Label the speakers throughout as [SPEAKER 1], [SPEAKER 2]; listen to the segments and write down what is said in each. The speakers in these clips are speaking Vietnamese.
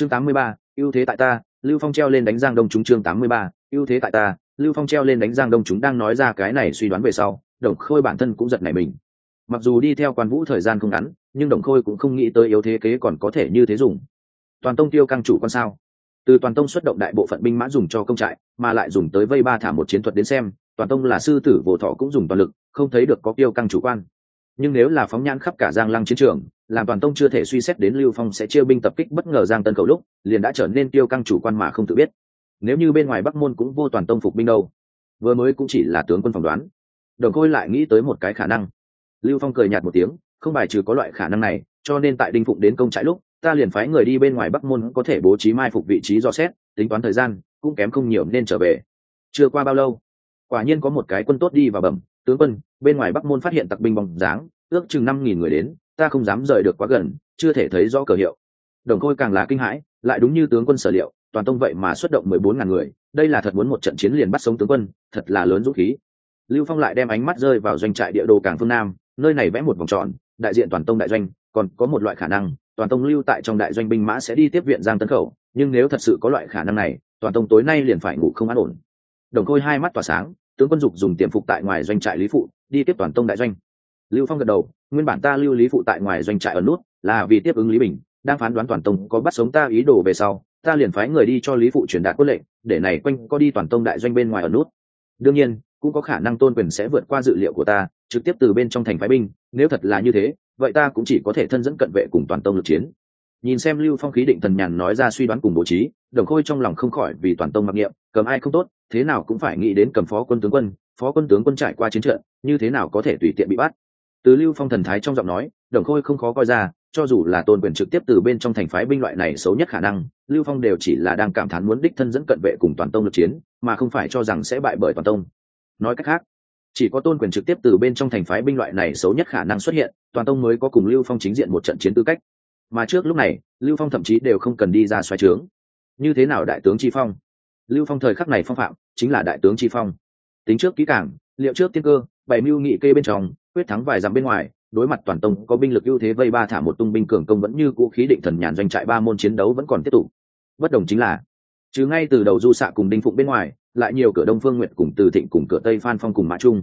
[SPEAKER 1] chương tám mươi ba, ưu thế tại ta, lưu phong treo lên đánh giang đông chúng chương tám mươi ba, ưu thế tại ta, lưu phong treo lên đánh giang đông chúng đang nói ra cái này suy đoán về sau, đồng khôi bản thân cũng giật nảy mình. Mặc dù đi theo quan vũ thời gian không ngắn, nhưng đồng khôi cũng không nghĩ tới yếu thế kế còn có thể như thế dùng. Toàn tông tiêu căng chủ quan sao? Từ toàn tông xuất động đại bộ phận binh mã dùng cho công trại, mà lại dùng tới vây ba thả một chiến thuật đến xem, toàn tông là sư tử vỗ thọ cũng dùng toàn lực, không thấy được có tiêu căng chủ quan nhưng nếu là phóng nhãn khắp cả giang lăng chiến trường, làm toàn tông chưa thể suy xét đến lưu phong sẽ chia binh tập kích bất ngờ giang tân cầu lúc, liền đã trở nên tiêu căng chủ quan mà không tự biết. Nếu như bên ngoài bắc môn cũng vô toàn tông phục binh đâu, vừa mới cũng chỉ là tướng quân phỏng đoán. Đồng khôi lại nghĩ tới một cái khả năng. Lưu phong cười nhạt một tiếng, không bài trừ có loại khả năng này, cho nên tại đinh phụng đến công trại lúc, ta liền phái người đi bên ngoài bắc môn có thể bố trí mai phục vị trí do xét, tính toán thời gian, cũng kém không nhiều nên trở về. Chưa qua bao lâu, quả nhiên có một cái quân tốt đi vào bẩm tướng quân, bên ngoài bắc môn phát hiện tặc binh bóng dáng, ước chừng năm nghìn người đến, ta không dám rời được quá gần, chưa thể thấy rõ cờ hiệu. Đồng khôi càng là kinh hãi, lại đúng như tướng quân sở liệu, toàn tông vậy mà xuất động mười bốn ngàn người, đây là thật muốn một trận chiến liền bắt sống tướng quân, thật là lớn dũng khí. Lưu phong lại đem ánh mắt rơi vào doanh trại địa đồ cảng phương nam, nơi này vẽ một vòng tròn, đại diện toàn tông đại doanh, còn có một loại khả năng, toàn tông lưu tại trong đại doanh binh mã sẽ đi tiếp viện giang tấn khẩu, nhưng nếu thật sự có loại khả năng này, toàn tông tối nay liền phải ngủ không an ổn. Đồng khôi hai mắt tỏa sáng tướng quân dục dùng tiềm phục tại ngoài doanh trại lý phụ, đi tiếp toàn tông đại doanh. Lưu phong gật đầu, nguyên bản ta lưu lý phụ tại ngoài doanh trại ở nút, là vì tiếp ứng lý bình, đang phán đoán toàn tông có bắt sống ta ý đồ về sau, ta liền phái người đi cho lý phụ truyền đạt quyết lệnh, để này quanh có đi toàn tông đại doanh bên ngoài ở nút. Đương nhiên, cũng có khả năng tôn quyền sẽ vượt qua dự liệu của ta, trực tiếp từ bên trong thành phái binh, nếu thật là như thế, vậy ta cũng chỉ có thể thân dẫn cận vệ cùng toàn tông lực chiến. Nhìn xem lưu phong khí định thần nhàn nói ra suy đoán cùng bố trí, đồng khôi trong lòng không khỏi vì toàn tông mặc niệm cầm ai không tốt thế nào cũng phải nghĩ đến cầm phó quân tướng quân, phó quân tướng quân trải qua chiến trận, như thế nào có thể tùy tiện bị bắt? Từ lưu phong thần thái trong giọng nói, đồng khôi không khó coi ra, cho dù là tôn quyền trực tiếp từ bên trong thành phái binh loại này xấu nhất khả năng, lưu phong đều chỉ là đang cảm thán muốn đích thân dẫn cận vệ cùng toàn tông lực chiến, mà không phải cho rằng sẽ bại bởi toàn tông. Nói cách khác, chỉ có tôn quyền trực tiếp từ bên trong thành phái binh loại này xấu nhất khả năng xuất hiện, toàn tông mới có cùng lưu phong chính diện một trận chiến tư cách. Mà trước lúc này, lưu phong thậm chí đều không cần đi ra xoay trướng. Như thế nào đại tướng chi phong? Lưu phong thời khắc này phong phạm, chính là đại tướng chi phong. Tính trước kỹ cảng liệu trước tiên cơ bảy mưu nghị kê bên trong, quyết thắng vài dặm bên ngoài, đối mặt toàn tông có binh lực ưu thế vây ba thả một tung binh cường công vẫn như cũ khí định thần nhàn doanh trại ba môn chiến đấu vẫn còn tiếp tục. Bất đồng chính là, chứ ngay từ đầu du xạ cùng đinh phụng bên ngoài, lại nhiều cửa đông phương nguyện cùng từ thịnh cùng cửa tây phan phong cùng mã trung.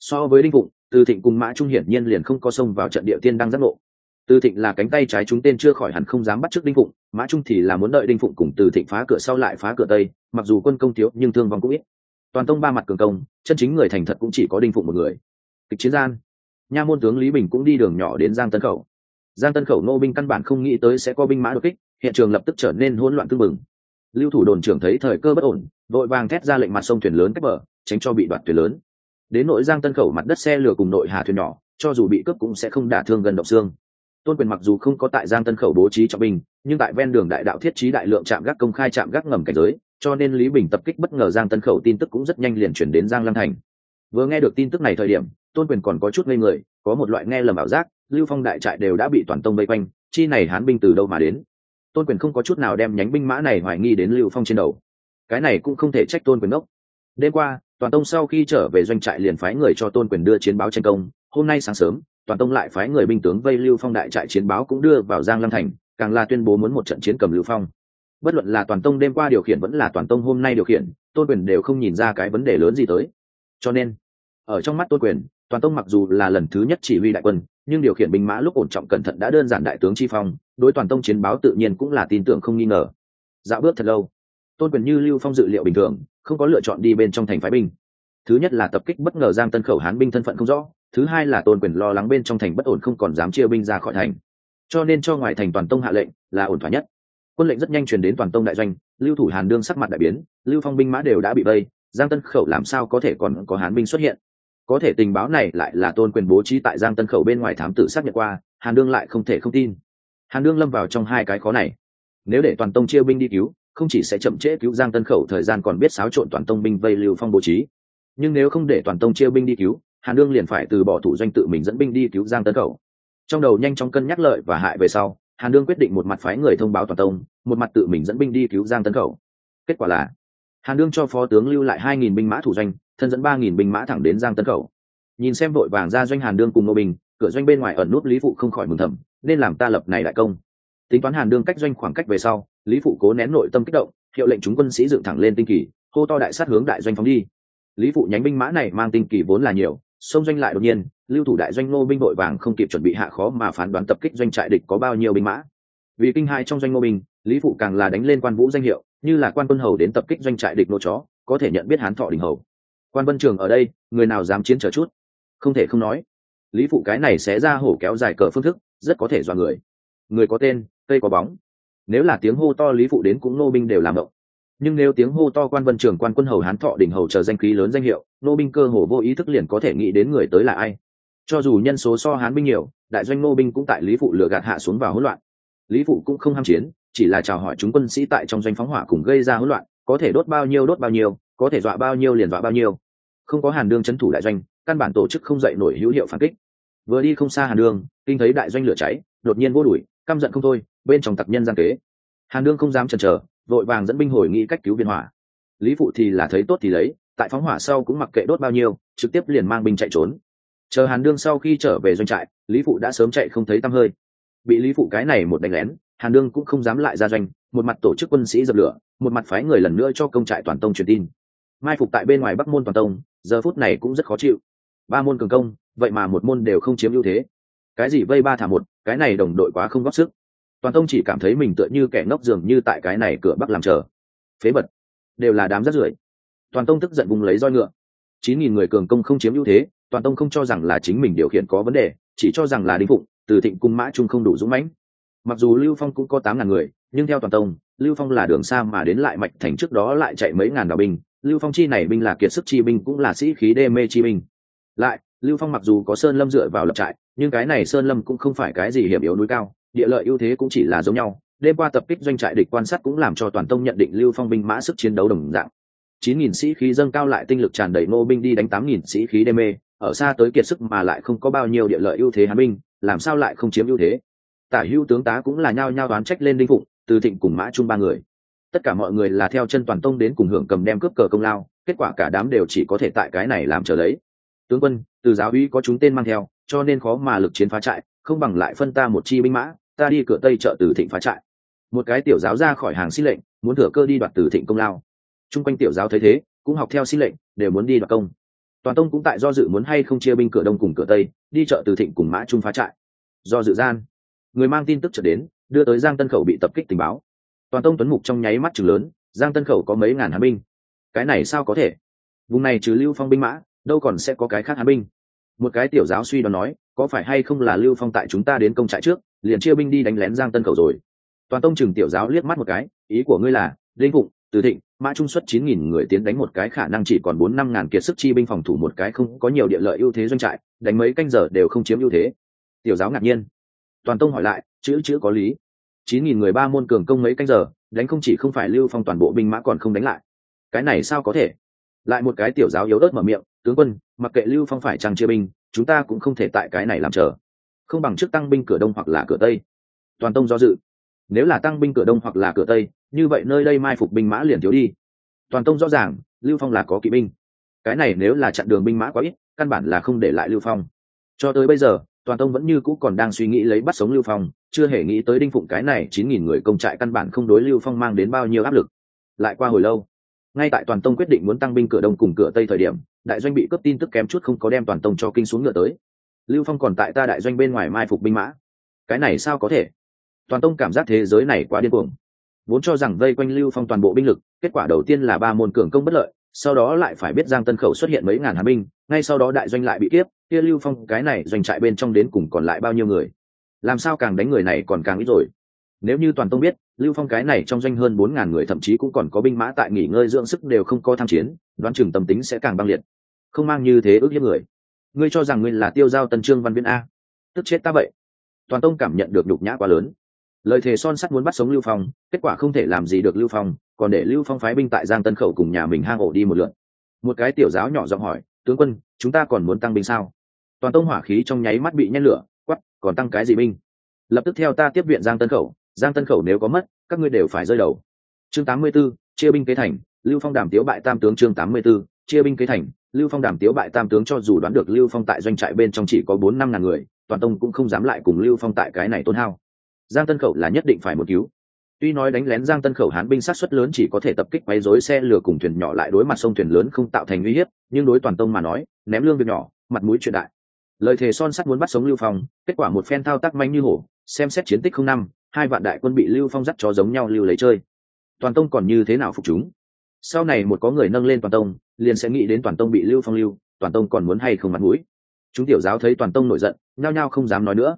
[SPEAKER 1] So với đinh phụng, từ thịnh cùng mã trung hiển nhiên liền không có sông vào trận địa tiên đang giác ngộ từ thịnh là cánh tay trái chúng tên chưa khỏi hẳn không dám bắt trước đinh phụng, mã trung thì là muốn đợi đinh phụng cùng từ thịnh phá cửa sau lại phá cửa tây, mặc dù quân công thiếu nhưng thương vong cũng ít. Toàn tông ba mặt cường công, chân chính người thành thật cũng chỉ có đinh phụng một người. Kịch chiến gian, nha môn tướng lý bình cũng đi đường nhỏ đến giang tân khẩu. Giang tân khẩu nô binh căn bản không nghĩ tới sẽ có binh mã đột kích, hiện trường lập tức trở nên hỗn loạn tưng bừng. Lưu thủ đồn trưởng thấy thời cơ bất ổn, vội vàng thét ra lệnh mặt sông thuyền lớn cách bờ, tránh cho bị đoạt thuyền lớn. Đến nội giang tân khẩu mặt đất xe lửa cùng nội hà thuyền nhỏ, cho dù bị cướp cũng sẽ không đả thương gần động xương tôn quyền mặc dù không có tại giang tân khẩu bố trí trọng binh, nhưng tại ven đường đại đạo thiết trí đại lượng trạm gác công khai trạm gác ngầm cảnh giới, cho nên lý bình tập kích bất ngờ giang tân khẩu tin tức cũng rất nhanh liền chuyển đến giang lam thành. Vừa nghe được tin tức này thời điểm, tôn quyền còn có chút ngây người, có một loại nghe lầm ảo giác, lưu phong đại trại đều đã bị toàn tông vây quanh, chi này hán binh từ đâu mà đến? Tôn quyền không có chút nào đem nhánh binh mã này hoài nghi đến lưu phong trên đầu. Cái này cũng không thể trách tôn quyền ốc. đêm qua, toàn tông sau khi trở về doanh trại liền phái người cho tôn quyền đưa chiến báo tranh công, hôm nay sáng sớm toàn tông lại phái người binh tướng vây lưu phong đại trại chiến báo cũng đưa vào giang lăng thành, càng là tuyên bố muốn một trận chiến cầm lưu phong. Bất luận là toàn tông đêm qua điều khiển vẫn là toàn tông hôm nay điều khiển, tôn quyền đều không nhìn ra cái vấn đề lớn gì tới. Cho nên, ở trong mắt tôn quyền, toàn tông mặc dù là lần thứ nhất chỉ huy đại quân, nhưng điều khiển binh mã lúc ổn trọng cẩn thận đã đơn giản đại tướng chi phong, đối toàn tông chiến báo tự nhiên cũng là tin tưởng không nghi ngờ. Dạo bước thật lâu, tôn quyền như lưu phong dự liệu bình thường, không có lựa chọn đi bên trong thành phái binh. Thứ nhất là tập kích bất ngờ giang tân khẩu hán binh thân phận không rõ thứ hai là tôn quyền lo lắng bên trong thành bất ổn không còn dám chia binh ra khỏi thành. Cho nên cho ngoài thành toàn tông hạ lệnh là ổn thỏa nhất. Quân lệnh rất nhanh truyền đến toàn tông đại doanh, lưu thủ hàn đương sắc mặt đại biến, lưu phong binh mã đều đã bị vây, giang tân khẩu làm sao có thể còn có hán binh xuất hiện? Có thể tình báo này lại là tôn quyền bố trí tại giang tân khẩu bên ngoài thám tử xác nhận qua, hàn đương lại không thể không tin. Hàn đương lâm vào trong hai cái khó này. Nếu để toàn tông chia binh đi cứu, không chỉ sẽ chậm trễ cứu giang tân khẩu, thời gian còn biết xáo trộn toàn tông binh vây lưu phong bố trí. Nhưng nếu không để toàn tông chia binh đi cứu hàn đương liền phải từ bỏ thủ doanh tự mình dẫn binh đi cứu giang tấn cầu trong đầu nhanh chóng cân nhắc lợi và hại về sau, hàn đương quyết định một mặt phái người thông báo toàn tông, một mặt tự mình dẫn binh đi cứu giang tấn cầu kết quả là, hàn đương cho phó tướng lưu lại hai nghìn binh mã thủ doanh, thân dẫn ba nghìn binh mã thẳng đến giang tấn cầu nhìn xem vội vàng ra doanh hàn đương cùng nô bình, cửa doanh bên ngoài ẩn nút lý phụ không khỏi mừng thầm, nên làm ta lập này đại công. Tính toán hàn đương cách doanh khoảng cách về sau, lý phụ cố nén nội tâm kích động, hiệu lệnh chúng quân sĩ dựng thẳng lên tinh kỳ, hô to đại sát hướng đại doanh phóng đi. Lý phụ nhánh binh mã này mang tinh kỳ vốn là nhiều sông doanh lại đột nhiên, lưu thủ đại doanh ngô binh đội vàng không kịp chuẩn bị hạ khó mà phán đoán tập kích doanh trại địch có bao nhiêu binh mã. Vì kinh hai trong doanh ngô binh, lý phụ càng là đánh lên quan vũ danh hiệu, như là quan quân hầu đến tập kích doanh trại địch nô chó, có thể nhận biết hán thọ đình hầu. Quan vân trường ở đây, người nào dám chiến chờ chút? Không thể không nói. Lý phụ cái này sẽ ra hổ kéo dài cờ phương thức, rất có thể dọa người. Người có tên, cây có bóng. Nếu là tiếng hô to lý phụ đến cũng nô binh đều làm động nhưng nếu tiếng hô to quan vân trường quan quân hầu hán thọ đỉnh hầu chờ danh khí lớn danh hiệu, nô binh cơ hồ vô ý thức liền có thể nghĩ đến người tới là ai. Cho dù nhân số so hán binh nhiều, đại doanh nô binh cũng tại lý phụ lừa gạt hạ xuống vào hỗn loạn. Lý phụ cũng không ham chiến, chỉ là chào hỏi chúng quân sĩ tại trong doanh phóng hỏa cùng gây ra hỗn loạn, có thể đốt bao nhiêu đốt bao nhiêu, có thể dọa bao nhiêu liền dọa bao nhiêu. Không có hàn đương c thủ đại doanh, căn bản tổ chức không dậy nổi hữu hiệu phản kích. Vừa đi không xa hàn đương, kinh thấy đại doanh lửa cháy, đột nhiên vô đuổi, căm giận không thôi, bên trong tặc nhân gian kế. Hàn đương không dám chần chờ vội vàng dẫn binh hồi nghĩ cách cứu viên hỏa. Lý phụ thì là thấy tốt thì lấy, tại phóng hỏa sau cũng mặc kệ đốt bao nhiêu, trực tiếp liền mang binh chạy trốn. Chờ hàn đương sau khi trở về doanh trại, lý phụ đã sớm chạy không thấy tăm hơi. Bị lý phụ cái này một đánh lén, hàn đương cũng không dám lại ra doanh, một mặt tổ chức quân sĩ dập lửa, một mặt phái người lần nữa cho công trại toàn tông truyền tin. Mai phục tại bên ngoài bắc môn toàn tông, giờ phút này cũng rất khó chịu. Ba môn cường công, vậy mà một môn đều không chiếm ưu thế. Cái gì vây ba thả một, cái này đồng đội quá không góp sức toàn tông chỉ cảm thấy mình tựa như kẻ ngốc dường như tại cái này cửa bắc làm chờ. Phế bật đều là đám rắt rưởi. Toàn tông tức giận vùng lấy roi ngựa. Chín nghìn người cường công không chiếm ưu thế, toàn tông không cho rằng là chính mình điều khiển có vấn đề, chỉ cho rằng là đinh phụng, từ thịnh cung mã trung không đủ dũng mãnh. Mặc dù lưu phong cũng có tám ngàn người, nhưng theo toàn tông, lưu phong là đường xa mà đến lại mạch thành trước đó lại chạy mấy ngàn đạo binh. Lưu phong chi này binh là kiệt sức chi binh cũng là sĩ khí đê mê chi binh. Lại, lưu phong mặc dù có sơn lâm dựa vào lập trại, nhưng cái này sơn lâm cũng không phải cái gì hiểm yếu núi cao địa lợi ưu thế cũng chỉ là giống nhau, đêm qua tập kích doanh trại địch quan sát cũng làm cho toàn tông nhận định lưu phong binh mã sức chiến đấu đồng dạng. Chín nghìn sĩ khí dâng cao lại tinh lực tràn đầy nô binh đi đánh tám nghìn sĩ khí đê mê, ở xa tới kiệt sức mà lại không có bao nhiêu địa lợi ưu thế hán binh, làm sao lại không chiếm ưu thế? Tả hưu tướng tá cũng là nhao nhao đoán trách lên đinh phụng, từ thịnh cùng mã chung ba người. Tất cả mọi người là theo chân toàn tông đến cùng hưởng cầm đem cướp cờ công lao, kết quả cả đám đều chỉ có thể tại cái này làm trở lấy. Tướng quân, từ giáo uy có chúng tên mang theo, cho nên khó mà lực chiến phá trại, không bằng lại phân ta một chi binh mã ta đi cửa tây chợ từ thịnh phá trại. Một cái tiểu giáo ra khỏi hàng xin lệnh, muốn thừa cơ đi đoạt từ thịnh công lao. Chung quanh tiểu giáo thấy thế, cũng học theo xin lệnh, đều muốn đi đoạt công. Toàn tông cũng tại do dự muốn hay không chia binh cửa đông cùng cửa tây, đi chợ từ thịnh cùng mã trung phá trại. Do dự gian, người mang tin tức trở đến, đưa tới giang tân khẩu bị tập kích tình báo. Toàn tông tuấn mục trong nháy mắt chừng lớn, giang tân khẩu có mấy ngàn hán binh. Cái này sao có thể? Vùng này trừ lưu phong binh mã, đâu còn sẽ có cái khác hán binh. Một cái tiểu giáo suy đoán nói có phải hay không là lưu phong tại chúng ta đến công trại trước, liền chia binh đi đánh lén giang tân Cầu rồi. Toàn tông chừng tiểu giáo liếc mắt một cái, ý của ngươi là, linh phụng, từ thịnh, mã trung xuất chín nghìn người tiến đánh một cái khả năng chỉ còn bốn năm ngàn kiệt sức chi binh phòng thủ một cái không có nhiều địa lợi ưu thế doanh trại, đánh mấy canh giờ đều không chiếm ưu thế. Tiểu giáo ngạc nhiên. Toàn tông hỏi lại, chữ chữ có lý. Chín nghìn người ba môn cường công mấy canh giờ, đánh không chỉ không phải lưu phong toàn bộ binh mã còn không đánh lại. Cái này sao có thể? Lại một cái tiểu giáo yếu ớt mở miệng, tướng quân, mặc kệ lưu phong phải trăng chia binh chúng ta cũng không thể tại cái này làm chờ. Không bằng trước tăng binh cửa đông hoặc là cửa tây. Toàn tông do dự. Nếu là tăng binh cửa đông hoặc là cửa tây, như vậy nơi đây mai phục binh mã liền thiếu đi. Toàn tông rõ ràng, lưu phong là có kỵ binh. Cái này nếu là chặn đường binh mã quá ít, căn bản là không để lại lưu phong. Cho tới bây giờ, toàn tông vẫn như cũ còn đang suy nghĩ lấy bắt sống lưu phong, chưa hề nghĩ tới đinh phụng cái này chín nghìn người công trại căn bản không đối lưu phong mang đến bao nhiêu áp lực. Lại qua hồi lâu ngay tại toàn tông quyết định muốn tăng binh cửa đông cùng cửa tây thời điểm, đại doanh bị cướp tin tức kém chút không có đem toàn tông cho kinh xuống ngựa tới. Lưu phong còn tại ta đại doanh bên ngoài mai phục binh mã. Cái này sao có thể? Toàn tông cảm giác thế giới này quá điên cuồng. Vốn cho rằng vây quanh lưu phong toàn bộ binh lực, kết quả đầu tiên là ba môn cường công bất lợi, sau đó lại phải biết giang tân khẩu xuất hiện mấy ngàn hà binh, ngay sau đó đại doanh lại bị tiếp kia lưu phong, cái này doanh trại bên trong đến cùng còn lại bao nhiêu người? Làm sao càng đánh người này còn càng ít rồi? Nếu như toàn tông biết lưu phong cái này trong doanh hơn bốn ngàn người thậm chí cũng còn có binh mã tại nghỉ ngơi dưỡng sức đều không có tham chiến, đoán chừng tâm tính sẽ càng băng liệt. Không mang như thế ước hiếp người. Ngươi cho rằng ngươi là tiêu giao tân trương văn viên a? Tức chết ta vậy. Toàn tông cảm nhận được nhục nhã quá lớn. Lời thề son sắt muốn bắt sống lưu phong, kết quả không thể làm gì được lưu phong, còn để lưu phong phái binh tại giang tân khẩu cùng nhà mình hang ổ đi một lượn một cái tiểu giáo nhỏ giọng hỏi, tướng quân, chúng ta còn muốn tăng binh sao? Toàn tông hỏa khí trong nháy mắt bị nhen lửa quắp còn tăng cái gì binh? Lập tức theo ta tiếp viện giang tân khẩu giang tân khẩu nếu có mất các ngươi đều phải rơi đầu. Chương 84, chia binh kế thành lưu phong đàm tiếu bại tam tướng chương 84, chia binh kế thành lưu phong đàm tiếu bại tam tướng cho dù đoán được lưu phong tại doanh trại bên trong chỉ có bốn năm ngàn người toàn tông cũng không dám lại cùng lưu phong tại cái này tốn hao. Giang tân khẩu là nhất định phải một cứu. Tuy nói đánh lén giang tân khẩu hán binh sát xuất lớn chỉ có thể tập kích quấy rối xe lửa cùng thuyền nhỏ lại đối mặt sông thuyền lớn không tạo thành uy hiếp nhưng đối toàn tông mà nói ném lương việc nhỏ mặt mũi chuyện đại. Lời thề son sắt muốn bắt sống lưu phong kết quả một phen thao tác manh như hổ xem xét chiến tích không năm hai vạn đại quân bị lưu phong dắt cho giống nhau lưu lấy chơi. Toàn tông còn như thế nào phục chúng? Sau này một có người nâng lên toàn tông, liền sẽ nghĩ đến toàn tông bị lưu phong lưu, toàn tông còn muốn hay không mặt mũi. Chúng tiểu giáo thấy toàn tông nổi giận, nhao nhao không dám nói nữa.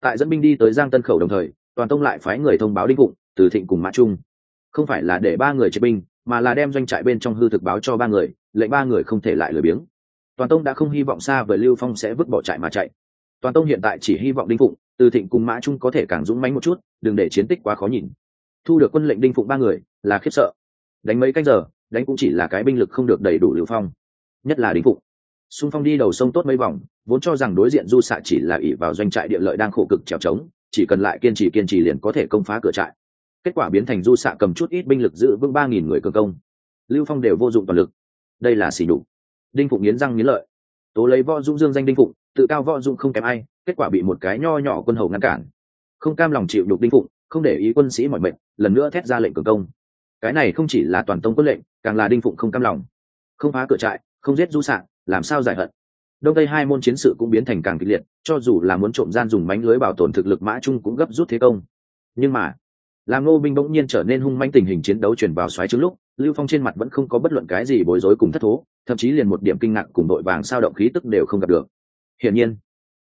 [SPEAKER 1] Tại dẫn binh đi tới giang tân khẩu đồng thời, toàn tông lại phái người thông báo đinh phụng, từ thịnh cùng mã trung. Không phải là để ba người chế binh, mà là đem doanh trại bên trong hư thực báo cho ba người, lệnh ba người không thể lại lười biếng. Toàn tông đã không hy vọng xa với lưu phong sẽ vứt bỏ trại mà chạy. Toàn tông hiện tại chỉ hy vọng đinh phụng từ thịnh cùng mã trung có thể càng dũng mãnh một chút, đừng để chiến tích quá khó nhìn. Thu được quân lệnh đinh phụng ba người, là khiếp sợ. Đánh mấy canh giờ, đánh cũng chỉ là cái binh lực không được đầy đủ lưu phong. Nhất là đinh phụng. Xung phong đi đầu sông tốt mấy vòng, vốn cho rằng đối diện du xạ chỉ là ỷ vào doanh trại địa lợi đang khổ cực trèo trống, chỉ cần lại kiên trì kiên trì liền có thể công phá cửa trại. Kết quả biến thành du xạ cầm chút ít binh lực giữ vững ba nghìn người cơ công. Lưu phong đều vô dụng toàn lực. Đây là xỉ đục đinh phụng nghiến răng nghiến lợi. Tố lấy võ dung dương danh đinh phụng tự cao võ dung không kém ai, kết quả bị một cái nho nhỏ quân hầu ngăn cản. Không cam lòng chịu đục đinh phụng, không để ý quân sĩ mọi mệnh lần nữa thét ra lệnh cường công. Cái này không chỉ là toàn tông quân lệnh, càng là đinh phụng không cam lòng. Không phá cửa trại, không giết du sạn làm sao giải hận? Đông tây hai môn chiến sự cũng biến thành càng kịch liệt, cho dù là muốn trộm gian dùng mánh lưới bảo tồn thực lực mã trung cũng gấp rút thế công. Nhưng mà, làm ngô binh bỗng nhiên trở nên hung manh tình hình chiến đấu chuyển vào xoáy trước lúc, lưu phong trên mặt vẫn không có bất luận cái gì bối rối cùng thất thố, thậm chí liền một điểm kinh ngạc cùng đội vàng sao động khí tức đều không gặp được hiển nhiên,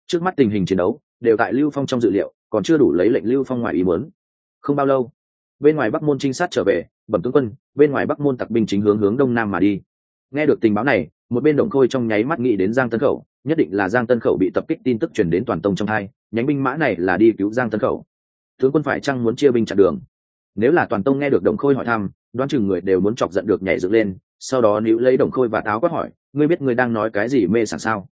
[SPEAKER 1] trước mắt tình hình chiến đấu đều tại lưu phong trong dự liệu, còn chưa đủ lấy lệnh lưu phong ngoài ý muốn. Không bao lâu, bên ngoài bắc môn trinh sát trở về, bẩm tướng quân, bên ngoài bắc môn tặc binh chính hướng hướng đông nam mà đi. Nghe được tình báo này, một bên đồng khôi trong nháy mắt nghĩ đến giang tân khẩu, nhất định là giang tân khẩu bị tập kích tin tức truyền đến toàn tông trong hai, nhánh binh mã này là đi cứu giang tân khẩu. Tướng quân phải chăng muốn chia binh chặn đường? Nếu là toàn tông nghe được đồng khôi hỏi thăm, đoán chừng người đều muốn chọc giận được nhảy dựng lên, sau đó níu lấy đồng khôi và táo quát hỏi, ngươi biết ngươi đang nói cái gì mê sảng sao?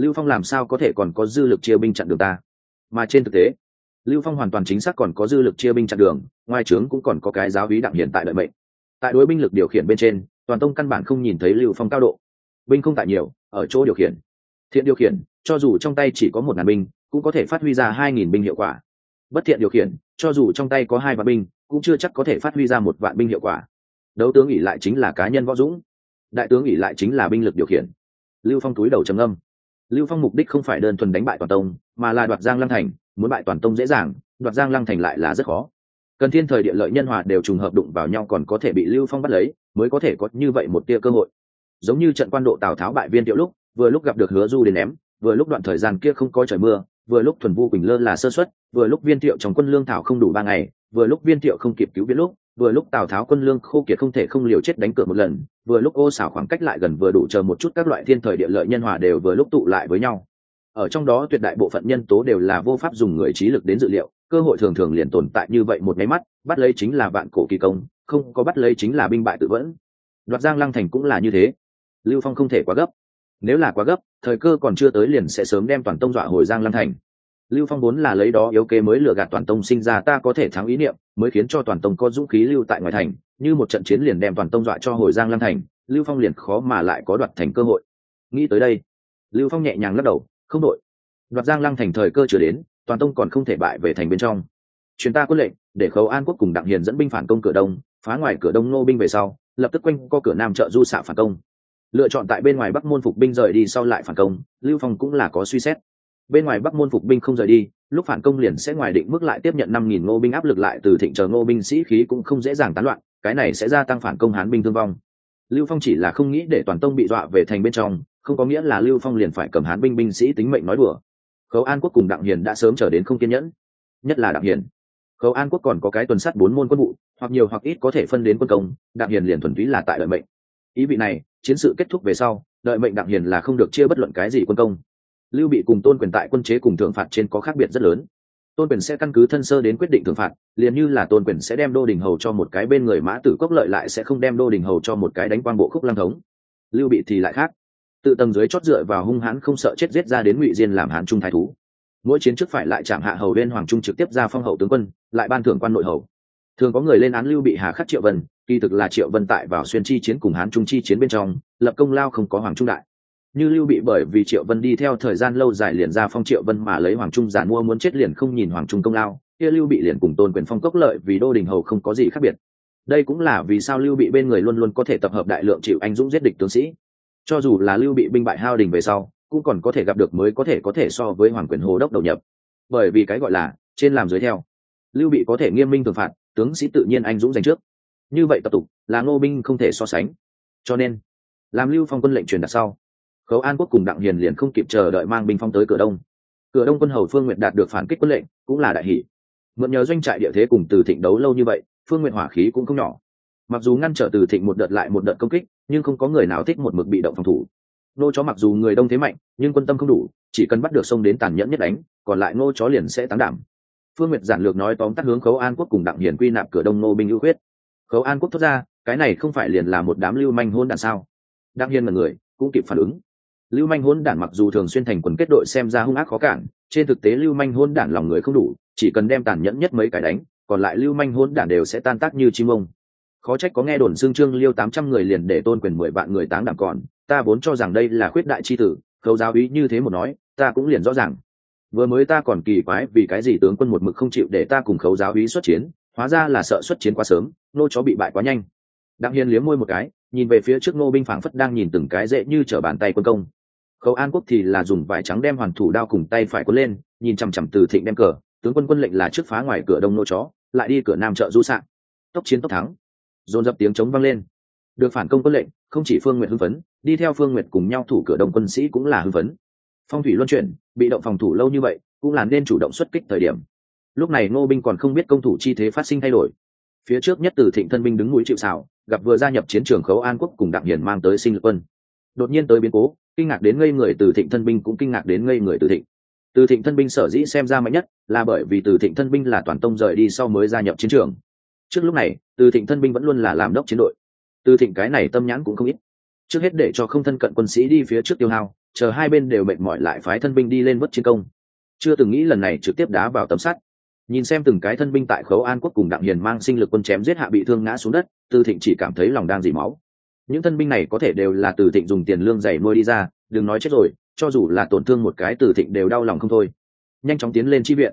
[SPEAKER 1] Lưu phong làm sao có thể còn có dư lực chia binh chặn đường ta? Mà trên thực tế, lưu phong hoàn toàn chính xác còn có dư lực chia binh chặn đường, ngoài trướng cũng còn có cái giáo hí đặng hiện tại đợi mệnh. Tại đối binh lực điều khiển bên trên, toàn tông căn bản không nhìn thấy lưu phong cao độ. Binh không tại nhiều, ở chỗ điều khiển. Thiện điều khiển, cho dù trong tay chỉ có một ngàn binh, cũng có thể phát huy ra hai nghìn binh hiệu quả. Bất thiện điều khiển, cho dù trong tay có hai vạn binh, cũng chưa chắc có thể phát huy ra một vạn binh hiệu quả. Đấu tướng ỉ lại chính là cá nhân võ dũng. Đại tướng ỉ lại chính là binh lực điều khiển. Lưu phong túi đầu trầm âm lưu phong mục đích không phải đơn thuần đánh bại toàn tông, mà là đoạt giang lăng thành, muốn bại toàn tông dễ dàng, đoạt giang lăng thành lại là rất khó. Cần thiên thời địa lợi nhân hòa đều trùng hợp đụng vào nhau còn có thể bị lưu phong bắt lấy, mới có thể có như vậy một tia cơ hội. Giống như trận quan độ tào tháo bại viên tiệu lúc, vừa lúc gặp được hứa du đến ném, vừa lúc đoạn thời gian kia không có trời mưa, vừa lúc thuần vu quỳnh lơ là sơ xuất vừa lúc viên thiệu trong quân lương thảo không đủ ba ngày, vừa lúc viên thiệu không kịp cứu viễn lúc vừa lúc tào tháo quân lương khô kiệt không thể không liều chết đánh cược một lần, vừa lúc ô xảo khoảng cách lại gần vừa đủ chờ một chút các loại thiên thời địa lợi nhân hòa đều vừa lúc tụ lại với nhau. Ở trong đó tuyệt đại bộ phận nhân tố đều là vô pháp dùng người trí lực đến dự liệu, cơ hội thường thường liền tồn tại như vậy một máy mắt, bắt lấy chính là vạn cổ kỳ công, không có bắt lấy chính là binh bại tự vẫn. Đoạt giang lăng thành cũng là như thế. Lưu phong không thể quá gấp. Nếu là quá gấp, thời cơ còn chưa tới liền sẽ sớm đem toàn tông dọa hồi giang lăng thành lưu phong vốn là lấy đó yếu kế mới lừa gạt toàn tông sinh ra, ta có thể thắng ý niệm, mới khiến cho toàn tông có dũng khí lưu tại ngoài thành, như một trận chiến liền đem toàn tông dọa cho hồi giang lăng thành, lưu phong liền khó mà lại có đoạt thành cơ hội. Nghĩ tới đây, lưu phong nhẹ nhàng lắc đầu, không đội. Đoạt giang lăng thành thời cơ chưa đến, toàn tông còn không thể bại về thành bên trong. Chuyến ta quân lệnh, để khấu an quốc cùng đặng hiền dẫn binh phản công cửa đông, phá ngoài cửa đông nô binh về sau, lập tức quanh co cửa nam trợ du xạ phản công. Lựa chọn tại bên ngoài bắc môn phục binh rời đi sau lại phản công, lưu phong cũng là có suy xét bên ngoài bắc môn phục binh không rời đi, lúc phản công liền sẽ ngoài định mức lại tiếp nhận năm nghìn ngô binh áp lực lại từ thịnh chờ ngô binh sĩ khí cũng không dễ dàng tán loạn, cái này sẽ gia tăng phản công hán binh thương vong. Lưu phong chỉ là không nghĩ để toàn tông bị dọa về thành bên trong, không có nghĩa là lưu phong liền phải cầm hán binh binh sĩ tính mệnh nói đùa. Khấu an quốc cùng đặng hiền đã sớm trở đến không kiên nhẫn, nhất là đặng hiền. Khấu an quốc còn có cái tuần sắt bốn môn quân vụ, hoặc nhiều hoặc ít có thể phân đến quân công, đặng hiền liền thuần túy là tại đợi mệnh. Ý vị này, chiến sự kết thúc về sau, đợi mệnh đặng hiền là không được chia bất luận cái gì quân công lưu bị cùng tôn quyền tại quân chế cùng thượng phạt trên có khác biệt rất lớn. Tôn quyền sẽ căn cứ thân sơ đến quyết định thượng phạt, liền như là tôn quyền sẽ đem đô đình hầu cho một cái bên người mã tử cốc lợi lại sẽ không đem đô đình hầu cho một cái đánh quan bộ khúc lăng thống. Lưu bị thì lại khác. Tự tầng dưới chót dựa vào hung hãn không sợ chết giết ra đến ngụy diên làm hán trung thái thú. Mỗi chiến trước phải lại chạm hạ hầu bên hoàng trung trực tiếp ra phong hậu tướng quân, lại ban thưởng quan nội hầu. Thường có người lên án lưu bị hà khắc triệu vân, kỳ thực là triệu vân tại vào xuyên chi chiến cùng hán trung chi chiến bên trong, lập công lao không có hoàng trung đại như lưu bị bởi vì triệu vân đi theo thời gian lâu dài liền ra phong triệu vân mà lấy hoàng trung giản mua muốn chết liền không nhìn hoàng trung công lao, kia lưu bị liền cùng tôn quyền phong cốc lợi vì đô đình hầu không có gì khác biệt. Đây cũng là vì sao lưu bị bên người luôn luôn có thể tập hợp đại lượng chịu anh dũng giết địch tướng sĩ. Cho dù là lưu bị binh bại hao đình về sau, cũng còn có thể gặp được mới có thể có thể so với hoàng quyền hồ đốc đầu nhập. Bởi vì cái gọi là, trên làm dưới theo. Lưu bị có thể nghiêm minh thường phạt, tướng sĩ tự nhiên anh dũng giành trước. Như vậy tập tục, là ngô binh không thể so sánh. Cho nên, làm lưu phong quân lệnh truyền đặt sau khấu an quốc cùng đặng hiền liền không kịp chờ đợi mang binh phong tới cửa đông. Cửa đông quân hầu phương nguyện đạt được phản kích quân lệnh, cũng là đại hỷ. Mượn nhờ doanh trại địa thế cùng từ thịnh đấu lâu như vậy, phương nguyện hỏa khí cũng không nhỏ. Mặc dù ngăn trở từ thịnh một đợt lại một đợt công kích, nhưng không có người nào thích một mực bị động phòng thủ. Nô chó mặc dù người đông thế mạnh, nhưng quân tâm không đủ, chỉ cần bắt được sông đến tàn nhẫn nhất đánh, còn lại nô chó liền sẽ tán đảm. Phương nguyệt giản lược nói tóm tắt hướng khấu an quốc cùng đặng hiền quy nạp cửa đông nô binh ưu khuyết. Khấu an quốc thốt ra, cái này không phải liền là một đám lưu manh hôn đạn sao? Đặng hiền là người, cũng kịp phản ứng lưu manh hôn đản mặc dù thường xuyên thành quần kết đội xem ra hung ác khó cản, trên thực tế lưu manh hôn đản lòng người không đủ, chỉ cần đem tàn nhẫn nhất mấy cái đánh, còn lại lưu manh hôn đản đều sẽ tan tác như chim ông. Khó trách có nghe đồn xương trương liêu tám trăm người liền để tôn quyền mười vạn người táng đảm còn, ta vốn cho rằng đây là khuyết đại c h i tử khâu giáo ý như thế một nói, ta cũng liền rõ ràng. Vừa mới ta còn kỳ quái vì cái gì tướng quân một mực không chịu để ta cùng khấu giáo ý xuất chiến, hóa ra là sợ xuất chiến quá sớm, nô chó bị bại quá nhanh. Đặng hiền liếm môi một cái, nhìn về phía trước nô binh phảng phất đang nhìn từng cái dễ như t bàn tay quân công khấu an quốc thì là dùng vải trắng đem hoàn thủ đao cùng tay phải quân lên, nhìn chằm chằm từ thịnh đem cờ, tướng quân quân lệnh là trước phá ngoài cửa đông nô chó, lại đi cửa nam chợ du sạn. Tốc chiến tốc thắng. Dồn dập tiếng chống vang lên. Được phản công quân lệnh, không chỉ phương nguyện hưng phấn, đi theo phương nguyện cùng nhau thủ cửa đông quân sĩ cũng là hưng phấn. Phong thủy luân chuyển, bị động phòng thủ lâu như vậy, cũng là nên chủ động xuất kích thời điểm. Lúc này ngô binh còn không biết công thủ chi thế phát sinh thay đổi. Phía trước nhất từ thịnh thân binh đứng núi chịu xảo gặp vừa gia nhập chiến trường khấu an quốc cùng đặng hiền mang tới sinh lực quân. Đột nhiên tới biến cố kinh ngạc đến ngây người từ thịnh thân binh cũng kinh ngạc đến ngây người từ thịnh. Từ thịnh thân binh sở dĩ xem ra mạnh nhất là bởi vì từ thịnh thân binh là toàn tông rời đi sau mới gia nhập chiến trường. Trước lúc này, từ thịnh thân binh vẫn luôn là làm đốc chiến đội. Từ thịnh cái này tâm nhãn cũng không ít. Trước hết để cho không thân cận quân sĩ đi phía trước tiêu hao, chờ hai bên đều mệt mỏi lại phái thân binh đi lên vớt chiến công. Chưa từng nghĩ lần này trực tiếp đá vào tấm sắt. Nhìn xem từng cái thân binh tại khấu an quốc cùng đặng hiền mang sinh lực quân chém giết hạ bị thương ngã xuống đất, từ thịnh chỉ cảm thấy lòng đang dỉ máu những thân binh này có thể đều là từ thịnh dùng tiền lương dày nuôi đi ra, đừng nói chết rồi, cho dù là tổn thương một cái từ thịnh đều đau lòng không thôi. Nhanh chóng tiến lên chi viện.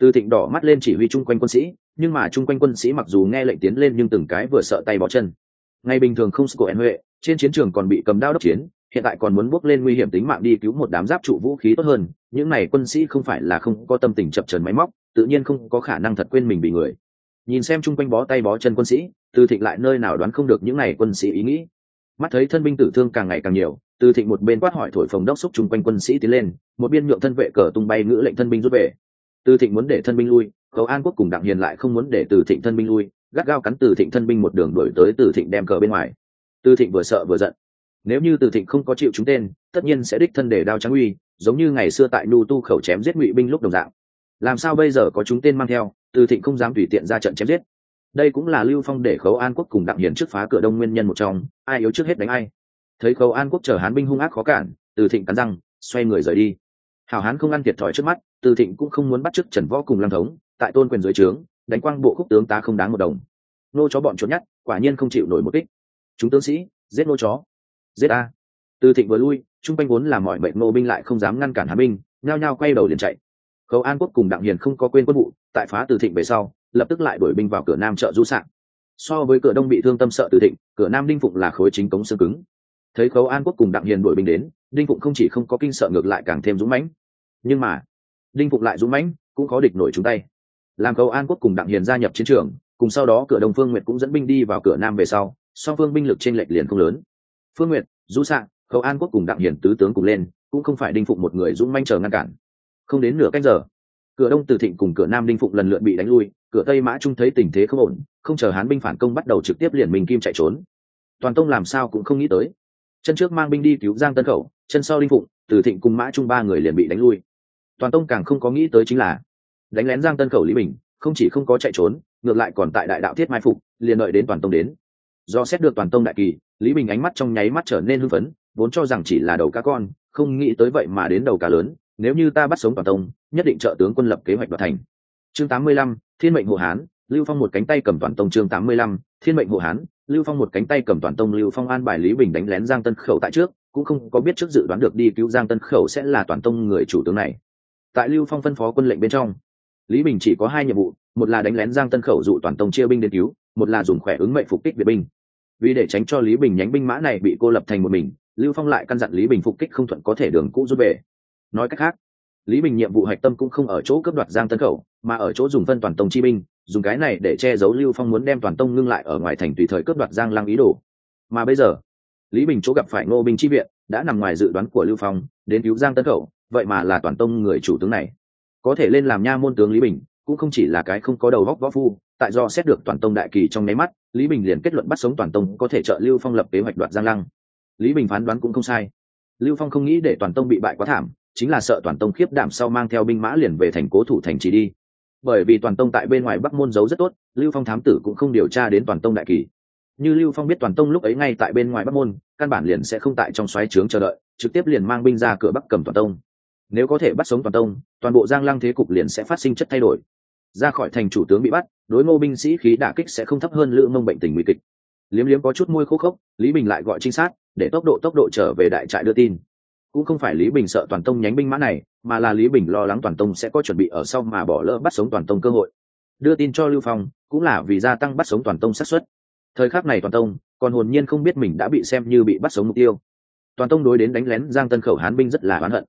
[SPEAKER 1] Từ thịnh đỏ mắt lên chỉ huy chung quanh quân sĩ, nhưng mà chung quanh quân sĩ mặc dù nghe lệnh tiến lên nhưng từng cái vừa sợ tay bỏ chân. Ngày bình thường không score huệ, trên chiến trường còn bị cầm đao đốc chiến, hiện tại còn muốn bước lên nguy hiểm tính mạng đi cứu một đám giáp trụ vũ khí tốt hơn, những này quân sĩ không phải là không có tâm tình chập trần máy móc, tự nhiên không có khả năng thật quên mình bị người. Nhìn xem chung quanh bó tay bó chân quân sĩ, từ thịnh lại nơi nào đoán không được những này quân sĩ ý nghĩ mắt thấy thân binh tử thương càng ngày càng nhiều, từ thịnh một bên quát hỏi thổi phồng đốc xúc chung quanh quân sĩ tiến lên, một biên nhượng thân vệ cờ tung bay ngữ lệnh thân binh rút về. Từ thịnh muốn để thân binh lui cầu an quốc cùng đặng hiền lại không muốn để từ thịnh thân binh lui, gắt gao cắn từ thịnh thân binh một đường đuổi tới từ thịnh đem cờ bên ngoài. Từ thịnh vừa sợ vừa giận. Nếu như từ thịnh không có chịu chúng tên, tất nhiên sẽ đích thân để đao trắng uy, giống như ngày xưa tại nu tu khẩu chém giết ngụy binh lúc đồng dạng. Làm sao bây giờ có chúng tên mang theo, từ thịnh không dám tùy tiện ra trận chém giết đây cũng là lưu phong để khấu an quốc cùng đặng hiền trước phá cửa đông nguyên nhân một trong, ai yếu trước hết đánh ai. Thấy khấu an quốc chờ hán binh hung ác khó cản, từ thịnh cắn răng, xoay người rời đi. Hảo hán không ăn thiệt thòi trước mắt, từ thịnh cũng không muốn bắt chước trần võ cùng lăng thống, tại tôn quyền dưới trướng, đánh quang bộ khúc tướng ta không đáng một đồng. Nô chó bọn trốn nhát quả nhiên không chịu nổi một kích. Chúng tướng sĩ, giết nô chó. Giết a từ thịnh vừa lui, trung quanh vốn là mọi mệnh nô binh lại không dám ngăn cản hán binh, nhao nhao quay đầu liền chạy khấu an quốc cùng đặng hiền không có quên quân vụ, tại phá từ thịnh về sau, lập tức lại đuổi binh vào cửa nam chợ du sạn. So với cửa đông bị thương tâm sợ từ thịnh, cửa nam đinh phụng là khối chính cống xương cứng. Thấy khấu an quốc cùng đặng hiền đuổi binh đến, đinh phụng không chỉ không có kinh sợ ngược lại càng thêm dũng mãnh. Nhưng mà, đinh phụng lại dũng mãnh, cũng có địch nổi chúng tay. Làm khấu an quốc cùng đặng hiền gia nhập chiến trường, cùng sau đó cửa đông phương nguyệt cũng dẫn binh đi vào cửa nam về sau, song phương binh lực trên lệch liền không lớn. Phương nguyệt, du sạn, khấu an quốc cùng đặng hiền tứ tướng cùng lên, cũng không phải đinh phụng một người dũng manh chờ ngăn cản không đến nửa canh giờ. Cửa đông từ thịnh cùng cửa nam đinh phụng lần lượt bị đánh lui, cửa tây mã trung thấy tình thế không ổn, không chờ hán binh phản công bắt đầu trực tiếp liền mình kim chạy trốn. Toàn tông làm sao cũng không nghĩ tới. Chân trước mang binh đi cứu giang tân khẩu, chân sau đinh phụng, từ thịnh cùng mã trung ba người liền bị đánh lui. Toàn tông càng không có nghĩ tới chính là, đánh lén giang tân khẩu lý bình, không chỉ không có chạy trốn, ngược lại còn tại đại đạo thiết mai phục, liền đợi đến toàn tông đến. Do xét được toàn tông đại kỳ, lý bình ánh mắt trong nháy mắt trở nên hưng phấn, vốn cho rằng chỉ là đầu cá con, không nghĩ tới vậy mà đến đầu cá lớn nếu như ta bắt sống toàn tông nhất định trợ tướng quân lập kế hoạch đoạt thành. Chương 85, thiên mệnh hộ hán lưu phong một cánh tay cầm toàn tông chương 85, thiên mệnh hộ hán lưu phong một cánh tay cầm toàn tông lưu phong an bài lý bình đánh lén giang tân khẩu tại trước cũng không có biết trước dự đoán được đi cứu giang tân khẩu sẽ là toàn tông người chủ tướng này. Tại lưu phong phân phó quân lệnh bên trong lý bình chỉ có hai nhiệm vụ một là đánh lén giang tân khẩu dụ toàn tông chia binh đến cứu một là dùng khỏe ứng mệnh phục kích việt binh. Vì để tránh cho lý bình nhánh binh mã này bị cô lập thành một mình lưu phong lại căn dặn lý bình phục kích không thuận có thể đường cũ rút về nói cách khác, lý bình nhiệm vụ hạch tâm cũng không ở chỗ cướp đoạt giang tân khẩu, mà ở chỗ dùng phân toàn tông chi binh, dùng cái này để che giấu lưu phong muốn đem toàn tông ngưng lại ở ngoài thành tùy thời cướp đoạt giang lăng ý đồ. Mà bây giờ, lý bình chỗ gặp phải ngô binh chi viện, đã nằm ngoài dự đoán của lưu phong, đến cứu giang tân khẩu, vậy mà là toàn tông người chủ tướng này. Có thể lên làm nha môn tướng lý bình, cũng không chỉ là cái không có đầu góc võ phu, tại do xét được toàn tông đại kỳ trong nháy mắt, lý bình liền kết luận bắt sống toàn tông có thể trợ lưu phong lập kế hoạch đoạt giang lăng. Lý bình phán đoán cũng không sai. Lưu phong không nghĩ để toàn tông bị bại quá thảm chính là sợ toàn tông khiếp đảm sau mang theo binh mã liền về thành cố thủ thành trì đi. Bởi vì toàn tông tại bên ngoài bắc môn giấu rất tốt, lưu phong thám tử cũng không điều tra đến toàn tông đại kỳ. Như lưu phong biết toàn tông lúc ấy ngay tại bên ngoài bắc môn, căn bản liền sẽ không tại trong xoáy trướng chờ đợi, trực tiếp liền mang binh ra cửa bắc cầm toàn tông. Nếu có thể bắt sống toàn tông, toàn bộ giang lăng thế cục liền sẽ phát sinh chất thay đổi. Ra khỏi thành chủ tướng bị bắt, đối ngô binh sĩ khí đả kích sẽ không thấp hơn lữ mông bệnh tình nguy kịch. Liếm liếm có chút môi khô khốc, lý bình lại gọi trinh sát, để tốc độ tốc độ trở về đại trại đưa tin cũng không phải lý bình sợ toàn tông nhánh binh mã này, mà là lý bình lo lắng toàn tông sẽ có chuẩn bị ở sau mà bỏ lỡ bắt sống toàn tông cơ hội. Đưa tin cho lưu phong, cũng là vì gia tăng bắt sống toàn tông xác suất. Thời khắc này toàn tông, còn hồn nhiên không biết mình đã bị xem như bị bắt sống mục tiêu. Toàn tông đối đến đánh lén giang tân khẩu hán binh rất là oán hận.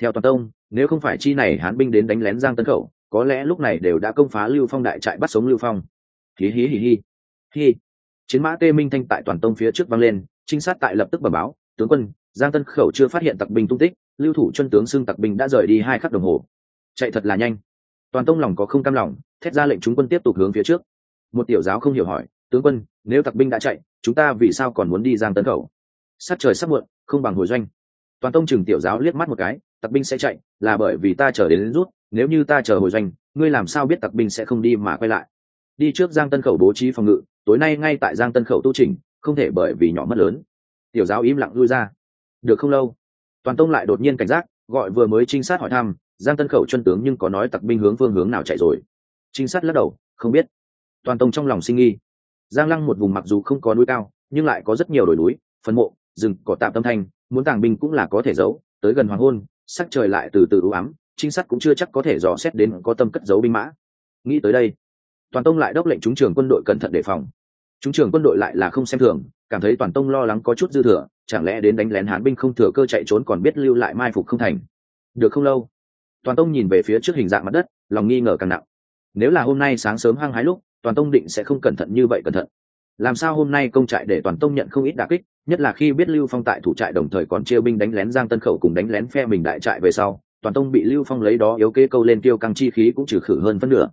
[SPEAKER 1] Theo toàn tông, nếu không phải chi này hán binh đến đánh lén giang tân khẩu, có lẽ lúc này đều đã công phá lưu phong đại trại bắt sống lưu phong. Hí hí hí hí. Hí chiến mã tê minh thanh tại toàn tông phía trước vang lên, trinh sát tại lập tức bờ báo tướng quân, giang tân khẩu chưa phát hiện tặc binh tung tích, lưu thủ chân tướng xưng tặc binh đã rời đi hai khắc đồng hồ. Chạy thật là nhanh. Toàn tông lòng có không cam lòng, thét ra lệnh chúng quân tiếp tục hướng phía trước. Một tiểu giáo không hiểu hỏi, tướng quân, nếu tặc binh đã chạy, chúng ta vì sao còn muốn đi giang tân khẩu? Sát trời sắp muộn, không bằng hồi doanh. Toàn tông chừng tiểu giáo liếc mắt một cái, tặc binh sẽ chạy, là bởi vì ta chờ đến rút, nếu như ta chờ hồi doanh, ngươi làm sao biết tặc binh sẽ không đi mà quay lại? Đi trước giang tân khẩu bố trí phòng ngự, tối nay ngay tại giang tân khẩu tu trình không thể bởi vì nhỏ mất lớn tiểu giáo im lặng lui ra. Được không lâu? Toàn tông lại đột nhiên cảnh giác, gọi vừa mới trinh sát hỏi thăm, giang tân khẩu chân tướng nhưng có nói tặc binh hướng phương hướng nào chạy rồi. Trinh sát lắc đầu, không biết. Toàn tông trong lòng sinh nghi. Giang lăng một vùng mặc dù không có núi cao, nhưng lại có rất nhiều đồi núi, phân mộ, rừng, cỏ tạm tâm thanh, muốn tàng binh cũng là có thể giấu, tới gần hoàng hôn, sắc trời lại từ từ ưu ám, trinh sát cũng chưa chắc có thể dò xét đến có tâm cất giấu binh mã. Nghĩ tới đây, toàn tông lại đốc lệnh trúng trường quân đội cẩn thận đề phòng chúng trường quân đội lại là không xem thường, cảm thấy toàn tông lo lắng có chút dư thừa, chẳng lẽ đến đánh lén hán binh không thừa cơ chạy trốn còn biết lưu lại mai phục không thành. Được không lâu, toàn tông nhìn về phía trước hình dạng mặt đất, lòng nghi ngờ càng nặng. Nếu là hôm nay sáng sớm hăng hái lúc, toàn tông định sẽ không cẩn thận như vậy cẩn thận. Làm sao hôm nay công trại để toàn tông nhận không ít đà kích, nhất là khi biết lưu phong tại thủ trại đồng thời còn chia binh đánh lén giang tân khẩu cùng đánh lén phe mình đại trại về sau, toàn tông bị lưu phong lấy đó yếu kê câu lên tiêu căng chi khí cũng trừ khử hơn phân nửa.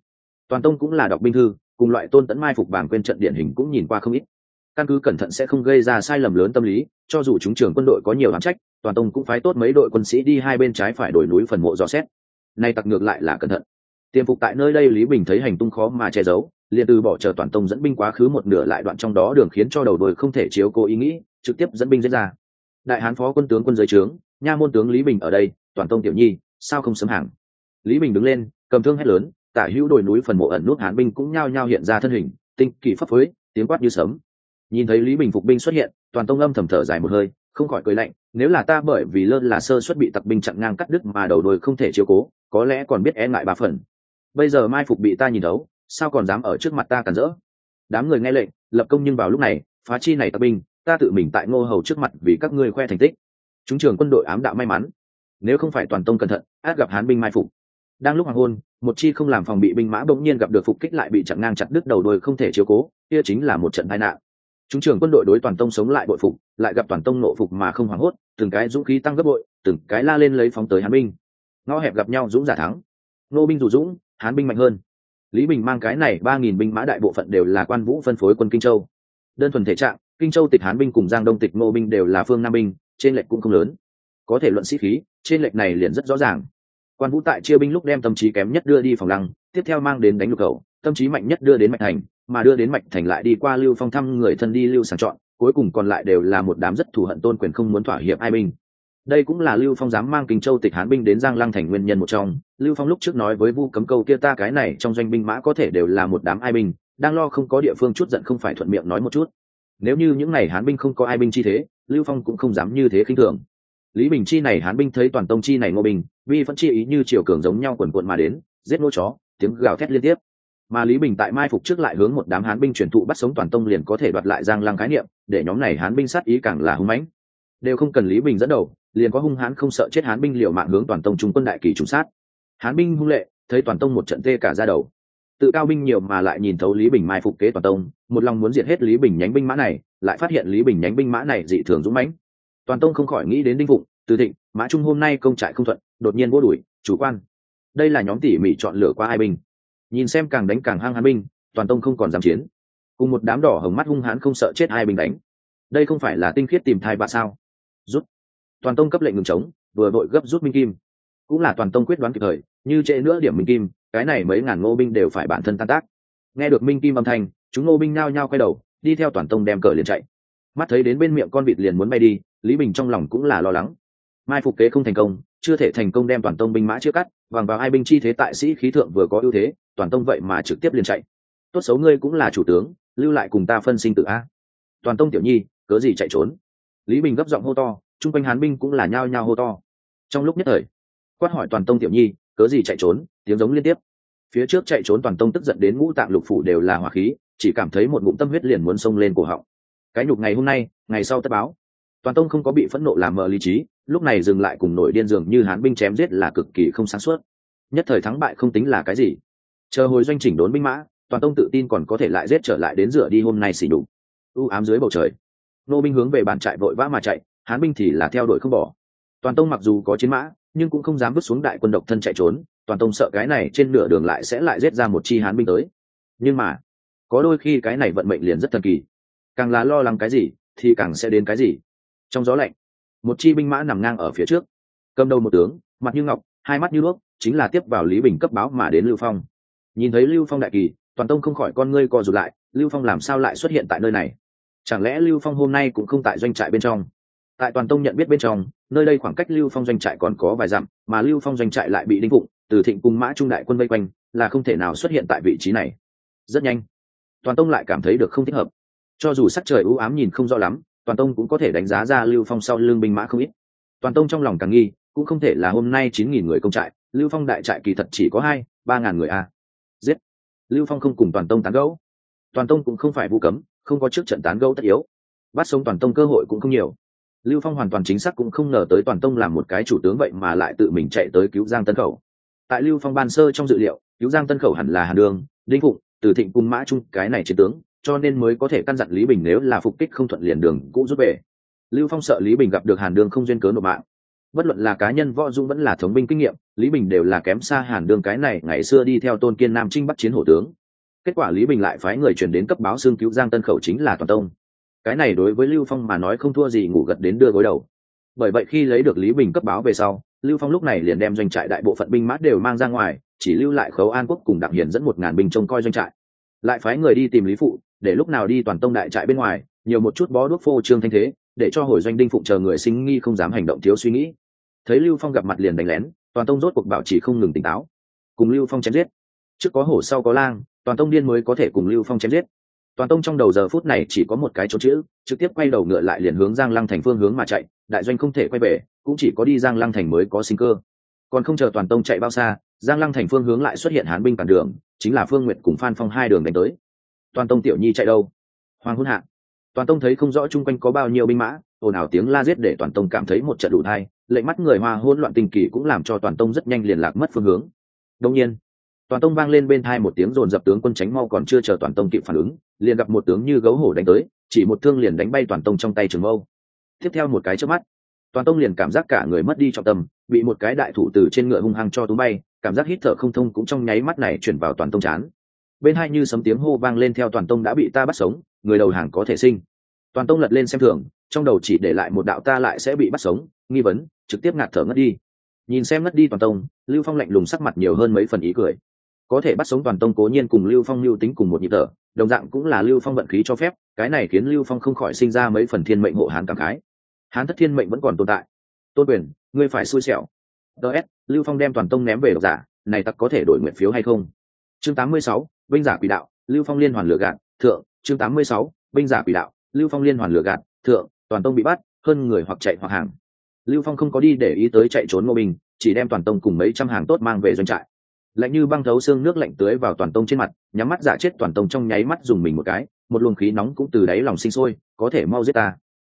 [SPEAKER 1] Toàn tông cũng là đọc binh thư cùng loại tôn tẫn mai phục bảng quên trận điển hình cũng nhìn qua không ít. Căn cứ cẩn thận sẽ không gây ra sai lầm lớn tâm lý, cho dù chúng trường quân đội có nhiều hán trách, toàn tông cũng phái tốt mấy đội quân sĩ đi hai bên trái phải đổi núi phần mộ dò xét. Nay tặc ngược lại là cẩn thận. Tiềm phục tại nơi đây lý bình thấy hành tung khó mà che giấu, liền từ bỏ chờ toàn tông dẫn binh quá khứ một nửa lại đoạn trong đó đường khiến cho đầu đuôi không thể chiếu cố ý nghĩ, trực tiếp dẫn binh diễn ra. Đại hán phó quân tướng quân giới trướng, nha môn tướng lý bình ở đây, toàn tông tiểu nhi, sao không sớm hàng? Lý bình đứng lên, cầm thương hét lớn tả hữu đồi núi phần mộ ẩn nút hán binh cũng nhao nhao hiện ra thân hình, tinh kỳ pháp phới, tiếng quát như sấm. Nhìn thấy lý bình phục binh xuất hiện, toàn tông âm thầm thở dài một hơi, không khỏi cười lạnh, nếu là ta bởi vì lơn là sơ xuất bị tặc binh chặn ngang cắt đứt mà đầu đồi không thể chiếu cố, có lẽ còn biết e ngại ba phần. Bây giờ mai phục bị ta nhìn đấu sao còn dám ở trước mặt ta cản rỡ? Đám người nghe lệnh, lập công nhưng vào lúc này, phá chi này tặc binh, ta tự mình tại ngô hầu trước mặt vì các ngươi khoe thành tích. Chúng trường quân đội ám đạo may mắn. Nếu không phải toàn tông cẩn thận, át gặp hán binh mai phục. Đang lúc hoàng hôn một chi không làm phòng bị binh mã bỗng nhiên gặp được phục kích lại bị chặn ngang chặt đứt đầu đuôi không thể chiếu cố, kia chính là một trận tai nạn. Chúng trưởng quân đội đối toàn tông sống lại bội phục, lại gặp toàn tông nộ phục mà không hoảng hốt, từng cái dũng khí tăng gấp bội, từng cái la lên lấy phóng tới hán binh. Ngõ hẹp gặp nhau dũng giả thắng. Nô binh dù dũng, hán binh mạnh hơn. Lý bình mang cái này ba nghìn binh mã đại bộ phận đều là quan vũ phân phối quân kinh châu. Đơn thuần thể trạng, kinh châu tịch hán binh cùng giang đông tịch ngô binh đều là phương nam binh, trên lệch cũng không lớn. Có thể luận sĩ khí, trên lệch này liền rất rõ ràng quan vũ tại chia binh lúc đem tâm trí kém nhất đưa đi phòng lăng, tiếp theo mang đến đánh lục cầu, tâm trí mạnh nhất đưa đến mạch thành, mà đưa đến mạch thành lại đi qua lưu phong thăm người thân đi lưu sàng chọn, cuối cùng còn lại đều là một đám rất thù hận tôn quyền không muốn thỏa hiệp ai binh. Đây cũng là lưu phong dám mang kinh châu tịch hán binh đến giang lăng thành nguyên nhân một trong. Lưu phong lúc trước nói với vu cấm câu kia ta cái này trong doanh binh mã có thể đều là một đám ai binh, đang lo không có địa phương chút giận không phải thuận miệng nói một chút. Nếu như những n à y hán binh không có ai binh chi thế, lưu phong cũng không dám như thế khinh thường lý bình chi này hán binh thấy toàn tông chi này ngô bình vi vẫn chi ý như triều cường giống nhau quần quận mà đến, giết nô chó, tiếng gào thét liên tiếp. Mà lý bình tại mai phục trước lại hướng một đám hán binh truyền thụ bắt sống toàn tông liền có thể đoạt lại giang lăng khái niệm, để nhóm này hán binh sát ý càng là hung mãnh. Đều không cần lý bình dẫn đầu, liền có hung hán không sợ chết hán binh liều mạng hướng toàn tông trung quân đại kỳ trùng sát. Hán binh hung lệ, thấy toàn tông một trận tê cả ra đầu. Tự cao binh nhiều mà lại nhìn thấu lý bình mai phục kế toàn tông, một lòng muốn diệt hết lý bình nhánh binh mã này, lại phát hiện lý bình nhánh binh mã này dị thường dũng mãnh toàn tông không khỏi nghĩ đến đinh phụng, từ thịnh, mã trung hôm nay công trại không thuận, đột nhiên vô đuổi, chủ quan. Đây là nhóm tỉ mỉ chọn lựa qua hai binh. Nhìn xem càng đánh càng hăng hán binh, toàn tông không còn dám chiến. Cùng một đám đỏ hồng mắt hung hãn không sợ chết hai binh đánh. Đây không phải là tinh khiết tìm thai bạ sao? Rút. Toàn tông cấp lệnh ngừng chống, vừa đội gấp rút minh kim. Cũng là toàn tông quyết đoán kịp thời, như trễ nữa điểm minh kim, cái này mấy ngàn ngô binh đều phải bản thân tan tác. Nghe được minh kim âm thanh, chúng ngô binh nao nhao quay đầu, đi theo toàn tông đem cờ liền chạy. Mắt thấy đến bên miệng con vịt liền muốn bay đi lý bình trong lòng cũng là lo lắng. Mai phục kế không thành công, chưa thể thành công đem toàn tông binh mã chia cắt vàng vào hai binh chi thế tại sĩ khí thượng vừa có ưu thế, toàn tông vậy mà trực tiếp liền chạy. Tốt xấu ngươi cũng là chủ tướng, lưu lại cùng ta phân sinh tự a. Toàn tông tiểu nhi, cớ gì chạy trốn? Lý bình gấp giọng hô to, chung quanh hán binh cũng là nhao nhao hô to. Trong lúc nhất thời, quát hỏi toàn tông tiểu nhi, cớ gì chạy trốn, tiếng giống liên tiếp. Phía trước chạy trốn toàn tông tức giận đến ngũ tạng lục phủ đều là hỏa khí, chỉ cảm thấy một ngụm tâm huyết liền muốn xông lên cổ họng. Cái nhục ngày hôm nay, ngày sau tất báo toàn tông không có bị phẫn nộ làm mờ lý trí, lúc này dừng lại cùng nổi điên dường như hán binh chém giết là cực kỳ không sáng suốt. Nhất thời thắng bại không tính là cái gì. Chờ hồi doanh chỉnh đốn binh mã, toàn tông tự tin còn có thể lại giết trở lại đến rửa đi hôm nay xỉ đục. U ám dưới bầu trời. Nô binh hướng về bàn trại vội vã mà chạy, hán binh thì là theo đuổi không bỏ. Toàn tông mặc dù có chiến mã, nhưng cũng không dám bước xuống đại quân độc thân chạy trốn, toàn tông sợ cái này trên nửa đường lại sẽ lại giết ra một chi hán binh tới. Nhưng mà, có đôi khi cái này vận mệnh liền rất thần kỳ. Càng là lo lắng cái gì, thì càng sẽ đến cái gì trong gió lạnh. Một chi binh mã nằm ngang ở phía trước. Cầm đầu một tướng, mặt như ngọc, hai mắt như đuốc chính là tiếp vào lý bình cấp báo mà đến lưu phong. Nhìn thấy lưu phong đại kỳ, toàn tông không khỏi con ngươi co rụt lại, lưu phong làm sao lại xuất hiện tại nơi này? Chẳng lẽ lưu phong hôm nay cũng không tại doanh trại bên trong? Tại toàn tông nhận biết bên trong, nơi đây khoảng cách lưu phong doanh trại còn có vài dặm, mà lưu phong doanh trại lại bị đinh phụng, từ thịnh cùng mã trung đại quân vây quanh, là không thể nào xuất hiện tại vị trí này. Rất nhanh, toàn tông lại cảm thấy được không thích hợp. Cho dù sắc trời ưu ám nhìn không rõ lắm toàn tông cũng có thể đánh giá ra lưu phong sau lương binh mã không ít. Toàn tông trong lòng càng nghi, cũng không thể là hôm nay chín nghìn người công trại, lưu phong đại trại kỳ thật chỉ có hai, ba ngàn người a. À. giết. Lưu phong không cùng toàn tông tán gẫu. Toàn tông cũng không phải vu cấm, không có trước trận tán gẫu tất yếu. Bắt sống toàn tông cơ hội cũng không nhiều. Lưu phong hoàn toàn chính xác cũng không ngờ tới toàn tông làm một cái chủ tướng vậy mà lại tự mình chạy tới cứu giang tân khẩu. Tại lưu phong ban sơ trong dự liệu, cứu giang tân khẩu hẳn là hàn đường, đinh phụng, từ thịnh cung mã trung, cái này chiến tướng cho nên mới có thể căn dặn lý bình nếu là phục kích không thuận liền đường cũ rút về. Lưu phong sợ lý bình gặp được hàn đường không duyên cớ nộp mạng. Bất luận là cá nhân võ dung vẫn là thống binh kinh nghiệm, lý bình đều là kém xa hàn đường cái này ngày xưa đi theo tôn kiên nam trinh bắt chiến hổ tướng. Kết quả lý bình lại phái người chuyển đến cấp báo xương cứu giang tân khẩu chính là toàn tông. Cái này đối với lưu phong mà nói không thua gì ngủ gật đến đưa gối đầu. Bởi vậy khi lấy được lý bình cấp báo về sau, lưu phong lúc này liền đem doanh trại đại bộ phận binh mã đều mang ra ngoài, chỉ lưu lại khấu an quốc cùng đặng hiền dẫn một ngàn binh trông coi doanh trại. Lại phái người đi tìm lý phụ để lúc nào đi toàn tông đại trại bên ngoài, nhiều một chút bó đuốc phô trương thanh thế, để cho hồi doanh đinh phụng chờ người sinh nghi không dám hành động thiếu suy nghĩ. Thấy lưu phong gặp mặt liền đánh lén, toàn tông rốt cuộc bảo trì không ngừng tỉnh táo. Cùng lưu phong chém giết. Trước có hổ, sau có lang, toàn tông điên mới có thể cùng lưu phong chém giết. Toàn tông trong đầu giờ phút này chỉ có một cái chỗ chữ, trực tiếp quay đầu ngựa lại liền hướng giang lăng thành phương hướng mà chạy, đại doanh không thể quay về, cũng chỉ có đi giang lăng thành mới có sinh cơ. Còn không chờ toàn tông chạy bao xa, giang lăng thành phương hướng lại xuất hiện hán binh cản đường, chính là phương nguyệt cùng phan phong hai đường đánh tới toàn tông tiểu nhi chạy đâu? Hoàng hôn hạ. Toàn tông thấy không rõ chung quanh có bao nhiêu binh mã, ồn ào tiếng la giết để toàn tông cảm thấy một trận đủ thai lệnh mắt người hoa hôn loạn tình kỳ cũng làm cho toàn tông rất nhanh liền lạc mất phương hướng. Đông nhiên, toàn tông vang lên bên thai một tiếng dồn dập tướng quân tránh mau còn chưa chờ toàn tông kịp phản ứng, liền gặp một tướng như gấu hổ đánh tới, chỉ một thương liền đánh bay toàn tông trong tay trường mâu. Tiếp theo một cái trước mắt, toàn tông liền cảm giác cả người mất đi trọng tâm, bị một cái đại thủ từ trên ngựa hung hăng cho tú bay, cảm giác hít thở không thông cũng trong nháy mắt này chuyển vào toàn tông chán bên hai như sấm tiếng hô vang lên theo toàn tông đã bị ta bắt sống, người đầu hàng có thể sinh. Toàn tông lật lên xem thường, trong đầu chỉ để lại một đạo ta lại sẽ bị bắt sống, nghi vấn, trực tiếp ngạt thở ngất đi. Nhìn xem ngất đi toàn tông, lưu phong lạnh lùng sắc mặt nhiều hơn mấy phần ý cười. Có thể bắt sống toàn tông cố nhiên cùng lưu phong lưu tính cùng một nhịp thở, đồng dạng cũng là lưu phong vận khí cho phép, cái này khiến lưu phong không khỏi sinh ra mấy phần thiên mệnh hộ hán cảm khái. Hán thất thiên mệnh vẫn còn tồn tại. Tôn quyền, ngươi phải xui xẻo. Ts lưu phong đem toàn tông ném về độc giả, này tặc có thể đổi nguyện phiếu hay không? Chương 86, binh giả quỷ đạo lưu phong liên hoàn lửa gạt thượng. Chương 86, binh giả quỷ đạo lưu phong liên hoàn lửa gạt thượng. Toàn tông bị bắt hơn người hoặc chạy hoặc hàng. Lưu phong không có đi để ý tới chạy trốn ngô bình, chỉ đem toàn tông cùng mấy trăm hàng tốt mang về doanh trại. Lạnh như băng thấu xương nước lạnh tưới vào toàn tông trên mặt nhắm mắt giả chết toàn tông trong nháy mắt dùng mình một cái một luồng khí nóng cũng từ đáy lòng sinh sôi có thể mau giết ta.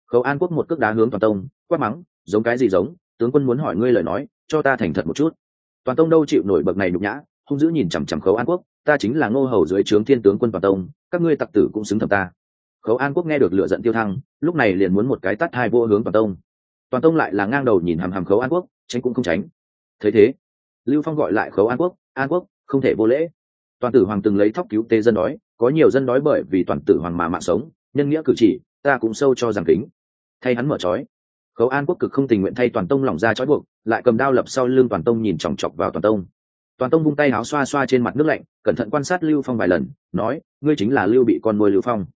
[SPEAKER 1] Khấu an quốc một cước đá hướng toàn tông quát mắng giống cái gì giống? Tướng quân muốn hỏi ngươi lời nói cho ta thành thật một chút. Toàn tông đâu chịu nổi bậc này nhục nhã hung dữ nhìn chằm chằm khấu an quốc, ta chính là ngô hầu dưới trướng thiên tướng quân toàn tông, các ngươi tặc tử cũng xứng thầm ta. Khấu an quốc nghe được lựa giận tiêu thăng, lúc này liền muốn một cái tắt hai vô hướng toàn tông. Toàn tông lại là ngang đầu nhìn hàm hàm khấu an quốc, tránh cũng không tránh. Thấy thế, lưu phong gọi lại khấu an quốc an quốc, không thể vô lễ. Toàn tử hoàng từng lấy thóc cứu tế dân đói, có nhiều dân đói bởi vì toàn tử hoàng mà mạng sống, nhân nghĩa cử chỉ, ta cũng sâu cho rằng kính. Thay hắn mở trói. Khấu an quốc cực không tình nguyện thay toàn tông lỏng ra trói buộc, lại cầm đao lập sau lưng toàn tông nhìn chòng chọc vào toàn tông toàn tông vung tay áo xoa xoa trên mặt nước lạnh, cẩn thận quan sát lưu phong vài lần, nói, ngươi chính là lưu bị con nuôi lưu phong.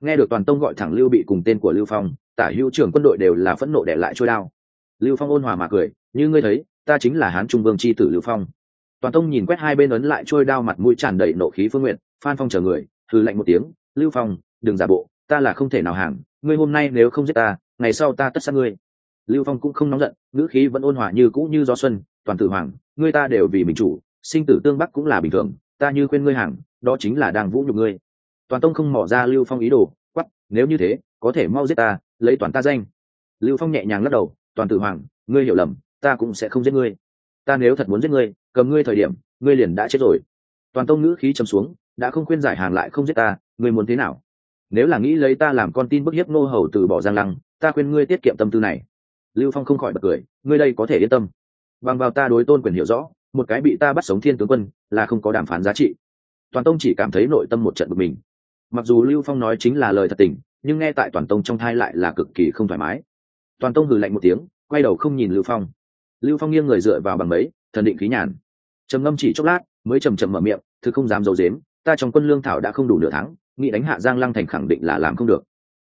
[SPEAKER 1] Nghe được toàn tông gọi thẳng lưu bị cùng tên của lưu phong, tả hữu trưởng quân đội đều là phẫn nộ để lại trôi đao. Lưu phong ôn hòa mà cười, như ngươi thấy, ta chính là hán trung vương c h i tử lưu phong. Toàn tông nhìn quét hai bên ấn lại trôi đao mặt mũi tràn đầy nộ khí phương nguyện, phan phong chờ người thư lạnh một tiếng, lưu phong, đừng giả bộ, ta là không thể nào hàng, ngươi hôm nay nếu không giết ta, ngày sau ta tất sát ngươi. Lưu phong cũng không nóng giận, ngữ khí vẫn ôn hòa như cũ như gió xuân, toàn tử hoàng, ngươi ta đều vì mình chủ sinh tử tương bắc cũng là bình thường, ta như khuyên ngươi hàng đó chính là đang vũ nhục ngươi. Toàn tông không mỏ ra lưu phong ý đồ quắp nếu như thế, có thể mau giết ta, lấy toàn ta danh. Lưu phong nhẹ nhàng lắc đầu, toàn tử hoàng, ngươi hiểu lầm, ta cũng sẽ không giết ngươi. Ta nếu thật muốn giết ngươi, cầm ngươi thời điểm, ngươi liền đã chết rồi. Toàn tông ngữ khí chấm xuống, đã không khuyên giải hàng lại không giết ta, ngươi muốn thế nào? Nếu là nghĩ lấy ta làm con tin bức hiếp nô hầu từ bỏ giang lăng, ta khuyên ngươi tiết kiệm tâm tư này. Lưu phong không khỏi bật cười, ngươi đây có thể yên tâm. Bằng vào ta đối tôn quyền hiểu rõ một cái bị ta bắt sống thiên tướng quân là không có đàm phán giá trị. Toàn tông chỉ cảm thấy nội tâm một trận bực mình. Mặc dù lưu phong nói chính là lời thật tình, nhưng nghe tại toàn tông trong thai lại là cực kỳ không thoải mái. Toàn tông hừ lạnh một tiếng, quay đầu không nhìn lưu phong. Lưu phong nghiêng người dựa vào bằng mấy, thần định khí nhàn. Trầm ngâm chỉ chốc lát, mới chầm chậm mở miệng thứ không dám d i ấ u dếm ta trong quân lương thảo đã không đủ nửa tháng, nghĩ đánh hạ giang lăng thành khẳng định là làm không được.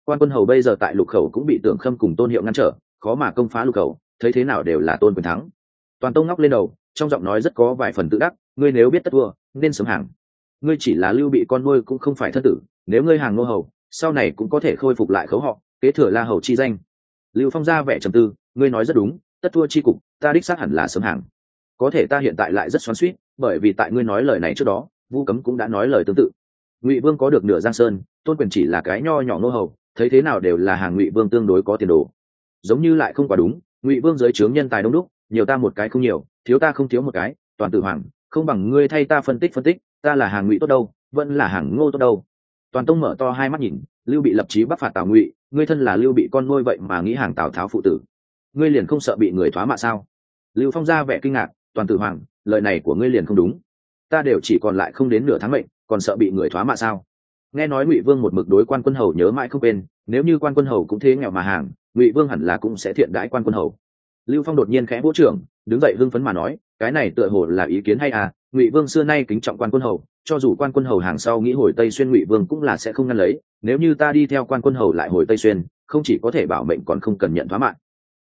[SPEAKER 1] Quan quân hầu bây giờ tại lục khẩu cũng bị tưởng khâm cùng tôn hiệu ngăn trở, khó mà công phá lục khẩu, thấy thế nào đều là tôn quyền thắng. Toàn tông ngóc lên đầu trong giọng nói rất có vài phần tự đắc, ngươi nếu biết tất thua, nên sớm hàng. Ngươi chỉ là lưu bị con nuôi cũng không phải thất tử, nếu ngươi hàng nô hầu, sau này cũng có thể khôi phục lại khấu họ, kế thừa la hầu chi danh. Lưu phong ra vẻ trầm tư, ngươi nói rất đúng, tất thua chi cục, ta đích xác hẳn là sớm hàng. Có thể ta hiện tại lại rất xoắn suýt bởi vì tại ngươi nói lời này trước đó, vu cấm cũng đã nói lời tương tự. Ngụy vương có được nửa giang sơn, tôn quyền chỉ là cái nho nhỏ nô hầu, thấy thế nào đều là hàng ngụy vương tương đối có tiền đồ. Giống như lại không quá đúng, ngụy vương giới trướng nhân tài đông đúc, nhiều ta một cái không nhiều thiếu ta không thiếu một cái, toàn tử hoàng, không bằng ngươi thay ta phân tích phân tích, ta là hàng ngụy tốt đâu, vẫn là hàng ngô tốt đâu. Toàn tông mở to hai mắt nhìn, lưu bị lập trí bắc phạt tào ngụy, ngươi thân là lưu bị con ngôi vậy mà nghĩ hàng tào tháo phụ tử. Ngươi liền không sợ bị người thoá mạ sao? Lưu phong ra vẻ kinh ngạc, toàn tử hoàng, lời này của ngươi liền không đúng. Ta đều chỉ còn lại không đến nửa tháng mệnh, còn sợ bị người thoá mạ sao? Nghe nói ngụy vương một mực đối quan quân hầu nhớ mãi không quên, nếu như quan quân hầu cũng thế nghèo mà hàng, ngụy vương hẳn là cũng sẽ thiện đãi quan quân hầu. Lưu phong đột nhiên khẽ vỗ trưởng đứng dậy hưng phấn mà nói, cái này tựa hồ là ý kiến hay à? Ngụy vương xưa nay kính trọng quan quân hầu, cho dù quan quân hầu hàng sau nghĩ hồi tây xuyên ngụy vương cũng là sẽ không ngăn lấy. Nếu như ta đi theo quan quân hầu lại hồi tây xuyên, không chỉ có thể bảo mệnh còn không cần nhận thoá mạng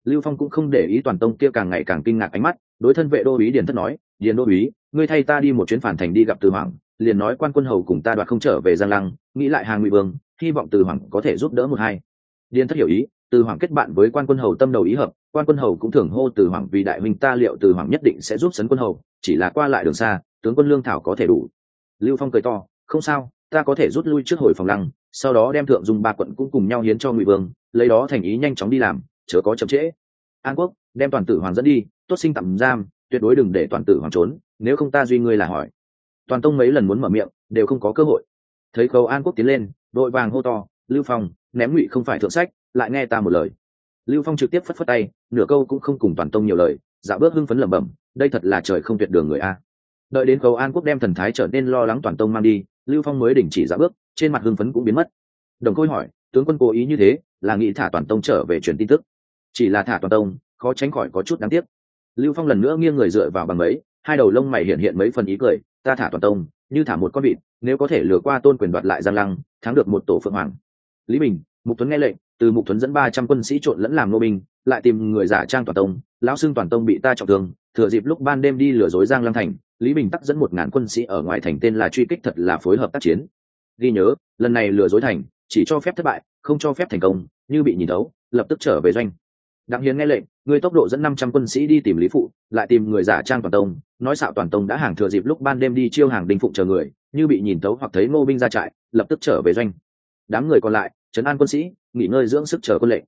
[SPEAKER 1] lưu phong cũng không để ý toàn tông kia càng ngày càng kinh ngạc ánh mắt, đối thân vệ đô ý điền thất nói, điền đô ý ngươi thay ta đi một chuyến phản thành đi gặp từ hoàng, liền nói quan quân hầu cùng ta đoạt không trở về giang lăng, nghĩ lại hàng ngụy vương, hy vọng từ hoàng có thể giúp đỡ một hai. Điền thất hiểu ý từ hoàng kết bạn với quan quân hầu tâm đầu ý hợp, quan quân hầu cũng thường hô từ hoàng vì đại minh ta liệu từ hoàng nhất định sẽ giúp sấn quân hầu, chỉ là qua lại đường xa, tướng quân lương thảo có thể đủ. Lưu phong cười to, không sao, ta có thể rút lui trước hồi phòng lăng, sau đó đem thượng dùng ba quận cũng cùng nhau hiến cho ngụy vương, lấy đó thành ý nhanh chóng đi làm, chớ có chậm trễ. An quốc, đem toàn tử hoàng dẫn đi, tốt sinh tạm giam, tuyệt đối đừng để toàn tử hoàng trốn, nếu không ta duy ngươi là hỏi. Toàn tông mấy lần muốn mở miệng, đều không có cơ hội. Thấy khâu an quốc tiến lên, đội vàng hô to, lưu phong, ném ngụy không phải thượng sách lại nghe ta một lời. Lưu phong trực tiếp phất phất tay, nửa câu cũng không cùng toàn tông nhiều lời dạ bước hưng phấn lẩm bẩm, đây thật là trời không tuyệt đường người a. Đợi đến cầu an quốc đem thần thái trở nên lo lắng toàn tông mang đi, lưu phong mới đình chỉ dạ bước, trên mặt hưng phấn cũng biến mất. Đồng khôi hỏi, tướng quân cố ý như thế, là nghĩ thả toàn tông trở về truyền tin tức? Chỉ là thả toàn tông, khó tránh khỏi có chút đáng tiếc. Lưu phong lần nữa nghiêng người dựa vào bằng ấy, hai đầu lông mày hiện hiện mấy phần ý cười, ta thả toàn tông, như thả một con vịt, nếu có thể lừa qua tôn quyền đoạt lại giang lăng, thắng được một tổ phượng hoàng. Lý bình, mục tuấn nghe lệnh từ mục thuấn dẫn ba trăm quân sĩ trộn lẫn làm nô binh, lại tìm người giả trang toàn tông, lão xưng toàn tông bị ta trọng thương, thừa dịp lúc ban đêm đi lừa dối giang lăng thành, lý bình tắc dẫn một ngàn quân sĩ ở ngoài thành tên là truy kích thật là phối hợp tác chiến. Ghi nhớ, lần này lừa dối thành, chỉ cho phép thất bại, không cho phép thành công, như bị nhìn đấu lập tức trở về doanh. Đặng hiến nghe lệnh, người tốc độ dẫn năm trăm quân sĩ đi tìm lý phụ, lại tìm người giả trang toàn tông, nói xạo toàn tông đã hàng thừa dịp lúc ban đêm đi chiêu hàng đinh phụng chờ người, như bị nhìn tấu hoặc thấy ngô binh ra trại, lập tức trở về doanh. Đám người còn lại, trấn an quân sĩ nghỉ ngơi dưỡng sức chờ quân lệnh.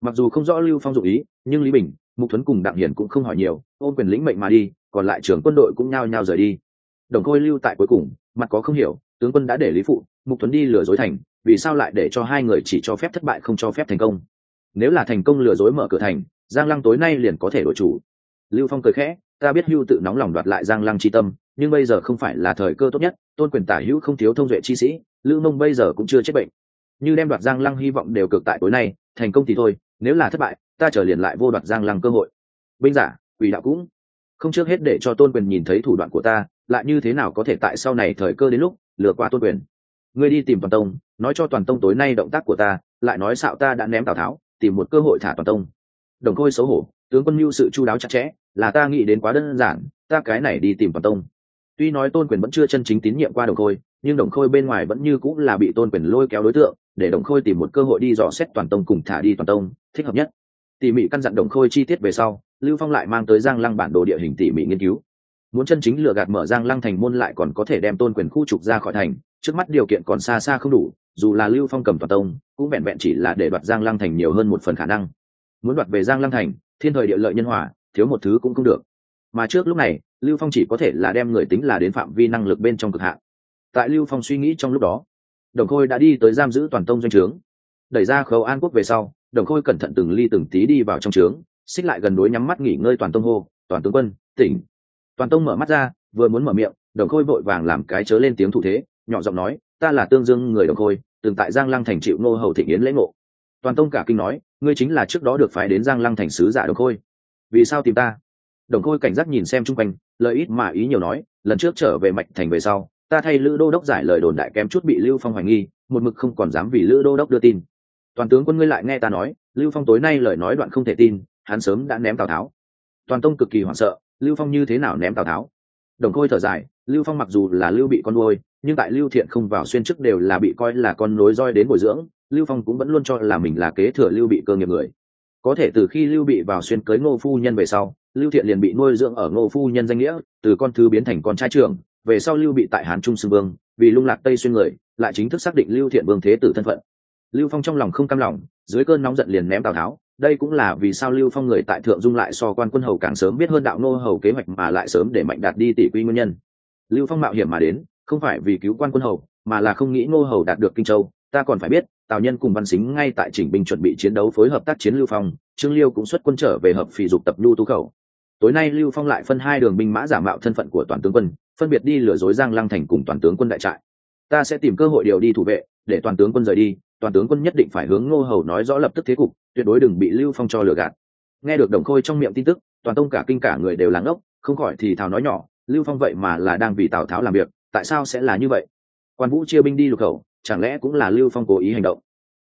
[SPEAKER 1] Mặc dù không rõ lưu phong dụ ý, nhưng lý bình, mục thuấn cùng đặng hiển cũng không hỏi nhiều, ôm quyền lĩnh mệnh mà đi, còn lại trưởng quân đội cũng nhao nhao rời đi. Đồng khôi lưu tại cuối cùng, mặt có không hiểu, tướng quân đã để lý phụ, mục thuấn đi lừa dối thành, vì sao lại để cho hai người chỉ cho phép thất bại không cho phép thành công? Nếu là thành công lừa dối mở cửa thành, giang lăng tối nay liền có thể đổi chủ. Lưu phong cười khẽ, ta biết hưu tự nóng lòng đoạt lại giang lăng c tâm, nhưng bây giờ không phải là thời cơ tốt nhất, tôn quyền tả hữu không thiếu thông duệ chi sĩ lữ mông bây giờ cũng chưa chết bệnh như đem đoạt giang lăng hy vọng đều cực tại tối nay, thành công thì thôi, nếu là thất bại, ta trở liền lại vô đoạt giang lăng cơ hội. Binh giả, quỷ đạo cũng. Không trước hết để cho tôn quyền nhìn thấy thủ đoạn của ta, lại như thế nào có thể tại sau này thời cơ đến lúc, lừa qua tôn quyền. Ngươi đi tìm toàn tông, nói cho toàn tông tối nay động tác của ta, lại nói xạo ta đã ném tào tháo, tìm một cơ hội thả toàn tông. Đồng khôi xấu hổ, tướng quân mưu sự chu đáo chặt chẽ, là ta nghĩ đến quá đơn giản, ta cái này đi tìm toàn tông. Tuy nói tôn quyền vẫn chưa chân chính tín nhiệm qua đồng khôi, nhưng đồng khôi bên ngoài vẫn như cũng là bị tôn quyền lôi kéo đối tượng để đồng khôi tìm một cơ hội đi dò xét toàn tông cùng thả đi toàn tông, thích hợp nhất. Tỉ mỉ căn dặn đồng khôi chi tiết về sau, lưu phong lại mang tới giang lăng bản đồ địa hình tỉ mỉ nghiên cứu. Muốn chân chính lựa gạt mở giang lăng thành môn lại còn có thể đem tôn quyền khu trục ra khỏi thành, trước mắt điều kiện còn xa xa không đủ, dù là lưu phong cầm toàn tông, cũng vẹn vẹn chỉ là để đoạt giang lăng thành nhiều hơn một phần khả năng. Muốn đoạt về giang lăng thành, thiên thời địa lợi nhân hòa, thiếu một thứ cũng không được. Mà trước lúc này, lưu phong chỉ có thể là đem người tính là đến phạm vi năng lực bên trong cực hạn. Tại lưu phong suy nghĩ trong lúc đó đồng khôi đã đi tới giam giữ toàn tông doanh trướng. Đẩy ra khấu an quốc về sau, đồng khôi cẩn thận từng ly từng tí đi vào trong trướng, xích lại gần đối nhắm mắt nghỉ ngơi toàn tông hô, toàn tướng quân, tỉnh. Toàn tông mở mắt ra, vừa muốn mở miệng, đồng khôi vội vàng làm cái chớ lên tiếng thủ thế, nhỏ giọng nói, ta là tương dương người đồng khôi, từng tại giang lăng thành chịu nô hầu thịnh yến lễ ngộ. Toàn tông cả kinh nói, ngươi chính là trước đó được phái đến giang lăng thành sứ giả đồng khôi. Vì sao tìm ta? Đồng khôi cảnh giác nhìn xem chung quanh, lời ít mà ý nhiều nói, lần trước trở về mạch thành về sau ta thay lữ đô đốc giải lời đồn đại kém chút bị lưu phong hoài nghi, một mực không còn dám vì lữ đô đốc đưa tin. Toàn tướng quân ngươi lại nghe ta nói, lưu phong tối nay lời nói đoạn không thể tin, hắn sớm đã ném tào tháo. Toàn tông cực kỳ hoảng sợ, lưu phong như thế nào ném tào tháo? Đồng khôi thở dài, lưu phong mặc dù là lưu bị con nuôi, nhưng tại lưu thiện không vào xuyên chức đều là bị coi là con nối roi đến bồi dưỡng, lưu phong cũng vẫn luôn cho là mình là kế thừa lưu bị cơ nghiệp người. Có thể từ khi lưu bị vào xuyên cưới ngô phu nhân về sau, lưu thiện liền bị nuôi dưỡng ở ngô phu nhân danh nghĩa, từ con thứ biến thành con trai trưởng về sau lưu bị tại hán trung xưng vương, vì lung lạc tây xuyên người, lại chính thức xác định lưu thiện vương thế tử thân phận. Lưu phong trong lòng không cam lòng, dưới cơn nóng giận liền ném tào tháo. Đây cũng là vì sao lưu phong người tại thượng dung lại so quan quân hầu càng sớm biết hơn đạo nô hầu kế hoạch mà lại sớm để mạnh đạt đi tỷ quy nguyên nhân. Lưu phong mạo hiểm mà đến, không phải vì cứu quan quân hầu, mà là không nghĩ nô hầu đạt được kinh châu. Ta còn phải biết, tào nhân cùng văn xính ngay tại chỉnh binh chuẩn bị chiến đấu phối hợp tác chiến lưu phong, trương liêu cũng xuất quân trở về hợp phỉ dục tập nhu tu khẩu tối nay lưu phong lại phân hai đường binh mã giả mạo thân phận của toàn tướng quân, phân biệt đi lừa dối giang lăng thành cùng toàn tướng quân đại trại. Ta sẽ tìm cơ hội điều đi thủ vệ, để toàn tướng quân rời đi, toàn tướng quân nhất định phải hướng ngô hầu nói rõ lập tức thế cục, tuyệt đối đừng bị lưu phong cho lừa gạt. Nghe được đồng khôi trong miệng tin tức, toàn tông cả kinh cả người đều lắng ốc không khỏi thì thào nói nhỏ, lưu phong vậy mà là đang vì tào tháo làm việc, tại sao sẽ là như vậy? Quan vũ chia binh đi lục khẩu, chẳng lẽ cũng là lưu phong cố ý hành động?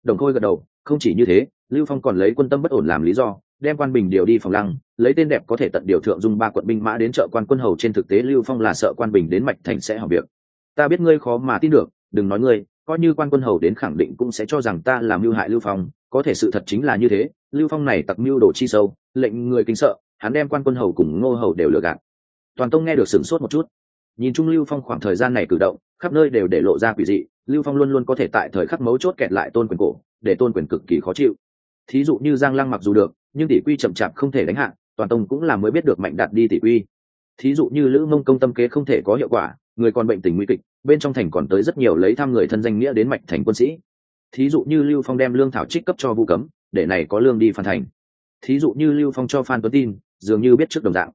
[SPEAKER 1] Đồng khôi gật đầu, không chỉ như thế, lưu phong còn lấy quân tâm bất ổn làm lý do đem quan bình điều đi phòng lăng, lấy tên đẹp có thể tận điều thượng dung ba quận binh mã đến chợ quan quân hầu trên thực tế lưu phong là sợ quan bình đến mạch thành sẽ hỏng việc. Ta biết ngươi khó mà tin được, đừng nói ngươi, coi như quan quân hầu đến khẳng định cũng sẽ cho rằng ta làm mưu hại lưu phong, có thể sự thật chính là như thế, lưu phong này tặc mưu đồ chi sâu, lệnh người kính sợ, hắn đem quan quân hầu cùng ngô hầu đều lừa gạt. Toàn tông nghe được sửng sốt một chút. Nhìn chung lưu phong khoảng thời gian này cử động, khắp nơi đều để lộ ra quỷ dị, lưu phong luôn luôn có thể tại thời khắc mấu chốt kẹt lại tôn quyền cổ, để tôn quyền cực kỳ khó chịu thí dụ như giang lăng mặc dù được, nhưng tỷ quy chậm chạp không thể đánh hạ, toàn tông cũng là mới biết được mạnh đạt đi tỷ quy. Thí dụ như lữ mông công tâm kế không thể có hiệu quả, người còn bệnh tình nguy kịch, bên trong thành còn tới rất nhiều lấy thăm người thân danh nghĩa đến mạnh thành quân sĩ. Thí dụ như lưu phong đem lương thảo trích cấp cho vu cấm, để này có lương đi phản thành. Thí dụ như lưu phong cho phan tuấn tin, dường như biết trước đồng dạng.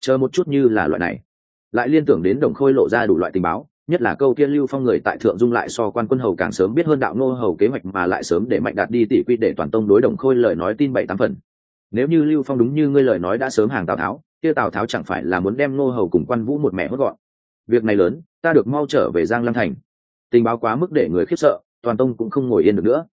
[SPEAKER 1] Chờ một chút như là loại này. Lại liên tưởng đến đồng khôi lộ ra đủ loại tình báo nhất là câu kia lưu phong người tại thượng dung lại so quan quân hầu càng sớm biết hơn đạo nô hầu kế hoạch mà lại sớm để mạnh đạt đi tỷ quy để toàn tông đối đồng khôi lời nói tin bảy tám phần. Nếu như lưu phong đúng như ngươi lời nói đã sớm hàng tào tháo kia tào tháo chẳng phải là muốn đem nô hầu cùng quan vũ một mẹ hốt gọn. Việc này lớn ta được mau trở về giang lăng thành. Tình báo quá mức để người khiếp sợ toàn tông cũng không ngồi yên được nữa.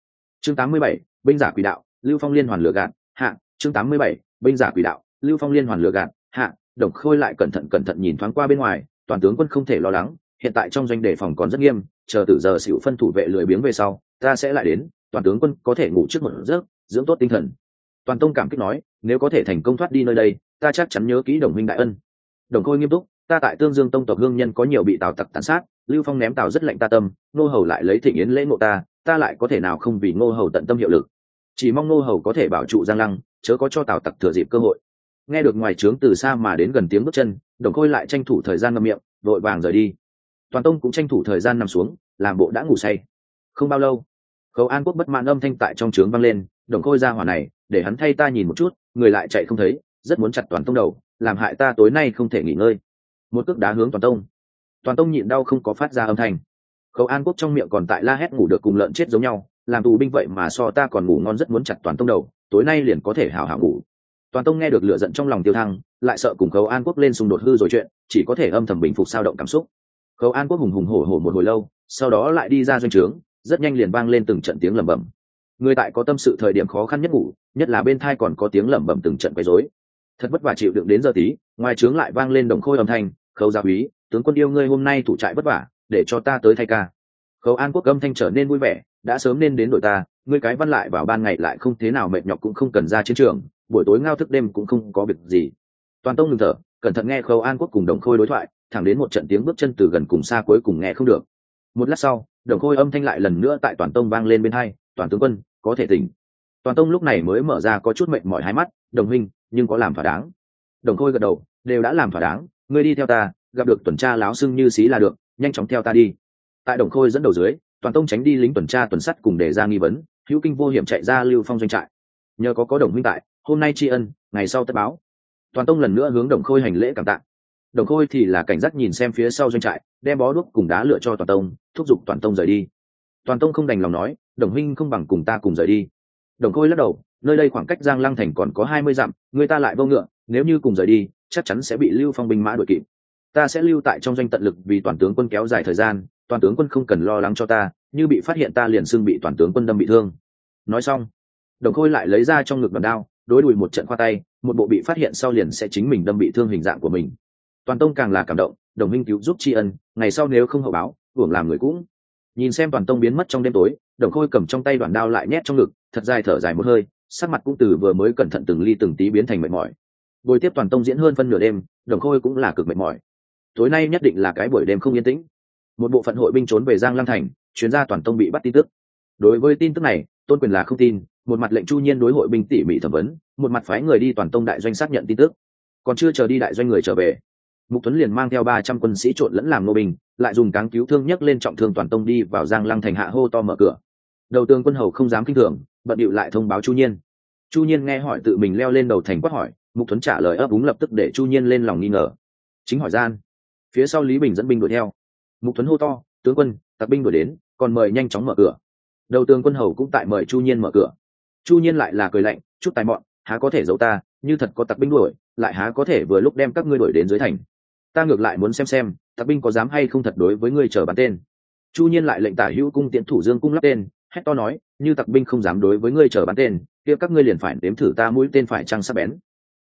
[SPEAKER 1] Chương 87, binh giả quỷ đạo lưu phong liên hoàn lừa gạt hạ chương 87, binh giả quỷ đạo lưu phong liên hoàn lừa gạt hạ đồng khôi lại cẩn thận cẩn thận nhìn thoáng qua bên ngoài toàn tướng quân không thể lo lắng hiện tại trong doanh đề phòng còn rất nghiêm, chờ từ giờ xỉu phân thủ vệ lười biếng về sau, ta sẽ lại đến, toàn tướng quân có thể ngủ trước một giấc, dưỡng tốt tinh thần. Toàn tông cảm kích nói, nếu có thể thành công thoát đi nơi đây, ta chắc chắn nhớ kỹ đồng minh đại ân. Đồng khôi nghiêm túc, ta tại tương dương tông tộc hương nhân có nhiều bị tào tặc tàn sát, lưu phong ném tào rất lạnh ta tâm, ngô hầu lại lấy thịnh yến lễ ngộ ta ta lại có thể nào không vì ngô hầu tận tâm hiệu lực? Chỉ mong ngô hầu có thể bảo trụ giang lăng, chớ có cho tào tặc thừa dịp cơ hội. Nghe được ngoài trướng từ xa mà đến gần tiếng bước chân, đồng khôi lại tranh thủ thời gian ngậm miệng, vội vàng rời đi toàn tông cũng tranh thủ thời gian nằm xuống, làm bộ đã ngủ say. Không bao lâu, khấu an quốc bất mãn âm thanh tại trong trướng vang lên, đồng khôi ra hỏa này, để hắn thay ta nhìn một chút, người lại chạy không thấy, rất muốn chặt toàn tông đầu, làm hại ta tối nay không thể nghỉ ngơi. Một cước đá hướng toàn tông. Toàn tông nhịn đau không có phát ra âm thanh. Khấu an quốc trong miệng còn tại la hét ngủ được cùng lợn chết giống nhau, làm tù binh vậy mà so ta còn ngủ ngon rất muốn chặt toàn tông đầu, tối nay liền có thể hào hào ngủ. Toàn tông nghe được lửa giận trong lòng tiêu thăng, lại sợ cùng khấu an quốc lên xung đột hư rồi chuyện, chỉ có thể âm thầm bình phục sao động cảm xúc khấu an quốc hùng hùng hổ hổ một hồi lâu, sau đó lại đi ra doanh trướng, rất nhanh liền vang lên từng trận tiếng lẩm bẩm. Người tại có tâm sự thời điểm khó khăn nhất ngủ, nhất là bên thai còn có tiếng lẩm bẩm từng trận quấy rối. Thật vất vả chịu đựng đến giờ tí, ngoài trướng lại vang lên đồng khôi âm thanh, khấu gia úy tướng quân yêu ngươi hôm nay thủ trại vất vả, để cho ta tới thay ca. Khấu an quốc âm thanh trở nên vui vẻ, đã sớm nên đến đội ta, ngươi cái văn lại vào ban ngày lại không thế nào mệt nhọc cũng không cần ra chiến trường, buổi tối ngao thức đêm cũng không có việc gì. Toàn tông ngừng thở, cẩn thận nghe khâu an quốc cùng đồng khôi đối thoại thẳng đến một trận tiếng bước chân từ gần cùng xa cuối cùng nghe không được. Một lát sau, đồng khôi âm thanh lại lần nữa tại toàn tông vang lên bên hai, toàn tướng quân, có thể tỉnh. Toàn tông lúc này mới mở ra có chút mệt mỏi hai mắt, đồng minh nhưng có làm thỏa đáng. Đồng khôi gật đầu, đều đã làm thỏa đáng, ngươi đi theo ta, gặp được tuần tra láo xưng như xí là được, nhanh chóng theo ta đi. Tại đồng khôi dẫn đầu dưới, toàn tông tránh đi lính tuần tra tuần sắt cùng để ra nghi vấn, hữu kinh vô hiểm chạy ra lưu phong doanh trại. Nhờ có có đồng huynh tại, hôm nay tri ân, ngày sau tất báo. Toàn tông lần nữa hướng đồng khôi hành lễ cảm tạ đồng khôi thì là cảnh giác nhìn xem phía sau doanh trại, đem bó đuốc cùng đá lựa cho toàn tông, thúc giục toàn tông rời đi. Toàn tông không đành lòng nói, đồng huynh không bằng cùng ta cùng rời đi. Đồng khôi lắc đầu, nơi đây khoảng cách giang lăng thành còn có hai mươi dặm, người ta lại vô ngựa, nếu như cùng rời đi, chắc chắn sẽ bị lưu phong binh mã đuổi kịp. Ta sẽ lưu tại trong doanh tận lực vì toàn tướng quân kéo dài thời gian, toàn tướng quân không cần lo lắng cho ta, như bị phát hiện ta liền xưng bị toàn tướng quân đâm bị thương. Nói xong, đồng khôi lại lấy ra trong ngực đòn đao, đối đùi một trận khoa tay, một bộ bị phát hiện sau liền sẽ chính mình đâm bị thương hình dạng của mình toàn tông càng là cảm động, đồng minh cứu giúp tri ân, ngày sau nếu không hậu báo, hưởng làm người cũng. Nhìn xem toàn tông biến mất trong đêm tối, đồng khôi cầm trong tay đoàn đao lại nhét trong ngực, thật dài thở dài một hơi, sắc mặt cũng từ vừa mới cẩn thận từng ly từng tí biến thành mệt mỏi. Buổi tiếp toàn tông diễn hơn phân nửa đêm, đồng khôi cũng là cực mệt mỏi. Tối nay nhất định là cái buổi đêm không yên tĩnh. Một bộ phận hội binh trốn về giang lăng thành chuyên gia toàn tông bị bắt tin tức. Đối với tin tức này, tôn quyền là không tin, một mặt lệnh chu nhiên đối hội binh tỉ mỉ thẩm vấn, một mặt phái người đi toàn tông đại doanh xác nhận tin tức. Còn chưa chờ đi đại doanh người trở về mục tuấn liền mang theo ba trăm quân sĩ trộn lẫn làm nô bình, lại dùng cáng cứu thương nhấc lên trọng thương toàn tông đi vào giang lăng thành hạ hô to mở cửa. Đầu tường quân hầu không dám kinh thường bận điệu lại thông báo chu nhiên. Chu nhiên nghe hỏi tự mình leo lên đầu thành quát hỏi mục tuấn trả lời ấp úng lập tức để chu nhiên lên lòng nghi ngờ. Chính hỏi gian phía sau lý bình dẫn binh đuổi theo. Mục tuấn hô to tướng quân tặc binh đuổi đến còn mời nhanh chóng mở cửa. Đầu tường quân hầu cũng tại mời chu nhiên mở cửa. Chu nhiên lại là cười lạnh chút tài mọn há có thể giấu ta như thật có tặc binh đuổi lại há có thể vừa lúc đem các ngươi đuổi đến dưới thành ta ngược lại muốn xem xem tặc binh có dám hay không thật đối với ngươi chờ bắn tên. Chu nhiên lại lệnh tả hữu cung tiễn thủ dương cung lắp tên, hét to nói, như tặc binh không dám đối với ngươi chờ bắn tên, kia các ngươi liền phải đếm thử ta mũi tên phải trăng sắp bén.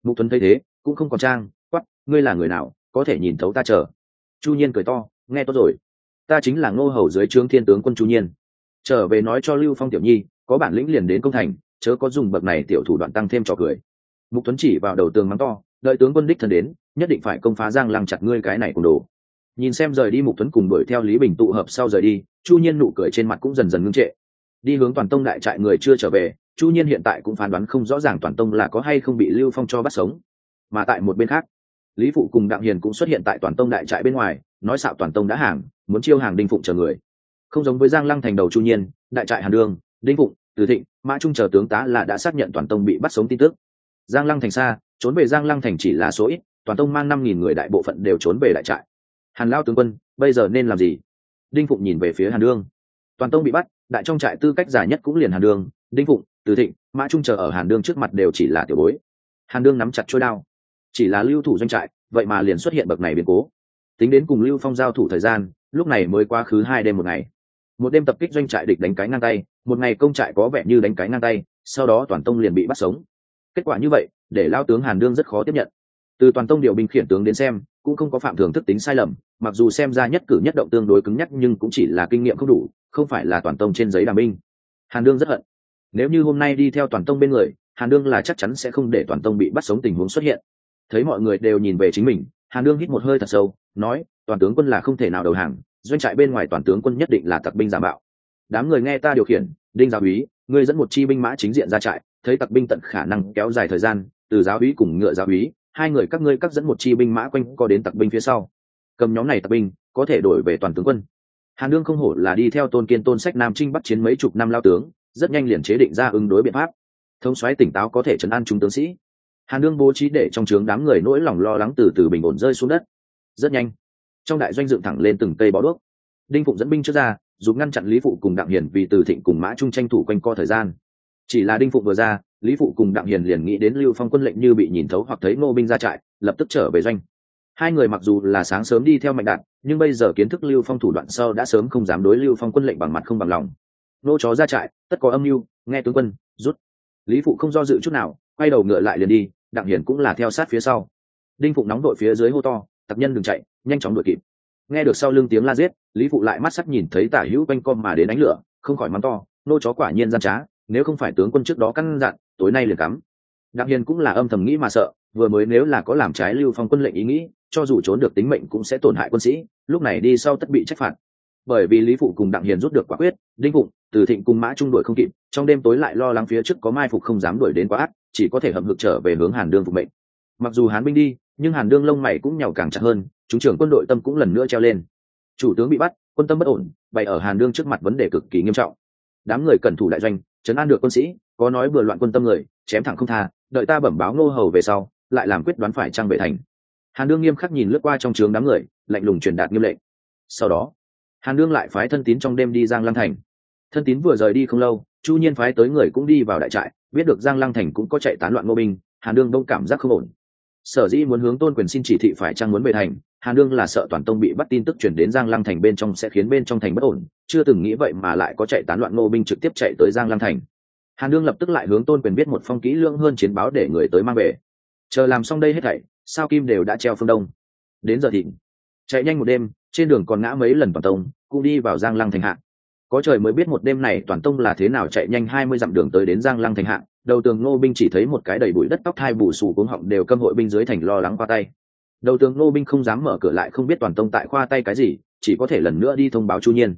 [SPEAKER 1] Mục tuấn thấy thế, cũng không còn trang quắp ngươi là người nào, có thể nhìn thấu ta chờ. Chu nhiên cười to, nghe tốt rồi. Ta chính là ngô hầu dưới trướng thiên tướng quân chu nhiên. Trở về nói cho lưu phong tiểu nhi, có bản lĩnh liền đến công thành, chớ có dùng bậc này tiểu thủ đoạn tăng thêm trò cười. Mục tuấn chỉ vào đầu tường mắng to đợi tướng quân đích thân đến, nhất định phải công phá giang lăng chặt ngươi cái này cùng đồ. Nhìn xem rời đi mục tuấn cùng đuổi theo lý bình tụ hợp sau rời đi, chu nhiên nụ cười trên mặt cũng dần dần ngưng trệ. Đi hướng toàn tông đại trại người chưa trở về, chu nhiên hiện tại cũng phán đoán không rõ ràng toàn tông là có hay không bị lưu phong cho bắt sống. Mà tại một bên khác, lý phụ cùng đặng hiền cũng xuất hiện tại toàn tông đại trại bên ngoài, nói xạo toàn tông đã hàng, muốn chiêu hàng đinh phụng chờ người. Không giống với giang lăng thành đầu chu nhiên, đại trại hàn đương đinh phụng, từ thịnh, mã trung chờ tướng tá là đã xác nhận toàn tông bị bắt sống tin tức. Giang lăng thành xa trốn về giang lăng thành chỉ là số ít, toàn tông mang năm nghìn người đại bộ phận đều trốn về đại trại. Hàn lao tướng quân, bây giờ nên làm gì? Đinh phụng nhìn về phía hàn đương. Toàn tông bị bắt, đại trong trại tư cách dài nhất cũng liền hàn đương, đinh phụng, từ thịnh, mã trung chờ ở hàn đương trước mặt đều chỉ là tiểu bối. Hàn đương nắm chặt trôi đao. Chỉ là lưu thủ doanh trại, vậy mà liền xuất hiện bậc này biến cố. Tính đến cùng lưu phong giao thủ thời gian, lúc này mới quá khứ hai đêm một ngày. Một đêm tập kích doanh trại địch đánh cái ngang tay, một ngày công trại có vẻ như đánh cái ngang tay, sau đó toàn tông liền bị bắt sống. Kết quả như vậy để lao tướng hàn đương rất khó tiếp nhận. Từ toàn tông điều binh khiển tướng đến xem, cũng không có phạm thường thức tính sai lầm, mặc dù xem ra nhất cử nhất động tương đối cứng nhắc nhưng cũng chỉ là kinh nghiệm không đủ, không phải là toàn tông trên giấy đàm binh. Hàn đương rất hận. Nếu như hôm nay đi theo toàn tông bên người, hàn đương là chắc chắn sẽ không để toàn tông bị bắt sống tình huống xuất hiện. Thấy mọi người đều nhìn về chính mình, hàn đương hít một hơi thật sâu, nói, toàn tướng quân là không thể nào đầu hàng, doanh trại bên ngoài toàn tướng quân nhất định là tặc binh giả mạo. Đám người nghe ta điều khiển, đinh Gia úy, ngươi dẫn một chi binh mã chính diện ra trại, thấy tặc binh tận khả năng kéo dài thời gian từ giáo úy cùng ngựa giáo úy, hai người các ngươi cắt dẫn một chi binh mã quanh co đến tặc binh phía sau. Cầm nhóm này tặc binh, có thể đổi về toàn tướng quân. Hàn đương không hổ là đi theo tôn kiên tôn sách nam trinh bắt chiến mấy chục năm lao tướng, rất nhanh liền chế định ra ứng đối biện pháp. Thống xoáy tỉnh táo có thể chấn an chúng tướng sĩ. Hàn đương bố trí để trong trướng đám người nỗi lòng lo lắng từ từ bình ổn rơi xuống đất. Rất nhanh, trong đại doanh dựng thẳng lên từng cây bó đuốc. Đinh phụng dẫn binh trước ra, giúp ngăn chặn lý phụ cùng đặng hiển vì từ thịnh cùng mã trung tranh thủ quanh co thời gian. Chỉ là đinh phụng vừa ra lý phụ cùng đặng hiền liền nghĩ đến lưu phong quân lệnh như bị nhìn thấu hoặc thấy ngô binh ra trại, lập tức trở về doanh. Hai người mặc dù là sáng sớm đi theo mạnh đạn, nhưng bây giờ kiến thức lưu phong thủ đoạn sau đã sớm không dám đối lưu phong quân lệnh bằng mặt không bằng lòng. Nô chó ra trại, tất có âm mưu, nghe tướng quân, rút. Lý phụ không do dự chút nào, quay đầu ngựa lại liền đi, đặng hiển cũng là theo sát phía sau. Đinh phụng nóng đội phía dưới hô to, tập nhân đừng chạy, nhanh chóng đuổi kịp. Nghe được sau lưng tiếng la giết, lý phụ lại mắt sắc nhìn thấy tả hữu quanh com mà đến đánh lửa, không khỏi mắng to nô chó quả nhiên gian trá, nếu không phải tướng quân trước đó căn dặn tối nay liền cắm. Đặng hiền cũng là âm thầm nghĩ mà sợ, vừa mới nếu là có làm trái lưu phong quân lệnh ý nghĩ, cho dù trốn được tính mệnh cũng sẽ tổn hại quân sĩ, lúc này đi sau tất bị trách phạt. Bởi vì lý phụ cùng đặng hiền rút được quả quyết, đinh phụng, từ thịnh cùng mã trung đuổi không kịp, trong đêm tối lại lo lắng phía trước có mai phục không dám đuổi đến quá ác, chỉ có thể hậm hực trở về hướng hàn đương phục mệnh. Mặc dù hán binh đi, nhưng hàn đương lông mày cũng nhàu càng chặt hơn, chúng trưởng quân đội tâm cũng lần nữa treo lên. Chủ tướng bị bắt, quân tâm bất ổn, bày ở hàn đương trước mặt vấn đề cực kỳ nghiêm trọng. Đám người cần thủ đại doanh chấn an được quân sĩ, có nói vừa loạn quân tâm người, chém thẳng không tha, đợi ta bẩm báo ngô hầu về sau, lại làm quyết đoán phải trang bệ thành. Hàn đương nghiêm khắc nhìn lướt qua trong trướng đám người, lạnh lùng truyền đạt nghiêm lệnh. Sau đó, hàn đương lại phái thân tín trong đêm đi giang lăng thành. Thân tín vừa rời đi không lâu, chu nhiên phái tới người cũng đi vào đại trại, biết được giang lăng thành cũng có chạy tán loạn ngô binh hàn đương đông cảm giác không ổn. Sở dĩ muốn hướng tôn quyền xin chỉ thị phải trang muốn về thành hàn đương là sợ toàn tông bị bắt tin tức chuyển đến giang lăng thành bên trong sẽ khiến bên trong thành bất ổn, chưa từng nghĩ vậy mà lại có chạy tán loạn ngô binh trực tiếp chạy tới giang lăng thành. Hàn đương lập tức lại hướng tôn quyền viết một phong kỹ lưỡng hơn chiến báo để người tới mang về. Chờ làm xong đây hết thảy, sao kim đều đã treo phương đông. Đến giờ thịnh, chạy nhanh một đêm, trên đường còn ngã mấy lần toàn tông, cũng đi vào giang lăng thành hạng có trời mới biết một đêm này toàn tông là thế nào chạy nhanh hai mươi dặm đường tới đến giang lăng thành hạng đầu tường ngô binh chỉ thấy một cái đầy bụi đất tóc hai bù xù cuống họng đều câm hội binh dưới thành lo lắng qua tay đầu tường nô binh không dám mở cửa lại không biết toàn tông tại khoa tay cái gì, chỉ có thể lần nữa đi thông báo chu nhiên.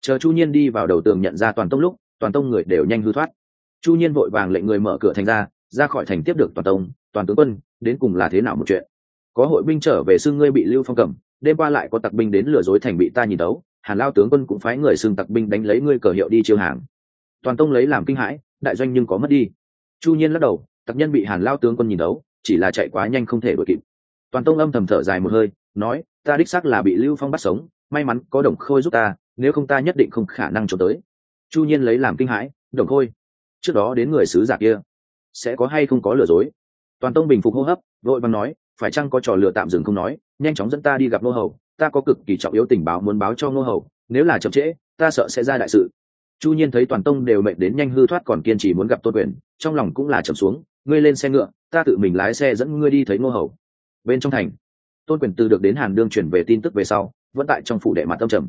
[SPEAKER 1] Chờ chu nhiên đi vào đầu tường nhận ra toàn tông lúc, toàn tông người đều nhanh hư thoát. Chu nhiên vội vàng lệnh người mở cửa thành ra ra khỏi thành tiếp được toàn tông, toàn tướng quân, đến cùng là thế nào một chuyện? Có hội binh trở về xưng ngươi bị lưu phong cầm, đêm qua lại có tặc binh đến lừa dối thành bị ta nhìn đấu hàn lao tướng quân cũng phái người xưng tặc binh đánh lấy ngươi cờ hiệu đi chiêu hàng. Toàn tông lấy làm kinh hãi, đại doanh nhưng có mất đi. Chu nhiên lắc đầu, tặc nhân bị hàn lao tướng quân nhìn đấu chỉ là chạy quá nhanh không thể đuổi kịp toàn tông âm thầm thở dài một hơi, nói, ta đích xác là bị lưu phong bắt sống, may mắn có đồng khôi giúp ta, nếu không ta nhất định không khả năng trốn tới. Chu nhiên lấy làm kinh hãi, đồng khôi, trước đó đến người sứ giả kia, sẽ có hay không có lừa dối? Toàn tông bình phục hô hấp, vội văn nói, phải chăng có trò lừa tạm dừng không nói, nhanh chóng dẫn ta đi gặp nô hầu, ta có cực kỳ trọng yếu tình báo muốn báo cho nô hầu, nếu là chậm trễ, ta sợ sẽ ra đại sự. Chu nhiên thấy toàn tông đều mệnh đến nhanh hư thoát còn kiên trì muốn gặp tôn quyền, trong lòng cũng là chậm xuống, ngươi lên xe ngựa, ta tự mình lái xe dẫn ngươi đi thấy nô hầu bên trong thành. Tôn quyền từ được đến hàn đương chuyển về tin tức về sau, vẫn tại trong phủ đệ mặt tâm trầm.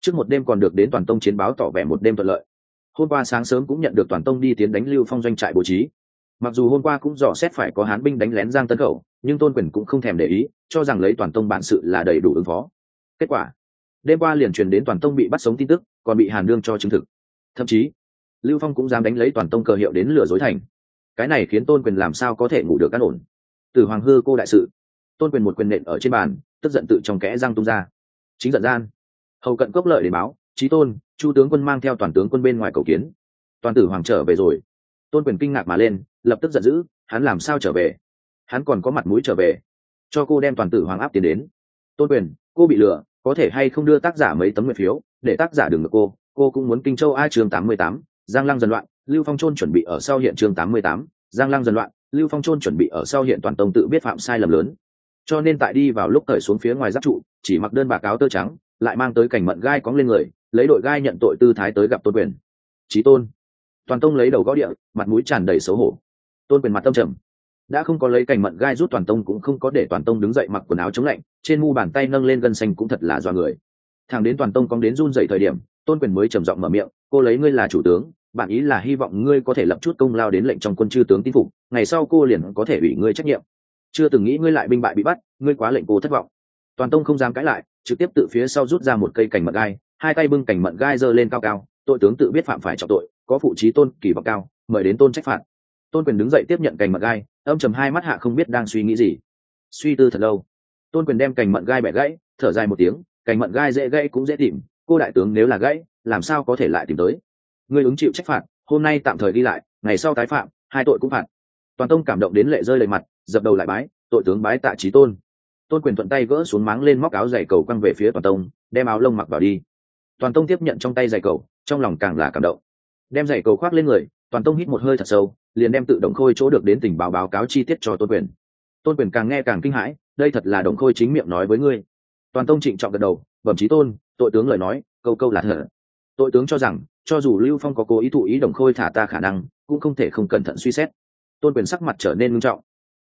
[SPEAKER 1] Trước một đêm còn được đến toàn tông chiến báo tỏ vẻ một đêm thuận lợi. Hôm qua sáng sớm cũng nhận được toàn tông đi tiến đánh lưu phong doanh trại bố trí. Mặc dù hôm qua cũng dò xét phải có hán binh đánh lén giang tân khẩu, nhưng tôn quyền cũng không thèm để ý, cho rằng lấy toàn tông bản sự là đầy đủ ứng phó. Kết quả, đêm qua liền truyền đến toàn tông bị bắt sống tin tức, còn bị hàn đương cho chứng thực. Thậm chí, lưu phong cũng dám đánh lấy toàn tông cờ hiệu đến lừa dối thành. Cái này khiến tôn quyền làm sao có thể ngủ được căn ổn? Từ hoàng hư cô đại sự tôn quyền một quyền nện ở trên bàn, tức giận tự trong kẽ răng tung ra. Chính giận gian, hầu cận cốc lợi để báo trí tôn, chu tướng quân mang theo toàn tướng quân bên ngoài cầu kiến. Toàn tử hoàng trở về rồi. Tôn quyền kinh ngạc mà lên, lập tức giận dữ, hắn làm sao trở về? Hắn còn có mặt mũi trở về. Cho cô đem toàn tử hoàng áp tiến đến. Tôn quyền, cô bị lừa, có thể hay không đưa tác giả mấy tấm nguyện phiếu, để tác giả đừng được cô cô cũng muốn kinh châu a chương tám mươi tám, giang lăng dần loạn, lưu phong trôn chuẩn bị ở sau hiện chương tám mươi tám, giang lăng dần loạn, lưu phong trôn chuẩn bị ở sau hiện toàn tông tự biết phạm sai lầm lớn cho nên tại đi vào lúc cởi xuống phía ngoài giáp trụ, chỉ mặc đơn bạc áo tơ trắng, lại mang tới cảnh mận gai cóng lên người, lấy đội gai nhận tội tư thái tới gặp tôn quyền. Trí tôn. Toàn tông lấy đầu gõ địa, mặt mũi tràn đầy xấu hổ. Tôn quyền mặt tâm trầm. Đã không có lấy cảnh mận gai rút toàn tông cũng không có để toàn tông đứng dậy mặc quần áo chống lạnh, trên mu bàn tay nâng lên gân xanh cũng thật là do người. Thằng đến toàn tông cóng đến run dậy thời điểm, tôn quyền mới trầm giọng mở miệng, cô lấy ngươi là chủ tướng, bạn ý là hy vọng ngươi có thể lập chút công lao đến lệnh trong quân chư tướng tin phục, ngày sau cô liền có thể ủy ngươi trách nhiệm chưa từng nghĩ ngươi lại binh bại bị bắt, ngươi quá lệnh cô thất vọng. Toàn tông không dám cãi lại, trực tiếp tự phía sau rút ra một cây cành mận gai, hai tay bưng cành mận gai giơ lên cao cao, tội tướng tự biết phạm phải trọng tội, có phụ trí tôn kỳ vọng cao, mời đến tôn trách phạt. Tôn quyền đứng dậy tiếp nhận cành mận gai, âm chầm hai mắt hạ không biết đang suy nghĩ gì. Suy tư thật lâu, tôn quyền đem cành mận gai bẻ gãy, thở dài một tiếng, cành mận gai dễ gãy cũng dễ tìm, cô đại tướng nếu là gãy, làm sao có thể lại tìm tới? Ngươi ứng chịu trách phạt, hôm nay tạm thời đi lại, ngày sau tái phạm, hai tội cũng phạt. Toàn tông cảm động đến lệ rơi lệ mặt dập đầu lại bái, tội tướng bái tạ trí tôn. Tôn quyền thuận tay gỡ xuống máng lên móc áo giày cầu quăng về phía toàn tông, đem áo lông mặc vào đi. Toàn tông tiếp nhận trong tay giày cầu, trong lòng càng là cảm động. Đem giày cầu khoác lên người, toàn tông hít một hơi thật sâu, liền đem tự động khôi chỗ được đến tình báo báo cáo chi tiết cho tôn quyền. Tôn quyền càng nghe càng kinh hãi, đây thật là đồng khôi chính miệng nói với ngươi. Toàn tông trịnh trọng gật đầu, bẩm trí tôn, tội tướng lời nói, câu câu là thở tội tướng cho rằng, cho dù lưu phong có cố ý thụ ý đồng khôi thả ta khả năng, cũng không thể không cẩn thận suy xét. Tôn quyền sắc mặt trở nên nghiêm trọng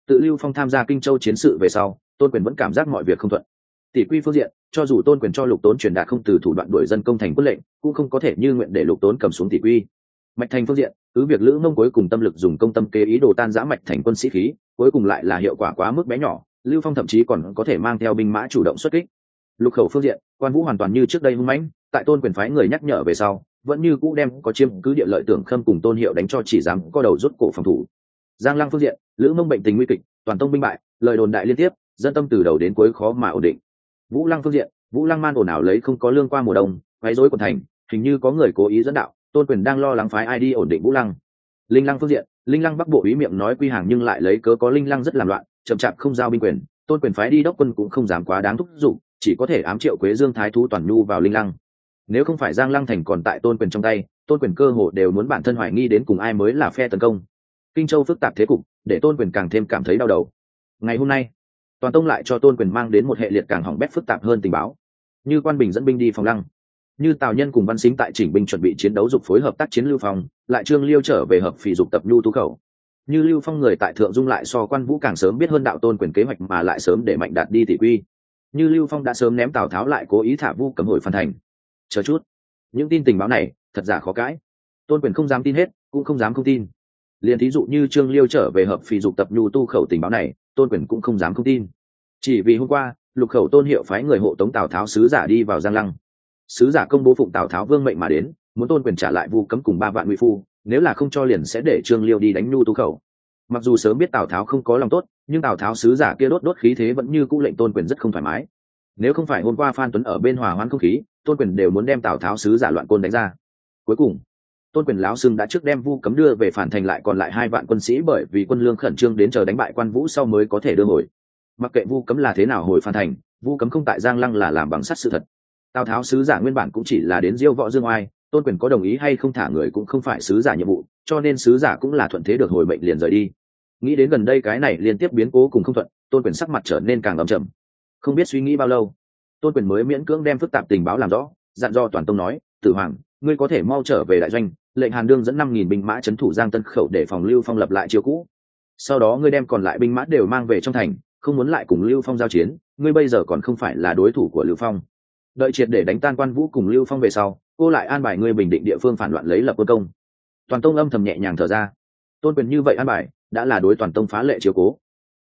[SPEAKER 1] tự lưu phong tham gia kinh châu chiến sự về sau, tôn quyền vẫn cảm giác mọi việc không thuận. Tỷ quy phương diện, cho dù tôn quyền cho lục tốn truyền đạt không từ thủ đoạn đuổi dân công thành quân lệnh, cũng không có thể như nguyện để lục tốn cầm xuống tỷ quy. Mạch thành phương diện, cứ việc lữ mông cuối cùng tâm lực dùng công tâm kế ý đồ tan giã mạch thành quân sĩ khí, cuối cùng lại là hiệu quả quá mức bé nhỏ, lưu phong thậm chí còn có thể mang theo binh mã chủ động xuất kích. Lục khẩu phương diện, quan vũ hoàn toàn như trước đây hung mãnh, tại tôn quyền phái người nhắc nhở về sau, vẫn như cũ đem có chiếm cứ địa lợi tưởng khâm cùng tôn hiệu đánh cho chỉ dám có đầu rút cổ phòng thủ giang lăng phương diện, lữ mông bệnh tình nguy kịch, toàn tông binh bại, lời đồn đại liên tiếp, dân tâm từ đầu đến cuối khó mà ổn định. Vũ lăng phương diện, vũ lăng man ồn ào lấy không có lương qua mùa đông, quấy rối quần thành, hình như có người cố ý dẫn đạo, tôn quyền đang lo lắng phái ai đi ổn định vũ lăng. Linh lăng phương diện, linh lăng bắc bộ ý miệng nói quy hàng nhưng lại lấy cớ có linh lăng rất làm loạn, chậm chạp không giao binh quyền, tôn quyền phái đi đốc quân cũng không dám quá đáng thúc giục, chỉ có thể ám triệu quế dương thái thú toàn nhu vào linh lăng. Nếu không phải giang lăng thành còn tại tôn quyền trong tay, tôn quyền cơ hồ đều muốn bản thân hoài nghi đến cùng ai mới là phe tấn công kinh châu phức tạp thế cục, để tôn quyền càng thêm cảm thấy đau đầu. Ngày hôm nay, toàn tông lại cho tôn quyền mang đến một hệ liệt càng hỏng bét phức tạp hơn tình báo. Như quan bình dẫn binh đi phòng lăng, như tào nhân cùng văn xính tại chỉnh binh chuẩn bị chiến đấu dục phối hợp tác chiến lưu phong, lại trương liêu trở về hợp phỉ dục tập nhu tú khẩu. Như lưu phong người tại thượng dung lại so quan vũ càng sớm biết hơn đạo tôn quyền kế hoạch mà lại sớm để mạnh đạt đi tỷ quy. Như lưu phong đã sớm ném tào tháo lại cố ý thả vu cấm hồi phan thành. Chờ chút, những tin tình báo này thật giả khó cãi. Tôn quyền không dám tin hết, cũng không dám không tin liền thí dụ như trương liêu trở về hợp phì dục tập nhu tu khẩu tình báo này, tôn quyền cũng không dám không tin. Chỉ vì hôm qua, lục khẩu tôn hiệu phái người hộ tống tào tháo sứ giả đi vào giang lăng. Sứ giả công bố phụng tào tháo vương mệnh mà đến, muốn tôn quyền trả lại vu cấm cùng ba vạn nguy phu, nếu là không cho liền sẽ để trương liêu đi đánh nhu tu khẩu. Mặc dù sớm biết tào tháo không có lòng tốt, nhưng tào tháo sứ giả kia đốt đốt khí thế vẫn như cũ lệnh tôn quyền rất không thoải mái. Nếu không phải hôm qua phan tuấn ở bên hòa hoãn không khí, tôn quyền đều muốn đem tào tháo sứ giả loạn côn đánh ra. Cuối cùng tôn quyền láo sưng đã trước đem vu cấm đưa về phản thành lại còn lại hai vạn quân sĩ bởi vì quân lương khẩn trương đến chờ đánh bại quan vũ sau mới có thể đưa hồi. Mặc kệ vu cấm là thế nào hồi phản thành, vu cấm không tại giang lăng là làm bằng sắt sự thật. Tào tháo sứ giả nguyên bản cũng chỉ là đến diêu võ dương oai, tôn quyền có đồng ý hay không thả người cũng không phải sứ giả nhiệm vụ, cho nên sứ giả cũng là thuận thế được hồi mệnh liền rời đi. Nghĩ đến gần đây cái này liên tiếp biến cố cùng không thuận, tôn quyền sắc mặt trở nên càng ấm chậm không biết suy nghĩ bao lâu, tôn quyền mới miễn cưỡng đem phức tạp tình báo làm rõ, dặn do toàn tông nói, tử hoàng ngươi có thể mau trở về đại doanh, lệnh hàn đương dẫn năm nghìn binh mã c h ấ n thủ giang tân khẩu để phòng lưu phong lập lại chiều cũ. Sau đó ngươi đem còn lại binh mã đều mang về trong thành, không muốn lại cùng lưu phong giao chiến, ngươi bây giờ còn không phải là đối thủ của lưu phong. Đợi triệt để đánh tan quan vũ cùng lưu phong về sau, cô lại an bài ngươi bình định địa phương phản loạn lấy lập quân công. Toàn tông âm thầm nhẹ nhàng thở ra. Tôn quyền như vậy an bài, đã là đối toàn tông phá lệ chiều cố.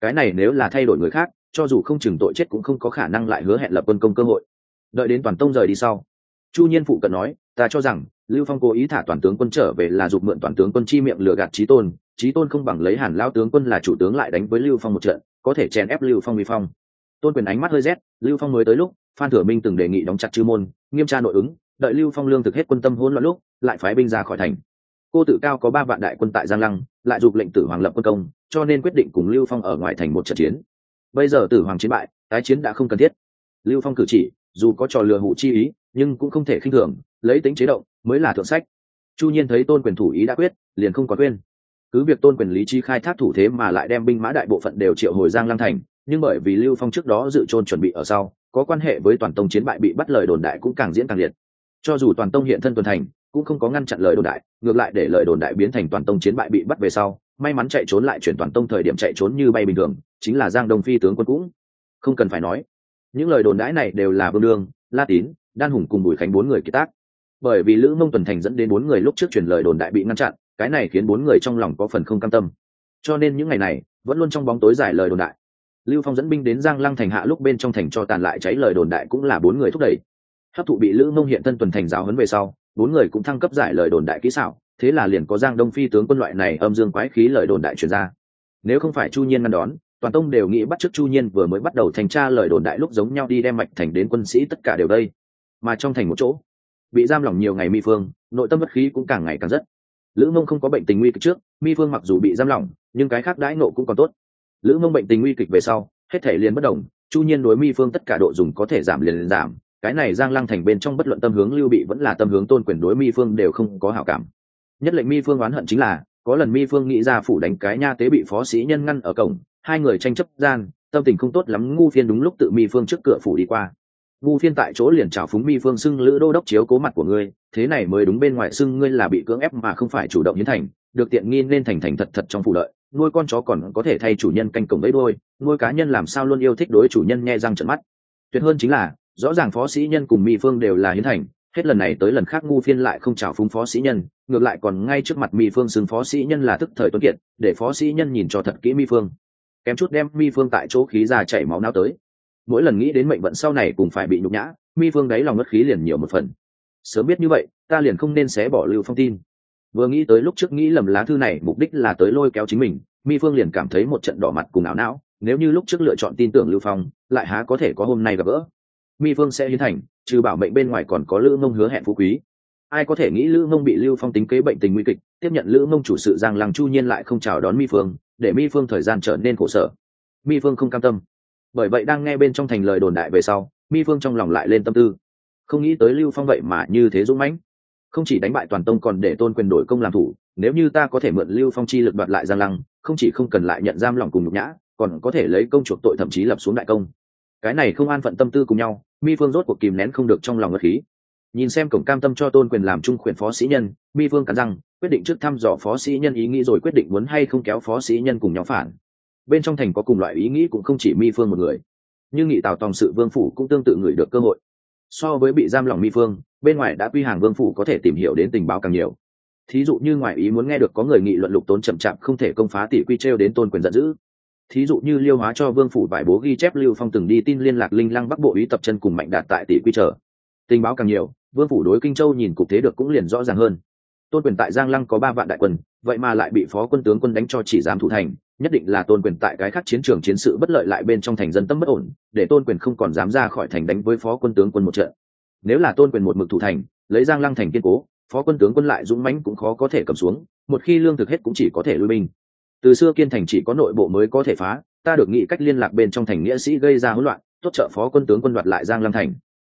[SPEAKER 1] Cái này nếu là thay đổi người khác, cho dù không chừng tội chết cũng không có khả năng lại hứa hẹn lập quân công cơ hội. Đợi đến toàn tông rời đi sau, chu nhiên phụ cận nói ta cho rằng, lưu phong cố ý thả toàn tướng quân trở về là giục mượn toàn tướng quân chi miệng lừa gạt trí tôn. Trí tôn không bằng lấy hàn lao tướng quân là chủ tướng lại đánh với lưu phong một trận, có thể chèn ép lưu phong vi phong. Tôn quyền ánh mắt hơi rét, lưu phong mới tới lúc, phan thừa minh từng đề nghị đóng chặt chư môn, nghiêm tra nội ứng, đợi lưu phong lương thực hết quân tâm hỗn loạn lúc, lại phái binh ra khỏi thành. Cô tự cao có ba vạn đại quân tại giang lăng, lại giục lệnh tử hoàng lập quân công, cho nên quyết định cùng lưu phong ở ngoài thành một trận chiến. Bây giờ tử hoàng chiến bại, tái chiến đã không cần thiết. Lưu phong cử chỉ, dù có trò lừa hụ chi ý, nhưng cũng không thể khinh thường lấy tính chế động mới là thượng sách. Chu nhiên thấy tôn quyền thủ ý đã quyết, liền không có quên. Cứ việc tôn quyền lý chi khai thác thủ thế mà lại đem binh mã đại bộ phận đều triệu hồi giang lăng thành, nhưng bởi vì lưu phong trước đó dự trôn chuẩn bị ở sau, có quan hệ với toàn tông chiến bại bị bắt lời đồn đại cũng càng diễn càng liệt. Cho dù toàn tông hiện thân tuần thành, cũng không có ngăn chặn lời đồn đại, ngược lại để lời đồn đại biến thành toàn tông chiến bại bị bắt về sau, may mắn chạy trốn lại chuyển toàn tông thời điểm chạy trốn như bay bình thường, chính là giang đông phi tướng quân cũng không cần phải nói. Những lời đồn đãi này đều là vương đương, la tín, đan hùng cùng bùi khánh bốn người kiệt tác bởi vì lữ mông tuần thành dẫn đến bốn người lúc trước truyền lời đồn đại bị ngăn chặn, cái này khiến bốn người trong lòng có phần không cam tâm. Cho nên những ngày này, vẫn luôn trong bóng tối giải lời đồn đại. Lưu phong dẫn binh đến giang lăng thành hạ lúc bên trong thành cho tàn lại cháy lời đồn đại cũng là bốn người thúc đẩy. Hấp thụ bị lữ mông hiện thân tuần thành giáo huấn về sau, bốn người cũng thăng cấp giải lời đồn đại kỹ xảo, thế là liền có giang đông phi tướng quân loại này âm dương quái khí lời đồn đại truyền ra. Nếu không phải chu nhiên ngăn đón, toàn tông đều nghĩ bắt chước chu nhiên vừa mới bắt đầu thành tra lời đồn đại lúc giống nhau đi đem mạch thành đến quân sĩ tất cả đều đây. Mà trong thành một chỗ bị giam lỏng nhiều ngày mi phương nội tâm bất khí cũng càng ngày càng rất. Lữ mông không có bệnh tình nguy kịch trước mi phương mặc dù bị giam lỏng nhưng cái khác đãi nộ cũng còn tốt. Lữ mông bệnh tình nguy kịch về sau hết thể liền bất đồng chu nhiên đối mi phương tất cả độ dùng có thể giảm liền, liền giảm cái này giang lăng thành bên trong bất luận tâm hướng lưu bị vẫn là tâm hướng tôn quyền đối mi phương đều không có hảo cảm. Nhất lệnh mi phương oán hận chính là có lần mi phương nghĩ ra phủ đánh cái nha tế bị phó sĩ nhân ngăn ở cổng hai người tranh chấp gian tâm tình không tốt lắm ngu phiên đúng lúc tự mi phương trước cửa phủ đi qua ngu phiên tại chỗ liền trào phúng mi phương xưng lữ đô đốc chiếu cố mặt của ngươi, thế này mới đúng bên ngoài xưng ngươi là bị cưỡng ép mà không phải chủ động hiến thành, được tiện nghi nên thành thành thật thật trong phụ lợi, nuôi con chó còn có thể thay chủ nhân canh cổng lấy đôi, nuôi cá nhân làm sao luôn yêu thích đối chủ nhân nghe răng trận mắt. Tuyệt hơn chính là, rõ ràng phó sĩ nhân cùng mi phương đều là hiến thành, hết lần này tới lần khác ngu phiên lại không chào phúng phó sĩ nhân, ngược lại còn ngay trước mặt mi phương xưng phó sĩ nhân là thức thời tuấn kiệt, để phó sĩ nhân nhìn cho thật kỹ mi phương. Kém chút đem mi phương tại chỗ khí ra chảy máu não tới mỗi lần nghĩ đến mệnh vận sau này cùng phải bị nhục nhã, mi phương đáy lòng ngất khí liền nhiều một phần. Sớm biết như vậy, ta liền không nên xé bỏ lưu phong tin. Vừa nghĩ tới lúc trước nghĩ lầm lá thư này, mục đích là tới lôi kéo chính mình, mi phương liền cảm thấy một trận đỏ mặt cùng ảo não, nếu như lúc trước lựa chọn tin tưởng lưu phong, lại há có thể có hôm nay gặp gỡ. Mi phương sẽ hiến thành, trừ bảo mệnh bên ngoài còn có lữ mông hứa hẹn phú quý. Ai có thể nghĩ lữ mông bị lưu phong tính kế bệnh tình nguy kịch, tiếp nhận lữ mông chủ sự giang lăng chu nhiên lại không chào đón mi phương, để mi phương thời gian trở nên khổ sở. Mi phương không cam tâm bởi vậy đang nghe bên trong thành lời đồn đại về sau, mi phương trong lòng lại lên tâm tư. Không nghĩ tới lưu phong vậy mà như thế dũng mãnh. Không chỉ đánh bại toàn tông còn để tôn quyền đổi công làm thủ, nếu như ta có thể mượn lưu phong chi lực đoạt lại giang lăng, không chỉ không cần lại nhận giam lòng cùng nhục nhã, còn có thể lấy công chuộc tội thậm chí lập xuống đại công. Cái này không an phận tâm tư cùng nhau, mi phương rốt cuộc kìm nén không được trong lòng ngất khí. Nhìn xem cổng cam tâm cho tôn quyền làm trung quyền phó sĩ nhân, mi phương cắn rằng quyết định trước thăm dò phó sĩ nhân ý nghĩ rồi quyết định muốn hay không kéo phó sĩ nhân cùng nhau phản bên trong thành có cùng loại ý nghĩ cũng không chỉ mi phương một người. Nhưng nghị tào tòng sự vương phủ cũng tương tự người được cơ hội. So với bị giam lòng mi phương, bên ngoài đã quy hàng vương phủ có thể tìm hiểu đến tình báo càng nhiều. Thí dụ như ngoại ý muốn nghe được có người nghị luận lục tốn chậm chạp không thể công phá tỷ quy t đến tôn quyền giận dữ. Thí dụ như liêu hóa cho vương phủ vải bố ghi chép lưu phong từng đi tin liên lạc linh lăng bắc bộ ý tập chân cùng mạnh đạt tại tỷ quy trở tình báo càng nhiều, vương phủ đối kinh châu nhìn cục thế được cũng liền rõ ràng hơn tôn quyền tại giang lăng có ba vạn đại quân, vậy mà lại bị phó quân tướng quân đánh cho chỉ dám thủ thành, nhất định là tôn quyền tại cái khác chiến trường chiến sự bất lợi lại bên trong thành dân tâm bất ổn, để tôn quyền không còn dám ra khỏi thành đánh với phó quân tướng quân một trận. Nếu là tôn quyền một mực thủ thành, lấy giang lăng thành kiên cố, phó quân tướng quân lại dũng mãnh cũng khó có thể cầm xuống, một khi lương thực hết cũng chỉ có thể lui binh. Từ xưa kiên thành chỉ có nội bộ mới có thể phá, ta được nghĩ cách liên lạc bên trong thành nghĩa sĩ gây ra hỗn loạn, tốt trợ phó quân tướng quân đoạt lại giang lăng thành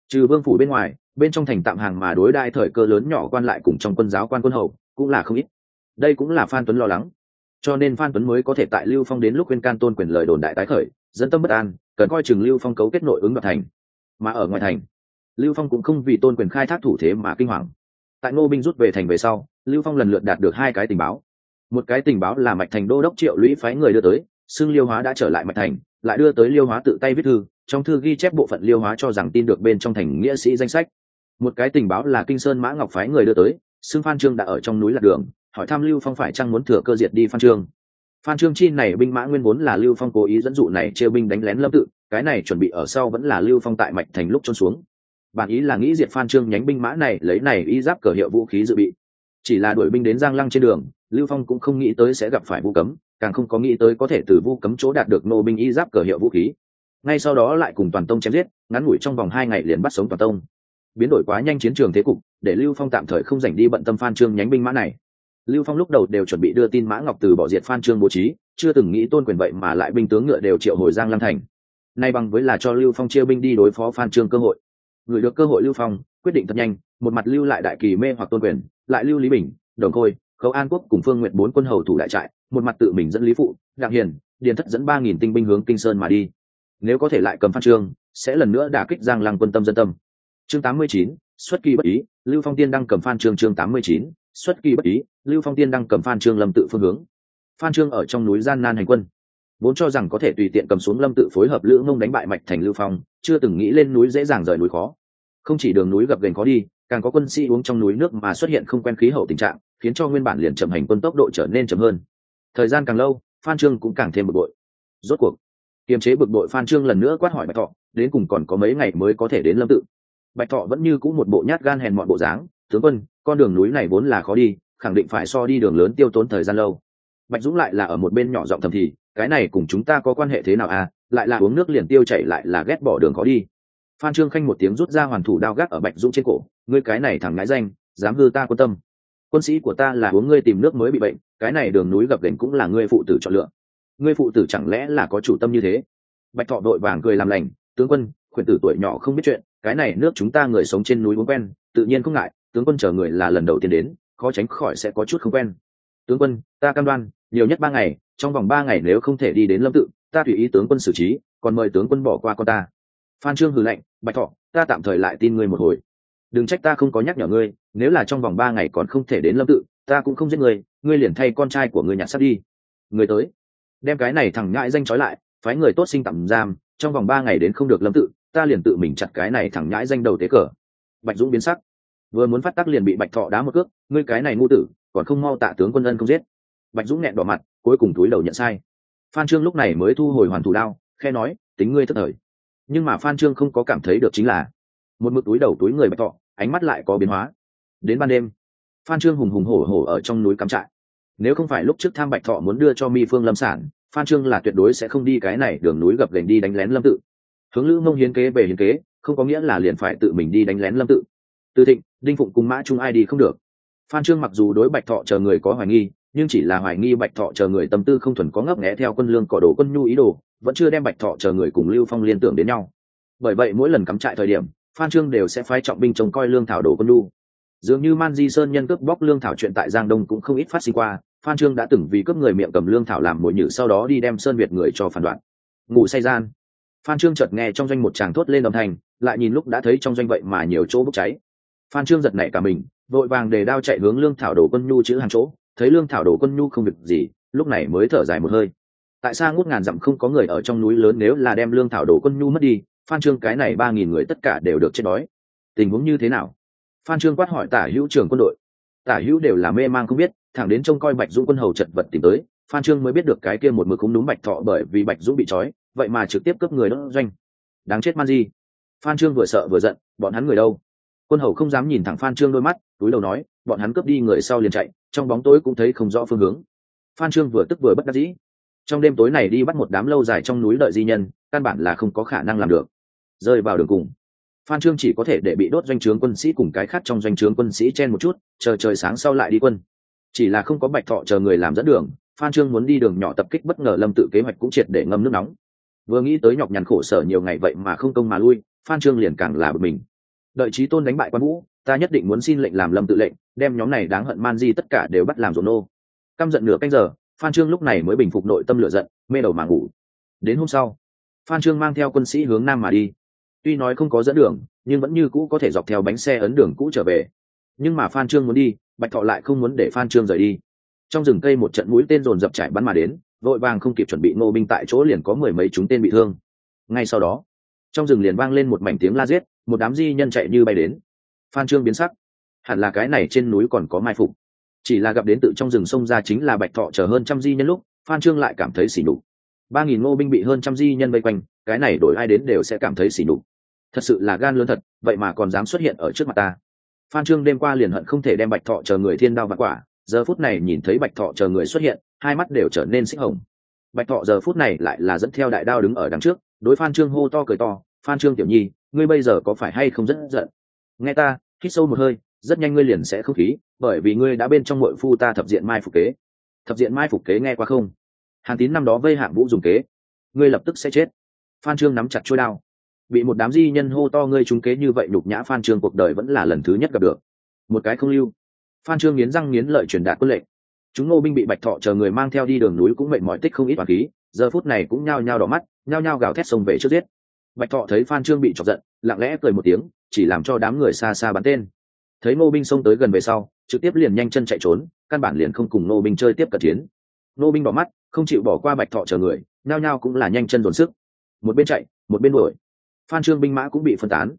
[SPEAKER 1] trừ vương phủ bên ngoài, bên trong thành tạm hàng mà đối đại thời cơ lớn nhỏ quan lại cùng trong quân giáo quan quân hầu, cũng là không ít. Đây cũng là phan tuấn lo lắng. Cho nên phan tuấn mới có thể tại lưu phong đến lúc khuyên can tôn quyền lời đồn đại tái khởi, dẫn tâm bất an, cần coi chừng lưu phong cấu kết nội ứng đoạt thành. Mà ở ngoài thành, lưu phong cũng không vì tôn quyền khai thác thủ thế mà kinh hoàng. Tại ngô binh rút về thành về sau, lưu phong lần lượt đạt được hai cái tình báo. Một cái tình báo là mạch thành đô đốc triệu lũy phái người đưa tới, xưng liêu hóa đã trở lại mạch thành, lại đưa tới liêu hóa tự tay viết thư trong thư ghi chép bộ phận liêu hóa cho rằng tin được bên trong thành nghĩa sĩ danh sách. Một cái tình báo là kinh sơn mã ngọc phái người đưa tới xưng phan trương đã ở trong núi lạc đường, hỏi thăm lưu phong phải chăng muốn thừa cơ diệt đi phan trương. Phan trương chi này binh mã nguyên vốn là lưu phong cố ý dẫn dụ này trêu binh đánh lén lâm tự, cái này chuẩn bị ở sau vẫn là lưu phong tại mạch thành lúc trôn xuống. Bản ý là nghĩ diệt phan trương nhánh binh mã này, lấy này y giáp cờ hiệu vũ khí dự bị. Chỉ là đuổi binh đến giang lăng trên đường, lưu phong cũng không nghĩ tới sẽ gặp phải vu cấm, càng không có nghĩ tới có thể từ vu cấm chỗ đạt được nô binh y giáp cờ hiệu vũ khí ngay sau đó lại cùng toàn tông chém giết, ngắn ngủi trong vòng hai ngày liền bắt sống toàn tông. Biến đổi quá nhanh chiến trường thế cục, để lưu phong tạm thời không dành đi bận tâm phan trương nhánh binh mã này. Lưu phong lúc đầu đều chuẩn bị đưa tin mã ngọc từ bỏ diệt phan trương bố trí, chưa từng nghĩ tôn quyền vậy mà lại binh tướng ngựa đều triệu hồi giang lăng thành. Nay bằng với là cho lưu phong chia binh đi đối phó phan trương cơ hội. Người được cơ hội lưu phong, quyết định thật nhanh, một mặt lưu lại đại kỳ mê hoặc tôn quyền, lại lưu lý bình, đồng khôi, khấu an quốc cùng phương nguyện bốn quân hầu thủ đại trại, một mặt tự mình dẫn lý phụ đặng hiền, điền thất dẫn ba nghìn tinh binh hướng kinh sơn mà đi nếu có thể lại cầm phan trương, sẽ lần nữa đả kích giang lăng quân tâm dân tâm. Chương tám mươi chín, xuất kỳ bất ý, lưu phong tiên đang cầm phan trương chương tám mươi chín, xuất kỳ bất ý, lưu phong tiên đang cầm phan trương lâm tự phương hướng. Phan trương ở trong núi gian nan hành quân. Vốn cho rằng có thể tùy tiện cầm xuống lâm tự phối hợp lữ mông đánh bại mạch thành lưu phong, chưa từng nghĩ lên núi dễ dàng rời núi khó. Không chỉ đường núi gập ghềnh khó đi, càng có quân sĩ uống trong núi nước mà xuất hiện không quen khí hậu tình trạng, khiến cho nguyên bản liền chậm hành quân tốc độ trở nên chậm hơn. Thời gian càng lâu, phan trương cũng càng thêm một bội. Rốt cuộc kiềm chế bực bội phan trương lần nữa quát hỏi bạch thọ, đến cùng còn có mấy ngày mới có thể đến lâm tự. Bạch thọ vẫn như c ũ một bộ nhát gan hèn mọi bộ dáng, tướng quân, con đường núi này vốn là khó đi, khẳng định phải so đi đường lớn tiêu tốn thời gian lâu. Bạch dũng lại là ở một bên nhỏ giọng thầm thì, cái này cùng chúng ta có quan hệ thế nào à? Lại là uống nước liền tiêu chảy lại là ghét bỏ đường khó đi. Phan trương khanh một tiếng rút ra hoàn thủ đao gác ở bạch dũng trên cổ, ngươi cái này thẳng ngãi danh, dám hư ta quan tâm. Quân sĩ của ta là uống ngươi tìm nước mới bị bệnh, cái này đường núi gập ghềnh cũng là ngươi phụ tử chọn lựa ngươi phụ tử chẳng lẽ là có chủ tâm như thế? Bạch thọ đội vàng cười làm lành, tướng quân, khuyển tử tuổi nhỏ không biết chuyện, cái này nước chúng ta người sống trên núi uống quen, tự nhiên không ngại, tướng quân chờ người là lần đầu tiên đến, khó tránh khỏi sẽ có chút không quen. Tướng quân, ta cam đoan, nhiều nhất ba ngày, trong vòng ba ngày nếu không thể đi đến lâm tự, ta tùy ý tướng quân xử trí, còn mời tướng quân bỏ qua con ta. Phan trương hừ lạnh, bạch thọ, ta tạm thời lại tin ngươi một hồi. Đừng trách ta không có nhắc nhở ngươi, nếu là trong vòng ba ngày còn không thể đến lâm tự, ta cũng không giết ngươi ngươi liền thay con trai của ngươi nhặt sắt đi. Người tới đem cái này thằng nhãi danh trói lại, phái người tốt sinh tạm giam, trong vòng ba ngày đến không được lâm tự, ta liền tự mình chặt cái này thằng nhãi danh đầu tế cờ. Bạch dũng biến sắc. Vừa muốn phát tác liền bị bạch thọ đá một cước, ngươi cái này ngu tử, còn không mau tạ tướng quân ân không giết. Bạch dũng nghẹn đỏ mặt, cuối cùng túi đầu nhận sai. Phan trương lúc này mới thu hồi hoàn thủ đao, khe nói, tính ngươi thất thời. Nhưng mà phan trương không có cảm thấy được chính là, một mực túi đầu túi người bạch thọ, ánh mắt lại có biến hóa. Đến ban đêm, phan trương hùng hùng hổ hổ ở trong núi cắm trại nếu không phải lúc trước tham bạch thọ muốn đưa cho mi phương lâm sản, phan trương là tuyệt đối sẽ không đi cái này đường núi gập gành đi đánh lén lâm tự. Hướng lữ mông hiến kế về hiến kế, không có nghĩa là liền phải tự mình đi đánh lén lâm tự. Từ thịnh, đinh phụng cùng mã trung ai đi không được. Phan trương mặc dù đối bạch thọ chờ người có hoài nghi, nhưng chỉ là hoài nghi bạch thọ chờ người tâm tư không thuần có ngấp nghé theo quân lương cỏ đồ quân nhu ý đồ, vẫn chưa đem bạch thọ chờ người cùng lưu phong liên tưởng đến nhau. Bởi vậy mỗi lần cắm trại thời điểm, phan trương đều sẽ phái trọng binh trông coi lương thảo đồ quân nhu dường như man di sơn nhân cướp bóc lương thảo chuyện tại giang đông cũng không ít phát sinh qua, phan trương đã từng vì cướp người miệng cầm lương thảo làm mồi nhử sau đó đi đem sơn việt người cho phản đoạn. Ngủ say gian. Phan trương chợt nghe trong doanh một chàng thốt lên âm thanh, lại nhìn lúc đã thấy trong doanh vậy mà nhiều chỗ bốc cháy. Phan trương giật nảy cả mình, vội vàng đề đao chạy hướng lương thảo đổ quân nhu chữ hàng chỗ, thấy lương thảo đổ quân nhu không việc gì, lúc này mới thở dài một hơi. Tại sao ngút ngàn dặm không có người ở trong núi lớn nếu là đem lương thảo đổ quân nhu mất đi, phan trương cái này ba nghìn người tất cả đều được chết đói. Tình huống như thế nào? Phan trương quát hỏi tả hữu trưởng quân đội. Tả hữu đều là mê mang không biết, thẳng đến trông coi bạch dũng quân hầu chật vật tìm tới, phan trương mới biết được cái kia một mực cũng đúng bạch thọ bởi vì bạch dũng bị trói, vậy mà trực tiếp cướp người đốt doanh. Đáng chết man di. Phan trương vừa sợ vừa giận, bọn hắn người đâu? Quân hầu không dám nhìn thẳng phan trương đôi mắt, túi đầu nói, bọn hắn cướp đi người sau liền chạy, trong bóng tối cũng thấy không rõ phương hướng. Phan trương vừa tức vừa bất đắc dĩ. Trong đêm tối này đi bắt một đám lâu dài trong núi đợi di nhân, căn bản là không có khả năng làm được. Rơi vào đường cùng phan trương chỉ có thể để bị đốt doanh trướng quân sĩ cùng cái khác trong doanh trướng quân sĩ chen một chút, chờ trời sáng sau lại đi quân. Chỉ là không có bạch thọ chờ người làm dẫn đường, phan trương muốn đi đường nhỏ tập kích bất ngờ lâm tự kế hoạch cũng triệt để ngâm nước nóng. Vừa nghĩ tới nhọc nhằn khổ sở nhiều ngày vậy mà không công mà lui, phan trương liền càng là bực mình. Đợi trí tôn đánh bại quan vũ, ta nhất định muốn xin lệnh làm lâm tự lệnh, đem nhóm này đáng hận man di tất cả đều bắt làm rộn nô. Căm giận nửa canh giờ, phan trương lúc này mới bình phục nội tâm lửa giận, mê đầu mà ngủ. Đến hôm sau, phan trương mang theo quân sĩ hướng nam mà đi tuy nói không có dẫn đường, nhưng vẫn như cũ có thể dọc theo bánh xe ấn đường cũ trở về. Nhưng mà phan trương muốn đi, bạch thọ lại không muốn để phan trương rời đi. Trong rừng cây một trận mũi tên dồn dập trải bắn mà đến, vội vàng không kịp chuẩn bị ngô binh tại chỗ liền có mười mấy chúng tên bị thương. Ngay sau đó, trong rừng liền vang lên một mảnh tiếng la giết, một đám di nhân chạy như bay đến. Phan trương biến sắc. Hẳn là cái này trên núi còn có mai phục. Chỉ là gặp đến tự trong rừng sông ra chính là bạch thọ chờ hơn trăm di nhân lúc, phan trương lại cảm thấy xỉ nhục. Ba nghìn ngô binh bị hơn trăm di nhân vây quanh, cái này đổi ai đến đều sẽ cảm thấy xỉ nhục thật sự là gan lớn thật, vậy mà còn dám xuất hiện ở trước mặt ta. Phan trương đêm qua liền hận không thể đem bạch thọ chờ người thiên đao và quả, giờ phút này nhìn thấy bạch thọ chờ người xuất hiện, hai mắt đều trở nên xích hồng. Bạch thọ giờ phút này lại là dẫn theo đại đao đứng ở đằng trước, đối phan trương hô to cười to, phan trương tiểu nhi, ngươi bây giờ có phải hay không rất giận? Nghe ta, hít sâu một hơi, rất nhanh ngươi liền sẽ không khí, bởi vì ngươi đã bên trong mội phu ta thập diện mai phục kế. Thập diện mai phục kế nghe qua không? Hàn tín năm đó vây hạng vũ dùng kế. Ngươi lập tức sẽ chết. Phan trương nắm chặt trôi đao bị một đám di nhân hô to ngươi trúng kế như vậy nhục nhã phan trương cuộc đời vẫn là lần thứ nhất gặp được. Một cái không lưu. Phan trương nghiến răng nghiến lợi truyền đạt quân lệnh. Chúng ngô binh bị bạch thọ chờ người mang theo đi đường núi cũng mệt mỏi tích không ít hoàng khí, giờ phút này cũng nhao nhao đỏ mắt, nhao nhao gào thét sông về trước giết. Bạch thọ thấy phan trương bị chọc giận, lặng lẽ cười một tiếng, chỉ làm cho đám người xa xa bắn tên. Thấy ngô binh xông tới gần về sau, trực tiếp liền nhanh chân chạy trốn, căn bản liền không cùng ngô binh chơi tiếp cận chiến. Ngô binh bỏ mắt, không chịu bỏ qua bạch thọ chờ người, nhao nhao cũng là nhanh chân dồn sức. Một bên chạy, một bên đuổi phan trương binh mã cũng bị phân tán.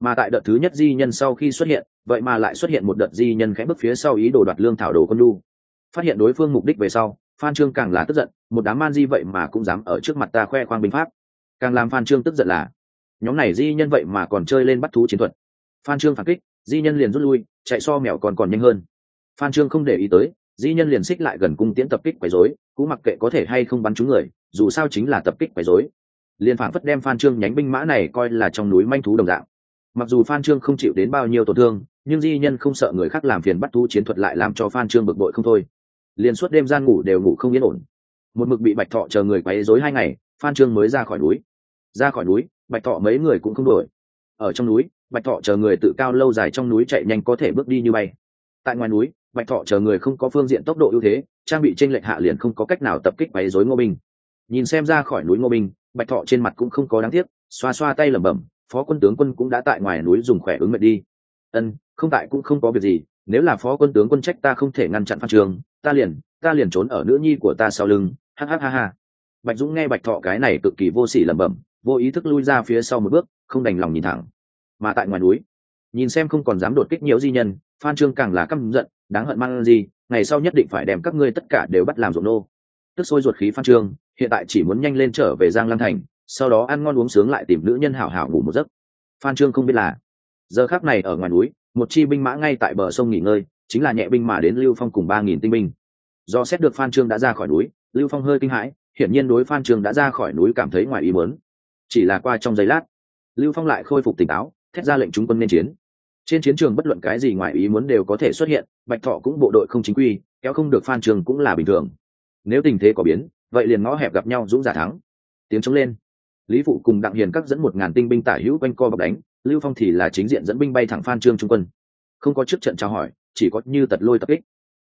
[SPEAKER 1] Mà tại đợt thứ nhất di nhân sau khi xuất hiện, vậy mà lại xuất hiện một đợt di nhân khẽ bước phía sau ý đồ đoạt lương thảo đồ con lu phát hiện đối phương mục đích về sau, phan trương càng là tức giận, một đám man di vậy mà cũng dám ở trước mặt ta khoe khoang binh pháp. Càng làm phan trương tức giận là, nhóm này di nhân vậy mà còn chơi lên bắt thú chiến thuật. Phan trương phản kích, di nhân liền rút lui, chạy so mèo còn còn nhanh hơn. Phan trương không để ý tới, di nhân liền xích lại gần cung tiễn tập kích quấy rối cũng mặc kệ có thể hay không bắn trúng người, dù sao chính là tập kích quấy rối liền phản phất đem phan trương nhánh binh mã này coi là trong núi manh thú đồng dạng. Mặc dù phan trương không chịu đến bao nhiêu tổn thương, nhưng di nhân không sợ người khác làm phiền bắt thú chiến thuật lại làm cho phan trương bực bội không thôi. Liền suốt đêm gian ngủ đều ngủ không yên ổn. Một mực bị bạch thọ chờ người quấy rối hai ngày, phan trương mới ra khỏi núi. Ra khỏi núi, bạch thọ mấy người cũng không đổi ở trong núi, bạch thọ chờ người tự cao lâu dài trong núi chạy nhanh có thể bước đi như bay. Tại ngoài núi, bạch thọ chờ người không có phương diện tốc độ ưu thế, trang bị tranh lệch hạ liền không có cách nào tập kích quấy rối ngô binh. Nhìn xem ra khỏi núi ngô binh bạch thọ trên mặt cũng không có đáng tiếc, xoa xoa tay lẩm bẩm, phó quân tướng quân cũng đã tại ngoài núi dùng khỏe ứng mệt đi. Ân, không tại cũng không có việc gì, nếu là phó quân tướng quân trách ta không thể ngăn chặn phan trường, ta liền ta liền trốn ở nữ nhi của ta sau lưng. Ha ha ha ha. Bạch dũng nghe bạch thọ cái này cực kỳ vô sỉ lẩm bẩm, vô ý thức lui ra phía sau một bước, không đành lòng nhìn thẳng. Mà tại ngoài núi, nhìn xem không còn dám đột kích nhiều di nhân, phan trương càng là căm giận, đáng hận mang gì, ngày sau nhất định phải đem các ngươi tất cả đều bắt làm ruộng nô tức sôi ruột khí phan trương, hiện tại chỉ muốn nhanh lên trở về giang lăng thành, sau đó ăn ngon uống sướng lại tìm nữ nhân hảo hảo ngủ một giấc. Phan trương không biết là, giờ khác này ở ngoài núi, một chi binh mã ngay tại bờ sông nghỉ ngơi, chính là nhẹ binh mà đến lưu phong cùng ba nghìn tinh binh. Do xét được phan trương đã ra khỏi núi, lưu phong hơi kinh hãi, hiển nhiên đối phan trương đã ra khỏi núi cảm thấy ngoài ý mớn chỉ là qua trong giây lát, lưu phong lại khôi phục tỉnh táo, thét ra lệnh chúng quân nên chiến. Trên chiến trường bất luận cái gì ngoài ý muốn đều có thể xuất hiện, bạch thọ cũng bộ đội không chính quy, kéo không được phan trường cũng là bình thường nếu tình thế có biến, vậy liền ngõ hẹp gặp nhau dũng giả thắng. Tiếng chống lên. Lý phụ cùng đặng hiền các dẫn một ngàn tinh binh tả hữu quanh co bọc đánh, lưu phong thì là chính diện dẫn binh bay thẳng phan trương trung quân. Không có trước trận chào hỏi, chỉ có như tật lôi tập kích.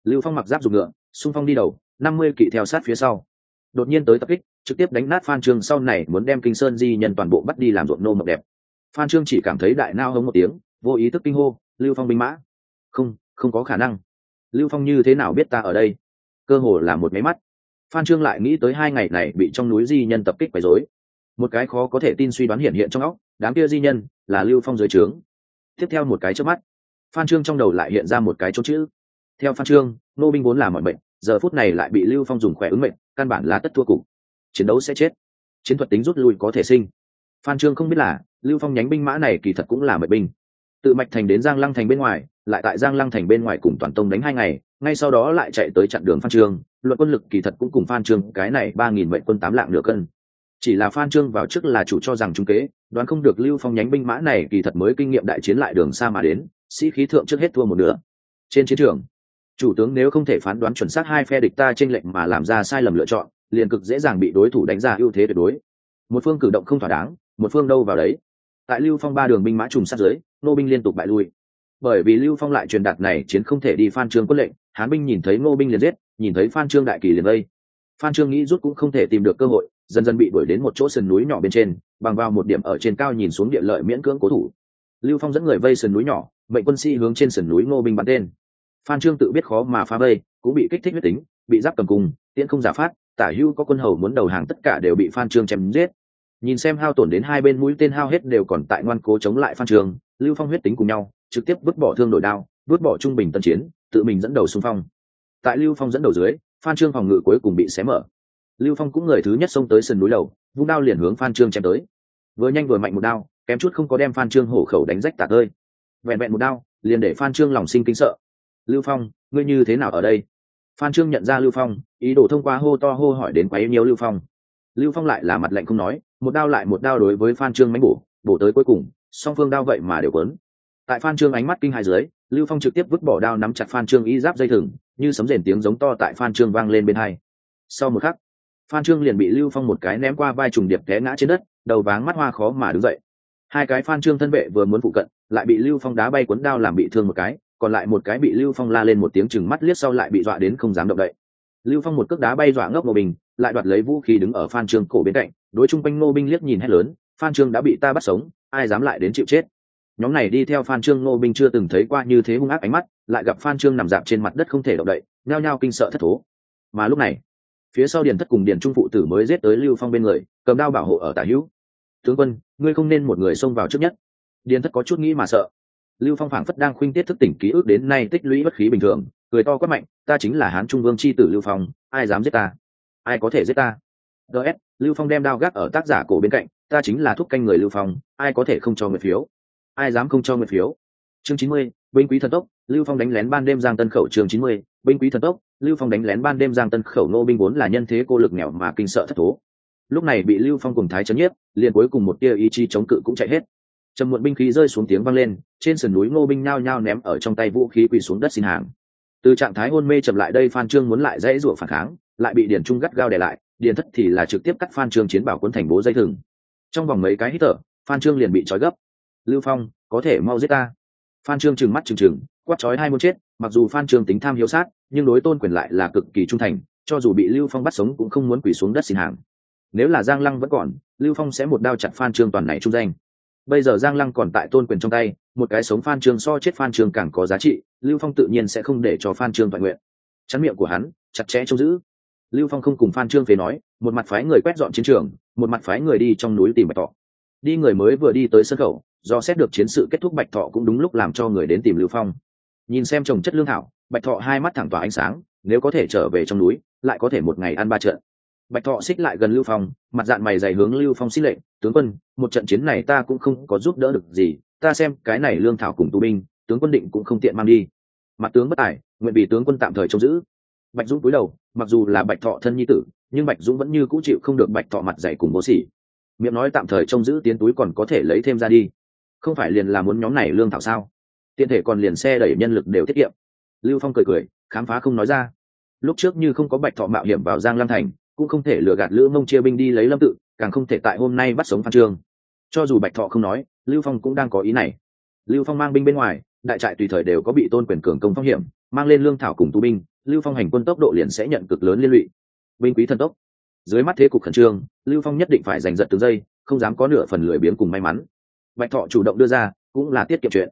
[SPEAKER 1] Lưu phong mặc giáp dùng ngựa, xung phong đi đầu, năm mươi kỵ theo sát phía sau. Đột nhiên tới tập kích, trực tiếp đánh nát phan trương, sau này muốn đem kinh sơn di nhân toàn bộ bắt đi làm ruộng nô mộng đẹp. Phan trương chỉ cảm thấy đại nao hống một tiếng, vô ý thức kinh hô, lưu phong binh mã. Không không có khả năng. Lưu phong như thế nào biết ta ở đây? Cơ hồ là một máy mắt phan trương lại nghĩ tới hai ngày này bị trong núi di nhân tập kích quấy rối. Một cái khó có thể tin suy đoán hiện hiện trong óc, đám kia di nhân là lưu phong dưới trướng. Tiếp theo một cái trước mắt, phan trương trong đầu lại hiện ra một cái chỗ chữ. Theo phan trương, nô binh vốn là mọi bệnh giờ phút này lại bị lưu phong dùng khỏe ứng mệnh, căn bản là tất thua cục. Chiến đấu sẽ chết. Chiến thuật tính rút lui có thể sinh. Phan trương không biết là, lưu phong nhánh binh mã này kỳ thật cũng là mệnh binh. Tự mạch thành đến giang lăng thành bên ngoài, lại tại giang lăng thành bên ngoài cùng toàn tông đánh hai ngày ngay sau đó lại chạy tới chặn đường phan trương, luận quân lực kỳ thật cũng cùng phan trương cái này ba nghìn mệnh quân tám lạng nửa cân. Chỉ là phan trương vào trước là chủ cho rằng trung kế, đoán không được lưu phong nhánh binh mã này kỳ thật mới kinh nghiệm đại chiến lại đường xa mà đến, sĩ khí thượng trước hết thua một nửa. Trên chiến trường, chủ tướng nếu không thể phán đoán chuẩn xác hai phe địch ta trên lệnh mà làm ra sai lầm lựa chọn, liền cực dễ dàng bị đối thủ đánh ra ưu thế tuyệt đối. Một phương cử động không thỏa đáng, một phương đâu vào đấy. Tại lưu phong ba đường binh mã trùng sát giới nô binh liên tục bại lui. Bởi vì lưu phong lại truyền đạt này chiến không thể đi phan trương quân lệnh hán binh nhìn thấy ngô binh liền giết, nhìn thấy phan trương đại kỳ liền vây. Phan trương nghĩ rút cũng không thể tìm được cơ hội, dần dần bị đuổi đến một chỗ sườn núi nhỏ bên trên, bằng vào một điểm ở trên cao nhìn xuống địa lợi miễn cưỡng cố thủ. Lưu phong dẫn người vây sườn núi nhỏ, mệnh quân sĩ hướng trên sườn núi ngô binh bắn tên. Phan trương tự biết khó mà phá vây, cũng bị kích thích huyết tính, bị giáp cầm cung tiễn không giả phát, tả hưu có quân hầu muốn đầu hàng tất cả đều bị phan trương chém giết. Nhìn xem hao tổn đến hai bên mũi tên hao hết đều còn tại ngoan cố chống lại phan trương, lưu phong huyết tính cùng nhau, trực tiếp vứt bỏ thương đổi đao, vứt bỏ trung bình tân chiến tự mình dẫn đầu xung phong. Tại lưu phong dẫn đầu dưới, phan trương phòng ngự cuối cùng bị xé mở. Lưu phong cũng người thứ nhất xông tới sườn núi đầu vung đao liền hướng phan trương chém tới. Vừa nhanh vừa mạnh một đao, kém chút không có đem phan trương hổ khẩu đánh rách tạc ơi vẹn vẹn một đao, liền để phan trương lòng sinh kinh sợ. Lưu phong, ngươi như thế nào ở đây? Phan trương nhận ra lưu phong, ý đồ thông qua hô to hô hỏi đến quá yêu nhiều lưu phong. Lưu phong lại là mặt lạnh không nói, một đao lại một đao đối với phan trương mánh bổ bổ tới cuối cùng, song phương đao vậy mà đều quấn tại phan trương ánh mắt kinh hai dưới, lưu phong trực tiếp vứt bỏ đao nắm chặt phan trương y giáp dây thừng, như sấm rền tiếng giống to tại phan trương vang lên bên hai. Sau một khắc, phan trương liền bị lưu phong một cái ném qua vai trùng điệp té ngã trên đất, đầu váng mắt hoa khó mà đứng dậy. Hai cái phan trương thân vệ vừa muốn phụ cận, lại bị lưu phong đá bay cuốn đao làm bị thương một cái, còn lại một cái bị lưu phong la lên một tiếng chừng mắt liếc sau lại bị dọa đến không dám động đậy. Lưu phong một cước đá bay dọa ngốc ngô bình, lại đoạt lấy vũ khí đứng ở phan trương cổ bên cạnh, đối chung quanh ngô binh liếc nhìn hét lớn, phan trương đã bị ta bắt sống, ai dám lại đến chịu chết? Nhóm này đi theo phan trương ngô binh chưa từng thấy qua như thế hung ác ánh mắt, lại gặp phan trương nằm dạp trên mặt đất không thể động đậy, nhao nhao kinh sợ thất thố. Mà lúc này, phía sau điền thất cùng điền trung phụ tử mới giết tới lưu phong bên người, cầm đao bảo hộ ở tả hữu. Tướng quân, ngươi không nên một người xông vào trước nhất. Điền thất có chút nghĩ mà sợ. Lưu phong phảng phất đang khuynh tiết thức tỉnh ký ức đến nay tích lũy bất khí bình thường, cười to quát mạnh, ta chính là hán trung vương c h i tử lưu phong, ai dám giết ta? Ai có thể giết ta? Ts lưu phong đem đao gác ở tác giả cổ bên cạnh, ta chính là thúc canh người lưu phong, ai có thể không cho người phiếu? Ai dám không cho nguyện phiếu? Chương chín mươi, binh quý thần tốc, lưu phong đánh lén ban đêm giang tân khẩu, chương chín mươi, binh quý thần tốc, lưu phong đánh lén ban đêm giang tân khẩu nô binh vốn là nhân thế cô lực nghèo mà kinh sợ thất thố. Lúc này bị lưu phong cùng thái chấn nhiếp, liền cuối cùng một tia ý chí chống cự cũng chạy hết. Trầm muộn binh khí rơi xuống tiếng vang lên, trên sườn núi ngô binh nhao nhao ném ở trong tay vũ khí quỳ xuống đất xin hàng. Từ trạng thái hôn mê chậm lại đây phan trương muốn lại dãy rủa phản kháng, lại bị điền trung gắt gao để lại, điền thất thì là trực tiếp cắt phan trương chiến bảo quân thành bố dây thừng. Trong vòng mấy cái hít thở, phan trương liền bị trói gấp lưu phong, có thể mau giết ta. Phan trương trừng mắt trừng trừng, quát trói hai muốn chết, mặc dù phan trương tính tham hiếu sát, nhưng đối tôn quyền lại là cực kỳ trung thành, cho dù bị lưu phong bắt sống cũng không muốn quỳ xuống đất xin hàng. Nếu là giang lăng vẫn còn, lưu phong sẽ một đao chặt phan trương toàn này trung danh. Bây giờ giang lăng còn tại tôn quyền trong tay, một cái sống phan trương so chết phan trương càng có giá trị, lưu phong tự nhiên sẽ không để cho phan trương toàn nguyện. Chắn miệng của hắn, chặt chẽ trông giữ. Lưu phong không cùng phan trương phế nói, một mặt phái người quét dọn chiến trường, một mặt phái người đi trong núi tìm bạch thọ đi người mới vừa đi tới sân khẩu do xét được chiến sự kết thúc bạch thọ cũng đúng lúc làm cho người đến tìm lưu phong. Nhìn xem trồng chất lương thảo, bạch thọ hai mắt thẳng tỏa ánh sáng, nếu có thể trở về trong núi, lại có thể một ngày ăn ba trận. Bạch thọ xích lại gần lưu phong, mặt dạng mày dày hướng lưu phong xích lệnh, tướng quân, một trận chiến này ta cũng không có giúp đỡ được gì, ta xem cái này lương thảo cùng tù binh, tướng quân định cũng không tiện mang đi. Mặt tướng bất tài, nguyện bị tướng quân tạm thời trông giữ. Bạch dũng cúi đầu, mặc dù là bạch thọ thân nhi tử, nhưng bạch dũng vẫn như cũ chịu không được bạch thọ mặt dày cùng bố xỉ miệng nói tạm thời trông giữ tiến túi còn có thể lấy thêm ra đi không phải liền là muốn nhóm này lương thảo sao? Tiện thể còn liền xe đẩy nhân lực đều tiết kiệm. Lưu phong cười cười, khám phá không nói ra. Lúc trước như không có bạch thọ mạo hiểm vào giang lam thành, cũng không thể lừa gạt lữ mông chia binh đi lấy lâm tự, càng không thể tại hôm nay bắt sống phan trương. Cho dù bạch thọ không nói, lưu phong cũng đang có ý này. Lưu phong mang binh bên ngoài, đại trại tùy thời đều có bị tôn quyền cường công phong hiểm, mang lên lương thảo cùng tù binh, lưu phong hành quân tốc độ liền sẽ nhận cực lớn liên lụy. Binh quý thần tốc. Dưới mắt thế cục khẩn trương, lưu phong nhất định phải giành giật từng giây, không dám có nửa phần lười biếng cùng may mắn bạch thọ chủ động đưa ra, cũng là tiết kiệm chuyện.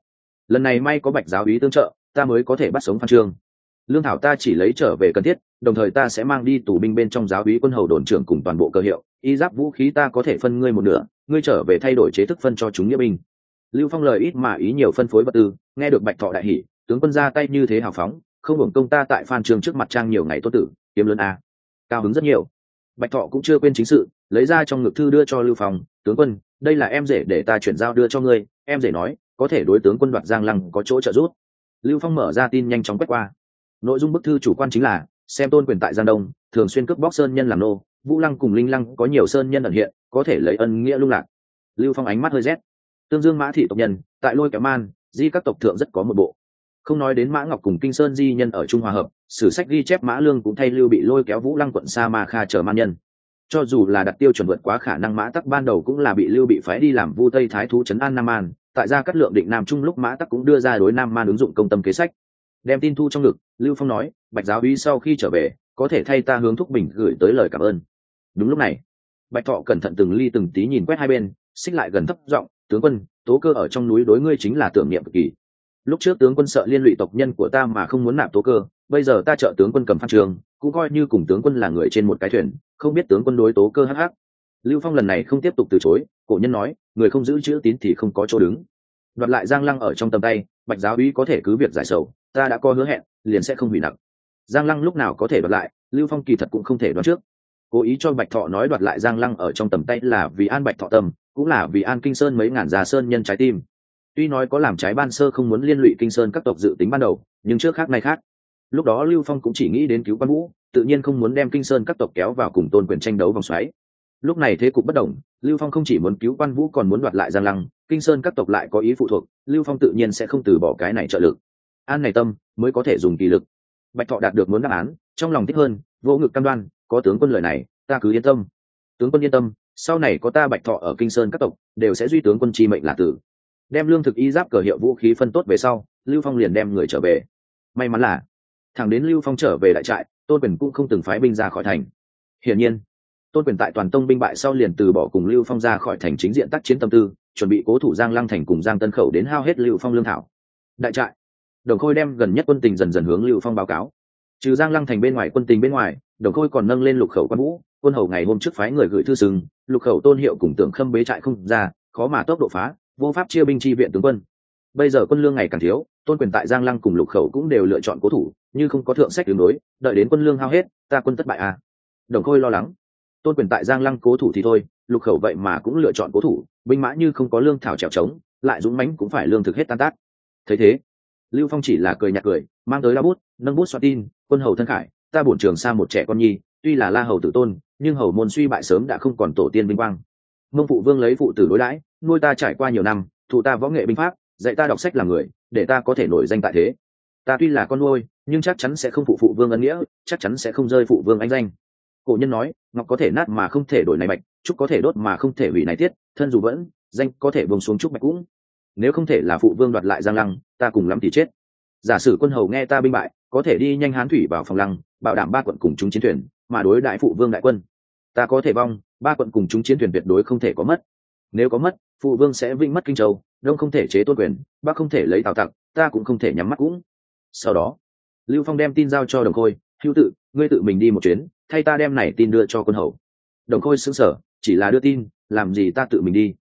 [SPEAKER 1] Lần này may có bạch giáo ý tương trợ, ta mới có thể bắt sống phan trương. Lương thảo ta chỉ lấy trở về cần thiết, đồng thời ta sẽ mang đi tù binh bên trong giáo úy quân hầu đồn trưởng cùng toàn bộ cơ hiệu. Y giáp vũ khí ta có thể phân ngươi một nửa, ngươi trở về thay đổi chế thức phân cho chúng nghĩa binh. Lưu phong lời ít mà ý nhiều phân phối vật tư, nghe được bạch thọ đại hỷ tướng quân ra tay như thế hào phóng, không hưởng công ta tại phan trường trước mặt trang nhiều ngày tốt tử, kiếm lớn a. Cao hứng rất nhiều. Bạch thọ cũng chưa quên chính sự, lấy ra trong ngực thư đưa cho lưu phong tướng quân, đây là em rể để ta chuyển giao đưa cho ngươi, em rể nói, có thể đối tướng quân đoạt giang lăng có chỗ trợ giúp. Lưu phong mở ra tin nhanh chóng quét qua. Nội dung bức thư chủ quan chính là, xem tôn quyền tại giang đông, thường xuyên cướp bóc sơn nhân làm nô, vũ lăng cùng linh lăng có nhiều sơn nhân ẩn hiện, có thể lấy ân nghĩa lung lạc. Lưu phong ánh mắt hơi rét. Tương dương mã thị tộc nhân, tại lôi kẻ man, di các tộc thượng rất có một bộ. Không nói đến mã ngọc cùng kinh sơn di nhân ở trung hòa hợp, sử sách ghi chép mã lương cũng thay lưu bị lôi kéo vũ lăng quận sa ma kha chờ man nhân cho dù là đặt tiêu chuẩn vượt quá khả năng mã tắc ban đầu cũng là bị lưu bị phái đi làm vu tây thái thú trấn an nam an tại gia cát lượng định nam trung lúc mã tắc cũng đưa ra đối nam man ứng dụng công tâm kế sách. Đem tin thu trong ngực, lưu phong nói, bạch giáo uy sau khi trở về, có thể thay ta hướng thúc bình gửi tới lời cảm ơn. Đúng lúc này, bạch thọ cẩn thận từng ly từng tí nhìn quét hai bên, xích lại gần thấp giọng, tướng quân, tố cơ ở trong núi đối ngươi chính là tưởng niệm cực kỳ. Lúc trước tướng quân sợ liên lụy tộc nhân của ta mà không muốn nạp tố cơ, bây giờ ta trợ tướng quân cầm phan trường cũng coi như cùng tướng quân là người trên một cái thuyền, không biết tướng quân đối tố cơ hắc hắc. Lưu phong lần này không tiếp tục từ chối, cổ nhân nói, người không giữ chữ tín thì không có chỗ đứng. Đoạt lại giang lăng ở trong tầm tay, bạch giáo uy có thể cứ việc giải sầu, ta đã có hứa hẹn, liền sẽ không hủy nặng. Giang lăng lúc nào có thể đoạt lại, lưu phong kỳ thật cũng không thể đoán trước. Cố ý cho bạch thọ nói đoạt lại giang lăng ở trong tầm tay là vì an bạch thọ tâm, cũng là vì an kinh sơn mấy ngàn già sơn nhân trái tim. Tuy nói có làm trái ban sơ không muốn liên lụy kinh sơn các tộc dự tính ban đầu, nhưng trước khác nay khác lúc đó lưu phong cũng chỉ nghĩ đến cứu quan vũ, tự nhiên không muốn đem kinh sơn các tộc kéo vào cùng tôn quyền tranh đấu vòng xoáy. Lúc này thế cục bất đồng, lưu phong không chỉ muốn cứu quan vũ còn muốn đoạt lại giang lăng, kinh sơn các tộc lại có ý phụ thuộc, lưu phong tự nhiên sẽ không từ bỏ cái này trợ lực. An này tâm, mới có thể dùng kỳ lực. Bạch thọ đạt được muốn đáp án, trong lòng thích hơn vỗ ngực cam đoan, có tướng quân lời này, ta cứ yên tâm. Tướng quân yên tâm, sau này có ta bạch thọ ở kinh sơn các tộc, đều sẽ duy tướng quân chi mệnh là tử. Đem lương thực y giáp cờ hiệu vũ khí phân tốt về sau, lưu phong liền đem người trở về. May mắn là thẳng đến lưu phong trở về đại trại, tôn quyền cũng không từng phái binh ra khỏi thành. Hiển nhiên, tôn quyền tại toàn tông binh bại sau liền từ bỏ cùng lưu phong ra khỏi thành chính diện tác chiến tâm tư, chuẩn bị cố thủ giang lăng thành cùng giang tân khẩu đến hao hết lưu phong lương thảo. Đại trại, đồng khôi đem gần nhất quân tình dần dần hướng lưu phong báo cáo. Trừ giang lăng thành bên ngoài quân tình bên ngoài, đồng khôi còn nâng lên lục khẩu quan vũ, quân hầu ngày hôm trước phái người gửi thư sừng, lục khẩu tôn hiệu cùng tưởng khâm bế trại không ra, khó mà tốc độ phá, vô pháp chia binh chi viện tướng quân bây giờ quân lương ngày càng thiếu, tôn quyền tại giang lăng cùng lục khẩu cũng đều lựa chọn cố thủ, như không có thượng sách đường đối, đợi đến quân lương hao hết, ta quân thất bại à. Đồng khôi lo lắng. Tôn quyền tại giang lăng cố thủ thì thôi, lục khẩu vậy mà cũng lựa chọn cố thủ, binh mã như không có lương thảo trèo trống, lại dũng mãnh cũng phải lương thực hết tan tác. Thấy thế, lưu phong chỉ là cười nhạt cười, mang tới la bút, nâng bút soạn tin, quân hầu thân khải, ta bổn trường xa một trẻ con nhi, tuy là la hầu tử tôn, nhưng hầu môn suy bại sớm đã không còn tổ tiên vinh quang. Mông phụ vương lấy phụ tử đối đãi, nuôi ta trải qua nhiều năm, thụ ta võ nghệ binh pháp dạy ta đọc sách làm người, để ta có thể nổi danh tại thế. Ta tuy là con nuôi, nhưng chắc chắn sẽ không phụ phụ vương ân nghĩa, chắc chắn sẽ không rơi phụ vương anh danh. Cổ nhân nói, ngọc có thể nát mà không thể đổi này bạch, trúc có thể đốt mà không thể hủy này tiết, thân dù vẫn, danh có thể vương xuống trúc bạch cũng. Nếu không thể là phụ vương đoạt lại giang lăng, ta cùng lắm thì chết. Giả sử quân hầu nghe ta binh bại, có thể đi nhanh hán thủy vào phòng lăng, bảo đảm ba quận cùng chúng chiến thuyền, mà đối đại phụ vương đại quân. Ta có thể vong, ba quận cùng chúng chiến thuyền tuyệt đối không thể có mất nếu có mất, phụ vương sẽ vinh mất kinh châu, đông không thể chế tôn quyền, bắc không thể lấy tào tặc, ta cũng không thể nhắm mắt cũng. Sau đó, lưu phong đem tin giao cho đồng khôi, hữu tự ngươi tự mình đi một chuyến, thay ta đem này tin đưa cho quân hầu. Đồng khôi xứng sở chỉ là đưa tin, làm gì ta tự mình đi?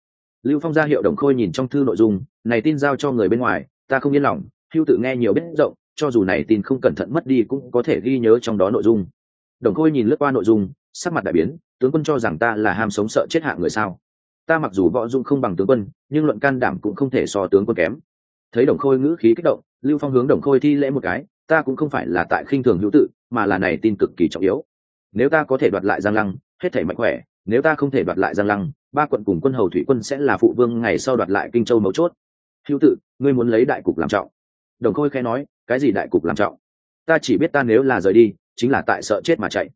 [SPEAKER 1] Lưu phong ra hiệu đồng khôi nhìn trong thư nội dung, này tin giao cho người bên ngoài, ta không yên lòng, hữu tự nghe nhiều biết rộng, cho dù này tin không cẩn thận mất đi cũng có thể ghi nhớ trong đó nội dung. Đồng khôi nhìn lướt qua nội dung, sắc mặt đại biến, tướng quân cho rằng ta là ham sống sợ chết hạ người sao? Ta mặc dù võ dung không bằng tướng quân, nhưng luận can đảm cũng không thể so tướng quân kém. Thấy đồng khôi ngữ khí kích động, lưu phong hướng đồng khôi thi lễ một cái, ta cũng không phải là tại khinh thường hữu tự, mà là này tin cực kỳ trọng yếu. Nếu ta có thể đoạt lại giang lăng, hết thể mạnh khỏe, nếu ta không thể đoạt lại giang lăng, ba quận cùng quân hầu thủy quân sẽ là phụ vương ngày sau đoạt lại kinh châu mấu chốt. Hữu tự, ngươi muốn lấy đại cục làm trọng. Đồng khôi khẽ nói, cái gì đại cục làm trọng? Ta chỉ biết ta nếu là rời đi, chính là tại sợ chết mà chạy.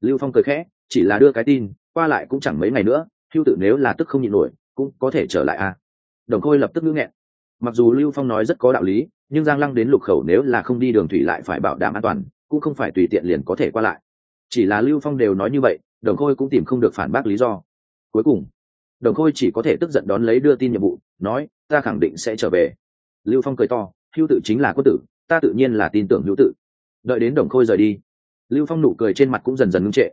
[SPEAKER 1] Lưu phong cười khẽ, chỉ là đưa cái tin, qua lại cũng chẳng mấy ngày nữa hưu tự nếu là tức không nhịn nổi, cũng có thể trở lại à? Đồng khôi lập tức ngữ nghẹn. Mặc dù lưu phong nói rất có đạo lý, nhưng giang lăng đến lục khẩu nếu là không đi đường thủy lại phải bảo đảm an toàn, cũng không phải tùy tiện liền có thể qua lại. Chỉ là lưu phong đều nói như vậy, đồng khôi cũng tìm không được phản bác lý do. Cuối cùng, đồng khôi chỉ có thể tức giận đón lấy đưa tin nhiệm vụ, nói, ta khẳng định sẽ trở về. Lưu phong cười to hữu tự chính là quân tử, ta tự nhiên là tin tưởng hữu tự đợi đến đồng khôi rời đi, lưu phong nụ cười trên mặt cũng dần dần ngưng trệ.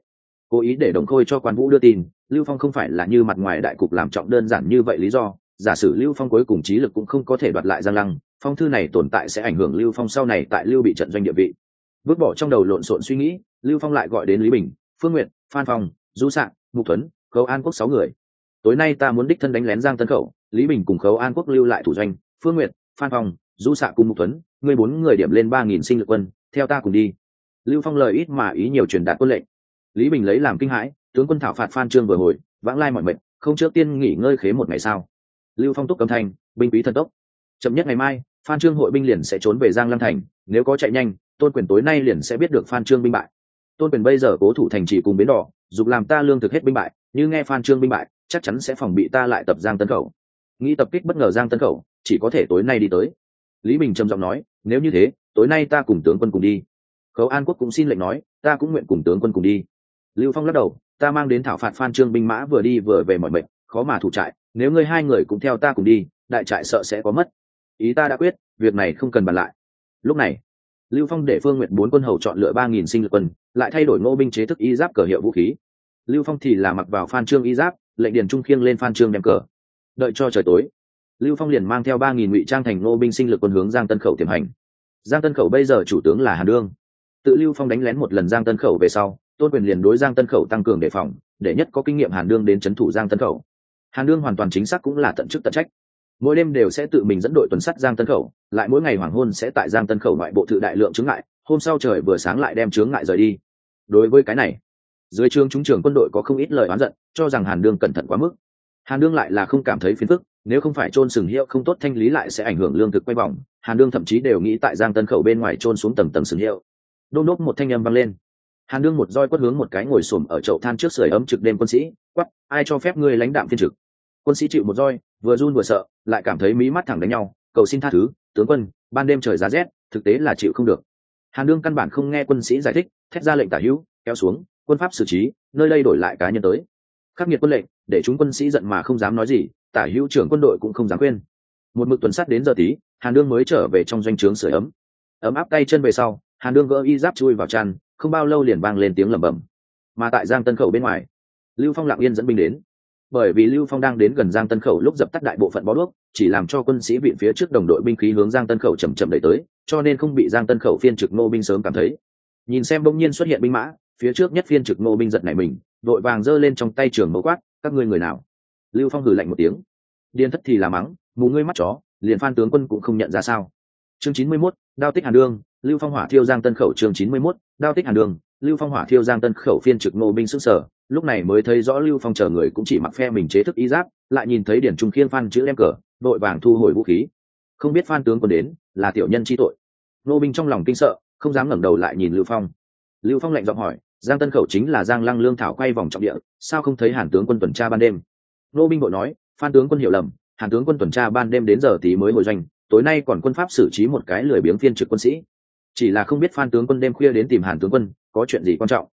[SPEAKER 1] Cố ý để đồng khôi cho quan vũ đưa tin lưu phong không phải là như mặt ngoài đại cục làm trọng đơn giản như vậy lý do. Giả sử lưu phong cuối cùng trí lực cũng không có thể đoạt lại giang lăng, phong thư này tồn tại sẽ ảnh hưởng lưu phong sau này tại lưu bị trận doanh địa vị. Vứt bỏ trong đầu lộn xộn suy nghĩ, lưu phong lại gọi đến lý bình, phương nguyện phan phong, du sạn mục tuấn khấu an quốc sáu người. Tối nay ta muốn đích thân đánh lén giang tân khẩu, lý bình cùng khấu an quốc lưu lại thủ doanh, phương nguyện phan phong, du sạ cùng mục tuấn người bốn người điểm lên ba nghìn sinh lực quân, theo ta cùng đi. Lưu phong lời ít mà ý nhiều truyền đạt quân lệnh. Lý bình lấy làm kinh hãi tướng quân thảo phạt phan trương vừa hồi, vãng lai mọi mệnh, không trước tiên nghỉ ngơi khế một ngày sao? Lưu phong túc cầm thành, binh quý thần tốc. Chậm nhất ngày mai, phan trương hội binh liền sẽ trốn về giang lăng thành, nếu có chạy nhanh, tôn quyền tối nay liền sẽ biết được phan trương binh bại. Tôn quyền bây giờ cố thủ thành chỉ cùng bến đỏ, dục làm ta lương thực hết binh bại, như nghe phan trương binh bại, chắc chắn sẽ phòng bị ta lại tập giang tấn khẩu. Nghĩ tập kích bất ngờ giang tấn khẩu, chỉ có thể tối nay đi tới. Lý bình trầm giọng nói, nếu như thế, tối nay ta cùng tướng quân cùng đi. Khấu an quốc cũng xin lệnh nói, ta cũng nguyện cùng tướng quân cùng đi. Lưu phong lắc đầu ta mang đến thảo phạt phan trương binh mã vừa đi vừa về mọi mệnh khó mà thủ trại, nếu ngươi hai người cũng theo ta cùng đi, đại trại sợ sẽ có mất. Ý ta đã quyết, việc này không cần bàn lại. Lúc này, lưu phong để phương nguyện bốn quân hầu chọn lựa ba nghìn sinh lực quân, lại thay đổi ngô binh chế thức y giáp cờ hiệu vũ khí. Lưu phong thì là mặc vào phan trương y giáp, lệnh điền trung khiêng lên phan trương đem cờ. Đợi cho trời tối, lưu phong liền mang theo ba nghìn ngụy trang thành ngô binh sinh lực quân hướng giang tân khẩu tiềm hành. Giang tân khẩu bây giờ chủ tướng là hàn đương. Tự lưu phong đánh lén một lần giang tân khẩu về sau tôn quyền liền đối giang tân khẩu tăng cường đề phòng, để nhất có kinh nghiệm hàn đương đến c h ấ n thủ giang tân khẩu. Hàn đương hoàn toàn chính xác cũng là tận chức tận trách. Mỗi đêm đều sẽ tự mình dẫn đội tuần sắt giang tân khẩu, lại mỗi ngày hoàng hôn sẽ tại giang tân khẩu ngoại bộ tự đại lượng chướng ngại, hôm sau trời vừa sáng lại đem chướng ngại rời đi. Đối với cái này, dưới trường chúng trường quân đội có không ít lời oán giận, cho rằng hàn đương cẩn thận quá mức. Hàn đương lại là không cảm thấy phiền phức, nếu không phải trôn sừng hiệu không tốt thanh lý lại sẽ ảnh hưởng lương thực quay vòng, hàn đương thậm chí đều nghĩ tại giang tân khẩu bên ngoài trôn xuống tầng tầng sừng hiệu. Đôn đốt một thanh âm vang lên hàn đương một roi quất hướng một cái ngồi xổm ở chậu than trước sưởi ấm trực đêm quân sĩ quắp ai cho phép ngươi lãnh đạm phiên trực? Quân sĩ chịu một roi, vừa run vừa sợ, lại cảm thấy mí mắt thẳng đánh nhau, cầu xin tha thứ, tướng quân, ban đêm trời giá rét, thực tế là chịu không được. Hàn đương căn bản không nghe quân sĩ giải thích, thét ra lệnh tả hữu, kéo xuống, quân pháp xử trí, nơi đây đổi lại cá nhân tới. Khắc nghiệt quân lệnh, để chúng quân sĩ giận mà không dám nói gì, tả hữu trưởng quân đội cũng không dám khuyên. Một mực tuần sát đến giờ tí, hàn đương mới trở về trong doanh trướng sửa ấm. Ấm áp tay chân về sau, hàn đương gỡ y giáp chui vào chăn không bao lâu liền vang lên tiếng lẩm bẩm. Mà tại giang tân khẩu bên ngoài lưu phong lặng yên dẫn binh đến. Bởi vì lưu phong đang đến gần giang tân khẩu lúc dập tắt đại bộ phận bó đuốc chỉ làm cho quân sĩ viện phía trước đồng đội binh khí hướng giang tân khẩu chầm chậm đẩy tới cho nên không bị giang tân khẩu phiên trực nô binh sớm cảm thấy. Nhìn xem bỗng nhiên xuất hiện binh mã phía trước nhất phiên trực ngô binh giật này mình đội vàng giơ lên trong tay trường mẫu quát các ngươi người nào? Lưu phong hừ lạnh một tiếng. Điên thất thì là mắng mù ngươi mắt chó liền phan tướng quân cũng không nhận ra sao. Chương chín mươi 91, đao tích hàn đương lưu phong hỏa thiêu giang tân khẩu chương chín mươi 91, đao tích hàn Đường. lưu phong hỏa thiêu giang tân khẩu phiên trực nô binh sức sở. Lúc này mới thấy rõ lưu phong chờ người cũng chỉ mặc phe mình chế thức y giáp lại nhìn thấy điển trung khiên phan chữ đem cờ đội vàng thu hồi vũ khí. Không biết phan tướng quân đến là tiểu nhân chi tội. Nô binh trong lòng kinh sợ không dám ngẩng đầu lại nhìn lưu phong. Lưu phong lạnh giọng hỏi giang tân khẩu chính là giang lăng lương thảo quay vòng trọng địa sao không thấy hàn tướng quân tuần tra ban đêm? Nô binh bội nói phan tướng quân hiểu lầm hàn tướng quân tuần tra ban đêm đến giờ tí mới hồi doanh tối nay còn quân pháp xử trí một cái lười biếng phiên trực quân sĩ chỉ là không biết phan tướng quân đêm khuya đến tìm hàn tướng quân, có chuyện gì quan trọng?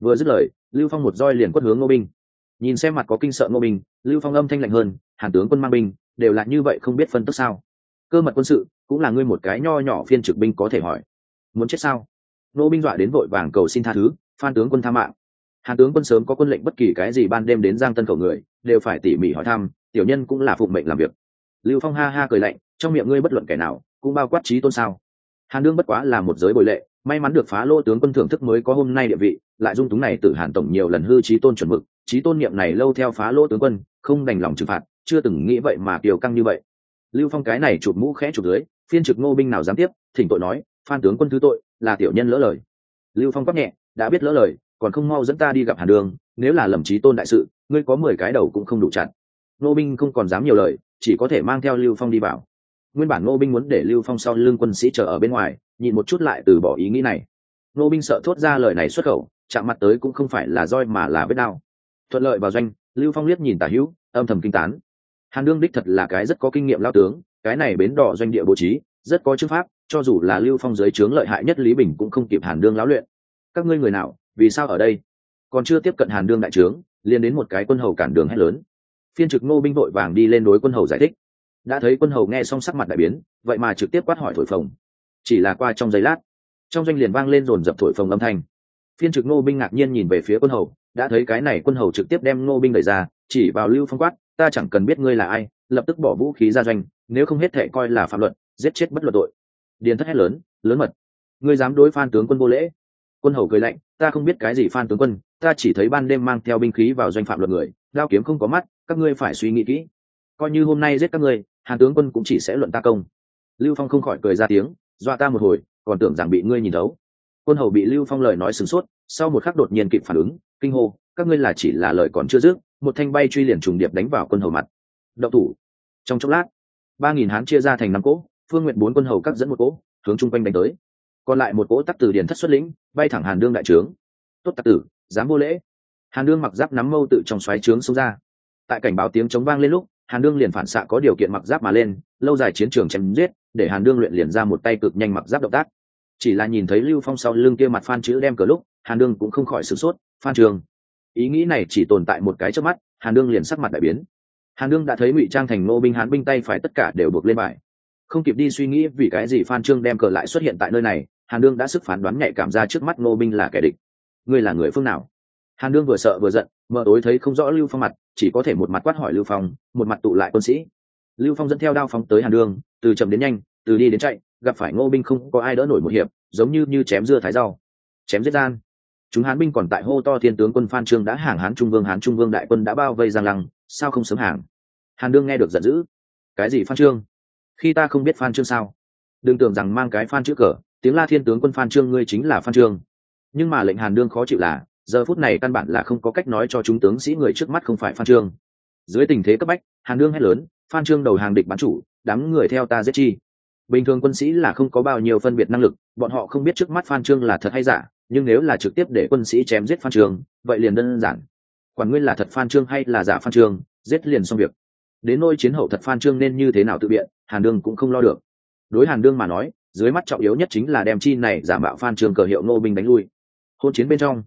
[SPEAKER 1] Vừa dứt lời, lưu phong một roi liền quất hướng ngô binh nhìn xem mặt có kinh sợ ngô binh lưu phong âm thanh lạnh hơn, hàn tướng quân mang binh, đều là như vậy không biết phân tức sao? Cơ mật quân sự, cũng là ngươi một cái nho nhỏ phiên trực binh có thể hỏi. Muốn chết sao? Ngô binh dọa đến vội vàng cầu xin tha thứ, phan tướng quân tha mạng. Hàn tướng quân sớm có quân lệnh bất kỳ cái gì ban đêm đến giang tân khẩu người, đều phải tỉ mỉ hỏi thăm, tiểu nhân cũng là phụng mệnh làm việc. Lưu phong ha ha cười lạnh, trong miệng ngươi bất luận kẻ nào, cũng bao quát trí tôn sao? Hàn đương bất quá là một giới bồi lệ, may mắn được phá lô tướng quân thưởng thức mới có hôm nay địa vị, lại dung túng này từ hàn tổng nhiều lần hư trí tôn chuẩn mực, trí tôn niệm này lâu theo phá lô tướng quân, không đành lòng trừng phạt, chưa từng nghĩ vậy mà kiều căng như vậy. Lưu phong cái này chụp mũ khẽ chụp dưới, phiên trực ngô binh nào dám tiếp, thỉnh tội nói, phan tướng quân thứ tội, là tiểu nhân lỡ lời. Lưu phong quắc nhẹ, đã biết lỡ lời, còn không mau dẫn ta đi gặp hàn đường nếu là lầm trí tôn đại sự, ngươi có mười cái đầu cũng không đủ chặt ngô binh không còn dám nhiều lời, chỉ có thể mang theo lưu phong đi vào nguyên bản ngô binh muốn để lưu phong sau lưng quân sĩ chờ ở bên ngoài, nhìn một chút lại từ bỏ ý nghĩ này. Ngô binh sợ thốt ra lời này xuất khẩu, chạm mặt tới cũng không phải là roi mà là vết đao. Thuận lợi vào doanh, lưu phong liếc nhìn tả hữu, âm thầm kinh tán. Hàn đương đích thật là cái rất có kinh nghiệm lao tướng, cái này bến đỏ doanh địa bố trí, rất có chữ pháp, cho dù là lưu phong giới trướng lợi hại nhất lý bình cũng không kịp hàn đương lão luyện. Các ngươi người nào, vì sao ở đây? Còn chưa tiếp cận hàn đương đại trướng, liền đến một cái quân hầu cản đường hét lớn. Phiên trực ngô binh vội vàng đi lên đối quân hầu giải thích đã thấy quân hầu nghe xong sắc mặt đại biến, vậy mà trực tiếp quát hỏi thổi phồng. Chỉ là qua trong giây lát, trong doanh liền vang lên dồn dập thổi phồng âm thanh. Phiên trực ngô binh ngạc nhiên nhìn về phía quân hầu, đã thấy cái này quân hầu trực tiếp đem ngô binh đẩy ra, chỉ vào lưu phong quát, ta chẳng cần biết ngươi là ai, lập tức bỏ vũ khí ra doanh, nếu không hết thệ coi là phạm luật, giết chết bất luật tội. Điền thất hét lớn lớn mật, ngươi dám đối phan tướng quân vô lễ? Quân hầu cười lạnh, ta không biết cái gì phan tướng quân, ta chỉ thấy ban đêm mang theo binh khí vào doanh phạm luật người đao kiếm không có mắt, các ngươi phải suy nghĩ kỹ coi như hôm nay giết các ngươi, hàn tướng quân cũng chỉ sẽ luận ta công. Lưu phong không khỏi cười ra tiếng, dọa ta một hồi, còn tưởng rằng bị ngươi nhìn thấu. Quân hầu bị lưu phong lời nói sửng sốt, sau một khắc đột nhiên kịp phản ứng, kinh hô, các ngươi là chỉ là lời còn chưa dứt, một thanh bay truy liền trùng điệp đánh vào quân hầu mặt. Đậu thủ. Trong chốc lát, ba nghìn hán chia ra thành năm cỗ, phương nguyện bốn quân hầu cắt dẫn một cỗ, hướng chung quanh đánh tới. Còn lại một cỗ tắc từ điền thất xuất lĩnh, bay thẳng hàn đương đại trướng. Tốt tắc tử, dám vô lễ. Hàn đương mặc giáp nắm mâu tự trong xoáy trướng xông ra. Tại cảnh báo tiếng chống vang lên lúc hàn đương liền phản xạ có điều kiện mặc giáp mà lên, lâu dài chiến trường chém giết, để hàn đương luyện liền ra một tay cực nhanh mặc giáp động tác. Chỉ là nhìn thấy lưu phong sau lưng kia mặt phan chữ đem cờ lúc, hàn đương cũng không khỏi sửng sốt, phan trường, ý nghĩ này chỉ tồn tại một cái trước mắt. Hàn đương liền sắc mặt đại biến. Hàn đương đã thấy ngụy trang thành nô binh hán binh tay phải tất cả đều buộc lên bài. Không kịp đi suy nghĩ vì cái gì phan trương đem cờ lại xuất hiện tại nơi này, hàn đương đã sức phán đoán nhạy cảm ra trước mắt nô binh là kẻ địch. Ngươi là người phương nào? Hàn đương vừa sợ vừa giận, mờ tối thấy không rõ lưu phong mặt, chỉ có thể một mặt quát hỏi lưu phong, một mặt tụ lại quân sĩ. Lưu phong dẫn theo đao phóng tới hàn đương, từ chậm đến nhanh, từ đi đến chạy, gặp phải ngô binh không có ai đỡ nổi một hiệp, giống như như chém dưa thái rau, chém giết gian. Chúng hán binh còn tại hô to thiên tướng quân phan trương đã hàng hán trung vương, hán trung vương đại quân đã bao vây giang lăng, sao không sớm hàng? Hàn đương nghe được giận dữ. Cái gì phan trương? Khi ta không biết phan trương sao? Đừng tưởng rằng mang cái phan chữ cờ, tiếng la thiên tướng quân phan trương ngươi chính là phan trương. Nhưng mà lệnh hàn đương khó chịu là giờ phút này căn bản là không có cách nói cho chúng tướng sĩ người trước mắt không phải phan trương. Dưới tình thế cấp bách, hàn đương hét lớn, phan trương đầu hàng địch bán chủ, đám người theo ta giết chi. Bình thường quân sĩ là không có bao nhiêu phân biệt năng lực, bọn họ không biết trước mắt phan trương là thật hay giả, nhưng nếu là trực tiếp để quân sĩ chém giết phan trương, vậy liền đơn giản. Quản nguyên là thật phan trương hay là giả phan trương, giết liền xong việc. Đến nôi chiến hậu thật phan trương nên như thế nào tự biện, hàn đương cũng không lo được. Đối hàn đương mà nói, dưới mắt trọng yếu nhất chính là đem chi này giả mạo phan trương cờ hiệu nô binh đánh lui. Hôn chiến bên trong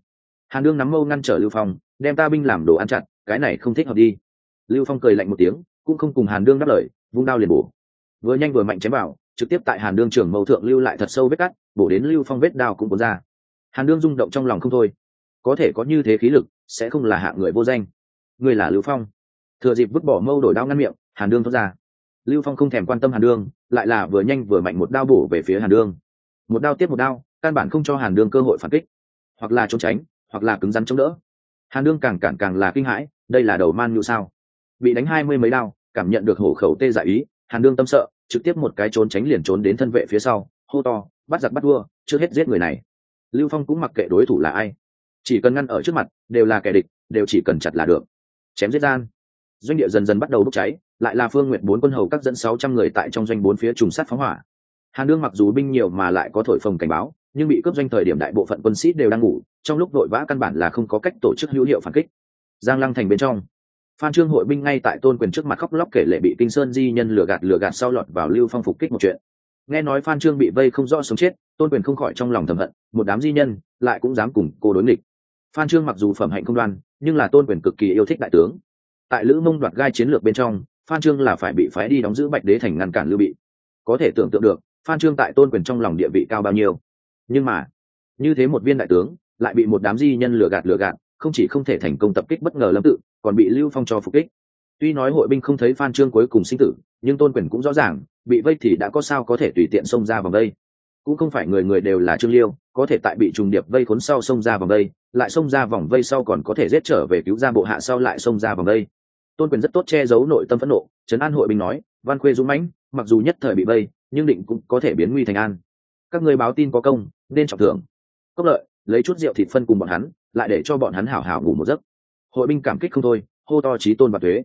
[SPEAKER 1] hàn đương nắm mâu ngăn trở lưu phong, đem ta binh làm đồ ăn chặn, cái này không thích hợp đi. Lưu phong cười lạnh một tiếng, cũng không cùng hàn đương đáp lời, vung đao liền bổ. Vừa nhanh vừa mạnh chém vào, trực tiếp tại hàn đương trưởng mâu thượng lưu lại thật sâu vết cắt, bổ đến lưu phong vết đao cũng cuốn ra. Hàn đương rung động trong lòng không thôi. Có thể có như thế khí lực, sẽ không là hạng người vô danh. Người là lưu phong. Thừa dịp vứt bỏ mâu đổi đao ngăn miệng, hàn đương thoát ra. Lưu phong không thèm quan tâm hàn đương, lại là vừa nhanh vừa mạnh một đao bổ về phía hàn đương. Một đao tiếp một đao, căn bản không cho hàn đương cơ hội phản kích, hoặc là trốn tránh hoặc là cứng rắn chống đỡ. Hàn đương càng cản càng là kinh hãi, đây là đầu man nhu sao? Bị đánh hai mươi mấy đao, cảm nhận được hổ khẩu tê dại ý hàn đương tâm sợ, trực tiếp một cái trốn tránh liền trốn đến thân vệ phía sau, hô to, bắt giặc bắt vua, trước hết giết người này. Lưu phong cũng mặc kệ đối thủ là ai. Chỉ cần ngăn ở trước mặt, đều là kẻ địch, đều chỉ cần chặt là được. Chém giết gian. Doanh địa dần dần bắt đầu bốc cháy, lại là phương nguyện bốn quân hầu các dẫn sáu trăm người tại trong doanh bốn phía trùng sát phóng hỏa. Hàn đương mặc dù binh nhiều mà lại có thổi phồng cảnh báo nhưng bị cướp doanh thời điểm đại bộ phận quân sĩ đều đang ngủ, trong lúc vội vã căn bản là không có cách tổ chức hữu hiệu phản kích. Giang lăng thành bên trong, phan trương hội binh ngay tại tôn quyền trước mặt khóc lóc kể lệ bị kinh sơn di nhân lừa gạt lừa gạt sau lọt vào lưu phong phục kích một chuyện. Nghe nói phan trương bị vây không rõ sống chết, tôn quyền không khỏi trong lòng thầm hận, một đám di nhân lại cũng dám cùng cô đối nghịch. Phan trương mặc dù phẩm hạnh không đoan, nhưng là tôn quyền cực kỳ yêu thích đại tướng. Tại lữ mông đoạt gai chiến lược bên trong, phan trương là phải bị phái đi đóng giữ bạch đế thành ngăn cản lưu bị. Có thể tưởng tượng được, phan trương tại tôn quyền trong lòng địa vị cao bao nhiêu nhưng mà, như thế một viên đại tướng, lại bị một đám di nhân lừa gạt lừa gạt, không chỉ không thể thành công tập kích bất ngờ lâm tự, còn bị lưu phong cho phục kích. Tuy nói hội binh không thấy phan trương cuối cùng sinh tử, nhưng tôn quyền cũng rõ ràng, bị vây thì đã có sao có thể tùy tiện xông ra vòng đây. Cũng không phải người người đều là trương liêu, có thể tại bị trùng điệp vây khốn sau xông ra vòng đây, lại xông ra vòng vây sau còn có thể giết trở về cứu ra bộ hạ sau lại xông ra vòng đây. Tôn quyền rất tốt che giấu nội tâm phẫn nộ, trấn an hội binh nói, văn khuê dũng mãnh, mặc dù nhất thời bị vây, nhưng định cũng có thể biến nguy thành an các người báo tin có công, nên trọng thưởng. Cốc lợi, lấy chút rượu thịt phân cùng bọn hắn, lại để cho bọn hắn hảo hảo ngủ một giấc. Hội binh cảm kích không thôi, hô to trí tôn và thuế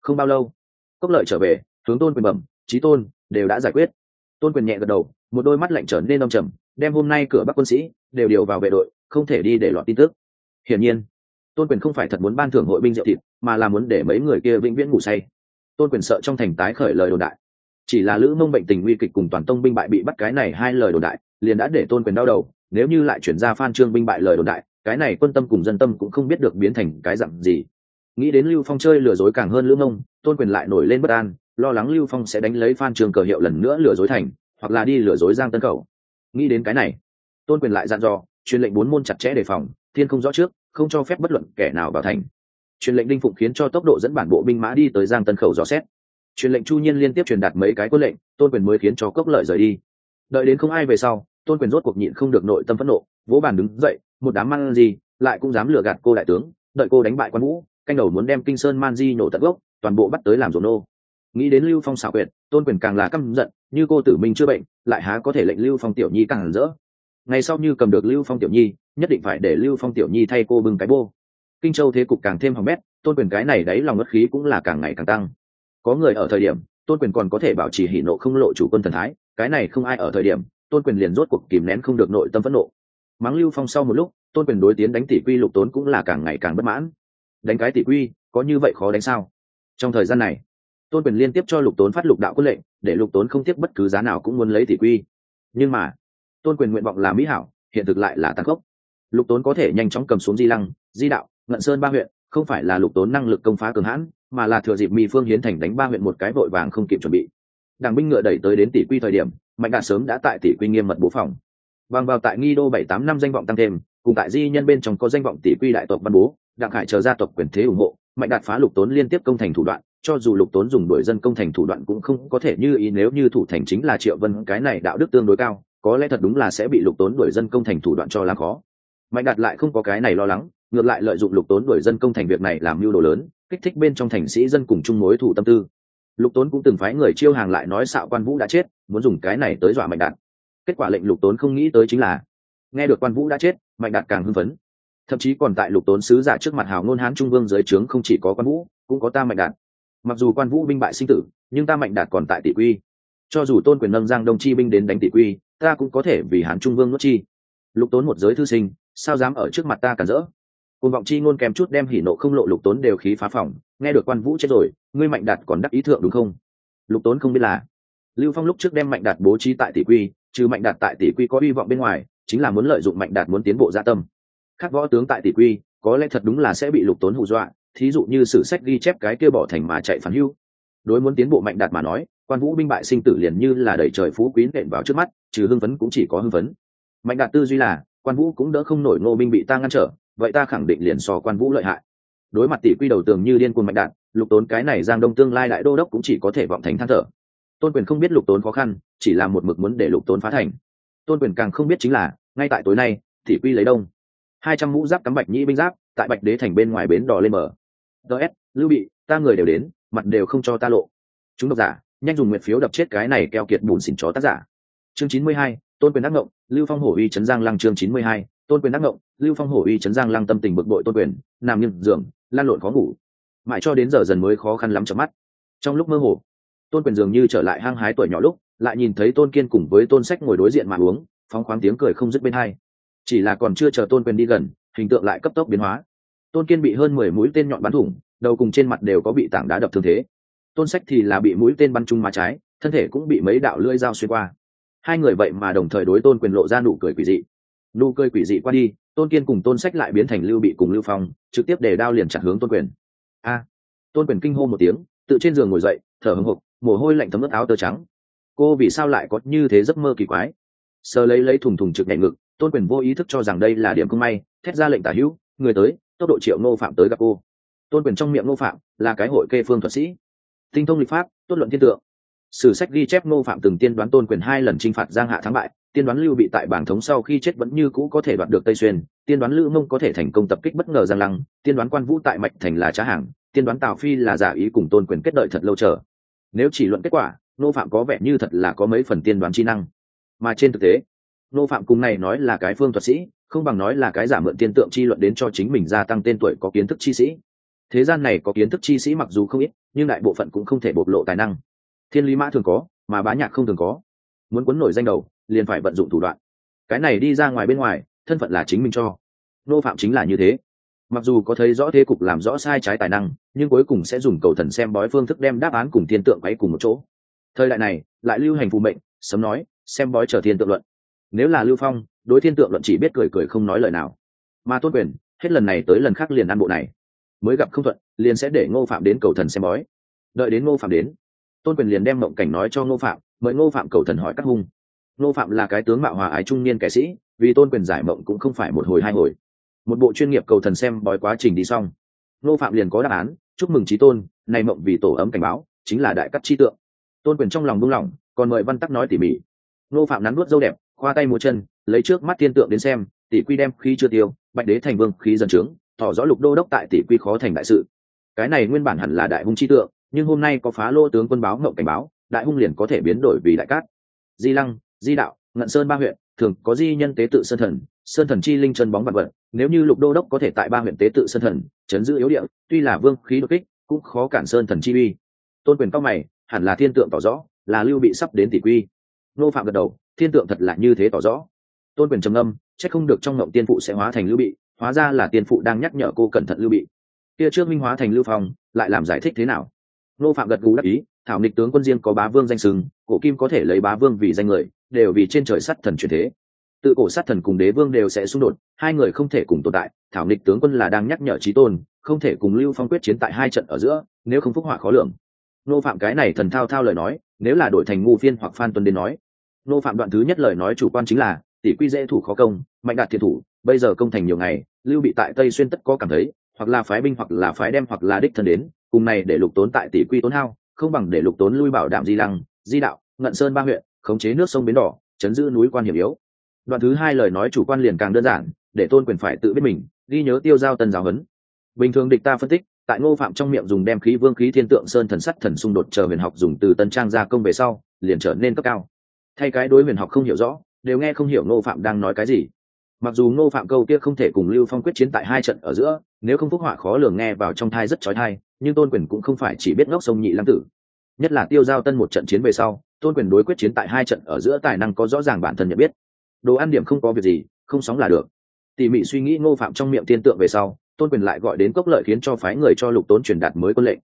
[SPEAKER 1] không bao lâu, cốc lợi trở về, hướng tôn quyền bẩm trí tôn, đều đã giải quyết. Tôn quyền nhẹ gật đầu, một đôi mắt lạnh trở nên đông trầm, đem hôm nay cửa bắc quân sĩ đều điều vào vệ đội, không thể đi để lọt tin tức. Hiển nhiên, tôn quyền không phải thật muốn ban thưởng hội binh rượu thịt, mà là muốn để mấy người kia vĩnh viễn ngủ say. Tôn quyền sợ trong thành tái khởi lời đồn đại chỉ là lữ mông bệnh tình nguy kịch cùng toàn tông binh bại bị bắt cái này hai lời đồn đại, liền đã để tôn quyền đau đầu, nếu như lại chuyển ra phan trương binh bại lời đồn đại, cái này quân tâm cùng dân tâm cũng không biết được biến thành cái dặn gì. Nghĩ đến lưu phong chơi lừa dối càng hơn lữ mông, tôn quyền lại nổi lên bất an, lo lắng lưu phong sẽ đánh lấy phan trương cờ hiệu lần nữa lừa dối thành, hoặc là đi lừa dối giang tân cầu nghĩ đến cái này, tôn quyền lại dặn dò, truyền lệnh bốn môn chặt chẽ đề phòng, thiên không rõ trước, không cho phép bất luận kẻ nào vào thành. Truyền lệnh đinh phụng khiến cho tốc độ dẫn bản bộ binh mã đi tới giang tân khẩu dò xét truyền lệnh chu nhiên liên tiếp truyền đạt mấy cái quân lệnh, tôn quyền mới khiến cho cốc lợi rời đi. Đợi đến không ai về sau, tôn quyền rốt cuộc nhịn không được nội tâm phẫn nộ, vỗ bàn đứng dậy, một đám man di lại cũng dám lừa gạt cô đại tướng, đợi cô đánh bại quan vũ, canh đầu muốn đem kinh sơn man di nổ tận gốc, toàn bộ bắt tới làm rồn nô. Nghĩ đến lưu phong xảo quyệt, tôn quyền càng là căm giận, như cô tử minh chưa bệnh, lại há có thể lệnh lưu phong tiểu nhi càng hẳn rỡ. Ngày sau như cầm được lưu phong tiểu nhi, nhất định phải để lưu phong tiểu nhi thay cô bưng cái bô. Kinh châu thế cục càng thêm hỏng bét, tôn quyền cái này đấy lòng ngất khí cũng là càng ngày càng tăng có người ở thời điểm, tôn quyền còn có thể bảo trì hỉ nộ không lộ chủ quân thần thái, cái này không ai ở thời điểm, tôn quyền liền rốt cuộc kìm nén không được nội tâm phẫn nộ. Mắng lưu phong sau một lúc, tôn quyền đối tiến đánh tỷ quy lục tốn cũng là càng ngày càng bất mãn. Đánh cái tỷ quy, có như vậy khó đánh sao? Trong thời gian này, tôn quyền liên tiếp cho lục tốn phát lục đạo quân lệnh, để lục tốn không tiếc bất cứ giá nào cũng muốn lấy tỷ quy. Nhưng mà, tôn quyền nguyện vọng là mỹ hảo, hiện thực lại là tăng khốc. Lục tốn có thể nhanh chóng cầm xuống di lăng, di đạo, ngận sơn ba huyện, không phải là lục tốn năng lực công phá cường hãn mà là thừa dịp mi phương hiến thành đánh ba huyện một cái vội vàng không kịp chuẩn bị. Đảng binh ngựa đẩy tới đến tỷ quy thời điểm, mạnh đạt sớm đã tại tỷ quy nghiêm mật bố phòng. Bằng vào tại nghi đô bảy tám năm danh vọng tăng thêm, cùng tại di nhân bên trong có danh vọng tỷ quy đại tộc văn bố, đặng hải chờ gia tộc quyền thế ủng hộ, mạnh đạt phá lục tốn liên tiếp công thành thủ đoạn, cho dù lục tốn dùng đuổi dân công thành thủ đoạn cũng không có thể như ý nếu như thủ thành chính là triệu vân, cái này đạo đức tương đối cao, có lẽ thật đúng là sẽ bị lục tốn đuổi dân công thành thủ đoạn cho làm khó. Mạnh đạt lại không có cái này lo lắng, ngược lại lợi dụng lục tốn đuổi dân công thành việc này làm mưu đồ lớn kích thích bên trong thành sĩ dân cùng chung mối thủ tâm tư. Lục tốn cũng từng phái người chiêu hàng lại nói xạo quan vũ đã chết, muốn dùng cái này tới dọa mạnh đạt. Kết quả lệnh lục tốn không nghĩ tới chính là, nghe được quan vũ đã chết, mạnh đạt càng hưng phấn. Thậm chí còn tại lục tốn sứ giả trước mặt hào ngôn hán trung vương dưới trướng không chỉ có quan vũ, cũng có ta mạnh đạt. Mặc dù quan vũ binh bại sinh tử, nhưng ta mạnh đạt còn tại tỷ quy. Cho dù tôn quyền nâng giang đông chi binh đến đánh tỷ quy, ta cũng có thể vì hán trung vương nuốt chi. Lục tốn một giới thư sinh, sao dám ở trước mặt ta cản rỡ? Cùng vọng chi ngôn kèm chút đem hỉ nộ không lộ lục tốn đều khí phá phòng nghe được quan vũ chết rồi, ngươi mạnh đạt còn đắc ý thượng đúng không? Lục tốn không biết là. Lưu phong lúc trước đem mạnh đạt bố trí tại tỷ quy, trừ mạnh đạt tại tỷ quy có hy vọng bên ngoài, chính là muốn lợi dụng mạnh đạt muốn tiến bộ gia tâm. Khác võ tướng tại tỷ quy, có lẽ thật đúng là sẽ bị lục tốn hù dọa, thí dụ như sử sách ghi chép cái kia bỏ thành mà chạy phản hưu. Đối muốn tiến bộ mạnh đạt mà nói, quan vũ binh bại sinh tử liền như là đẩy trời phú quý nện vào trước mắt, trừ hưng phấn cũng chỉ có hưng phấn. Mạnh đạt tư duy là, quan vũ cũng đỡ không nổi ngô binh bị ta ngăn trở vậy ta khẳng định liền so quan vũ lợi hại. Đối mặt tỷ quy đầu tường như điên cuồng mạnh đạn, lục tốn cái này giang đông tương lai đại đô đốc cũng chỉ có thể vọng thành than thở. Tôn quyền không biết lục tốn khó khăn, chỉ là một mực muốn để lục tốn phá thành. Tôn quyền càng không biết chính là, ngay tại tối nay, tỷ quy lấy đông. Hai trăm mũ giáp cắm bạch nhĩ binh giáp, tại bạch đế thành bên ngoài bến đò lên mở ts lưu bị, ta người đều đến, mặt đều không cho ta lộ. Chúng độc giả, nhanh dùng nguyện phiếu đập chết cái này keo kiệt bùn xỉn chó tác giả. Chương chín mươi hai, tôn quyền đắc ngộng, lưu phong hổ uy trấn giang lăng chương chín mươi hai tôn quyền đắc ngộng, lưu phong hổ uy trấn giang lăng tâm tình bực bội tôn quyền, nằm nghiêng giường, lan lộn khó ngủ. Mãi cho đến giờ dần mới khó khăn lắm chợp mắt. Trong lúc mơ hồ, tôn quyền dường như trở lại hang hái tuổi nhỏ lúc, lại nhìn thấy tôn kiên cùng với tôn sách ngồi đối diện mà uống, phóng khoáng tiếng cười không dứt bên hai. Chỉ là còn chưa chờ tôn quyền đi gần, hình tượng lại cấp tốc biến hóa. Tôn kiên bị hơn mười mũi tên nhọn bắn thủng, đầu cùng trên mặt đều có bị tảng đá đập thương thế. Tôn sách thì là bị mũi tên bắn trúng má trái, thân thể cũng bị mấy đạo lưỡi dao xuyên qua. Hai người vậy mà đồng thời đối tôn quyền lộ ra nụ cười quỷ dị nụ cười quỷ dị qua đi, tôn kiên cùng tôn sách lại biến thành lưu bị cùng lưu phong, trực tiếp để đao liền chặt hướng tôn quyền. A! Tôn quyền kinh hô một tiếng, tự trên giường ngồi dậy, thở hưng hục mồ hôi lạnh thấm ướt áo tơ trắng. Cô vì sao lại có như thế giấc mơ kỳ quái? Sờ lấy lấy thùng thùng trực nhảy ngực, tôn quyền vô ý thức cho rằng đây là điểm không may, thét ra lệnh tả hữu, người tới, tốc độ triệu nô phạm tới gặp cô. Tôn quyền trong miệng nô phạm là cái hội kê phương thuật sĩ. Tinh thông lịch pháp, tốt luận thiên tượng. Sử sách ghi chép nô phạm từng tiên đoán tôn quyền hai lần t r i n h phạt giang hạ thắng bại tiên đoán lưu bị tại bảng thống sau khi chết vẫn như cũ có thể đoạt được tây xuyên, tiên đoán lữ mông có thể thành công tập kích bất ngờ giang lăng, tiên đoán quan vũ tại mạch thành là trá hàng, tiên đoán tào phi là giả ý cùng tôn quyền kết đợi thật lâu chờ. Nếu chỉ luận kết quả, nô phạm có vẻ như thật là có mấy phần tiên đoán chi năng. Mà trên thực tế, nô phạm cùng này nói là cái phương thuật sĩ, không bằng nói là cái giả mượn tiên tượng chi luận đến cho chính mình gia tăng tên tuổi có kiến thức chi sĩ. Thế gian này có kiến thức chi sĩ mặc dù không ít, nhưng đại bộ phận cũng không thể bộc lộ tài năng. Thiên lý mã thường có, mà bá nhạc không thường có. Muốn quấn nổi danh đầu liền phải vận dụng thủ đoạn. Cái này đi ra ngoài bên ngoài, thân phận là chính mình cho. Nô phạm chính là như thế. Mặc dù có thấy rõ thế cục làm rõ sai trái tài năng, nhưng cuối cùng sẽ dùng cầu thần xem bói phương thức đem đáp án cùng thiên tượng quay cùng một chỗ. Thời đại này, lại lưu hành phù mệnh sấm nói, xem bói chờ thiên tượng luận. Nếu là lưu phong, đối thiên tượng luận chỉ biết cười cười không nói lời nào. Mà tôn quyền, hết lần này tới lần khác liền ăn bộ này. Mới gặp không thuận, liền sẽ để ngô phạm đến cầu thần xem bói. Đợi đến ngô phạm đến, tôn quyền liền đem mộng cảnh nói cho ngô phạm, mời ngô phạm cầu thần hỏi các hung ngô phạm là cái tướng mạo hòa ái trung niên kẻ sĩ, vì tôn quyền giải mộng cũng không phải một hồi hai hồi. Một bộ chuyên nghiệp cầu thần xem bói quá trình đi xong. Ngô phạm liền có đáp án, chúc mừng trí tôn này mộng vì tổ ấm cảnh báo, chính là đại cắt chi tượng. Tôn quyền trong lòng buông lỏng, còn mời văn tắc nói tỉ mỉ. Ngô phạm nắn nuốt dâu đẹp, khoa tay múa chân, lấy trước mắt thiên tượng đến xem, tỷ quy đem khí chưa tiêu, bạch đế thành vương khí dần trướng, tỏ rõ lục đô đốc tại tỷ quy khó thành đại sự. Cái này nguyên bản hẳn là đại hung chi tượng, nhưng hôm nay có phá lô tướng quân báo mộng cảnh báo, đại hung liền có thể biến đổi vì đại cát. Di lăng di đạo, ngận sơn ba huyện, thường có di nhân tế tự sơn thần sơn thần chi linh chân bóng vật vật. Nếu như lục đô đốc có thể tại ba huyện tế tự sơn thần, chấn giữ yếu địa, tuy là vương khí đột kích, cũng khó cản sơn thần chi uy. Tôn quyền cao mày, hẳn là thiên tượng tỏ rõ, là lưu bị sắp đến tỷ quy. Nô phạm gật đầu, thiên tượng thật là như thế tỏ rõ. Tôn quyền trầm âm chắc không được trong ngộng tiên phụ sẽ hóa thành lưu bị, hóa ra là tiên phụ đang nhắc nhở cô cẩn thận lưu bị. Kia trước minh hóa thành lưu phong, lại làm giải thích thế nào? Nô phạm gật gù đắc ý, thảo Nịch tướng quân riêng có bá vương danh sừng cổ kim có thể lấy bá vương vì danh người, đều vì trên trời sắt thần truyền thế. Tự cổ sát thần cùng đế vương đều sẽ xung đột, hai người không thể cùng tồn tại, thảo Nịch tướng quân là đang nhắc nhở trí tôn, không thể cùng lưu phong quyết chiến tại hai trận ở giữa, nếu không phúc họa khó lường. Nô phạm cái này thần thao thao lời nói, nếu là đổi thành ngu phiên hoặc phan tuấn đến nói. Nô phạm đoạn thứ nhất lời nói chủ quan chính là, tỷ quy dễ thủ khó công, mạnh đạt thiệt thủ, bây giờ công thành nhiều ngày, lưu bị tại tây xuyên tất có cảm thấy, hoặc là phái binh hoặc là phái đem hoặc là đích thân đến cùng này để lục tốn tại tỷ quy tốn hao, không bằng để lục tốn lui bảo đảm di lăng, di đạo, ngận sơn ba huyện, khống chế nước sông bến đỏ, chấn giữ núi quan hiểm yếu. Đoạn thứ hai lời nói chủ quan liền càng đơn giản, để tôn quyền phải tự biết mình, ghi nhớ tiêu giao tân giáo huấn. Bình thường địch ta phân tích, tại ngô phạm trong miệng dùng đem khí vương khí thiên tượng sơn thần sắt thần xung đột chờ huyền học dùng từ tân trang gia công về sau, liền trở nên cấp cao. Thay cái đối huyền học không hiểu rõ, đều nghe không hiểu ngô phạm đang nói cái gì. Mặc dù ngô phạm câu kia không thể cùng lưu phong quyết chiến tại hai trận ở giữa nếu không phúc họa khó lường nghe vào trong thai rất trói thai nhưng tôn quyền cũng không phải chỉ biết ngốc sông nhị lăng tử. Nhất là tiêu giao tân một trận chiến về sau, tôn quyền đối quyết chiến tại hai trận ở giữa tài năng có rõ ràng bản thân nhận biết. Đồ ăn điểm không có việc gì, không sóng là được. Tỉ mỉ suy nghĩ ngô phạm trong miệng tiên tượng về sau, tôn quyền lại gọi đến cốc lợi khiến cho phái người cho lục tốn truyền đạt mới quân lệnh.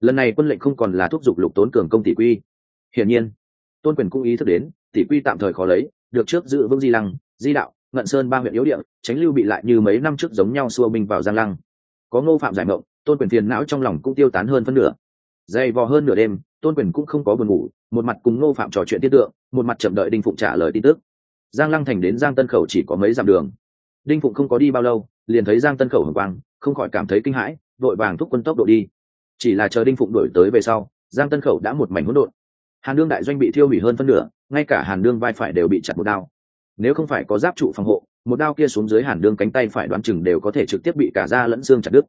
[SPEAKER 1] Lần này quân lệnh không còn là thúc giục lục tốn cường công tỷ quy. Hiển nhiên, tôn quyền cũng ý thức đến tỷ quy tạm thời khó lấy, được trước giữ vững di lăng, di đạo ngận sơn ba huyện yếu địa, tránh lưu bị lại như mấy năm trước giống nhau xua binh vào giang lăng. Có ngô phạm giải mộng, tôn quyền phiền não trong lòng cũng tiêu tán hơn phân nửa. Dày vò hơn nửa đêm, tôn quyền cũng không có buồn ngủ, một mặt cùng ngô phạm trò chuyện tiết tượng, một mặt chậm đợi đinh phụng trả lời tin tức. Giang lăng thành đến giang tân khẩu chỉ có mấy dặm đường. Đinh phụng không có đi bao lâu, liền thấy giang tân khẩu hồng quang, không khỏi cảm thấy kinh hãi, vội vàng thúc quân tốc độ đi. Chỉ là chờ đinh phụng đổi tới về sau, giang tân khẩu đã một mảnh hỗn độn. Hàn đương đại doanh bị thiêu hủy hơn phân nửa, ngay cả hàn đương vai phải đều bị chặt một đao nếu không phải có giáp trụ phòng hộ, một đao kia xuống dưới hàn đương cánh tay phải đoán chừng đều có thể trực tiếp bị cả da lẫn xương chặt đứt.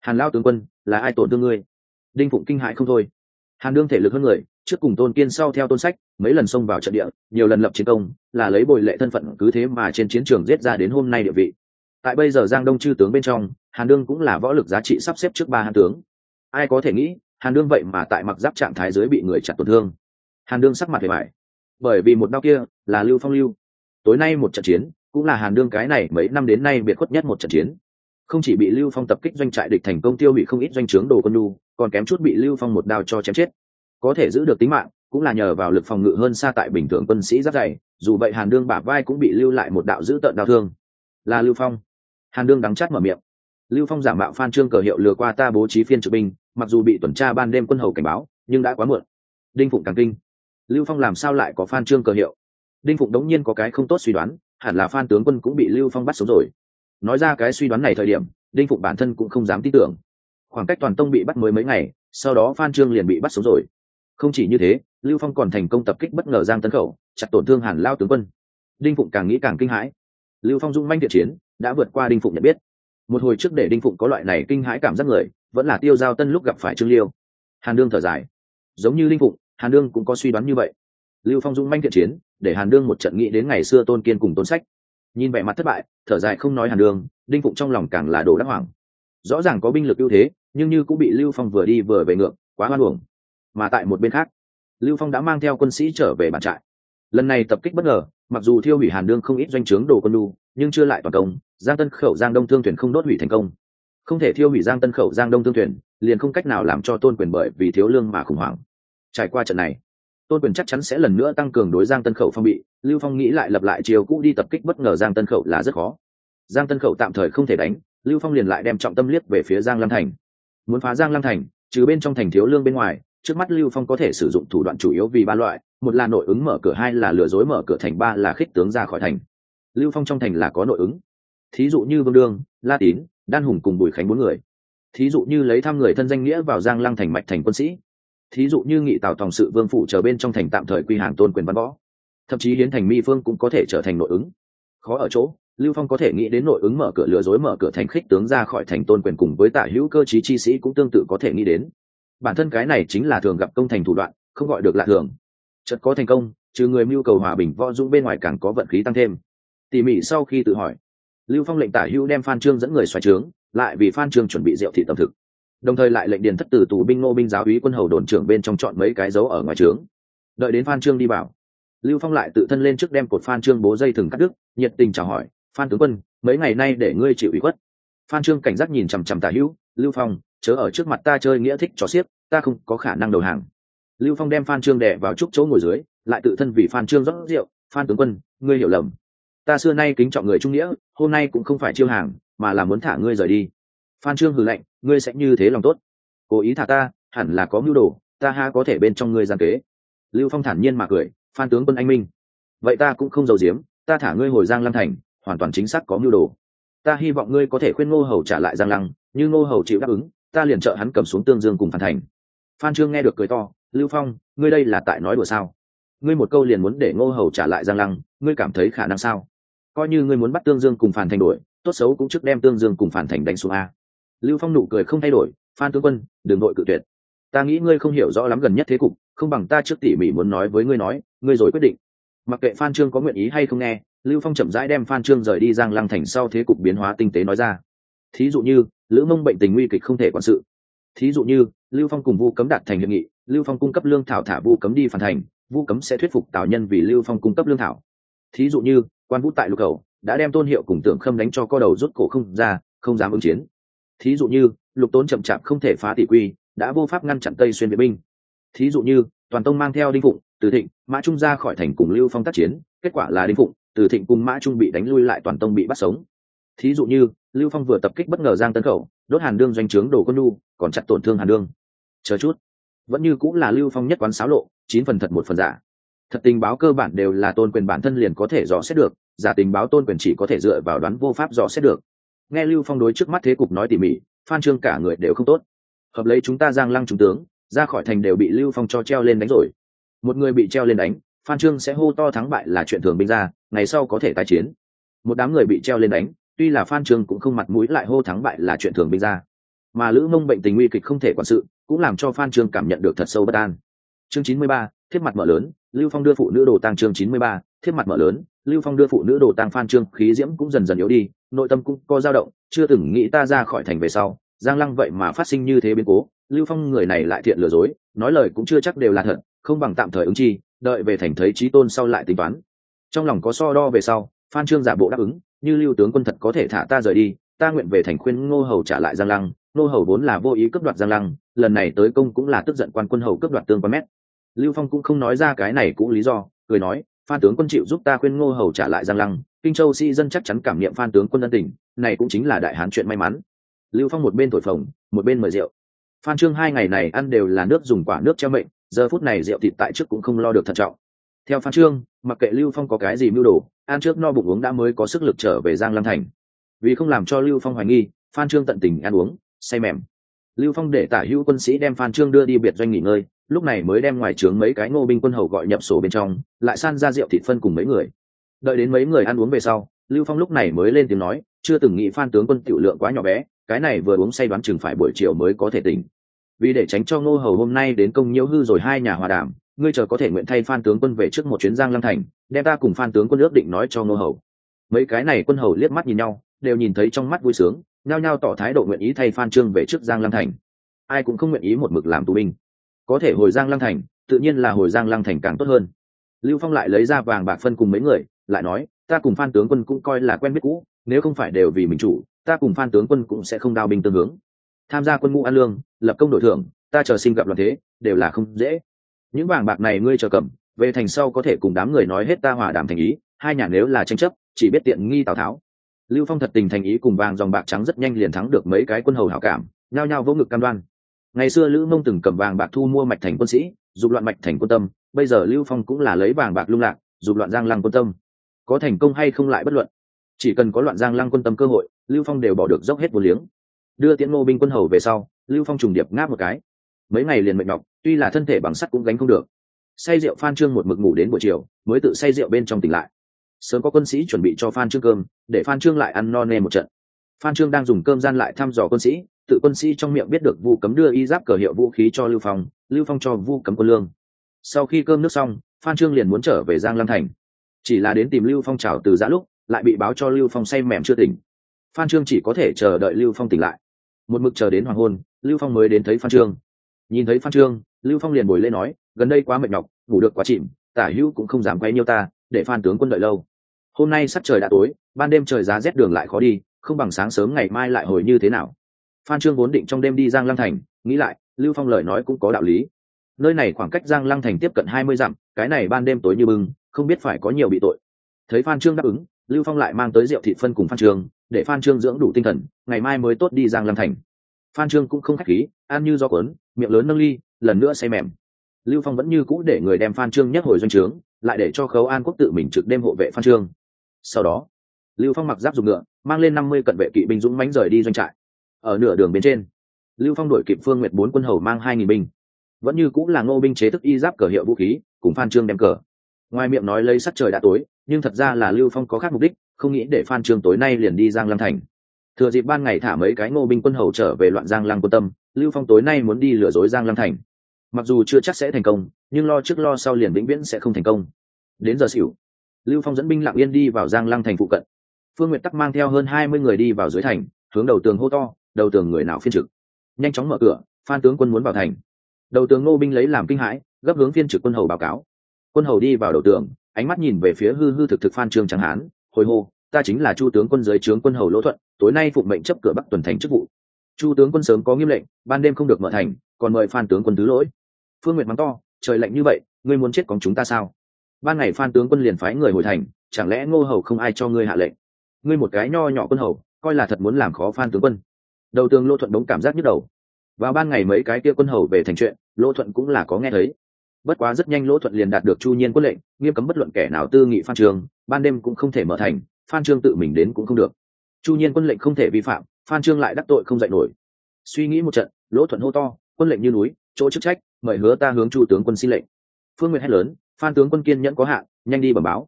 [SPEAKER 1] Hàn lao tướng quân, là ai tổn thương ngươi? Đinh phụng kinh hãi không thôi. Hàn đương thể lực hơn người, trước cùng tôn kiên sau theo tôn sách, mấy lần xông vào trận địa, nhiều lần lập chiến công, là lấy bồi lệ thân phận cứ thế mà trên chiến trường giết ra đến hôm nay địa vị. Tại bây giờ giang đông chư tướng bên trong, hàn đương cũng là võ lực giá trị sắp xếp trước ba hàn tướng. Ai có thể nghĩ, hàn đương vậy mà tại mặc giáp trạng thái dưới bị người chặt tổn thương. Hàn đương sắc mặt về mải bởi vì một đau kia là lưu phong lưu tối nay một trận chiến, cũng là hàn đương cái này mấy năm đến nay biệt khuất nhất một trận chiến. Không chỉ bị lưu phong tập kích doanh trại địch thành công tiêu hủy không ít doanh trướng đồ quân lu còn kém chút bị lưu phong một đao cho chém chết. Có thể giữ được tính mạng, cũng là nhờ vào lực phòng ngự hơn xa tại bình thường quân sĩ giáp dày, dù vậy hàn đương bả vai cũng bị lưu lại một đạo giữ tợn đau thương. Là lưu phong. Hàn đương đắng chát mở miệng. Lưu phong giả mạo phan trương cờ hiệu lừa qua ta bố trí phiên trực binh, mặc dù bị tuần tra ban đêm quân hầu cảnh báo, nhưng đã quá muộn. Đinh phụng càng kinh. Lưu phong làm sao lại có phan trương cờ hiệu? Đinh phụng đống nhiên có cái không tốt suy đoán, hẳn là phan tướng quân cũng bị lưu phong bắt sống rồi. Nói ra cái suy đoán này thời điểm, đinh phụng bản thân cũng không dám tin tưởng. Khoảng cách toàn tông bị bắt mới mấy ngày, sau đó phan trương liền bị bắt sống rồi. Không chỉ như thế, lưu phong còn thành công tập kích bất ngờ giang tấn khẩu, chặt tổn thương hàn lao tướng quân. Đinh phụng càng nghĩ càng kinh hãi. Lưu phong dung manh thiện chiến, đã vượt qua đinh phụng nhận biết. Một hồi trước để đinh phụng có loại này kinh hãi cảm giác người, vẫn là tiêu giao tân lúc gặp phải trương liêu. Hàn đương thở dài. Giống như đinh phụng, hàn đương cũng có suy đoán như vậy lưu phong dung manh thiện chiến, để hàn đương một trận nghĩ đến ngày xưa tôn kiên cùng tôn sách. Nhìn vẻ mặt thất bại, thở dài không nói hàn đương, đinh phụng trong lòng càng là đồ đắc hoàng rõ ràng có binh lực ưu thế, nhưng như cũng bị lưu phong vừa đi vừa về ngược, quá hoan hưởng mà tại một bên khác, lưu phong đã mang theo quân sĩ trở về bản trại. Lần này tập kích bất ngờ, mặc dù thiêu hủy hàn đương không ít doanh trướng đồ quân lu nhưng chưa lại toàn công, giang tân khẩu giang đông thương thuyền không đốt hủy thành công. Không thể thiêu hủy giang tân khẩu giang đông thương thuyền, liền không cách nào làm cho tôn quyền bởi vì thiếu lương mà khủng hoảng. Trải qua trận này tôn quyền chắc chắn sẽ lần nữa tăng cường đối giang tân khẩu phong bị, lưu phong nghĩ lại lập lại chiều cũ đi tập kích bất ngờ giang tân khẩu là rất khó. Giang tân khẩu tạm thời không thể đánh, lưu phong liền lại đem trọng tâm liếc về phía giang lam thành. Muốn phá giang lam thành, trừ bên trong thành thiếu lương bên ngoài, trước mắt lưu phong có thể sử dụng thủ đoạn chủ yếu vì ba loại, một là nội ứng mở cửa, hai là lừa dối mở cửa thành, ba là khích tướng ra khỏi thành. Lưu phong trong thành là có nội ứng. Thí dụ như vương đương, la tín, đan hùng cùng bùi khánh bốn người. Thí dụ như lấy thăm người thân danh nghĩa vào giang lăng thành mạch thành quân sĩ thí dụ như nghị tào tòng sự vương phủ chờ bên trong thành tạm thời quy hàng tôn quyền văn võ. Thậm chí hiến thành mi phương cũng có thể trở thành nội ứng. Khó ở chỗ, lưu phong có thể nghĩ đến nội ứng mở cửa lừa dối mở cửa thành khích tướng ra khỏi thành tôn quyền cùng với tả hữu cơ chí chi sĩ cũng tương tự có thể nghĩ đến. Bản thân cái này chính là thường gặp công thành thủ đoạn, không gọi được lạ thường. Chật có thành công, trừ người mưu cầu hòa bình võ dũng bên ngoài càng có vận khí tăng thêm. Tỉ mỉ sau khi tự hỏi, lưu phong lệnh tả hữu đem phan trương dẫn người xoài trướng, lại vì phan trương chuẩn bị rượu thị tầm thực đồng thời lại lệnh điền thất tử tù binh nô binh giáo úy quân hầu đồn trưởng bên trong chọn mấy cái dấu ở ngoài trướng. Đợi đến phan trương đi vào, lưu phong lại tự thân lên trước đem cột phan trương bố dây thừng cắt đứt, nhiệt tình chào hỏi, phan tướng quân, mấy ngày nay để ngươi chịu ủy khuất. Phan trương cảnh giác nhìn chằm chằm tả hữu, lưu phong, chớ ở trước mặt ta chơi nghĩa thích cho xiếc, ta không có khả năng đầu hàng. Lưu phong đem phan trương đẻ vào trúc chỗ ngồi dưới, lại tự thân vì phan trương rót rượu, phan tướng quân, ngươi hiểu lầm. Ta xưa nay kính trọng người trung nghĩa, hôm nay cũng không phải chiêu hàng, mà là muốn thả ngươi rời đi phan trương hừ lạnh, ngươi sẽ như thế lòng tốt. Cố ý thả ta, hẳn là có mưu đồ, ta ha có thể bên trong ngươi gian kế. Lưu phong thản nhiên mà cười, phan tướng quân anh minh, vậy ta cũng không giàu diếm ta thả ngươi hồi giang lăng thành, hoàn toàn chính xác có mưu đồ. Ta hy vọng ngươi có thể khuyên ngô hầu trả lại giang lăng, như ngô hầu chịu đáp ứng, ta liền trợ hắn cầm xuống tương dương cùng Phan thành. Phan trương nghe được cười to, lưu phong, ngươi đây là tại nói đùa sao? Ngươi một câu liền muốn để ngô hầu trả lại giang lăng, ngươi cảm thấy khả năng sao? Coi như ngươi muốn bắt tương dương cùng phản thành đổi tốt xấu cũng trước đem tương dương cùng phản thành đánh xuống a lưu phong nụ cười không thay đổi, phan tướng quân đường đội cự tuyệt. Ta nghĩ ngươi không hiểu rõ lắm gần nhất thế cục, không bằng ta trước tỉ mỉ muốn nói với ngươi nói, ngươi rồi quyết định. Mặc kệ phan trương có nguyện ý hay không nghe, lưu phong chậm rãi đem phan trương rời đi giang lăng thành sau thế cục biến hóa tinh tế nói ra. Thí dụ như, lữ mông bệnh tình nguy kịch không thể quản sự. Thí dụ như, lưu phong cùng vu cấm đạt thành hiệp nghị, lưu phong cung cấp lương thảo thả vu cấm đi phản thành, vu cấm sẽ thuyết phục tào nhân vì lưu phong cung cấp lương thảo. Thí dụ như, quan vũ tại lục cầu, đã đem tôn hiệu cùng tưởng khâm đánh cho co đầu rút cổ không ra, không dám ứng chiến thí dụ như, lục tốn chậm chạp không thể phá tỷ quy, đã vô pháp ngăn chặn tây xuyên vệ binh. Thí dụ như, toàn tông mang theo đinh phụng, từ thịnh, mã trung ra khỏi thành cùng lưu phong tác chiến, kết quả là đinh phụng, từ thịnh cùng mã trung bị đánh lui lại toàn tông bị bắt sống. Thí dụ như, lưu phong vừa tập kích bất ngờ giang tấn khẩu, đốt hàn đương doanh trướng đồ quân lu còn chặt tổn thương hàn đương. Chờ chút. Vẫn như cũng là lưu phong nhất quán xáo lộ, chín phần thật một phần giả. Thật tình báo cơ bản đều là tôn quyền bản thân liền có thể dò xét được, giả tình báo tôn quyền chỉ có thể dựa vào đoán vô pháp dò xét được nghe lưu phong đối trước mắt thế cục nói tỉ mỉ, phan trương cả người đều không tốt. Hợp lấy chúng ta giang lăng trung tướng, ra khỏi thành đều bị lưu phong cho treo lên đánh rồi. Một người bị treo lên đánh, phan trương sẽ hô to thắng bại là chuyện thường binh ra, ngày sau có thể tái chiến. Một đám người bị treo lên đánh, tuy là phan trương cũng không mặt mũi lại hô thắng bại là chuyện thường binh ra. Mà lữ mông bệnh tình nguy kịch không thể quản sự, cũng làm cho phan trương cảm nhận được thật sâu bất an. Chương chín mươi ba thiết mặt mở lớn, lưu phong đưa phụ nữ đồ tăng chương chín mươi ba thiết mặt mở lớn, lưu phong đưa phụ nữ đồ tăng phan trương, khí diễm cũng dần dần yếu đi nội tâm cũng có dao động, chưa từng nghĩ ta ra khỏi thành về sau, giang lăng vậy mà phát sinh như thế biến cố, lưu phong người này lại thiện lừa dối, nói lời cũng chưa chắc đều là thật, không bằng tạm thời ứng chi, đợi về thành thấy trí tôn sau lại tính toán. Trong lòng có so đo về sau, phan trương giả bộ đáp ứng, như lưu tướng quân thật có thể thả ta rời đi, ta nguyện về thành khuyên ngô hầu trả lại giang lăng, ngô hầu vốn là vô ý cướp đoạt giang lăng, lần này tới công cũng là tức giận quan quân hầu cướp đoạt tương quan mét. Lưu phong cũng không nói ra cái này cũng lý do, cười nói phan tướng quân chịu giúp ta khuyên ngô hầu trả lại giang lăng, kinh châu sĩ dân chắc chắn cảm niệm phan tướng quân ân tình, này cũng chính là đại hán chuyện may mắn. Lưu phong một bên thổi phồng, một bên mời rượu. Phan trương hai ngày này ăn đều là nước dùng quả nước treo mệnh, giờ phút này rượu thịt tại trước cũng không lo được thận trọng. Theo phan trương, mặc kệ lưu phong có cái gì mưu đồ, ăn trước no bụng uống đã mới có sức lực trở về giang lăng thành. Vì không làm cho lưu phong hoài nghi, phan trương tận tình ăn uống, say mềm. Lưu phong để tả hữu quân sĩ đem phan trương đưa đi biệt doanh nghỉ ngơi lúc này mới đem ngoài trướng mấy cái ngô binh quân hầu gọi nhập sổ bên trong, lại san ra rượu thịt phân cùng mấy người. Đợi đến mấy người ăn uống về sau, lưu phong lúc này mới lên tiếng nói, chưa từng nghĩ phan tướng quân tiểu lượng quá nhỏ bé, cái này vừa uống say đoán chừng phải buổi chiều mới có thể tỉnh. Vì để tránh cho ngô hầu hôm nay đến công nhiễu hư rồi hai nhà hòa đàm, ngươi chờ có thể nguyện thay phan tướng quân về trước một chuyến giang lăng thành, đem ta cùng phan tướng quân ước định nói cho ngô hầu. Mấy cái này quân hầu liếc mắt nhìn nhau, đều nhìn thấy trong mắt vui sướng, nhao nhao tỏ thái độ nguyện ý thay phan trương về trước giang lăng thành. Ai cũng không nguyện ý một mực làm tù binh có thể hồi giang lăng thành, tự nhiên là hồi giang lăng thành càng tốt hơn. Lưu phong lại lấy ra vàng bạc phân cùng mấy người, lại nói, ta cùng phan tướng quân cũng coi là quen biết cũ, nếu không phải đều vì mình chủ, ta cùng phan tướng quân cũng sẽ không đao binh tương hướng. Tham gia quân ngũ an lương, lập công đổi thưởng, ta chờ sinh gặp loạn thế, đều là không dễ. Những vàng bạc này ngươi chờ cầm, về thành sau có thể cùng đám người nói hết ta hòa đàm thành ý, hai nhà nếu là tranh chấp, chỉ biết tiện nghi tào tháo. Lưu phong thật tình thành ý cùng vàng dòng bạc trắng rất nhanh liền thắng được mấy cái quân hầu hảo cảm, nhao nhao vô ngực cam đoan ngày xưa lữ mông từng cầm vàng bạc thu mua mạch thành quân sĩ, dục loạn mạch thành quân tâm, bây giờ lưu phong cũng là lấy vàng bạc lung lạc, dục loạn giang lăng quân tâm. Có thành công hay không lại bất luận. Chỉ cần có loạn giang lăng quân tâm cơ hội, lưu phong đều bỏ được dốc hết vô liếng. Đưa tiễn ngô binh quân hầu về sau, lưu phong trùng điệp ngáp một cái. Mấy ngày liền mệt nhọc, tuy là thân thể bằng sắt cũng gánh không được. Say rượu phan trương một mực ngủ đến buổi chiều, mới tự say rượu bên trong tỉnh lại. Sớm có quân sĩ chuẩn bị cho phan trương cơm, để phan trương lại ăn no nê một trận. Phan trương đang dùng cơm gian lại thăm dò quân sĩ tự quân sĩ trong miệng biết được vu cấm đưa y giáp cờ hiệu vũ khí cho lưu phong lưu phong cho vu cấm quân lương. Sau khi cơm nước xong, phan trương liền muốn trở về giang lam thành. Chỉ là đến tìm lưu phong trào từ giã lúc, lại bị báo cho lưu phong say mềm chưa tỉnh. Phan trương chỉ có thể chờ đợi lưu phong tỉnh lại. Một mực chờ đến hoàng hôn, lưu phong mới đến thấy phan trương. Nhìn thấy phan trương, lưu phong liền bồi lên nói, gần đây quá mệt nhọc, ngủ được quá chìm, tả hữu cũng không dám quay nhiêu ta, để phan tướng quân đợi lâu. Hôm nay sắc trời đã tối, ban đêm trời giá rét đường lại khó đi, không bằng sáng sớm ngày mai lại hồi như thế nào phan trương vốn định trong đêm đi giang lăng thành, nghĩ lại, lưu phong lời nói cũng có đạo lý. Nơi này khoảng cách giang lăng thành tiếp cận hai mươi dặm, cái này ban đêm tối như bưng, không biết phải có nhiều bị tội. Thấy phan trương đáp ứng, lưu phong lại mang tới rượu thị phân cùng phan trương, để phan trương dưỡng đủ tinh thần, ngày mai mới tốt đi giang lăng thành. Phan trương cũng không k h á c h khí, ăn như do cuốn, miệng lớn nâng ly, lần nữa say mềm. Lưu phong vẫn như cũ để người đem phan trương nhắc hồi doanh trướng, lại để cho khấu an quốc tự mình trực đêm hộ vệ phan trương. Sau đó, lưu phong mặc giáp dùng ngựa, mang lên năm mươi cận vệ kỵ binh dũng mánh rời đi doanh trại ở nửa đường bên trên. Lưu phong đổi kịp phương nguyệt bốn quân hầu mang hai nghìn binh. Vẫn như cũng là ngô binh chế thức y giáp cờ hiệu vũ khí, cùng phan trương đem cờ. Ngoài miệng nói lấy sắc trời đã tối, nhưng thật ra là lưu phong có khác mục đích, không nghĩ để phan trương tối nay liền đi giang lăng thành. Thừa dịp ban ngày thả mấy cái ngô binh quân hầu trở về loạn giang lăng quân tâm, lưu phong tối nay muốn đi lừa dối giang lăng thành. Mặc dù chưa chắc sẽ thành công, nhưng lo trước lo sau liền vĩnh viễn sẽ không thành công. Đến giờ xỉu, lưu phong dẫn binh lặng yên đi vào giang lăng thành phụ cận. Phương nguyệt tắc mang theo hơn hai mươi người đi vào dưới thành, hướng đầu tường hô to đầu tường người nào phiên trực. Nhanh chóng mở cửa, phan tướng quân muốn vào thành. Đầu tường ngô binh lấy làm kinh hãi, gấp hướng phiên trực quân hầu báo cáo. Quân hầu đi vào đầu tường, ánh mắt nhìn về phía hư hư thực thực phan trương tráng hán, hồi hô, ta chính là chu tướng quân dưới trướng quân hầu lỗ thuận, tối nay phụng mệnh chấp cửa bắc tuần thành chức vụ. Chu tướng quân sớm có nghiêm lệnh, ban đêm không được mở thành, còn mời phan tướng quân thứ lỗi. Phương nguyệt mắng to, trời lạnh như vậy, ngươi muốn chết còn chúng ta sao? Ban ngày phan tướng quân liền phái người hồi thành, chẳng lẽ ngô hầu không ai cho ngươi hạ lệnh? Ngươi một cái nho nhỏ quân hầu, coi là thật muốn làm khó phan tướng quân đầu tường lô thuận đống cảm giác nhức đầu. Vào ban ngày mấy cái kia quân hầu về thành chuyện, lô thuận cũng là có nghe thấy. Bất quá rất nhanh lỗ thuận liền đạt được chu nhiên quân lệnh, nghiêm cấm bất luận kẻ nào tư nghị phan trường, ban đêm cũng không thể mở thành, phan trương tự mình đến cũng không được. Chu nhiên quân lệnh không thể vi phạm, phan trương lại đắc tội không dạy nổi. Suy nghĩ một trận lỗ thuận hô to, quân lệnh như núi, chỗ chức trách, mời hứa ta hướng chu tướng quân xin lệnh. Phương nguyện hét lớn, phan tướng quân kiên nhẫn có hạn, nhanh đi bẩm báo.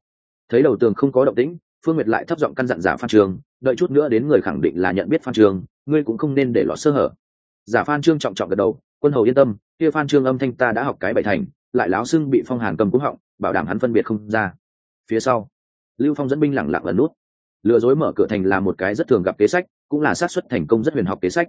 [SPEAKER 1] Thấy đầu tường không có động tĩnh phương nguyệt lại thấp giọng căn dặn giả phan trường, đợi chút nữa đến người khẳng định là nhận biết phan trường, ngươi cũng không nên để lọt sơ hở. Giả phan trương trọng trọng gật đầu, quân hầu yên tâm, kia phan trương âm thanh ta đã học cái bảy thành, lại láo xưng bị phong hàn cầm cúng họng, bảo đảm hắn phân biệt không ra. Phía sau, lưu phong dẫn binh lẳng lặng lần nút. Lừa dối mở cửa thành là một cái rất thường gặp kế sách, cũng là xác suất thành công rất huyền học kế sách.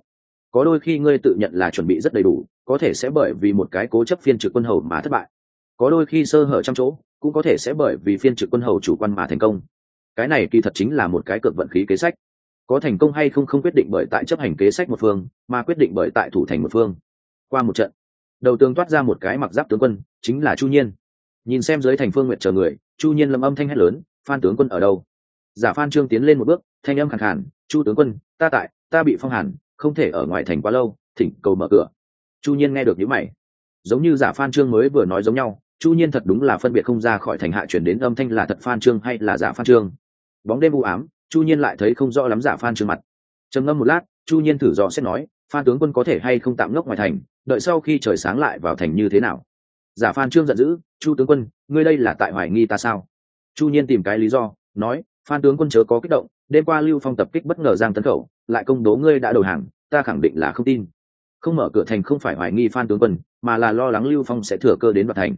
[SPEAKER 1] Có đôi khi ngươi tự nhận là chuẩn bị rất đầy đủ, có thể sẽ bởi vì một cái cố chấp phiên trực quân hầu mà thất bại. Có đôi khi sơ hở trong chỗ, cũng có thể sẽ bởi vì phiên trực quân hầu chủ quan mà thành công cái này kỳ thật chính là một cái cực vận khí kế sách. Có thành công hay không không quyết định bởi tại chấp hành kế sách một phương, mà quyết định bởi tại thủ thành một phương. Qua một trận, đầu tướng toát ra một cái mặc giáp tướng quân, chính là chu nhiên. Nhìn xem dưới thành phương nguyện chờ người, chu nhiên lâm âm thanh hét lớn, phan tướng quân ở đâu? Giả phan trương tiến lên một bước, thanh âm khẳng hẳn chu tướng quân, ta tại, ta bị phong hàn, không thể ở ngoài thành quá lâu, thỉnh cầu mở cửa. Chu nhiên nghe được những mày. Giống như giả phan trương mới vừa nói giống nhau, chu nhiên thật đúng là phân biệt không ra khỏi thành hạ chuyển đến âm thanh là thật phan trương hay là giả phan trương bóng đêm u ám, chu nhiên lại thấy không rõ lắm giả phan trương mặt. Trầm ngâm một lát, chu nhiên thử dò xét nói, phan tướng quân có thể hay không tạm ngốc ngoài thành, đợi sau khi trời sáng lại vào thành như thế nào? Giả phan trương giận dữ, chu tướng quân, ngươi đây là tại hoài nghi ta sao? Chu nhiên tìm cái lý do, nói, phan tướng quân chớ có kích động, đêm qua lưu phong tập kích bất ngờ giang tấn khẩu, lại công đố ngươi đã đầu hàng, ta khẳng định là không tin. Không mở cửa thành không phải hoài nghi phan tướng quân, mà là lo lắng lưu phong sẽ thừa cơ đến đoạt thành.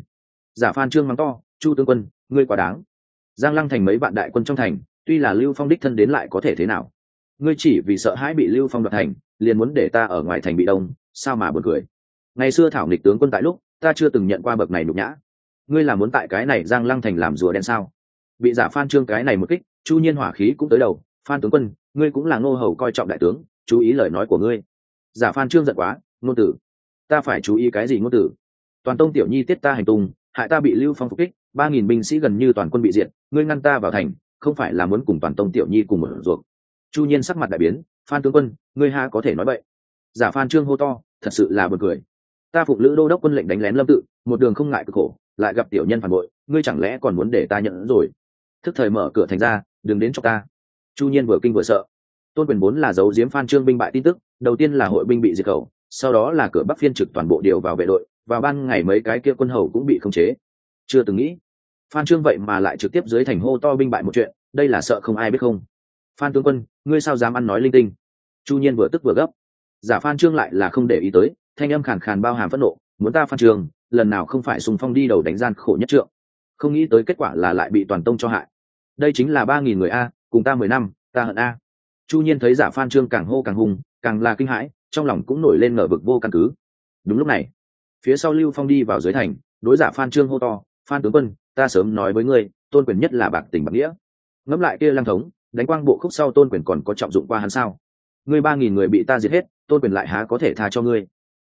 [SPEAKER 1] Giả phan trương mắng to, chu tướng quân, ngươi quá đáng. Giang lăng thành mấy vạn đại quân trong thành tuy là lưu phong đích thân đến lại có thể thế nào? Ngươi chỉ vì sợ hãi bị lưu phong đoạt thành, liền muốn để ta ở ngoài thành bị đông, sao mà buồn cười? Ngày xưa thảo nghịch tướng quân tại lúc, ta chưa từng nhận qua bậc này nhục nhã. Ngươi là muốn tại cái này giang lăng thành làm rùa đen sao? Bị giả phan trương cái này một kích, chu nhiên hỏa khí cũng tới đầu. Phan tướng quân, ngươi cũng là ngô hầu coi trọng đại tướng, chú ý lời nói của ngươi. Giả phan trương giận quá, ngôn tử. Ta phải chú ý cái gì ngôn tử? Toàn tông tiểu nhi tiết ta hành tung, hại ta bị lưu phong phục kích, ba nghìn binh sĩ gần như toàn quân bị diệt, ngươi ngăn ta vào thành không phải là muốn cùng toàn tông tiểu nhi cùng một ruột chu nhiên sắc mặt đại biến, phan tướng quân, ngươi ha có thể nói vậy giả phan trương hô to, thật sự là buồn cười. Ta phục lữ đô đốc quân lệnh đánh lén lâm tự, một đường không ngại cực khổ, lại gặp tiểu nhân phản bội, ngươi chẳng lẽ còn muốn để ta nhận rồi? Thức thời mở cửa thành ra, đừng đến cho ta. Chu nhiên vừa kinh vừa sợ. Tôn quyền bốn là giấu giếm phan trương binh bại tin tức, đầu tiên là hội binh bị diệt khẩu, sau đó là cửa bắc phiên trực toàn bộ điều vào vệ đội và ban ngày mấy cái kia quân hầu cũng bị khống chế. Chưa từng nghĩ phan trương vậy mà lại trực tiếp dưới thành hô to binh bại một chuyện đây là sợ không ai biết không? Phan tướng quân ngươi sao dám ăn nói linh tinh? Chu nhiên vừa tức vừa gấp. Giả phan trương lại là không để ý tới thanh âm khàn khàn bao hàm phẫn nộ muốn ta phan trương lần nào không phải sùng phong đi đầu đánh gian khổ nhất trượng. Không nghĩ tới kết quả là lại bị toàn tông cho hại. Đây chính là ba nghìn người a cùng ta mười năm ta hận a. Chu nhiên thấy giả phan trương càng hô càng hùng, càng là kinh hãi trong lòng cũng nổi lên ngờ vực vô căn cứ. Đúng lúc này phía sau lưu phong đi vào dưới thành đối giả phan trương hô to phan tướng quân ta sớm nói với ngươi, tôn quyền nhất là bạc tình bạc nghĩa. Ngẫm lại kia lăng thống, đánh quang bộ khúc sau tôn quyền còn có trọng dụng qua hắn sao? Ngươi ba nghìn người bị ta giết hết, tôn quyền lại há có thể tha cho ngươi?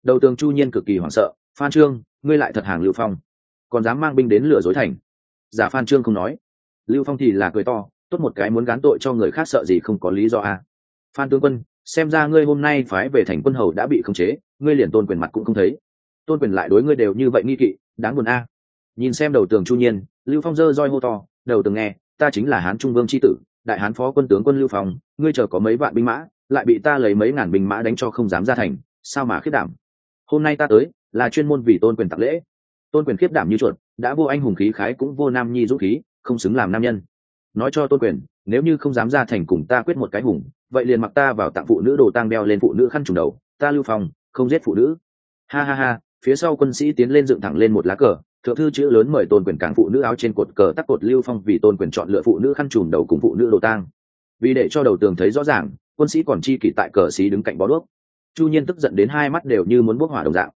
[SPEAKER 1] Đầu tường chu nhiên cực kỳ hoảng sợ, phan trương, ngươi lại thật hàng lưu phong. Còn dám mang binh đến lừa dối thành? Giả phan trương không nói. Lưu phong thì là cười to, tốt một cái muốn gán tội cho người khác sợ gì không có lý do à. phan tướng quân, xem ra ngươi hôm nay phái về thành quân hầu đã bị khống chế, ngươi liền tôn quyền mặt cũng không thấy. Tôn quyền lại đối ngươi đều như vậy nghi kỵ, đáng buồn a. à nhìn xem đầu tường chu nhiên, lưu phong dơ roi hô to, đầu tường nghe, ta chính là hán trung vương c h i tử, đại hán phó quân tướng quân lưu phong, ngươi chờ có mấy vạn binh mã, lại bị ta lấy mấy ngàn binh mã đánh cho không dám ra thành, sao mà khiết đảm? Hôm nay ta tới, là chuyên môn vì tôn quyền tạc lễ. Tôn quyền khiết đảm như chuột, đã vô anh hùng khí khái cũng vô nam nhi dũng khí, không xứng làm nam nhân. Nói cho tôn quyền, nếu như không dám ra thành cùng ta quyết một cái hùng, vậy liền mặc ta vào tặng phụ nữ đồ tang đeo lên phụ nữ khăn trùng đầu, ta lưu phong, không giết phụ nữ. Ha ha ha, phía sau quân sĩ tiến lên dựng thẳng lên một lá cờ thượng thư chữ lớn mời tôn quyền cảng phụ nữ áo trên cột cờ tắc cột lưu phong vì tôn quyền chọn lựa phụ nữ khăn trùm đầu cùng phụ nữ đồ tang. Vì để cho đầu tường thấy rõ ràng, quân sĩ còn chi kỷ tại cờ xí đứng cạnh bó đuốc. Chu nhiên tức giận đến hai mắt đều như muốn bốc hỏa đồng dạng.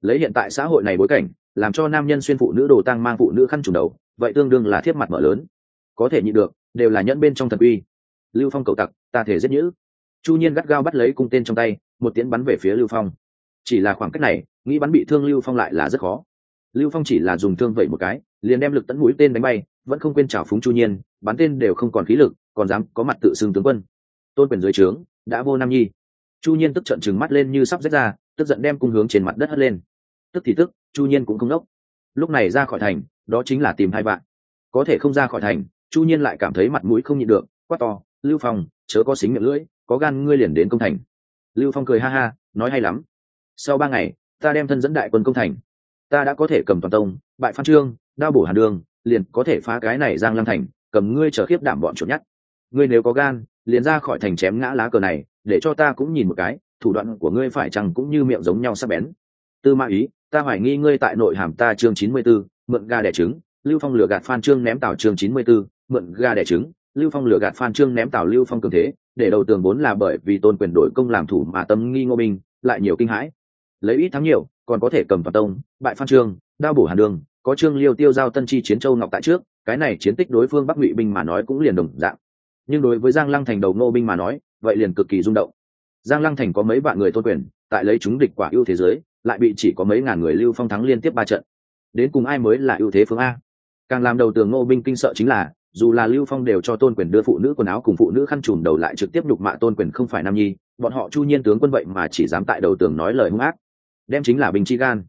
[SPEAKER 1] Lấy hiện tại xã hội này bối cảnh, làm cho nam nhân xuyên phụ nữ đồ tang mang phụ nữ khăn trùm đầu, vậy tương đương là thiếp mặt mở lớn. Có thể nhịn được, đều là nhẫn bên trong thần uy. Lưu phong cầu tặc, ta thể giết nhữ. Chu nhiên gắt gao bắt lấy cung tên trong tay, một tiến bắn về phía lưu phong. Chỉ là khoảng cách này, nghĩ bắn bị thương lưu phong lại là rất khó lưu phong chỉ là dùng thương vậy một cái, liền đem lực tấn mũi tên đánh bay, vẫn không quên trào phúng chu nhiên, bắn tên đều không còn khí lực, còn dám có mặt tự xưng tướng quân. Tôn quyền dưới trướng, đã vô nam nhi. Chu nhiên tức trận trừng mắt lên như sắp rách ra, tức giận đem cung hướng trên mặt đất hất lên. Tức thì tức, chu nhiên cũng không đốc. lúc này ra khỏi thành, đó chính là tìm hai bạn. Có thể không ra khỏi thành, chu nhiên lại cảm thấy mặt mũi không nhịn được, quát to, lưu phong, chớ có xính miệng lưỡi, có gan ngươi liền đến công thành. Lưu phong cười ha ha, nói hay lắm. Sau ba ngày, ta đem thân dẫn đại quân công thành ta đã có thể cầm toàn tông bại phan trương đao bổ hàn đường liền có thể phá cái này giang lăng thành cầm ngươi trở khiếp đảm bọn chuột nhắt ngươi nếu có gan liền ra khỏi thành chém ngã lá cờ này để cho ta cũng nhìn một cái thủ đoạn của ngươi phải chăng cũng như miệng giống nhau sắc bén. Tư mã ý ta hoài nghi ngươi tại nội hàm ta chương chín mươi 94, mượn ga đẻ trứng lưu phong lửa gạt phan trương ném tảo chương chín mươi 94, mượn ga đẻ trứng lưu phong lửa gạt phan trương ném tảo lưu phong cường thế để đầu tường vốn là bởi vì tôn quyền đổi công làm thủ mà tâm nghi ngô minh lại nhiều kinh hãi. Lấy ít thắng nhiều còn có thể cầm vào tông, bại phan trương, đao bổ hàn đường, có trương liêu tiêu giao tân chi chiến châu ngọc tại trước, cái này chiến tích đối phương bắc ngụy binh mà nói cũng liền đồng dạng. Nhưng đối với giang lăng thành đầu ngô binh mà nói, vậy liền cực kỳ rung động. Giang lăng thành có mấy vạn người tôn quyền, tại lấy chúng địch quả ưu thế giới, lại bị chỉ có mấy ngàn người lưu phong thắng liên tiếp ba trận. Đến cùng ai mới là ưu thế phương a? Càng làm đầu tường ngô binh kinh sợ chính là, dù là lưu phong đều cho tôn quyền đưa phụ nữ quần áo cùng phụ nữ khăn trùm đầu lại trực tiếp nhục mạ tôn quyền không phải nam nhi, bọn họ chu nhiên tướng quân vậy mà chỉ dám tại đầu tường nói lời hung ác đem chính là binh chi gan.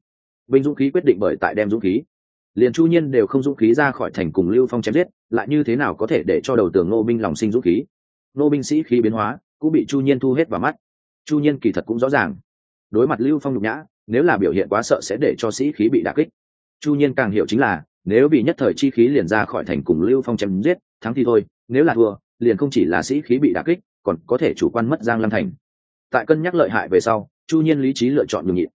[SPEAKER 1] Binh dũng khí quyết định bởi tại đem dũng khí. Liền chu nhiên đều không dũng khí ra khỏi thành cùng lưu phong chém giết, lại như thế nào có thể để cho đầu tường ngô binh lòng sinh dũng khí? Ngô binh sĩ khí biến hóa, cũng bị chu nhiên thu hết vào mắt. Chu nhiên kỳ thật cũng rõ ràng. Đối mặt lưu phong nhục nhã, nếu là biểu hiện quá sợ sẽ để cho sĩ khí bị đả kích. Chu nhiên càng hiểu chính là, nếu bị nhất thời chi khí liền ra khỏi thành cùng lưu phong chém giết, thắng thì thôi, nếu là thua, liền không chỉ là sĩ khí bị đả kích, còn có thể chủ quan mất giang lăng thành. Tại cân nhắc lợi hại về sau, chu nhiên lý trí lựa chọn nhường nhịn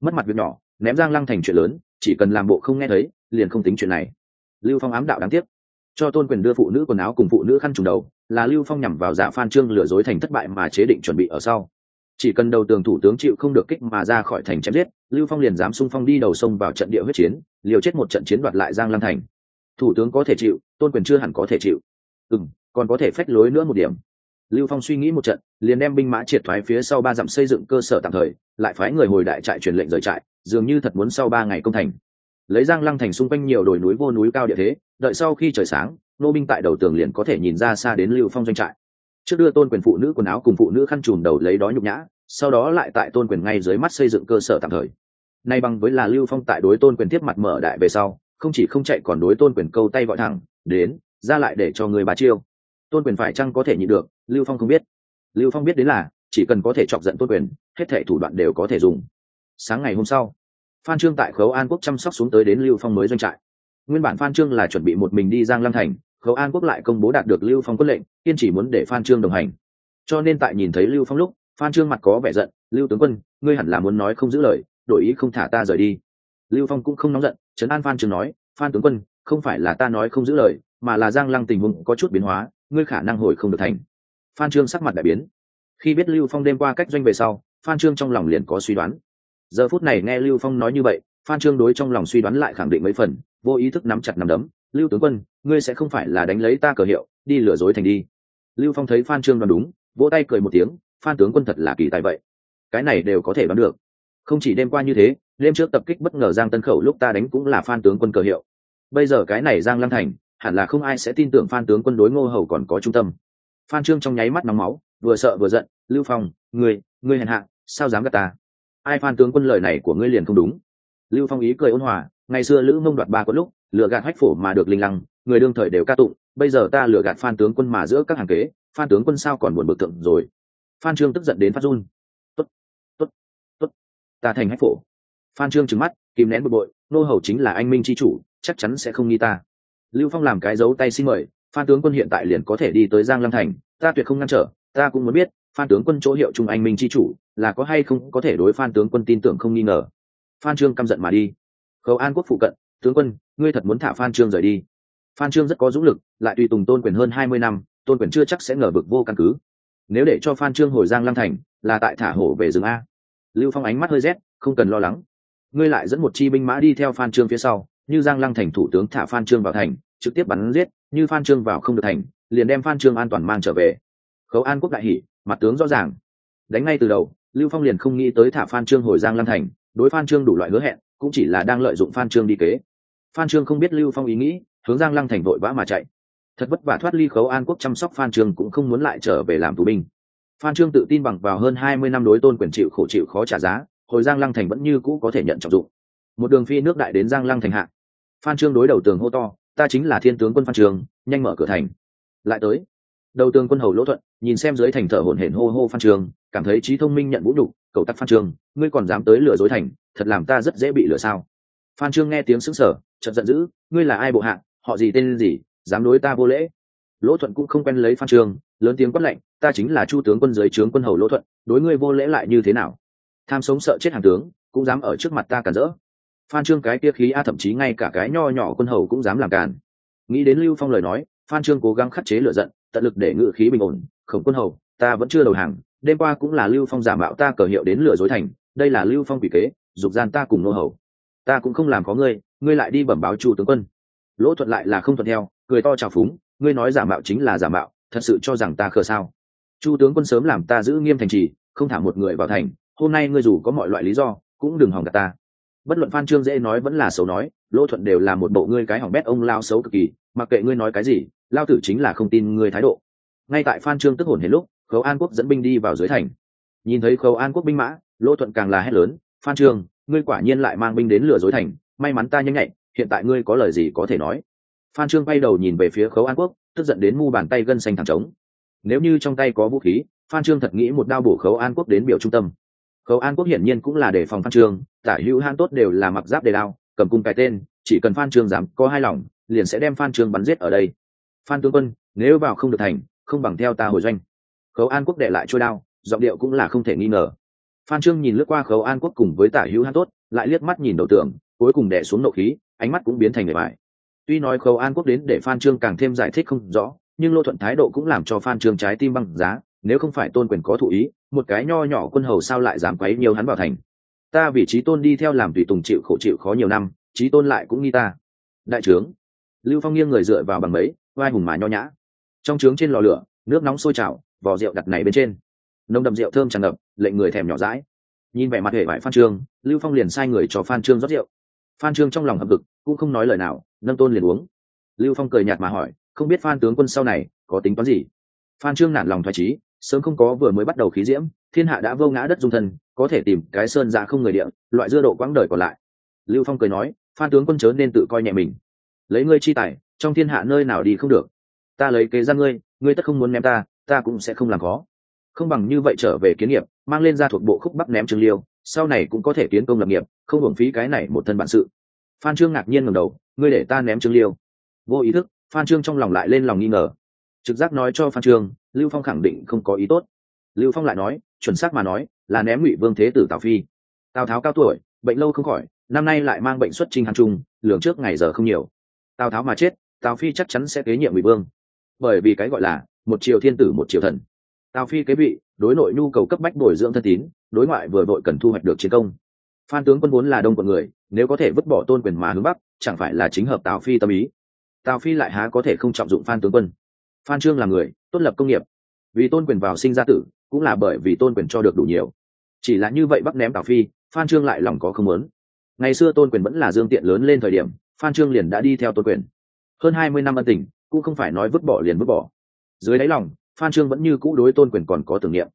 [SPEAKER 1] mất mặt việc nhỏ, ném giang lăng thành chuyện lớn, chỉ cần làm bộ không nghe thấy, liền không tính chuyện này. Lưu phong ám đạo đáng tiếc. Cho tôn quyền đưa phụ nữ quần áo cùng phụ nữ khăn trùng đầu, là lưu phong nhằm vào dạ phan trương lừa dối thành thất bại mà chế định chuẩn bị ở sau. Chỉ cần đầu tường thủ tướng chịu không được kích mà ra khỏi thành chém giết, lưu phong liền dám xung phong đi đầu sông vào trận địa huyết chiến, liều chết một trận chiến đoạt lại giang lăng thành. Thủ tướng có thể chịu, tôn quyền chưa hẳn có thể chịu. Ừ còn có thể phách lối nữa một điểm. Lưu phong suy nghĩ một trận liền đem binh mã triệt thoái phía sau ba dặm xây dựng cơ sở tạm thời, lại phái người hồi đại trại truyền lệnh rời trại, dường như thật muốn sau ba ngày công thành. Lấy giang lăng thành xung quanh nhiều đồi núi vô núi cao địa thế, đợi sau khi trời sáng, nô binh tại đầu tường liền có thể nhìn ra xa đến lưu phong doanh trại. Trước đưa tôn quyền phụ nữ quần áo cùng phụ nữ khăn trùm đầu lấy đó nhục nhã, sau đó lại tại tôn quyền ngay dưới mắt xây dựng cơ sở tạm thời. Nay bằng với là lưu phong tại đối tôn quyền tiếp mặt mở đại về sau, không chỉ không chạy còn đối tôn quyền câu tay gọi thẳng, đến, ra lại để cho người bà chiêu. Tôn quyền phải chăng có thể nhịn được, lưu phong không biết lưu phong biết đến là, chỉ cần có thể chọc giận tôn quyền, hết thệ thủ đoạn đều có thể dùng. Sáng ngày hôm sau, phan trương tại khấu an quốc chăm sóc xuống tới đến lưu phong mới doanh trại. Nguyên bản phan trương là chuẩn bị một mình đi giang lăng thành, khấu an quốc lại công bố đạt được lưu phong quyết lệnh, kiên chỉ muốn để phan trương đồng hành. Cho nên tại nhìn thấy lưu phong lúc, phan trương mặt có vẻ giận, lưu tướng quân, ngươi hẳn là muốn nói không giữ lời, đổi ý không thả ta rời đi. Lưu phong cũng không nóng giận, trấn an phan trương nói, phan tướng quân, không phải là ta nói không giữ lời, mà là giang lăng tình huống có chút biến hóa, ngươi khả năng hồi không được thành phan trương sắc mặt đại biến. Khi biết lưu phong đêm qua cách doanh về sau, phan trương trong lòng liền có suy đoán. Giờ phút này nghe lưu phong nói như vậy, phan trương đối trong lòng suy đoán lại khẳng định mấy phần, vô ý thức nắm chặt nắm đấm. Lưu tướng quân, ngươi sẽ không phải là đánh lấy ta cờ hiệu, đi lừa dối thành đi. Lưu phong thấy phan trương đoán đúng, vỗ tay cười một tiếng, phan tướng quân thật là kỳ tài vậy. Cái này đều có thể đoán được. Không chỉ đêm qua như thế, đêm trước tập kích bất ngờ giang tân khẩu lúc ta đánh cũng là phan tướng quân cờ hiệu. Bây giờ cái này giang lăng thành, hẳn là không ai sẽ tin tưởng phan tướng quân đối ngô hầu còn có trung tâm phan trương trong nháy mắt nóng máu, vừa sợ vừa giận, lưu phong, ngươi ngươi hèn hạ, sao dám gạt ta? Ai phan tướng quân lời này của ngươi liền không đúng? Lưu phong ý cười ôn hòa, ngày xưa lữ mông đoạt ba có lúc lựa gạt hách phổ mà được linh lăng, người đương thời đều ca tụng, bây giờ ta lựa gạt phan tướng quân mà giữa các hàng kế, phan tướng quân sao còn buồn bực tượng rồi? Phan trương tức giận đến phát run. Tốt tốt tốt, ta thành hách phổ. Phan trương trừng mắt, kìm nén bực bội, nô hầu chính là anh minh c h i chủ, chắc chắn sẽ không nghi ta. Lưu phong làm cái dấu tay xin mời phan tướng quân hiện tại liền có thể đi tới giang lăng thành, ta tuyệt không ngăn trở, ta cũng muốn biết, phan tướng quân chỗ hiệu trung anh minh c h i chủ, là có hay không có thể đối phan tướng quân tin tưởng không nghi ngờ. Phan trương căm giận mà đi. Khấu an quốc phụ cận, tướng quân, ngươi thật muốn thả phan trương rời đi. Phan trương rất có dũng lực, lại tùy tùng tôn quyền hơn hai mươi năm, tôn quyền chưa chắc sẽ ngờ vực vô căn cứ. Nếu để cho phan trương hồi giang lăng thành, là tại thả hổ về rừng a. Lưu phong ánh mắt hơi rét, không cần lo lắng. Ngươi lại dẫn một chi binh mã đi theo phan trương phía sau, như giang lăng thành thủ tướng thả phan trương vào thành, trực tiếp bắn giết như phan trương vào không được thành, liền đem phan trương an toàn mang trở về. Khấu an quốc đại hỷ mặt tướng rõ ràng. Đánh ngay từ đầu, lưu phong liền không nghĩ tới thả phan trương hồi giang lăng thành, đối phan trương đủ loại hứa hẹn, cũng chỉ là đang lợi dụng phan trương đi kế. Phan trương không biết lưu phong ý nghĩ, hướng giang lăng thành vội vã mà chạy. Thật vất vả thoát ly khấu an quốc chăm sóc phan trương cũng không muốn lại trở về làm tù binh. Phan trương tự tin bằng vào hơn hai mươi năm đối tôn quyền chịu khổ chịu khó trả giá, hồi giang lăng thành vẫn như cũ có thể nhận trọng dụng. Một đường phi nước đại đến giang lăng thành hạ. Phan trương đối đầu tường hô to ta chính là thiên tướng quân phan trường, nhanh mở cửa thành. Lại tới. Đầu tường quân hầu lỗ thuận, nhìn xem dưới thành thở hổn hển hô hô phan trường, cảm thấy trí thông minh nhận vũ đục cầu tắc phan trường, ngươi còn dám tới lừa dối thành, thật làm ta rất dễ bị lừa sao? Phan trương nghe tiếng sững sờ, chợt giận dữ, ngươi là ai bộ hạ, họ gì tên gì, dám đối ta vô lễ? Lỗ thuận cũng không quen lấy phan trương lớn tiếng quát lệnh ta chính là chu tướng quân dưới trướng quân hầu lỗ thuận, đối ngươi vô lễ lại như thế nào? Tham sống sợ chết hàng tướng, cũng dám ở trước mặt ta cản rỡ phan trương cái kia khí a thậm chí ngay cả cái nho nhỏ quân hầu cũng dám làm càn. Nghĩ đến lưu phong lời nói, phan trương cố gắng khắc chế lửa giận, tận lực để ngự khí bình ổn, khổng quân hầu, ta vẫn chưa đầu hàng, đêm qua cũng là lưu phong giả mạo ta cờ hiệu đến lừa dối thành, đây là lưu phong quỷ kế, dục gian ta cùng nô hầu. Ta cũng không làm có ngươi ngươi lại đi bẩm báo chu tướng quân. Lỗ thuận lại là không thuận theo, cười to trào phúng, ngươi nói giả mạo chính là giả mạo, thật sự cho rằng ta khờ sao? Chu tướng quân sớm làm ta giữ nghiêm thành trì, không thả một người vào thành, hôm nay ngươi dù có mọi loại lý do, cũng đừng hỏng gạt ta bất luận phan trương dễ nói vẫn là xấu nói, lỗ thuận đều là một bộ ngươi cái hỏng bét ông lao xấu cực kỳ, mặc kệ ngươi nói cái gì lao tử chính là không tin ngươi thái độ. Ngay tại phan trương tức hồn hết lúc, khấu an quốc dẫn binh đi vào dưới thành. Nhìn thấy khấu an quốc binh mã, lỗ thuận càng là hét lớn, phan trương, ngươi quả nhiên lại mang binh đến lừa dối thành, may mắn ta nhanh nhạy, hiện tại ngươi có lời gì có thể nói. Phan trương bay đầu nhìn về phía khấu an quốc, tức giận đến mu bàn tay gân xanh thẳng trống. Nếu như trong tay có vũ khí, phan trương thật nghĩ một đao bổ khấu an quốc đến biểu trung tâm khấu an quốc hiển nhiên cũng là đề phòng phan trương tả hữu han tốt đều là mặc giáp đề đao, cầm cung cái tên, chỉ cần phan trương dám có hai lòng, liền sẽ đem phan trương bắn giết ở đây. Phan tướng quân, nếu vào không được thành, không bằng theo ta hồi doanh. Khấu an quốc đệ lại trôi đao, giọng điệu cũng là không thể nghi ngờ. Phan trương nhìn lướt qua khấu an quốc cùng với tả hữu han tốt, lại liếc mắt nhìn đầu tưởng cuối cùng đẻ xuống nộ khí, ánh mắt cũng biến thành người bại tuy nói khấu an quốc đến để phan trương càng thêm giải thích không rõ, nhưng lô thuận thái độ cũng làm cho phan trương trái tim băng giá nếu không phải tôn quyền có thụ ý, một cái nho nhỏ quân hầu sao lại dám quấy nhiều hắn vào thành? Ta vì trí tôn đi theo làm tùy tùng chịu khổ chịu khó nhiều năm, trí tôn lại cũng nghi ta. Đại trướng. Lưu phong nghiêng người dựa vào bằng mấy, vai hùng mà nho nhã. Trong trướng trên lò lửa, nước nóng sôi trào, vò rượu đặt này bên trên. Nồng đậm rượu thơm tràn ngập, lệnh người thèm nhỏ rãi nhìn vẻ mặt hệ vải phan trương, lưu phong liền sai người cho phan trương rót rượu. Phan trương trong lòng hậm vực cũng không nói lời nào, nâng tôn liền uống. Lưu phong cười nhạt mà hỏi, không biết phan tướng quân sau này có tính toán gì? Phan trương nản lòng thoải trí sớm không có vừa mới bắt đầu khí diễm, thiên hạ đã vô ngã đất dung thân, có thể tìm cái sơn ra không người địa, loại dưa độ quãng đời còn lại. Lưu phong cười nói, phan tướng quân chớ nên tự coi nhẹ mình. Lấy ngươi chi tài, trong thiên hạ nơi nào đi không được. Ta lấy kế ra ngươi ngươi tất không muốn ném ta ta cũng sẽ không làm khó. Không bằng như vậy trở về kiến nghiệp, mang lên ra thuộc bộ khúc bắc ném trương liêu, sau này cũng có thể kiến công lập nghiệp, không hưởng phí cái này một thân bản sự. Phan trương ngạc nhiên ngầm đầu, ngươi để ta ném trương liêu. Vô ý thức, phan trương trong lòng lại lên lòng nghi ngờ trực giác nói cho phan trường, lưu phong khẳng định không có ý tốt. Lưu phong lại nói, chuẩn xác mà nói, là ném ngụy vương thế tử tào phi. Tào tháo cao tuổi, bệnh lâu không khỏi, năm nay lại mang bệnh xuất trình hàn trung, lường trước ngày giờ không nhiều. Tào tháo mà chết, tào phi chắc chắn sẽ kế nhiệm ngụy vương. Bởi vì cái gọi là, một triều thiên tử một triều thần. Tào phi kế vị, đối nội nhu cầu cấp bách bồi dưỡng thân tín, đối ngoại vừa vội cần thu hoạch được chiến công. Phan tướng quân vốn là đông quận người, nếu có thể vứt bỏ tôn quyền mà hướng bắc, chẳng phải là chính hợp tào phi tâm ý. Tào phi lại há có thể không trọng dụng phan tướng quân phan trương là người, tốt lập công nghiệp. Vì tôn quyền vào sinh ra tử, cũng là bởi vì tôn quyền cho được đủ nhiều. Chỉ là như vậy bắc ném tào phi, phan trương lại lòng có không muốn. Ngày xưa tôn quyền vẫn là dương tiện lớn lên thời điểm, phan trương liền đã đi theo tôn quyền. Hơn hai mươi năm ân tình, cũng không phải nói vứt bỏ liền vứt bỏ. Dưới đáy lòng, phan trương vẫn như cũ đối tôn quyền còn có tưởng niệm.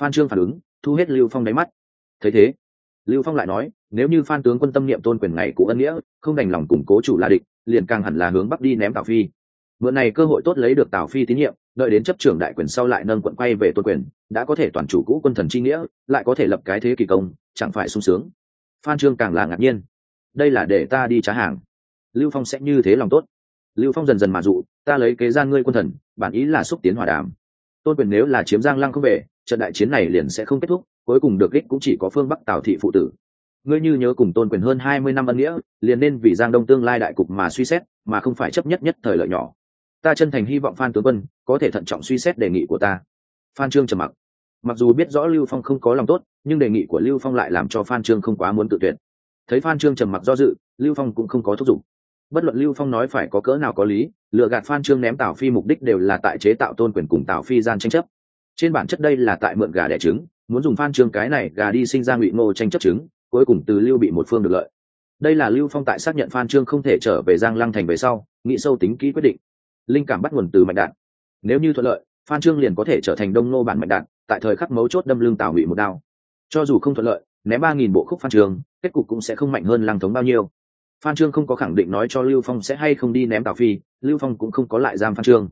[SPEAKER 1] Phan trương phản ứng, thu hết lưu phong đáy mắt. Thấy thế, lưu phong lại nói, nếu như phan tướng quân tâm niệm tôn quyền ngày cũ ân nghĩa, không đành lòng củng cố chủ là địch, liền càng hẳn là hướng bắc đi ném tào phi mượn này cơ hội tốt lấy được tào phi tín nhiệm, đợi đến chấp trưởng đại quyền sau lại nâng quận quay về tôn quyền, đã có thể toàn chủ cũ quân thần chi nghĩa, lại có thể lập cái thế kỳ công, chẳng phải sung sướng. Phan trương càng là ngạc nhiên. Đây là để ta đi trá hàng. Lưu phong sẽ như thế lòng tốt. Lưu phong dần dần mà dụ, ta lấy kế gian ngươi quân thần, bản ý là xúc tiến hòa đàm. Tôn quyền nếu là chiếm giang lăng không về, trận đại chiến này liền sẽ không kết thúc, cuối cùng được ích cũng chỉ có phương bắc tào thị phụ tử. Ngươi như nhớ cùng tôn quyền hơn hai mươi năm ân nghĩa, liền nên vì giang đông tương lai đại cục mà suy xét, mà không phải chấp nhất nhất thời lợi nhỏ ta chân thành hy vọng phan tướng quân có thể thận trọng suy xét đề nghị của ta. Phan trương trầm mặc. Mặc dù biết rõ lưu phong không có lòng tốt, nhưng đề nghị của lưu phong lại làm cho phan trương không quá muốn tự tuyệt. Thấy phan trương trầm mặc do dự, lưu phong cũng không có thúc giục. Bất luận lưu phong nói phải có cỡ nào có lý lựa gạt phan trương ném tào phi mục đích đều là tại chế tạo tôn quyền cùng tào phi gian tranh chấp. Trên bản chất đây là tại mượn gà đẻ trứng, muốn dùng phan trương cái này gà đi sinh ra ngụy ngô tranh chấp trứng, cuối cùng từ lưu bị một phương được lợi. Đây là lưu phong tại xác nhận phan trương không thể trở về giang lăng thành về sau nghĩ sâu tính kỹ quyết định linh cảm bắt nguồn từ mạnh đạn. Nếu như thuận lợi, phan trương liền có thể trở thành đông nô bản mạnh đạn, tại thời khắc mấu chốt đâm lưng tào ngụy một đao. Cho dù không thuận lợi, ném ba nghìn bộ khúc phan trương, kết cục cũng sẽ không mạnh hơn lăng thống bao nhiêu. Phan trương không có khẳng định nói cho lưu phong sẽ hay không đi ném tào phi, lưu phong cũng không có lại giam phan trương.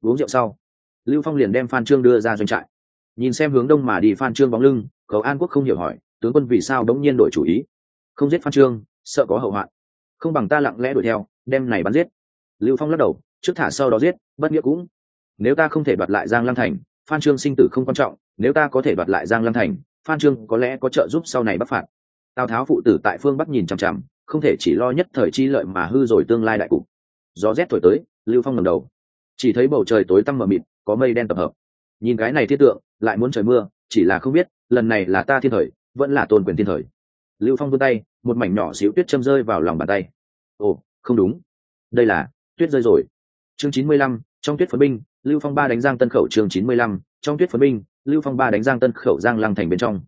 [SPEAKER 1] Uống rượu sau, lưu phong liền đem phan trương đưa ra doanh trại. Nhìn xem hướng đông mà đi phan trương bóng lưng cầu an quốc không hiểu hỏi, tướng quân vì sao đống nhiên đổi chủ ý? Không giết phan trương, sợ có hậu hoạn. Không bằng ta lặng lẽ đuổi theo, đem này bắn giết. Lưu phong lắc đầu trước thả sau đó giết, bất nghĩa cũng. Nếu ta không thể đoạt lại giang lăng thành, phan trương sinh tử không quan trọng, nếu ta có thể đoạt lại giang lăng thành, phan trương có lẽ có trợ giúp sau này bắc phạt. Tào tháo phụ tử tại phương bắc nhìn chằm chằm, không thể chỉ lo nhất thời chi lợi mà hư rồi tương lai đại cục. Gió rét thổi tới, lưu phong ngầm đầu. Chỉ thấy bầu trời tối tăm mờ mịt, có mây đen tập hợp. Nhìn cái này thiết tượng, lại muốn trời mưa, chỉ là không biết, lần này là ta thiên thời, vẫn là tôn quyền thiên thời. Lưu phong vươn tay, một mảnh nhỏ xíu tuyết châm rơi vào lòng bàn tay. Ồ, không đúng. Đây là tuyết rơi rồi chương chín mươi lăm, trong tuyết phấn binh, lưu phong ba đánh giang tân khẩu chương chín mươi lăm, trong tuyết phấn binh, lưu phong ba đánh giang tân khẩu giang lăng thành bên trong.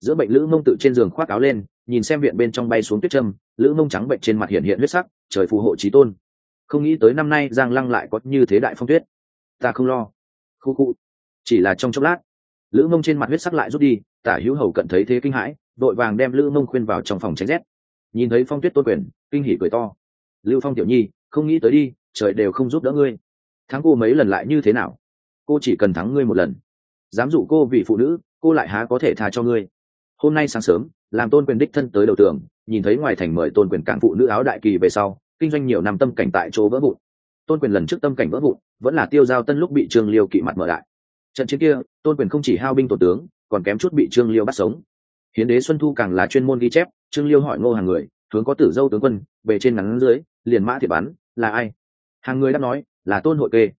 [SPEAKER 1] Giữa bệnh lữ mông tự trên giường khoác áo lên, nhìn xem viện bên trong bay xuống tuyết trâm lữ mông trắng bệnh trên mặt hiện hiện huyết sắc, trời phù hộ trí tôn. Không nghĩ tới năm nay giang lăng lại có như thế đại phong tuyết. Ta không lo. Khu khu. Chỉ là trong chốc lát, lữ mông trên mặt huyết sắc lại rút đi, tả hữu hầu cận thấy thế kinh hãi vội vàng đem lữ mông khuyên vào trong phòng tránh rét. Nhìn thấy phong tuyết tôn quyền, kinh hỉ cười to. Lưu phong tiểu nhi, không nghĩ tới đi trời đều không giúp đỡ ngươi. Thắng cô mấy lần lại như thế nào? Cô chỉ cần thắng ngươi một lần. Dám dụ cô vì phụ nữ, cô lại há có thể tha cho ngươi. Hôm nay sáng sớm, làm tôn quyền đích thân tới đầu tường, nhìn thấy ngoài thành mời tôn quyền cảng phụ nữ áo đại kỳ về sau, kinh doanh nhiều năm tâm cảnh tại chỗ vỡ vụn. Tôn quyền lần trước tâm cảnh vỡ vụn, vẫn là tiêu giao tân lúc bị trương liêu kỵ mặt mở lại. Trận chiến kia, tôn quyền không chỉ hao binh tổ tướng, còn kém chút bị trương liêu bắt sống. Hiến đế xuân thu càng là chuyên môn ghi chép, trương liêu hỏi ngô hàng người, tướng có tử dâu tướng quân, về trên ngắn dưới, liền mã thiệp bắn, là ai? Hàng người đã nói, là tôn hội kê.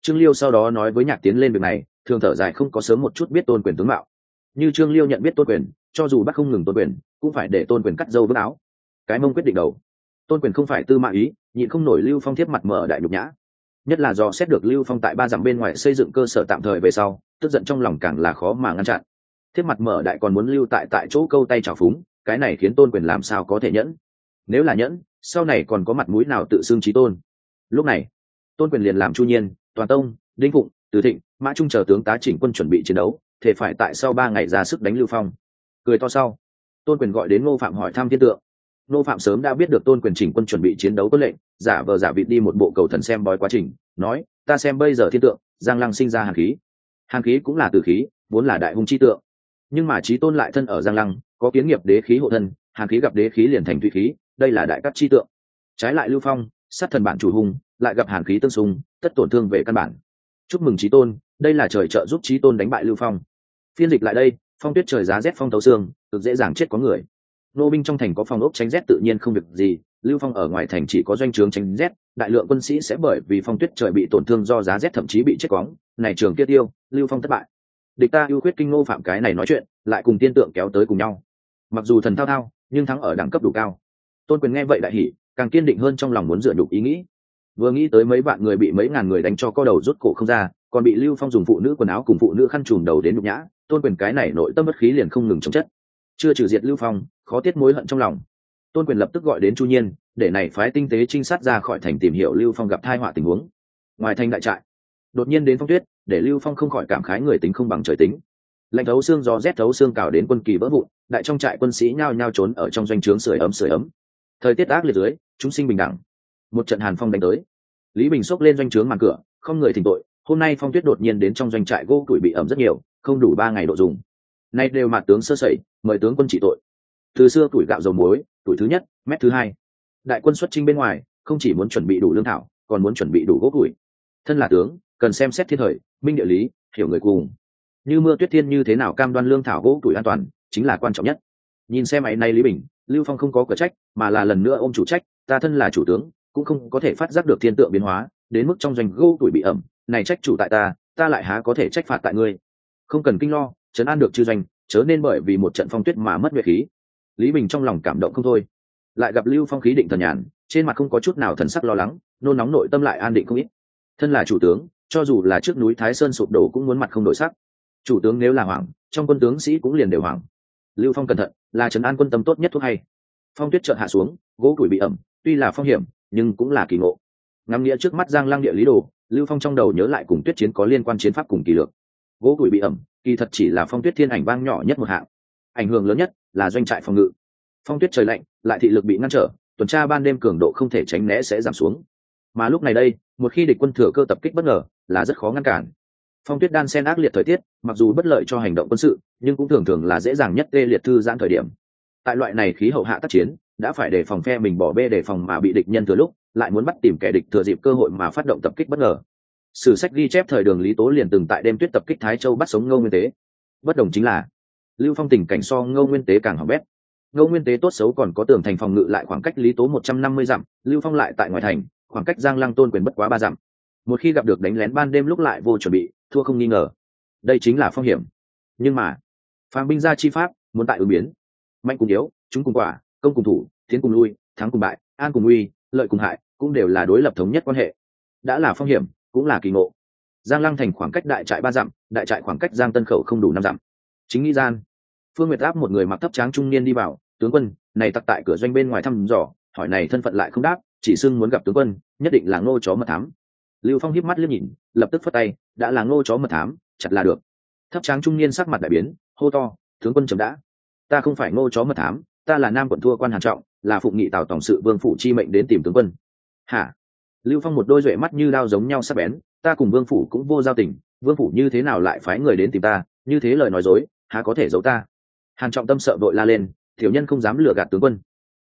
[SPEAKER 1] Trương liêu sau đó nói với nhạc tiến lên việc này, thường thở dài không có sớm một chút biết tôn quyền tướng mạo. Như trương liêu nhận biết tôn quyền, cho dù bắt không ngừng tôn quyền, cũng phải để tôn quyền cắt dâu vớt áo. Cái mông quyết định đầu. Tôn quyền không phải tư mã ý, nhịn không nổi lưu phong thiếp mặt mở đại nhục nhã. Nhất là do xét được lưu phong tại ba dặm bên ngoài xây dựng cơ sở tạm thời về sau, tức giận trong lòng càng là khó mà ngăn chặn. Thiếp mặt mở đại còn muốn lưu tại tại chỗ câu tay trào phúng, cái này khiến tôn quyền làm sao có thể nhẫn. Nếu là nhẫn, sau này còn có mặt mũi nào tự xưng trí tôn? Lúc này, tôn quyền liền làm chu nhiên, toàn tông, đinh phụng, từ thịnh, mã trung chờ tướng tá chỉnh quân chuẩn bị chiến đấu thể phải tại sau ba ngày ra sức đánh lưu phong. Cười to sau, tôn quyền gọi đến ngô phạm hỏi thăm thiên tượng. Ngô phạm sớm đã biết được tôn quyền chỉnh quân chuẩn bị chiến đấu có lệnh, giả vờ giả vịt đi một bộ cầu thần xem bói quá trình, nói, ta xem bây giờ thiên tượng, giang lăng sinh ra hàn khí. Hàn khí cũng là từ khí, vốn là đại hung chi tượng. Nhưng mà trí tôn lại thân ở giang lăng, có kiến nghiệp đế khí hộ thân, hàn khí gặp đế khí liền thành thụy khí, đây là đại cắt chi tượng. Trái lại lưu phong sát thần bản chủ hung, lại gặp hàn khí tương xung, tất tổn thương về căn bản. Chúc mừng trí tôn, đây là trời trợ giúp trí tôn đánh bại lưu phong. Phiên dịch lại đây, phong tuyết trời giá rét phong thấu xương, cực dễ dàng chết có người. Nô binh trong thành có phòng ốc tránh rét tự nhiên không việc gì, lưu phong ở ngoài thành chỉ có doanh trướng tránh rét, đại lượng quân sĩ sẽ bởi vì phong tuyết trời bị tổn thương do giá rét thậm chí bị chết cóng này trường kia tiêu, lưu phong thất bại. Địch ta ưu khuyết kinh ngô phạm cái này nói chuyện, lại cùng tiên tượng kéo tới cùng nhau. Mặc dù thần thao thao, nhưng thắng ở đẳng cấp đủ cao. Tôn quyền nghe vậy đại hỉ càng kiên định hơn trong lòng muốn dựa nhục ý nghĩ. Vừa nghĩ tới mấy vạn người bị mấy ngàn người đánh cho co đầu rút cổ không ra, còn bị lưu phong dùng phụ nữ quần áo cùng phụ nữ khăn trùm đầu đến nhục nhã, tôn quyền cái này nội tâm bất khí liền không ngừng chống chất. Chưa trừ diệt lưu phong, khó tiết mối hận trong lòng. Tôn quyền lập tức gọi đến chu nhiên, để này phái tinh tế trinh sát ra khỏi thành tìm hiểu lưu phong gặp thai họa tình huống. Ngoài thành đại trại, đột nhiên đến phong tuyết, để lưu phong không khỏi cảm khái người tính không bằng trời tính. Lạnh thấu xương gió rét thấu xương cào đến quân kỳ vỡ vụn, đại trong trại quân sĩ nhao nhao trốn ở trong doanh trướng sưởi ấm sưởi ấm thời tiết ác liệt dưới, chúng sinh bình đẳng. Một trận hàn phong đánh tới. Lý bình xốc lên doanh trướng màn cửa, không người thỉnh tội, hôm nay phong tuyết đột nhiên đến trong doanh trại gỗ tuổi bị ẩm rất nhiều, không đủ ba ngày độ dùng. Nay đều mặt tướng sơ sẩy, mời tướng quân trị tội. Từ xưa tuổi gạo dầu muối, tuổi thứ nhất, mét thứ hai. Đại quân xuất trinh bên ngoài, không chỉ muốn chuẩn bị đủ lương thảo, còn muốn chuẩn bị đủ gỗ tuổi thân là tướng, cần xem xét thiên thời, minh địa lý, hiểu người cùng. Như mưa tuyết thiên như thế nào cam đoan lương thảo gỗ tuổi an toàn, chính là quan trọng nhất. Nhìn xem ấy nay lý bình lưu phong không có cửa trách mà là lần nữa ôm chủ trách ta thân là chủ tướng cũng không có thể phát giác được thiên tượng biến hóa đến mức trong doanh gô tuổi bị ẩm này trách chủ tại ta ta lại há có thể trách phạt tại ngươi? Không cần kinh lo chấn an được chư doanh chớ nên bởi vì một trận phong tuyết mà mất nguyệt khí. Lý bình trong lòng cảm động không thôi. Lại gặp lưu phong khí định thần nhàn trên mặt không có chút nào thần sắc lo lắng nôn nóng nội tâm lại an định không ít. Thân là chủ tướng cho dù là trước núi thái sơn sụp đổ cũng muốn mặt không đổi sắc. Chủ tướng nếu là hoảng, trong quân tướng sĩ cũng liền đều hoảng lưu phong cẩn thận, là trấn an quân tâm tốt nhất thuốc hay. Phong tuyết chợt hạ xuống, gỗ củi bị ẩm, tuy là phong hiểm, nhưng cũng là kỳ ngộ. Ngắm nghĩa trước mắt giang lăng địa lý đồ, lưu phong trong đầu nhớ lại cùng tuyết chiến có liên quan chiến pháp cùng kỳ lược gỗ củi bị ẩm, kỳ thật chỉ là phong tuyết thiên ảnh vang nhỏ nhất một hạng. Ảnh hưởng lớn nhất là doanh trại phòng ngự. Phong tuyết trời lạnh, lại thị lực bị ngăn trở, tuần tra ban đêm cường độ không thể tránh né sẽ giảm xuống. Mà lúc này đây, một khi địch quân thừa cơ tập kích bất ngờ, là rất khó ngăn cản phong tuyết đan sen ác liệt thời tiết, mặc dù bất lợi cho hành động quân sự, nhưng cũng thường thường là dễ dàng nhất tê liệt thư giãn thời điểm. Tại loại này khí hậu hạ tác chiến, đã phải đề phòng phe mình bỏ bê đề phòng mà bị địch nhân thừa lúc, lại muốn bắt tìm kẻ địch thừa dịp cơ hội mà phát động tập kích bất ngờ. Sử sách ghi chép thời đường lý tố liền từng tại đêm tuyết tập kích thái châu bắt sống ngô nguyên tế. Bất đồng chính là, lưu phong tình cảnh so ngô nguyên tế càng hỏng bét. Ngô nguyên tế tốt xấu còn có tường thành phòng ngự lại khoảng cách lý tố một trăm năm mươi dặm, lưu phong lại tại ngoài thành, khoảng cách giang lăng tôn quyền bất quá ba dặm. Một khi gặp được đánh lén ban đêm lúc lại vô chuẩn bị thua không nghi ngờ. Đây chính là phong hiểm. Nhưng mà, phàm binh gia chi pháp muốn tại ứng biến. Mạnh cùng yếu, chúng cùng quả, công cùng thủ, tiến cùng lui, thắng cùng bại, an cùng uy, lợi cùng hại, cũng đều là đối lập thống nhất quan hệ. Đã là phong hiểm, cũng là kỳ ngộ. Giang lăng thành khoảng cách đại trại ba dặm, đại trại khoảng cách giang tân khẩu không đủ năm dặm. Chính nghĩ gian, phương nguyệt áp một người mặc thấp tráng trung niên đi vào, tướng quân, này tặc tại cửa doanh bên ngoài thăm dò, hỏi này thân phận lại không đáp, chỉ xưng muốn gặp tướng quân, nhất định là ngô chó mật thám lưu phong hiếp mắt liếc nhìn, lập tức phất tay, đã là ngô chó mật thám, chặt là được. Thấp tráng trung niên sắc mặt đại biến, hô to, tướng quân chấm đã. Ta không phải ngô chó mật thám, ta là nam quận thua quan hàn trọng, là phụng nghị tào tổng sự vương phủ chi mệnh đến tìm tướng quân. Hả? Lưu phong một đôi duệ mắt như đao giống nhau sắc bén, ta cùng vương phủ cũng vô giao tình, vương phủ như thế nào lại phái người đến tìm ta, như thế lời nói dối, há có thể giấu ta? Hàn trọng tâm sợ vội la lên, tiểu nhân không dám lừa gạt tướng quân.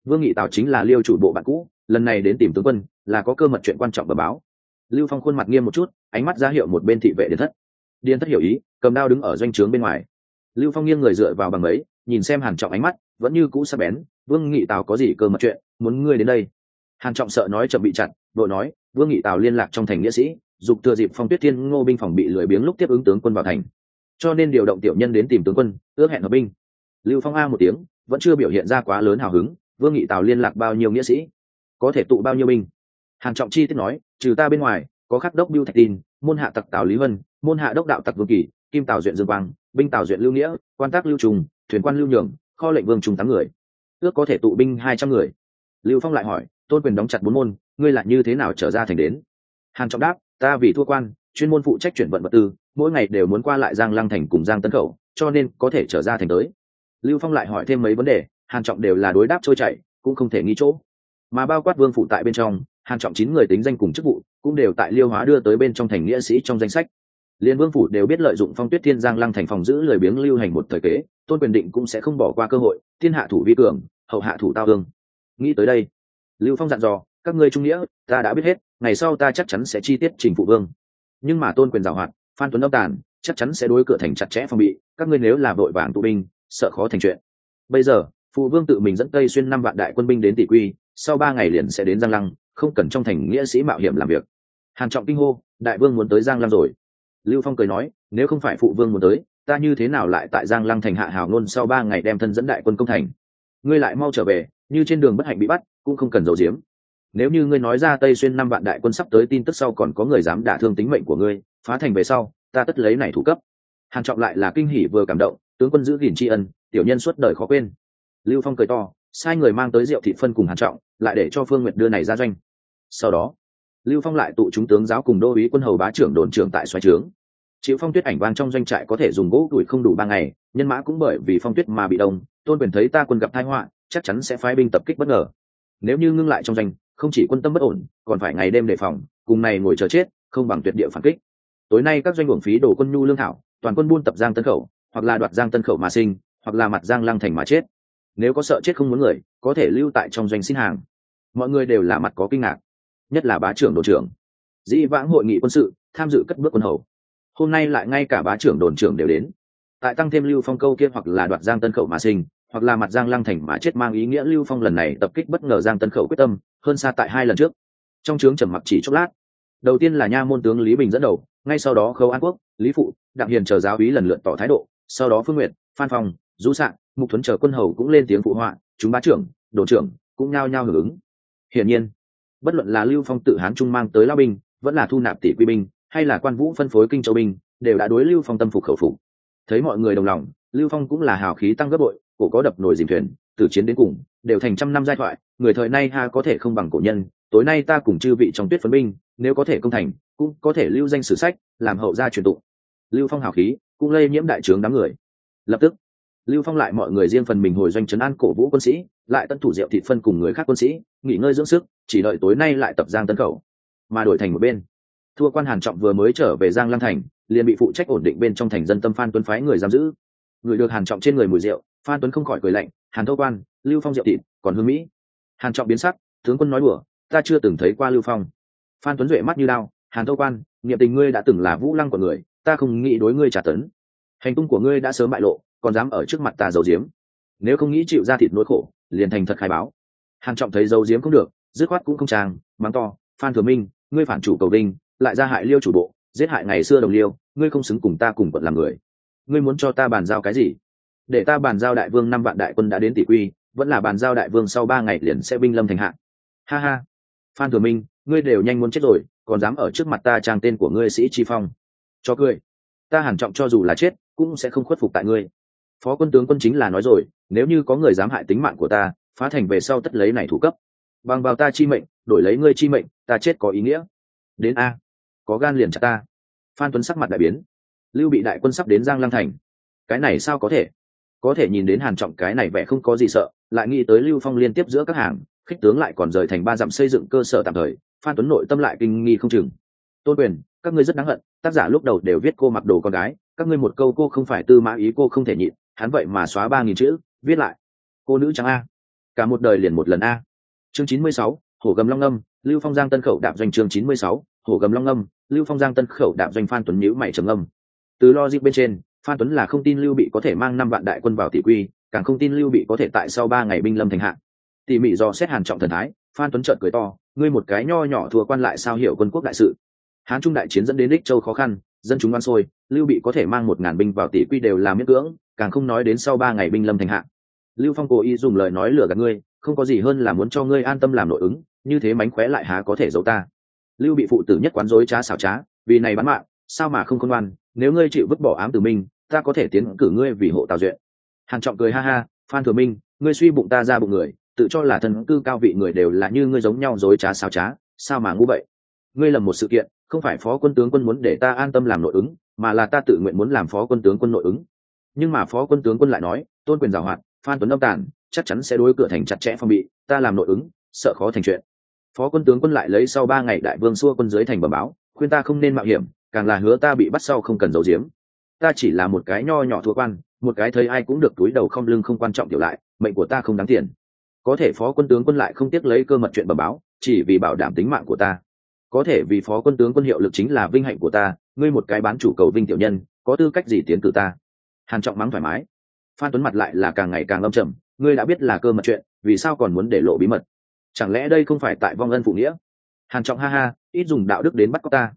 [SPEAKER 1] Vương nghị tào chính là liêu chủ bộ bạn cũ, lần này đến tìm tướng quân là có cơ mật chuyện quan trọng bờ báo lưu phong khuôn mặt nghiêm một chút, ánh mắt ra hiệu một bên thị vệ điện thất. Điền thất hiểu ý, cầm đao đứng ở doanh trướng bên ngoài. Lưu phong nghiêng người dựa vào bằng ấy, nhìn xem hàn trọng ánh mắt, vẫn như cũ sắc bén. Vương nghị tào có gì cơ mật chuyện, muốn ngươi đến đây? Hàn trọng sợ nói chậm bị chặn đội nói, vương nghị tào liên lạc trong thành nghĩa sĩ, dục thừa dịp phong tuyết thiên ngô binh phòng bị lười biếng lúc tiếp ứng tướng quân vào thành. Cho nên điều động tiểu nhân đến tìm tướng quân, ước hẹn hợp binh. Lưu phong a một tiếng, vẫn chưa biểu hiện ra quá lớn hào hứng. Vương nghị tào liên lạc bao nhiêu nghĩa sĩ? Có thể tụ bao nhiêu binh? Hàn trọng chi tiết nói, trừ ta bên ngoài, có khắc đốc biêu thạch tin, môn hạ tặc tào lý vân, môn hạ đốc đạo tặc vương kỳ, kim tào duyện dương quang, binh tào duyện lưu nghĩa, quan tác lưu trùng, thuyền quan lưu nhường, kho lệnh vương trùng tám người. Ước có thể tụ binh hai trăm người. Lưu phong lại hỏi, tôn quyền đóng chặt bốn môn, ngươi lại như thế nào trở ra thành đến? Hàn trọng đáp, ta vì thua quan, chuyên môn phụ trách chuyển vận vật tư, mỗi ngày đều muốn qua lại giang lăng thành cùng giang tấn khẩu, cho nên có thể trở ra thành tới. Lưu phong lại hỏi thêm mấy vấn đề, hàn trọng đều là đối đáp trôi chảy, cũng không thể nghi chỗ. Mà bao quát vương phụ tại bên trong hàn trọng chín người tính danh cùng chức vụ, cũng đều tại liêu hóa đưa tới bên trong thành nghĩa sĩ trong danh sách. Liên vương phủ đều biết lợi dụng phong tuyết thiên giang lăng thành phòng giữ lời biếng lưu hành một thời kế, tôn quyền định cũng sẽ không bỏ qua cơ hội, thiên hạ thủ vi cường, hậu hạ thủ tao hương. Nghĩ tới đây, lưu phong dặn dò, các ngươi trung nghĩa, ta đã biết hết, ngày sau ta chắc chắn sẽ chi tiết trình phụ vương. Nhưng mà tôn quyền giảo hoạt, phan tuấn âm tàn, chắc chắn sẽ đối cửa thành chặt chẽ phòng bị, các ngươi nếu là vội vàng tụ binh, sợ khó thành chuyện. Bây giờ, phụ vương tự mình dẫn tây xuyên năm vạn đại quân binh đến tỷ quy, sau ba ngày liền sẽ đến giang lăng không cần trong thành nghĩa sĩ mạo hiểm làm việc. Hàn trọng kinh hô, đại vương muốn tới giang lăng rồi. Lưu phong cười nói, nếu không phải phụ vương muốn tới, ta như thế nào lại tại giang lăng thành hạ hào ngôn sau ba ngày đem thân dẫn đại quân công thành? Ngươi lại mau trở về, như trên đường bất hạnh bị bắt, cũng không cần giấu giếm. Nếu như ngươi nói ra tây xuyên năm vạn đại quân sắp tới tin tức sau còn có người dám đả thương tính mệnh của ngươi, phá thành về sau, ta tất lấy này thủ cấp. Hàn trọng lại là kinh hỉ vừa cảm động, tướng quân giữ gìn tri ân, tiểu nhân suốt đời khó quên. Lưu phong cười to, sai người mang tới rượu thị phân cùng hàn trọng, lại để cho phương nguyệt đưa này ra doanh sau đó, lưu phong lại tụ chúng tướng giáo cùng đô úy quân hầu bá trưởng đồn trưởng tại xoáy trướng. Chịu phong tuyết ảnh vang trong doanh trại có thể dùng gỗ tuổi không đủ ba ngày, nhân mã cũng bởi vì phong tuyết mà bị đông, tôn quyền thấy ta quân gặp tai họa, chắc chắn sẽ phái binh tập kích bất ngờ. Nếu như ngưng lại trong doanh, không chỉ quân tâm bất ổn, còn phải ngày đêm đề phòng, cùng này ngồi chờ chết, không bằng tuyệt địa phản kích. Tối nay các doanh uổng phí đổ quân nhu lương thảo, toàn quân buôn tập giang tân khẩu, hoặc là đoạt giang tân khẩu mà sinh, hoặc là mặt giang lăng thành mà chết. Nếu có sợ chết không muốn người, có thể lưu tại trong doanh xin hàng. Mọi người đều là mặt có kinh ngạc nhất là bá trưởng đồn trưởng. Dĩ vãng hội nghị quân sự, tham dự cất bước quân hầu. Hôm nay lại ngay cả bá trưởng đồn trưởng đều đến. Tại tăng thêm lưu phong câu kia hoặc là đoạt giang tân khẩu mà sinh, hoặc là mặt giang lăng thành mà chết mang ý nghĩa lưu phong lần này tập kích bất ngờ giang tân khẩu quyết tâm, hơn xa tại hai lần trước. Trong trướng trầm mặc chỉ chốc lát. Đầu tiên là nha môn tướng lý bình dẫn đầu, ngay sau đó khâu an quốc, lý phụ, đặng hiền chờ giáo úy lần lượt tỏ thái độ, sau đó phương nguyện phan phong, du sạn mục thuấn chờ quân hầu cũng lên tiếng phụ họa, chúng bá trưởng, đồn trưởng cũng nhao nhao hưởng ứng. Hiển nhiên bất luận là lưu phong tự hán trung mang tới lao binh, vẫn là thu nạp tỷ quy binh, hay là quan vũ phân phối kinh châu binh, đều đã đối lưu phong tâm phục khẩu phục. Thấy mọi người đồng lòng, lưu phong cũng là hào khí tăng gấp bội, cổ có đập nổi dìm thuyền từ chiến đến cùng, đều thành trăm năm giai thoại, người thời nay ha có thể không bằng cổ nhân, tối nay ta cùng chư vị trong tuyết phấn binh, nếu có thể công thành, cũng có thể lưu danh sử sách, làm hậu gia truyền tụng. Lưu phong hào khí, cũng lây nhiễm đại trướng đám người. Lập tức lưu phong lại mọi người riêng phần mình hồi doanh trấn an cổ vũ quân sĩ, lại tân thủ diệu thị phân cùng người khác quân sĩ, nghỉ ngơi dưỡng sức, chỉ đợi tối nay lại tập giang tân khẩu, mà đổi thành một bên. Thua quan hàn trọng vừa mới trở về giang lăng thành, liền bị phụ trách ổn định bên trong thành dân tâm phan tuấn phái người giam giữ. Người được hàn trọng trên người mùi rượu, phan tuấn không khỏi cười lạnh, hàn thâu quan, lưu phong diệu thịt, còn hương mỹ. Hàn trọng biến sắc, tướng quân nói đùa, ta chưa từng thấy qua lưu phong. Phan tuấn duệ mắt như đao, hàn thâu quan nghiệm tình ngươi đã từng là vũ lăng của người, ta không nghĩ đối ngươi trả tấn. Hành tung của ngươi đã sớm bại lộ còn dám ở trước mặt ta giấu giếm. Nếu không nghĩ chịu ra thịt nỗi khổ, liền thành thật khai báo. Hàn trọng thấy giấu giếm không được, dứt khoát cũng không trang, mắng to, phan thừa minh, ngươi phản chủ cầu đinh, lại ra hại liêu chủ bộ, giết hại ngày xưa đồng liêu, ngươi không xứng cùng ta cùng quận làm người. Ngươi muốn cho ta bàn giao cái gì? Để ta bàn giao đại vương năm vạn đại quân đã đến tỷ quy, vẫn là bàn giao đại vương sau ba ngày liền sẽ binh lâm thành hạ. Ha ha, phan thừa minh, ngươi đều nhanh muốn chết rồi, còn dám ở trước mặt ta trang tên của ngươi sĩ chi phong. Cho cười. Ta hàn trọng cho dù là chết, cũng sẽ không khuất phục tại ngươi phó quân tướng quân chính là nói rồi, nếu như có người dám hại tính mạng của ta, phá thành về sau tất lấy này thủ cấp. Bằng vào ta chi mệnh, đổi lấy ngươi chi mệnh, ta chết có ý nghĩa. Đến a. Có gan liền chặt ta. Phan tuấn sắc mặt đại biến. Lưu bị đại quân sắp đến giang lăng thành. Cái này sao có thể? Có thể nhìn đến hàn trọng cái này vẻ không có gì sợ, lại nghĩ tới lưu phong liên tiếp giữa các hàng, khích tướng lại còn rời thành ba dặm xây dựng cơ sở tạm thời, phan tuấn nội tâm lại kinh nghi không chừng. Tôn quyền, các ngươi rất đáng hận, tác giả lúc đầu đều viết cô mặc đồ con gái, các ngươi một câu cô không phải tư mã ý cô không thể nhịn hắn vậy mà xóa ba nghìn chữ, viết lại. Cô nữ trắng a. Cả một đời liền một lần a. Chương chín mươi sáu, hổ gầm long âm, lưu phong giang tân khẩu đạp doanh chương chín mươi sáu, hổ gầm long âm, lưu phong giang tân khẩu đạp doanh phan tuấn nhữ mày trầm âm từ logic bên trên, phan tuấn là không tin lưu bị có thể mang năm vạn đại quân vào tỷ quy, càng không tin lưu bị có thể tại sau ba ngày binh lâm thành hạ tỉ mỉ do xét hàn trọng thần thái, phan tuấn trợn cười to, ngươi một cái nho nhỏ thua quan lại sao hiểu quân quốc đại sự? Hán trung đại chiến dẫn đến đích châu khó khăn, dân chúng văn sôi, lưu bị có thể mang một ngàn binh vào tỷ quy đều là miễn cưỡng càng không nói đến sau ba ngày binh lâm thành hạ. Lưu phong cố ý dùng lời nói lừa gạt ngươi, không có gì hơn là muốn cho ngươi an tâm làm nội ứng, như thế mánh khóe lại há có thể giấu ta. Lưu bị phụ tử nhất quán dối trá xảo trá, vì này bán mạng, sao mà không khôn ngoan, nếu ngươi chịu vứt bỏ ám từ minh ta có thể tiến cử ngươi vì hộ tào duyện. Hàn trọng cười ha ha, phan thừa minh, ngươi suy bụng ta ra bụng người, tự cho là thần cư cao vị người đều là như ngươi giống nhau dối trá xảo trá, sao mà ngu vậy? Ngươi lầm một sự kiện, không phải phó quân tướng quân muốn để ta an tâm làm nội ứng, mà là ta tự nguyện muốn làm phó quân tướng quân nội ứng nhưng mà phó quân tướng quân lại nói, tôn quyền giảo hoạt, phan tuấn âm tàn, chắc chắn sẽ đối cửa thành chặt chẽ phòng bị, ta làm nội ứng, sợ khó thành chuyện. Phó quân tướng quân lại lấy sau ba ngày đại vương xua quân dưới thành bẩm báo, khuyên ta không nên mạo hiểm, càng là hứa ta bị bắt sau không cần giấu giếm. Ta chỉ là một cái nho nhỏ thua quan, một cái thấy ai cũng được túi đầu không lưng không quan trọng tiểu lại, mệnh của ta không đáng tiền. Có thể phó quân tướng quân lại không tiếc lấy cơ mật chuyện bẩm báo, chỉ vì bảo đảm tính mạng của ta. Có thể vì phó quân tướng quân hiệu lực chính là vinh hạnh của ta, ngươi một cái bán chủ cầu vinh tiểu nhân, có tư cách gì tiến cử ta? Hàn trọng mắng thoải mái. Phan tuấn mặt lại là càng ngày càng âm trầm, ngươi đã biết là cơ mật chuyện, vì sao còn muốn để lộ bí mật? Chẳng lẽ đây không phải tại vong ân phụ nghĩa? Hàn trọng ha ha, ít dùng đạo đức đến bắt cóc ta.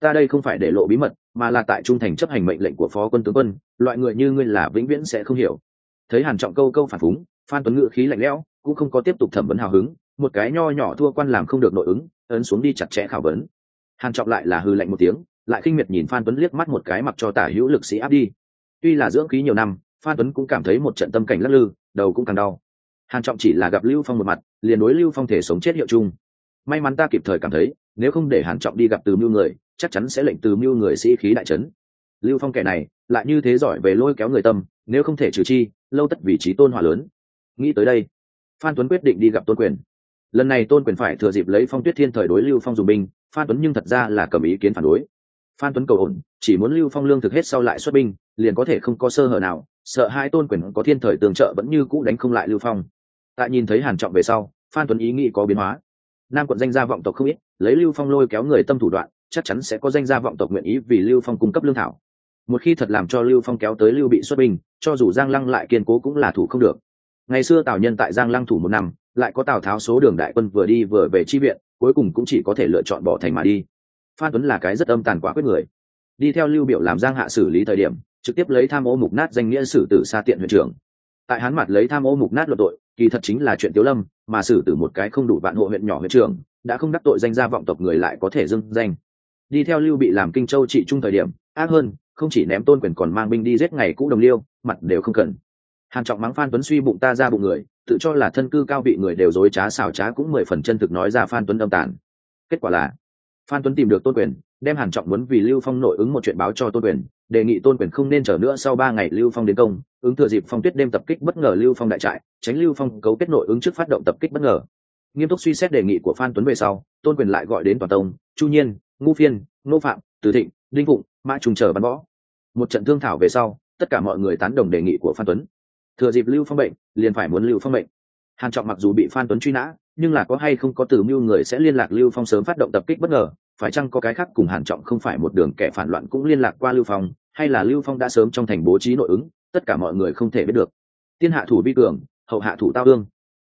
[SPEAKER 1] Ta đây không phải để lộ bí mật, mà là tại trung thành chấp hành mệnh lệnh của phó quân tướng quân, loại người như ngươi là vĩnh viễn sẽ không hiểu. Thấy hàn trọng câu câu phản phúng, phan tuấn ngự khí lạnh lẽo, cũng không có tiếp tục thẩm vấn hào hứng, một cái nho nhỏ thua quan làm không được nội ứng, ấn xuống đi chặt chẽ khảo vấn. Hàn trọng lại là hư lạnh một tiếng, lại khinh miệt nhìn phan tuấn liếc mắt một cái mặc cho tả hữu lực sĩ áp đi tuy là dưỡng khí nhiều năm, phan tuấn cũng cảm thấy một trận tâm cảnh lắc lư, đầu cũng càng đau. Hàn trọng chỉ là gặp lưu phong một mặt, liền đối lưu phong thể sống chết hiệu chung. May mắn ta kịp thời cảm thấy, nếu không để hàn trọng đi gặp từ mưu người, chắc chắn sẽ lệnh từ mưu người sĩ khí đại trấn lưu phong kẻ này, lại như thế giỏi về lôi kéo người tâm, nếu không thể trừ chi, lâu tất vị trí tôn hỏa lớn. Nghĩ tới đây, phan tuấn quyết định đi gặp tôn quyền. Lần này tôn quyền phải thừa dịp lấy phong tuyết thiên thời đối lưu phong dùng binh, phan tuấn nhưng thật ra là cầm ý kiến phản đối. Phan tuấn cầu ổn, chỉ muốn lưu phong lương thực hết sau lại xuất binh liền có thể không có sơ hở nào, sợ hai tôn quyền có thiên thời tường trợ vẫn như cũ đánh không lại lưu phong. Tại nhìn thấy hàn trọng về sau, phan tuấn ý nghĩ có biến hóa. Nam quận danh gia vọng tộc không ít, lấy lưu phong lôi kéo người tâm thủ đoạn, chắc chắn sẽ có danh gia vọng tộc nguyện ý vì lưu phong cung cấp lương thảo. Một khi thật làm cho lưu phong kéo tới lưu bị xuất binh, cho dù giang lăng lại kiên cố cũng là thủ không được. Ngày xưa tào nhân tại giang lăng thủ một năm, lại có tào tháo số đường đại quân vừa đi vừa về chi viện, cuối cùng cũng chỉ có thể lựa chọn bỏ thành mà đi. Phan tuấn là cái rất âm tàn quá quyết người. Đi theo lưu biểu làm giang hạ xử lý thời điểm trực tiếp lấy tham ô mục nát danh nghĩa xử tử xa tiện huyện trưởng. Tại hán mặt lấy tham ô mục nát luận tội, kỳ thật chính là chuyện tiếu lâm, mà xử tử một cái không đủ vạn hộ huyện nhỏ huyện trưởng, đã không đắc tội danh gia vọng tộc người lại có thể dưng danh. Đi theo lưu bị làm kinh châu trị trung thời điểm, ác hơn, không chỉ ném tôn quyền còn mang binh đi giết ngày cũ đồng liêu, mặt đều không cần. Hàn trọng mắng phan tuấn suy bụng ta ra bụng người, tự cho là thân cư cao vị người đều dối trá xảo trá cũng mười phần chân thực nói ra phan tuấn âm tàn. Kết quả là, phan tuấn tìm được tôn quyền đem hàn trọng muốn vì lưu phong nội ứng một chuyện báo cho tôn quyền, đề nghị tôn quyền không nên chờ nữa sau ba ngày lưu phong đến công, ứng thừa dịp phong tuyết đêm tập kích bất ngờ lưu phong đại trại, tránh lưu phong cấu kết nội ứng trước phát động tập kích bất ngờ. Nghiêm túc suy xét đề nghị của phan tuấn về sau, tôn quyền lại gọi đến toàn tông, chu nhiên ngu phiên nô phạm, từ thịnh, đinh phụng, mã trùng chờ bắn võ. Một trận thương thảo về sau, tất cả mọi người tán đồng đề nghị của phan tuấn. Thừa dịp lưu phong bệnh, liền phải muốn lưu phong bệnh hàn trọng mặc dù bị phan tuấn truy nã, nhưng là có hay không có từ mưu người sẽ liên lạc lưu phong sớm phát động tập kích bất ngờ phải chăng có cái khác cùng hàn trọng không phải một đường kẻ phản loạn cũng liên lạc qua lưu phong, hay là lưu phong đã sớm trong thành bố trí nội ứng, tất cả mọi người không thể biết được. Tiên hạ thủ vi cường, hậu hạ thủ tao ương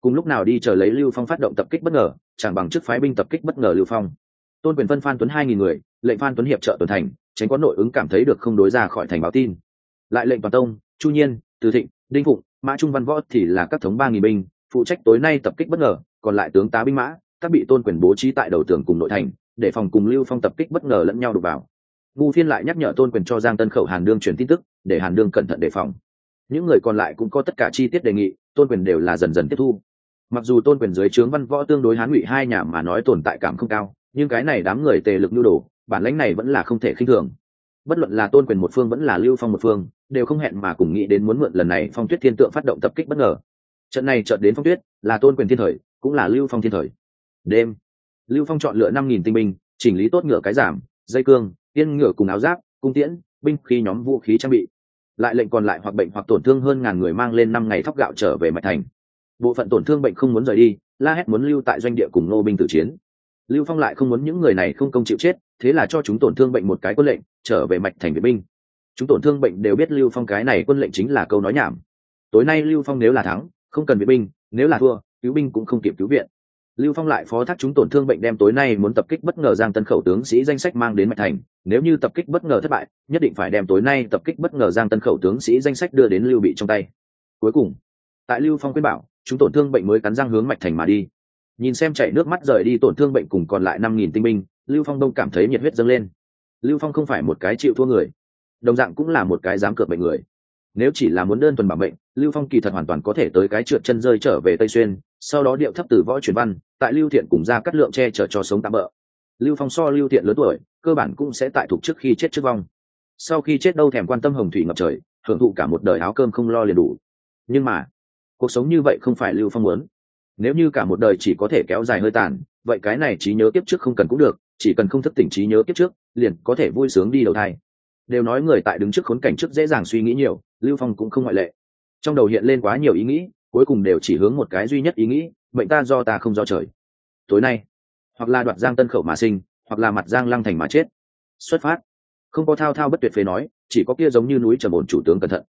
[SPEAKER 1] cùng lúc nào đi chờ lấy lưu phong phát động tập kích bất ngờ, chẳng bằng trước phái binh tập kích bất ngờ lưu phong. Tôn quyền phân phan tuấn hai nghìn người, lệnh phan tuấn hiệp trợ tuần thành, tránh có nội ứng cảm thấy được không đối ra khỏi thành báo tin. Lại lệnh toàn tông, chu nhiên, từ thịnh, đinh phụng, mã trung văn võ thì là các thống ba nghìn binh, phụ trách tối nay tập kích bất ngờ, còn lại tướng tá binh mã, các bị tôn quyền bố trí tại đầu tường cùng nội thành để phòng cùng lưu phong tập kích bất ngờ lẫn nhau đục vào. Ngu phiên lại nhắc nhở tôn quyền cho giang tân khẩu hàn đương truyền tin tức, để hàn đương cẩn thận đề phòng. Những người còn lại cũng có tất cả chi tiết đề nghị, tôn quyền đều là dần dần tiếp thu. Mặc dù tôn quyền dưới trướng văn võ tương đối hán ngụy hai nhà mà nói tồn tại cảm không cao, nhưng cái này đám người tề lực nhu đồ, bản lãnh này vẫn là không thể khinh thường. Bất luận là tôn quyền một phương vẫn là lưu phong một phương, đều không hẹn mà cùng nghĩ đến muốn mượn lần này phong tuyết thiên tượng phát động tập kích bất ngờ. Trận này trận đến phong tuyết, là tôn quyền thiên thời, cũng là lưu phong thiên thời. Đêm lưu phong chọn lựa năm nghìn tinh binh, chỉnh lý tốt ngựa cái giảm, dây cương tiên ngựa cùng áo giáp, cung tiễn, binh khi nhóm vũ khí trang bị. Lại lệnh còn lại hoặc bệnh hoặc tổn thương hơn ngàn người mang lên năm ngày thóc gạo trở về mạch thành. Bộ phận tổn thương bệnh không muốn rời đi, la hét muốn lưu tại doanh địa cùng nô binh tử chiến. Lưu phong lại không muốn những người này không công chịu chết, thế là cho chúng tổn thương bệnh một cái quân lệnh, trở về mạch thành vệ binh. Chúng tổn thương bệnh đều biết lưu phong cái này quân lệnh chính là câu nói nhảm. Tối nay lưu phong nếu là thắng, không cần vệ binh, nếu là thua, cứu binh cũng không kịp cứu viện lưu phong lại phó thác chúng tổn thương bệnh đem tối nay muốn tập kích bất ngờ giang tân khẩu tướng sĩ danh sách mang đến mạch thành. Nếu như tập kích bất ngờ thất bại, nhất định phải đem tối nay tập kích bất ngờ giang tân khẩu tướng sĩ danh sách đưa đến lưu bị trong tay. Cuối cùng, tại lưu phong khuyên bảo, chúng tổn thương bệnh mới cắn răng hướng mạch thành mà đi. Nhìn xem chạy nước mắt rời đi tổn thương bệnh cùng còn lại năm nghìn tinh binh, lưu phong đông cảm thấy nhiệt huyết dâng lên. Lưu phong không phải một cái chịu thua người, đồng dạng cũng là một cái dám cược bệnh người nếu chỉ là muốn đơn thuần bảo mệnh, lưu phong kỳ thật hoàn toàn có thể tới cái trượt chân rơi trở về tây xuyên sau đó điệu thấp từ võ truyền văn tại lưu thiện cùng ra cắt lượng che chở cho sống tạm bỡ lưu phong so lưu thiện lớn tuổi cơ bản cũng sẽ tại thuộc trước khi chết trước vong. Sau khi chết đâu thèm quan tâm hồng thủy ngập trời hưởng thụ cả một đời áo cơm không lo liền đủ. Nhưng mà cuộc sống như vậy không phải lưu phong muốn. Nếu như cả một đời chỉ có thể kéo dài hơi tàn vậy cái này trí nhớ kiếp trước không cần cũng được chỉ cần không thức tỉnh trí nhớ kiếp trước liền có thể vui sướng đi đầu thai. Đều nói người tại đứng trước khốn cảnh trước dễ dàng suy nghĩ nhiều lưu phong cũng không ngoại lệ. Trong đầu hiện lên quá nhiều ý nghĩ, cuối cùng đều chỉ hướng một cái duy nhất ý nghĩ, mệnh ta do ta không do trời. Tối nay, hoặc là đoạt giang tân khẩu mà sinh, hoặc là mặt giang lăng thành mà chết. Xuất phát. Không có thao thao bất tuyệt phế nói, chỉ có kia giống như núi trầm ổn chủ tướng cẩn thận.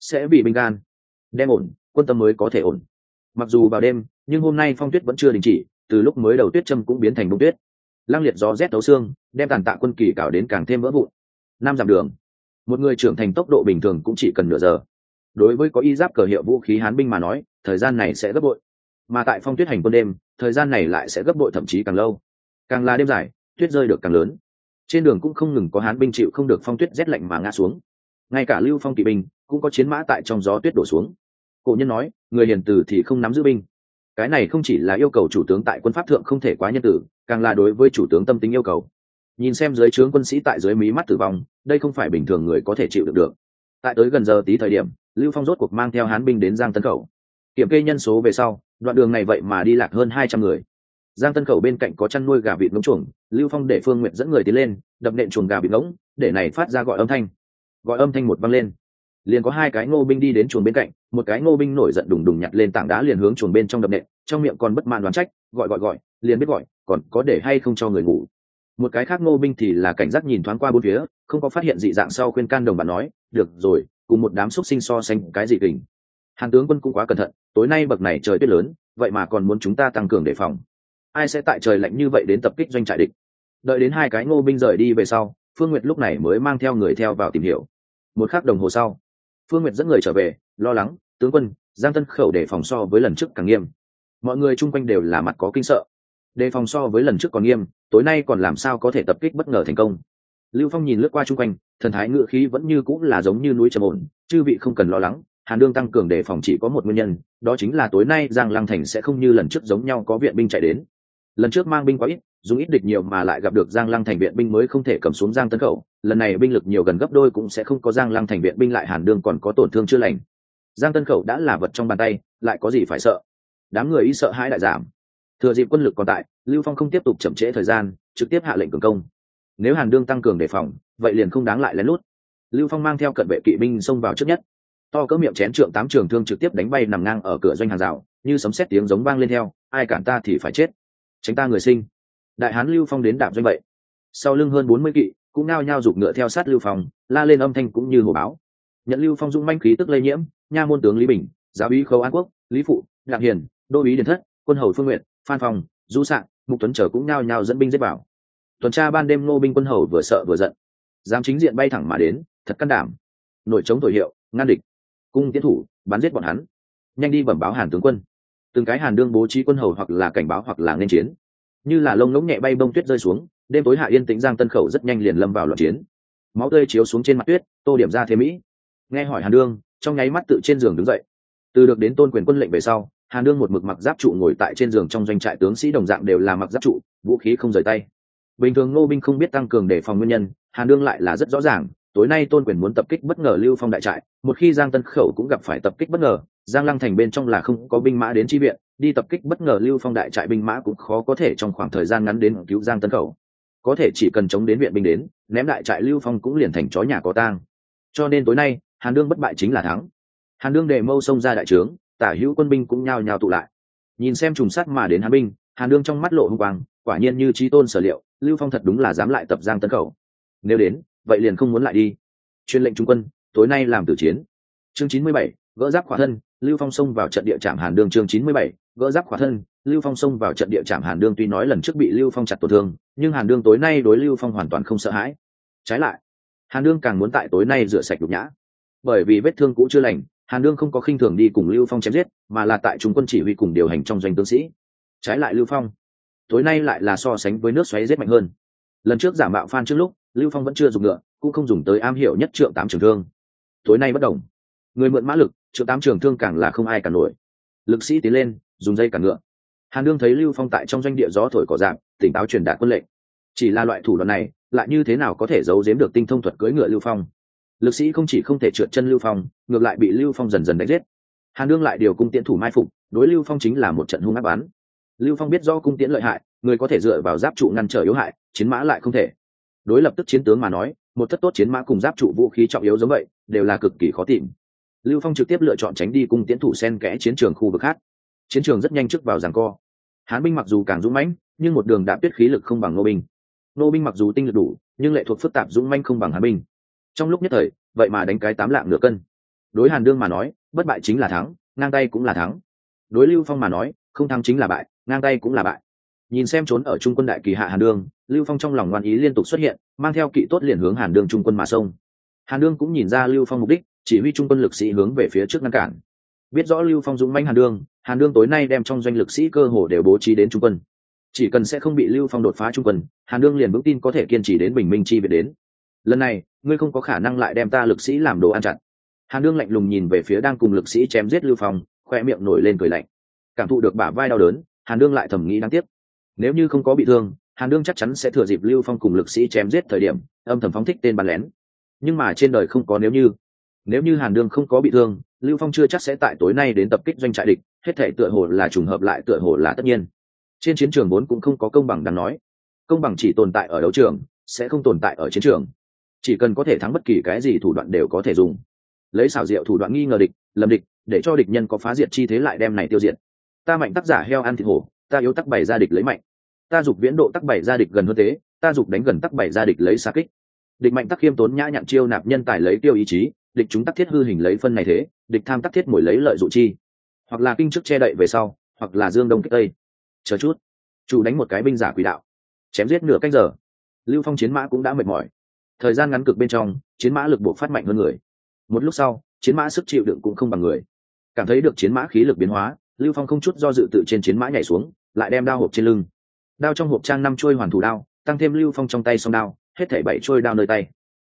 [SPEAKER 1] Sẽ bị binh gan đem ổn, quân tâm mới có thể ổn. Mặc dù vào đêm, nhưng hôm nay phong tuyết vẫn chưa đình chỉ, từ lúc mới đầu tuyết châm cũng biến thành bông tuyết. Lăng liệt gió rét đấu xương, đem tàn tạ quân kỳ cào đến càng thêm vỡ vụn. Năm dặm đường một người trưởng thành tốc độ bình thường cũng chỉ cần nửa giờ. Đối với có y giáp cờ hiệu vũ khí hán binh mà nói, thời gian này sẽ gấp bội. Mà tại phong tuyết hành quân đêm, thời gian này lại sẽ gấp bội thậm chí càng lâu. Càng là đêm dài, tuyết rơi được càng lớn. Trên đường cũng không ngừng có hán binh chịu không được phong tuyết rét lạnh mà ngã xuống. Ngay cả lưu phong kỵ binh cũng có chiến mã tại trong gió tuyết đổ xuống. Cổ nhân nói, người hiền tử thì không nắm giữ binh. Cái này không chỉ là yêu cầu chủ tướng tại quân pháp thượng không thể quá nhân tử càng là đối với chủ tướng tâm tính yêu cầu. Nhìn xem dưới trướng quân sĩ tại dưới mí mắt tử vong đây không phải bình thường người có thể chịu được được. Tại tới gần giờ tí thời điểm, lưu phong rốt cuộc mang theo hán binh đến giang tân khẩu. Kiểm kê nhân số về sau, đoạn đường này vậy mà đi lạc hơn hai trăm người. Giang tân khẩu bên cạnh có chăn nuôi gà vịt ngỗng chuồng, lưu phong để phương nguyện dẫn người tiến lên, đập nện chuồng gà vịt ngỗng, để này phát ra gọi âm thanh. Gọi âm thanh một văng lên. Liền có hai cái ngô binh đi đến chuồng bên cạnh, một cái ngô binh nổi giận đùng đùng nhặt lên tảng đá liền hướng chuồng bên trong đập nện, trong miệng còn bất mãn đoán trách, gọi gọi gọi, liền biết gọi, còn có để hay không cho người ngủ một cái khác ngô binh thì là cảnh giác nhìn thoáng qua bốn phía, không có phát hiện dị dạng sau khuyên can đồng bạn nói, được rồi, cùng một đám xúc sinh so sánh cái gì kình? Hàn tướng quân cũng quá cẩn thận, tối nay bậc này trời tuyết lớn, vậy mà còn muốn chúng ta tăng cường đề phòng. Ai sẽ tại trời lạnh như vậy đến tập kích doanh trại địch? Đợi đến hai cái ngô binh rời đi về sau, phương nguyệt lúc này mới mang theo người theo vào tìm hiểu. Một khắc đồng hồ sau, phương nguyệt dẫn người trở về, lo lắng, tướng quân, giang tân khẩu đề phòng so với lần trước càng nghiêm. Mọi người chung quanh đều là mặt có kinh sợ đề phòng so với lần trước còn nghiêm, tối nay còn làm sao có thể tập kích bất ngờ thành công. Lưu phong nhìn lướt qua chung quanh, thần thái ngựa khí vẫn như cũng là giống như núi trầm ổn, chư vị không cần lo lắng, hàn đương tăng cường đề phòng chỉ có một nguyên nhân, đó chính là tối nay giang lăng thành sẽ không như lần trước giống nhau có viện binh chạy đến. Lần trước mang binh quá ít, dùng ít địch nhiều mà lại gặp được giang lăng thành viện binh mới không thể cầm xuống giang tấn khẩu, lần này binh lực nhiều gần gấp đôi cũng sẽ không có giang lăng thành viện binh lại hàn đương còn có tổn thương chưa lành. Giang tân khẩu đã là vật trong bàn tay, lại có gì phải sợ? Đám người y sợ hãi đại giảm thừa dịp quân lực còn tại, lưu phong không tiếp tục chậm trễ thời gian, trực tiếp hạ lệnh cường công. Nếu hàn đương tăng cường đề phòng, vậy liền không đáng lại lén lút. Lưu phong mang theo cận vệ kỵ binh xông vào trước nhất. To cỡ miệng chén trượng tám trường thương trực tiếp đánh bay nằm ngang ở cửa doanh hàng rào, như sấm sét tiếng giống vang lên theo, ai cản ta thì phải chết. Tránh ta người sinh. Đại hán lưu phong đến đạp doanh vậy. Sau lưng hơn bốn mươi kỵ, cũng nao nhao giục ngựa theo sát lưu phong, la lên âm thanh cũng như hồ báo. Nhận lưu phong dũng manh khí tức lây nhiễm, nha môn tướng lý bình, giáo úy khâu an quốc, lý phụ, đặng hiền, đô úy điền thất, quân hầu phương nguyện phan phòng du sạn mục tuấn trở cũng nhao nhao dẫn binh giết vào. Tuần tra ban đêm ngô binh quân hầu vừa sợ vừa giận. Dám chính diện bay thẳng mà đến, thật can đảm. Nội chống thổi hiệu, ngăn địch. Cung tiến thủ, bắn giết bọn hắn. Nhanh đi bẩm báo hàn tướng quân. Từng cái hàn đương bố trí quân hầu hoặc là cảnh báo hoặc là nên chiến. Như là lông ngỗng nhẹ bay bông tuyết rơi xuống, đêm tối hạ yên tĩnh giang tân khẩu rất nhanh liền lâm vào loạn chiến. Máu tươi chiếu xuống trên mặt tuyết, tô điểm ra thế mỹ. Nghe hỏi hàn đương, trong nháy mắt tự trên giường đứng dậy. Từ được đến tôn quyền quân lệnh về sau hàn đương một mực mặc giáp trụ ngồi tại trên giường trong doanh trại, tướng sĩ đồng dạng đều là mặc giáp trụ, vũ khí không rời tay. Bình thường ngô binh không biết tăng cường để phòng nguyên nhân, hàn đương lại là rất rõ ràng, tối nay tôn quyền muốn tập kích bất ngờ lưu phong đại trại, một khi giang tân khẩu cũng gặp phải tập kích bất ngờ, giang lăng thành bên trong là không có binh mã đến chi viện, đi tập kích bất ngờ lưu phong đại trại binh mã cũng khó có thể trong khoảng thời gian ngắn đến cứu giang tân khẩu. Có thể chỉ cần chống đến viện binh đến, ném đại trại lưu phong cũng liền thành chó nhà có tang. Cho nên tối nay, hàn đương bất bại chính là thắng. Hàn đương đề mâu xông ra đại trướng tả hữu quân binh cũng nhao nhao tụ lại. Nhìn xem trùng sát mà đến hàn binh, hàn đương trong mắt lộ hung quang, quả nhiên như trí tôn sở liệu, lưu phong thật đúng là dám lại tập giang tấn khẩu. Nếu đến, vậy liền không muốn lại đi. Chuyên lệnh trung quân, tối nay làm tử chiến. Chương chín mươi bảy, gỡ giáp khỏa thân, lưu phong xông vào trận địa trạm hàn đương chương chín mươi bảy, gỡ giáp khỏa thân, lưu phong xông vào trận địa trạm hàn đương tuy nói lần trước bị lưu phong chặt tổn thương, nhưng hàn đương tối nay đối lưu phong hoàn toàn không sợ hãi. Trái lại, hàn đương càng muốn tại tối nay rửa sạch nhục nhã. Bởi vì vết thương cũ chưa lành hàn đương không có khinh thường đi cùng lưu phong chém giết, mà là tại trung quân chỉ huy cùng điều hành trong doanh tướng sĩ. Trái lại lưu phong, tối nay lại là so sánh với nước xoáy giết mạnh hơn. Lần trước giả mạo phan trước lúc, lưu phong vẫn chưa dùng ngựa, cũng không dùng tới am hiểu nhất trượng tám trường thương. Tối nay bất đồng. Người mượn mã lực, trượng tám trường thương càng là không ai cả nổi. Lực sĩ tiến lên, dùng dây cản ngựa. Hàn đương thấy lưu phong tại trong doanh địa gió thổi cỏ dạng tỉnh táo truyền đạt quân lệnh. Chỉ là loại thủ đoạn này, lại như thế nào có thể giấu giếm được tinh thông thuật cưỡi ngựa lưu phong? Lực sĩ không chỉ không thể trượt chân lưu phong, ngược lại bị lưu phong dần dần đánh giết. Hàn đương lại điều cung tiễn thủ mai phục, đối lưu phong chính là một trận hung ác bắn. Lưu phong biết do cung tiễn lợi hại, người có thể dựa vào giáp trụ ngăn trở yếu hại, chiến mã lại không thể. Đối lập tức chiến tướng mà nói, một thất tốt chiến mã cùng giáp trụ vũ khí trọng yếu giống vậy, đều là cực kỳ khó tìm. Lưu phong trực tiếp lựa chọn tránh đi cung tiễn thủ sen kẽ chiến trường khu vực khác. Chiến trường rất nhanh trước vào giằng co. Hán binh mặc dù càng dũng mãnh, nhưng một đường đã tuyết khí lực không bằng nô binh. Nô binh mặc dù tinh lực đủ, nhưng lệ thuộc phức tạp dũng manh không bằng hán binh trong lúc nhất thời, vậy mà đánh cái tám lạng nửa cân. Đối hàn đương mà nói, bất bại chính là thắng, ngang tay cũng là thắng. Đối lưu phong mà nói, không thắng chính là bại, ngang tay cũng là bại. Nhìn xem trốn ở trung quân đại kỳ hạ hàn đương, lưu phong trong lòng ngoan ý liên tục xuất hiện, mang theo kỵ tốt liền hướng hàn đương trung quân mà sông hàn đương cũng nhìn ra lưu phong mục đích, chỉ huy trung quân lực sĩ hướng về phía trước ngăn cản. Biết rõ lưu phong dũng manh hàn đương hàn đương tối nay đem trong doanh lực sĩ cơ hồ đều bố trí đến trung quân. Chỉ cần sẽ không bị lưu phong đột phá trung quân, hàn đương liền vững tin có thể kiên trì đến bình minh chi về đến lần này, ngươi không có khả năng lại đem ta lực sĩ làm đồ ăn chặn. Hàn đương lạnh lùng nhìn về phía đang cùng lực sĩ chém giết lưu phong, khoe miệng nổi lên cười lạnh. Cảm thụ được bả vai đau đớn, hàn đương lại thầm nghĩ đáng tiếc. Nếu như không có bị thương, hàn đương chắc chắn sẽ thừa dịp lưu phong cùng lực sĩ chém giết thời điểm, âm thầm phóng thích tên bắn lén. Nhưng mà trên đời không có nếu như. Nếu như hàn đương không có bị thương, lưu phong chưa chắc sẽ tại tối nay đến tập kích doanh trại địch, hết thể tựa hồ là trùng hợp lại tựa hồ là tất nhiên. Trên chiến trường vốn cũng không có công bằng đáng nói. Công bằng chỉ tồn tại ở đấu trường, sẽ không tồn tại ở chiến trường chỉ cần có thể thắng bất kỳ cái gì thủ đoạn đều có thể dùng. Lấy xảo diệu thủ đoạn nghi ngờ địch, lầm địch, để cho địch nhân có phá diệt chi thế lại đem này tiêu diệt. Ta mạnh tác giả heo ăn thịt hổ, ta yếu tắc bày ra địch lấy mạnh. Ta dục viễn độ tắc bày ra địch gần hơn thế, ta dục đánh gần tắc bày ra địch lấy xa kích. Địch mạnh tắc khiêm tốn nhã nhặn chiêu nạp nhân tài lấy tiêu ý chí, địch chúng tắc thiết hư hình lấy phân này thế, địch tham tắc thiết mồi lấy lợi dụ chi. Hoặc là kinh chức che đậy về sau, hoặc là dương đông kích tây. Chờ chút. Chủ đánh một cái binh giả quỷ đạo. Chém giết nửa canh giờ. Lưu phong chiến mã cũng đã mệt mỏi thời gian ngắn cực bên trong, chiến mã lực buộc phát mạnh hơn người. Một lúc sau, chiến mã sức chịu đựng cũng không bằng người. Cảm thấy được chiến mã khí lực biến hóa, lưu phong không chút do dự tự trên chiến mã nhảy xuống, lại đem đao hộp trên lưng. Đao trong hộp trang năm trôi hoàn thủ đao, tăng thêm lưu phong trong tay song đao, hết thảy bảy trôi đao nơi tay.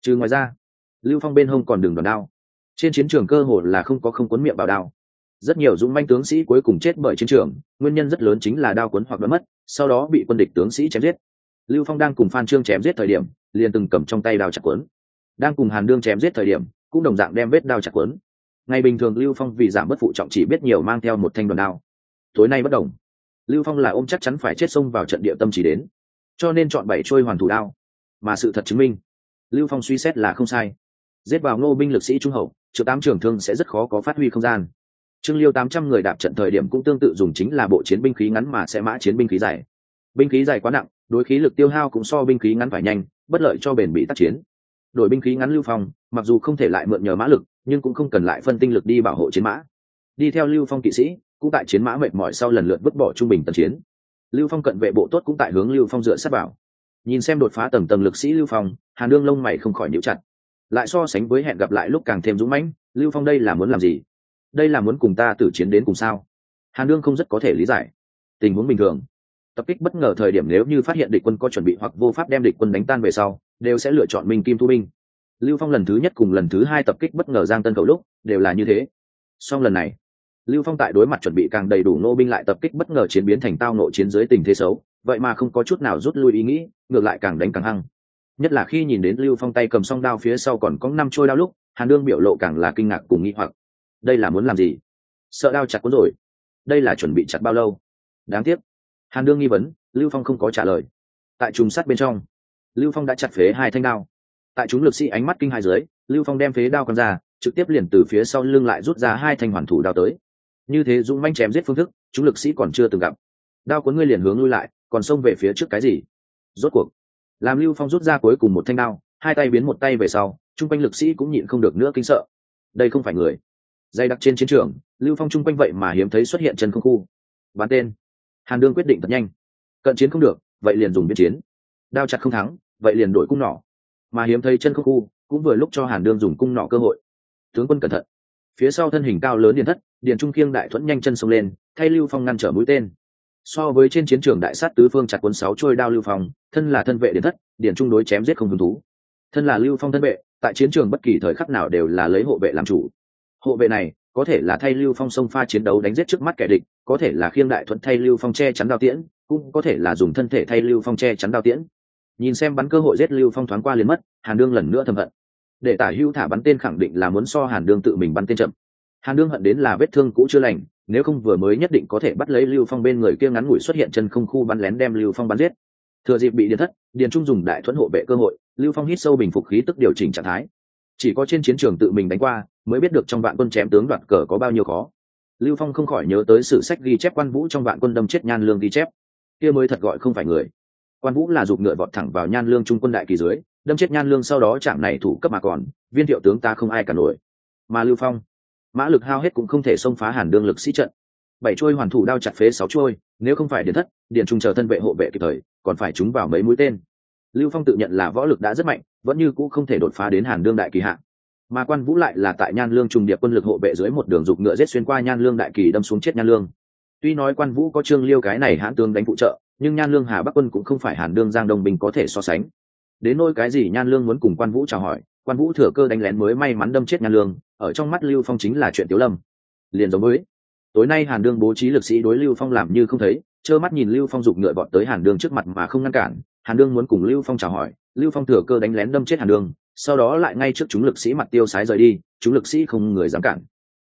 [SPEAKER 1] Trừ ngoài ra, lưu phong bên hông còn đường đòn đao. Trên chiến trường cơ hồ là không có không cuốn miệng vào đao. Rất nhiều dũng manh tướng sĩ cuối cùng chết bởi chiến trường, nguyên nhân rất lớn chính là đao cuốn hoặc đoán mất, sau đó bị quân địch tướng sĩ chém giết lưu phong đang cùng phan trương chém giết thời điểm, liền từng cầm trong tay đao chặt cuốn. Đang cùng hàn đương chém giết thời điểm, cũng đồng dạng đem vết đao chặt cuốn. Ngày bình thường lưu phong vì giảm bất phụ trọng chỉ biết nhiều mang theo một thanh đoàn đao. Tối nay bất đồng. Lưu phong là ôm chắc chắn phải chết xông vào trận địa tâm chỉ đến. Cho nên chọn bảy trôi hoàn thủ đao. Mà sự thật chứng minh, lưu phong suy xét là không sai. Giết vào ngô binh lực sĩ trung hậu triệu tám trưởng thương sẽ rất khó có phát huy không gian. Trương liêu tám trăm người đạp trận thời điểm cũng tương tự dùng chính là bộ chiến binh khí ngắn mà sẽ mã chiến binh khí dài. Binh khí dài quá nặng đối khí lực tiêu hao cũng so binh khí ngắn phải nhanh, bất lợi cho bền bị tác chiến. Đội binh khí ngắn lưu phong, mặc dù không thể lại mượn nhờ mã lực, nhưng cũng không cần lại phân tinh lực đi bảo hộ chiến mã. Đi theo lưu phong kỵ sĩ, cũng tại chiến mã mệt mỏi sau lần lượt vứt bỏ trung bình tần chiến. Lưu phong cận vệ bộ tốt cũng tại hướng lưu phong dựa sát vào. Nhìn xem đột phá tầng tầng lực sĩ lưu phong, hàn đương lông mày không khỏi nhiễu chặt. Lại so sánh với hẹn gặp lại lúc càng thêm dũng mãnh, lưu phong đây là muốn làm gì? Đây là muốn cùng ta tử chiến đến cùng sao? Hàn đương không rất có thể lý giải. Tình huống bình thường tập kích bất ngờ thời điểm nếu như phát hiện địch quân có chuẩn bị hoặc vô pháp đem địch quân đánh tan về sau, đều sẽ lựa chọn minh kim thu binh. Lưu phong lần thứ nhất cùng lần thứ hai tập kích bất ngờ giang tân cầu lúc, đều là như thế. Song lần này, lưu phong tại đối mặt chuẩn bị càng đầy đủ nô binh lại tập kích bất ngờ chiến biến thành tao nộ chiến dưới tình thế xấu, vậy mà không có chút nào rút lui ý nghĩ, ngược lại càng đánh càng hăng. Nhất là khi nhìn đến lưu phong tay cầm song đao phía sau còn có năm trôi đao lúc, hàn đương biểu lộ càng là kinh ngạc cùng nghi hoặc. Đây là muốn làm gì? Sợ đao chặt cuốn rồi. Đây là chuẩn bị chặt bao lâu? Đáng tiếc hàn đương nghi vấn, lưu phong không có trả lời. Tại trùng sắt bên trong, lưu phong đã chặt phế hai thanh đao. Tại chúng lực sĩ ánh mắt kinh hai dưới, lưu phong đem phế đao con ra, trực tiếp liền từ phía sau lưng lại rút ra hai thanh hoàn thủ đao tới. Như thế dũng manh chém giết phương thức, chúng lực sĩ còn chưa từng gặp. Đao cuốn ngươi liền hướng lui lại, còn xông về phía trước cái gì? Rốt cuộc, làm lưu phong rút ra cuối cùng một thanh đao, hai tay biến một tay về sau, chung quanh lực sĩ cũng nhịn không được nữa kinh sợ. Đây không phải người. Dày đặc trên chiến trường, lưu phong chung quanh vậy mà hiếm thấy xuất hiện chân không khu. Bán tên hàn đương quyết định thật nhanh. Cận chiến không được, vậy liền dùng biên chiến. Đao chặt không thắng, vậy liền đổi cung nỏ. Mà hiếm thấy chân không khu, cũng vừa lúc cho hàn đương dùng cung nỏ cơ hội. Tướng quân cẩn thận. Phía sau thân hình cao lớn điện thất điện trung kiêng đại thuẫn nhanh chân xông lên, thay lưu phong ngăn trở mũi tên. So với trên chiến trường đại sát tứ phương chặt quân sáu trôi đao lưu phong, thân là thân vệ điện thất điện trung đối chém giết không hứng thú. Thân là lưu phong thân vệ, tại chiến trường bất kỳ thời khắc nào đều là lấy hộ vệ làm chủ. Hộ vệ này có thể là thay lưu phong sông pha chiến đấu đánh giết trước mắt kẻ địch, có thể là khiêng đại thuẫn thay lưu phong che chắn đao tiễn, cũng có thể là dùng thân thể thay lưu phong che chắn đao tiễn. Nhìn xem bắn cơ hội giết lưu phong thoáng qua liền mất, hàn đương lần nữa thầm hận. Để tả hưu thả bắn tên khẳng định là muốn so hàn đương tự mình bắn tên chậm. Hàn đương hận đến là vết thương cũ chưa lành, nếu không vừa mới nhất định có thể bắt lấy lưu phong bên người kia ngắn ngủi xuất hiện chân không khu bắn lén đem lưu phong bắn giết. Thừa dịp bị điện thất, điền trung dùng đại thuẫn hộ vệ cơ hội, lưu phong hít sâu bình phục khí tức điều chỉnh trạng thái chỉ có trên chiến trường tự mình đánh qua, mới biết được trong vạn quân chém tướng đoạt cờ có bao nhiêu khó. Lưu phong không khỏi nhớ tới sử sách ghi chép quan vũ trong vạn quân đâm chết nhan lương ghi chép. Kia mới thật gọi không phải người. Quan vũ là giục ngựa vọt thẳng vào nhan lương trung quân đại kỳ dưới, đâm chết nhan lương sau đó chạm này thủ cấp mà còn, viên thiệu tướng ta không ai cả nổi. Mà lưu phong, mã lực hao hết cũng không thể xông phá hàn đương lực sĩ trận. Bảy trôi hoàn thủ đao chặt phế sáu trôi nếu không phải điện thất, điện trung chờ thân vệ hộ vệ kịp thời, còn phải chúng vào mấy mũi tên lưu phong tự nhận là võ lực đã rất mạnh, vẫn như cũ không thể đột phá đến hàn đương đại kỳ hạn mà quan vũ lại là tại nhan lương trùng điệp quân lực hộ vệ dưới một đường dục ngựa rết xuyên qua nhan lương đại kỳ đâm xuống chết nhan lương. Tuy nói quan vũ có trương liêu cái này hãn tướng đánh phụ trợ, nhưng nhan lương hà bắc quân cũng không phải hàn đương giang đông bình có thể so sánh. Đến nôi cái gì nhan lương muốn cùng quan vũ chào hỏi, quan vũ thừa cơ đánh lén mới may mắn đâm chết nhan lương, ở trong mắt lưu phong chính là chuyện tiếu lâm. Liền giống với, tối nay hàn đương bố trí lực sĩ đối lưu phong làm như không thấy, trơ mắt nhìn lưu phong giục ngựa bọn tới hàn đương trước mặt mà không ngăn cản hàn đương muốn cùng lưu phong chào hỏi, lưu phong thừa cơ đánh lén đâm chết hàn đương, sau đó lại ngay trước chúng lực sĩ mặt tiêu sái rời đi, chúng lực sĩ không người dám cản.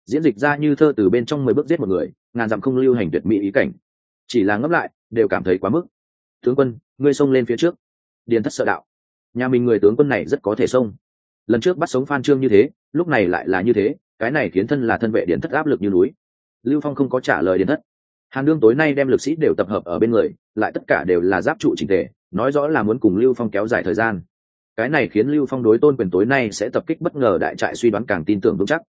[SPEAKER 1] Diễn dịch ra như thơ từ bên trong mười bước giết một người, ngàn dặm không lưu hành tuyệt mỹ ý cảnh. Chỉ là ngấp lại, đều cảm thấy quá mức. Tướng quân, ngươi xông lên phía trước. Điền thất sợ đạo. Nhà mình người tướng quân này rất có thể xông. Lần trước bắt sống phan trương như thế, lúc này lại là như thế, cái này khiến thân là thân vệ Điền thất áp lực như núi. Lưu phong không có trả lời Điền thất. Hàn đương tối nay đem lực sĩ đều tập hợp ở bên người, lại tất cả đều là giáp trụ trình thể nói rõ là muốn cùng lưu phong kéo dài thời gian. Cái này khiến lưu phong đối tôn quyền tối nay sẽ tập kích bất ngờ đại trại suy đoán càng tin tưởng vững chắc.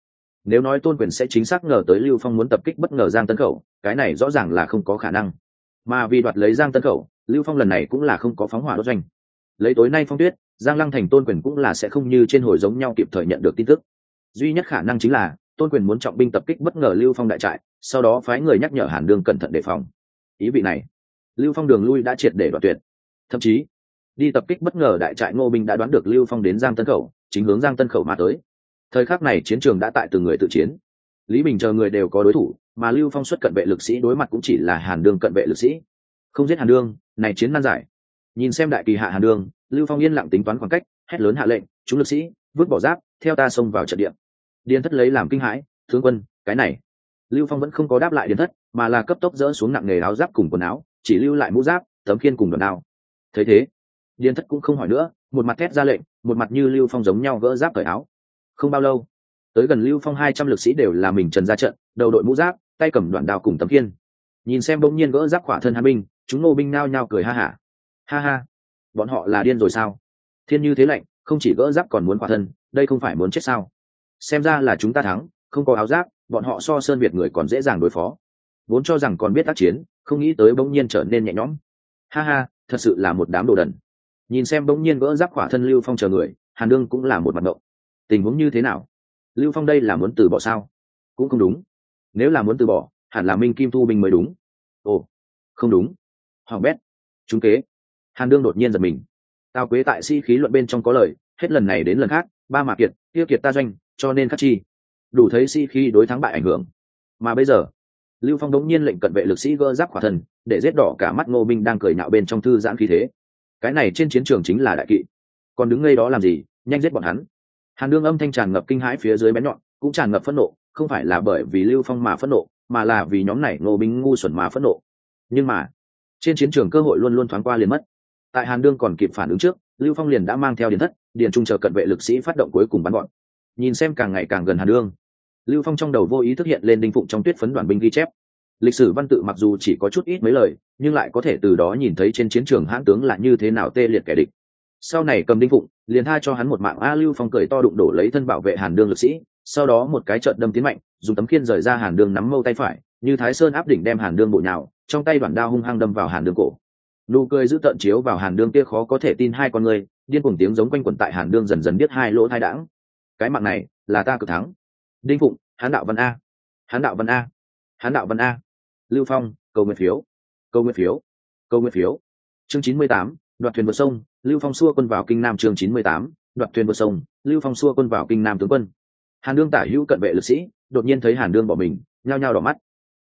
[SPEAKER 1] Nếu nói tôn quyền sẽ chính xác ngờ tới lưu phong muốn tập kích bất ngờ giang tân khẩu, cái này rõ ràng là không có khả năng. Mà vì đoạt lấy giang tân khẩu, lưu phong lần này cũng là không có phóng hỏa đốt doanh. Lấy tối nay phong tuyết, giang lăng thành tôn quyền cũng là sẽ không như trên hồi giống nhau kịp thời nhận được tin tức. Duy nhất khả năng chính là, tôn quyền muốn trọng binh tập kích bất ngờ lưu phong đại trại, sau đó phái người nhắc nhở hàn đương cẩn thận đề phòng. Ý vị này, lưu phong đường lui đã triệt để đoạt tuyệt thậm chí, đi tập kích bất ngờ đại trại ngô binh đã đoán được lưu phong đến giang tân khẩu, chính hướng giang tân khẩu mà tới. Thời khắc này chiến trường đã tại từng người tự chiến. Lý bình chờ người đều có đối thủ, mà lưu phong xuất cận vệ lực sĩ đối mặt cũng chỉ là hàn đương cận vệ lực sĩ. Không giết hàn đương này chiến nan giải. Nhìn xem đại kỳ hạ hàn đương lưu phong yên lặng tính toán khoảng cách, hét lớn hạ lệnh, chúng lực sĩ, vứt bỏ giáp, theo ta xông vào trận địa. Điền thất lấy làm kinh hãi, tướng quân, cái này. Lưu phong vẫn không có đáp lại điền thất, mà là cấp tốc dỡ xuống nặng nghề áo giáp cùng quần áo, chỉ lưu lại mũ giáp, tấm khiên cùng đòn đao thấy thế, điền thất cũng không hỏi nữa, một mặt thét ra lệnh, một mặt như lưu phong giống nhau gỡ giáp cởi áo. Không bao lâu, tới gần lưu phong hai trăm lực sĩ đều là mình trần ra trận, đầu đội mũ giáp, tay cầm đoạn đao cùng tấm kiên nhìn xem bỗng nhiên gỡ giáp khỏa thân hàn binh, chúng nô binh nao nhao cười ha hả. Ha. ha ha, bọn họ là điên rồi sao? Thiên như thế lạnh, không chỉ gỡ giáp còn muốn khỏa thân, đây không phải muốn chết sao? Xem ra là chúng ta thắng, không có áo giáp, bọn họ so sơn việt người còn dễ dàng đối phó. Vốn cho rằng còn biết tác chiến, không nghĩ tới bỗng nhiên trở nên nhẹ nhõm. Ha ha thật sự là một đám đồ đần. Nhìn xem bỗng nhiên vỡ giáp khỏa thân lưu phong chờ người, hàn đương cũng là một mặt động tình huống như thế nào? Lưu phong đây là muốn từ bỏ sao? Cũng không đúng. Nếu là muốn từ bỏ, hẳn là minh kim thu binh mới đúng. Ồ, không đúng. Hoàng bét chúng kế. Hàn đương đột nhiên giật mình. Tao quế tại sĩ、si、khí luận bên trong có lời, hết lần này đến lần khác, ba mạc kiệt, tiêu kiệt ta doanh, cho nên khắc chi. Đủ thấy sĩ、si、khí đối thắng bại ảnh hưởng. Mà bây giờ lưu phong đống nhiên lệnh cận vệ lực sĩ gỡ giáp khỏa thần để giết đỏ cả mắt ngô minh đang cười nạo bên trong thư giãn khí thế. Cái này trên chiến trường chính là đại kỵ. Còn đứng ngay đó làm gì? Nhanh giết bọn hắn. Hàn đương âm thanh tràn ngập kinh hãi phía dưới bén nhọn, cũng tràn ngập phẫn nộ, không phải là bởi vì lưu phong mà phẫn nộ, mà là vì nhóm này ngô binh ngu xuẩn mà phẫn nộ. Nhưng mà, trên chiến trường cơ hội luôn luôn thoáng qua liền mất. Tại hàn đương còn kịp phản ứng trước, lưu phong liền đã mang theo điền thất điền trung chờ cận vệ lực sĩ phát động cuối cùng bắn gọn nhìn xem càng ngày càng gần hàn đương lưu phong trong đầu vô ý thức hiện lên đinh phụng trong tuyết phấn đoàn binh ghi chép. Lịch sử văn tự mặc dù chỉ có chút ít mấy lời, nhưng lại có thể từ đó nhìn thấy trên chiến trường hãn tướng là như thế nào tê liệt kẻ địch. Sau này cầm đinh phụng, liền tha cho hắn một mạng. A lưu phong cười to đụng đổ lấy thân bảo vệ hàn đương lực sĩ, sau đó một cái trợn đâm tiến mạnh, dùng tấm khiên rời ra hàn đương nắm mâu tay phải, như thái sơn áp đỉnh đem hàn đương bụi nhào, trong tay đoạn đao hung hăng đâm vào hàn đương cổ. Nụ cười giữ tợn chiếu vào hàn đương kia khó có thể tin hai con người, điên cùng tiếng giống quanh quẩn tại hàn đương dần dần biết hai lỗ thai đãng. Cái mạng này là ta cực thắng đinh phụng, hán đạo văn a. Hán đạo văn a. Hán đạo văn a. Lưu phong, cầu nguyện phiếu. Cầu nguyện phiếu. Cầu nguyện phiếu. Chương chín mươi tám, đoạt thuyền vượt sông, lưu phong xua quân vào kinh nam chương chín mươi tám, đoạt thuyền vượt sông, lưu phong xua quân vào kinh nam tướng quân. Hàn đương tả hữu cận vệ lực sĩ, đột nhiên thấy hàn đương bỏ mình, nhao nhao đỏ mắt.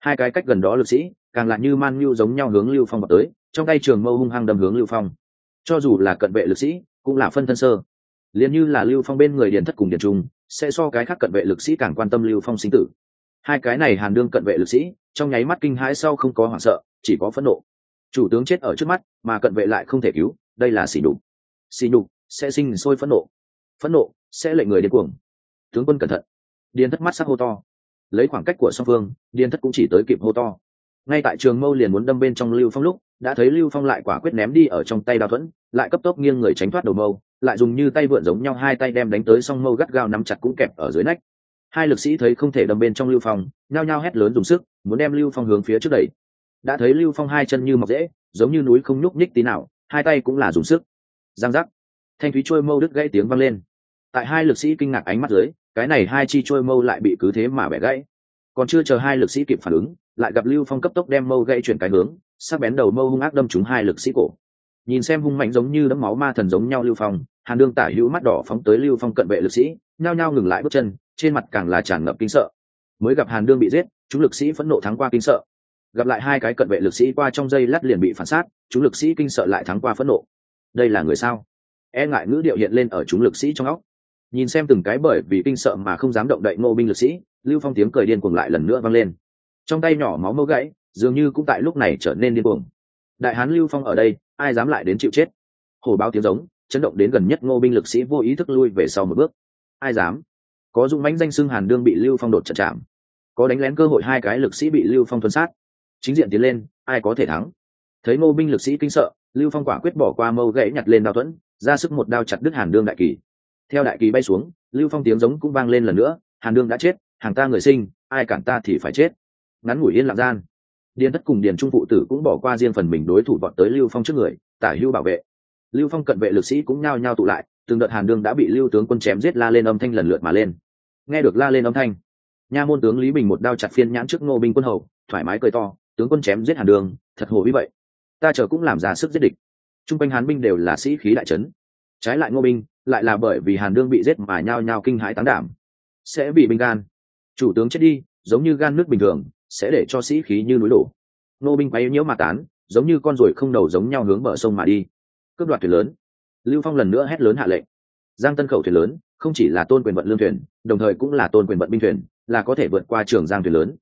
[SPEAKER 1] Hai cái cách gần đó lực sĩ, càng lại như man nhu giống nhau hướng lưu phong vào tới, trong tay trường mâu hung hăng đâm hướng lưu phong. Cho dù là cận vệ lực sĩ, cũng là phân thân sơ. Liền như là lưu phong bên người điền thất cùng điền trung sẽ so cái khác cận vệ lực sĩ càng quan tâm lưu phong sinh tử. Hai cái này hàn đương cận vệ lực sĩ, trong nháy mắt kinh hãi sau không có hoảng sợ, chỉ có phẫn nộ. Chủ tướng chết ở trước mắt, mà cận vệ lại không thể cứu, đây là xỉ đục xỉ đục sẽ sinh sôi phẫn nộ. Phẫn nộ, sẽ lệnh người điên cuồng. Tướng quân cẩn thận. Điền thất mắt sắc hô to. Lấy khoảng cách của song phương, điền thất cũng chỉ tới kịp hô to. Ngay tại trường mâu liền muốn đâm bên trong lưu phong lúc, đã thấy lưu phong lại quả quyết ném đi ở trong tay đao thuẫn, lại cấp tốc nghiêng người tránh thoát đầu mâu lại dùng như tay vượn giống nhau, hai tay đem đánh tới song mâu gắt gao nắm chặt cũng kẹp ở dưới nách. Hai lực sĩ thấy không thể đâm bên trong lưu phong, nhao nhao hét lớn dùng sức, muốn đem lưu phong hướng phía trước đẩy. Đã thấy lưu phong hai chân như mọc dễ, giống như núi không nhúc nhích tí nào, hai tay cũng là dùng sức. Giang giác. Thanh thúy trôi mâu đứt gãy tiếng vang lên. Tại hai lực sĩ kinh ngạc ánh mắt dưới, cái này hai chi trôi mâu lại bị cứ thế mà bẻ gãy. Còn chưa chờ hai lực sĩ kịp phản ứng, lại gặp lưu phong cấp tốc đem mâu gãy chuyển cái hướng, sắc bén đầu mâu hung ác đâm trúng hai lực sĩ cổ. Nhìn xem hung mạnh giống như đấm máu ma thần giống nhau lưu phong hàn đương tả hữu mắt đỏ phóng tới lưu phong cận vệ lực sĩ, nhao nhao ngừng lại bước chân, trên mặt càng là tràn ngập kinh sợ. Mới gặp hàn đương bị giết, chúng lực sĩ phẫn nộ thắng qua kinh sợ. Gặp lại hai cái cận vệ lực sĩ qua trong dây lát liền bị phản sát, chúng lực sĩ kinh sợ lại thắng qua phẫn nộ. Đây là người sao? E ngại ngữ điệu hiện lên ở chúng lực sĩ trong óc. Nhìn xem từng cái bởi vì kinh sợ mà không dám động đậy ngô binh lực sĩ, lưu phong tiếng cười điên cuồng lại lần nữa vang lên. Trong tay nhỏ máu mâu gãy, dường như cũng tại lúc này trở nên điên cuồng. Đại hán lưu phong ở đây, ai dám lại đến chịu chết? Hồi báo tiếng giống chấn động đến gần nhất ngô binh lực sĩ vô ý thức lui về sau một bước. Ai dám? Có dũng mãnh danh xưng hàn đương bị lưu phong đột trận chạm. Có đánh lén cơ hội hai cái lực sĩ bị lưu phong tuân sát. Chính diện tiến lên, ai có thể thắng? Thấy ngô binh lực sĩ kinh sợ, lưu phong quả quyết bỏ qua mâu gãy nhặt lên đao thuẫn, ra sức một đao chặt đứt hàn đương đại kỳ. Theo đại kỳ bay xuống, lưu phong tiếng giống cũng vang lên lần nữa, hàn đương đã chết, hàng ta người sinh, ai cản ta thì phải chết. Ngắn ngủi yên lặng gian. Điền thất cùng điền trung phụ tử cũng bỏ qua riêng phần mình đối thủ vọt tới lưu phong trước người, tả hưu bảo vệ lưu phong cận vệ lực sĩ cũng nhao nhao tụ lại, từng đợt hàn đương đã bị lưu tướng quân chém giết la lên âm thanh lần lượt mà lên. Nghe được la lên âm thanh, nha môn tướng lý bình một đao chặt phiên nhãn trước ngô binh quân hầu, thoải mái cười to, tướng quân chém giết hàn đường thật hồ wie vậy. Ta chờ cũng làm ra sức giết địch. T r u n g quanh hán binh đều là sĩ khí đại trấn trái lại ngô binh lại là bởi vì hàn đương bị giết mà nhao nhao kinh hãi tán đảm. Sẽ bị binh gan chủ tướng chết đi, giống như gan nước bình thường, sẽ để cho sĩ khí như núi đổ. Ngô binh quấy nhiễu mà tán, giống như con ruồi không đầu giống nhau hướng bờ sông mà đi cướp đoạt thuyền lớn. Lưu phong lần nữa hét lớn hạ lệnh. Giang tân khẩu thuyền lớn, không chỉ là tôn quyền vận lương thuyền, đồng thời cũng là tôn quyền vận binh thuyền, là có thể vượt qua trường giang thuyền lớn.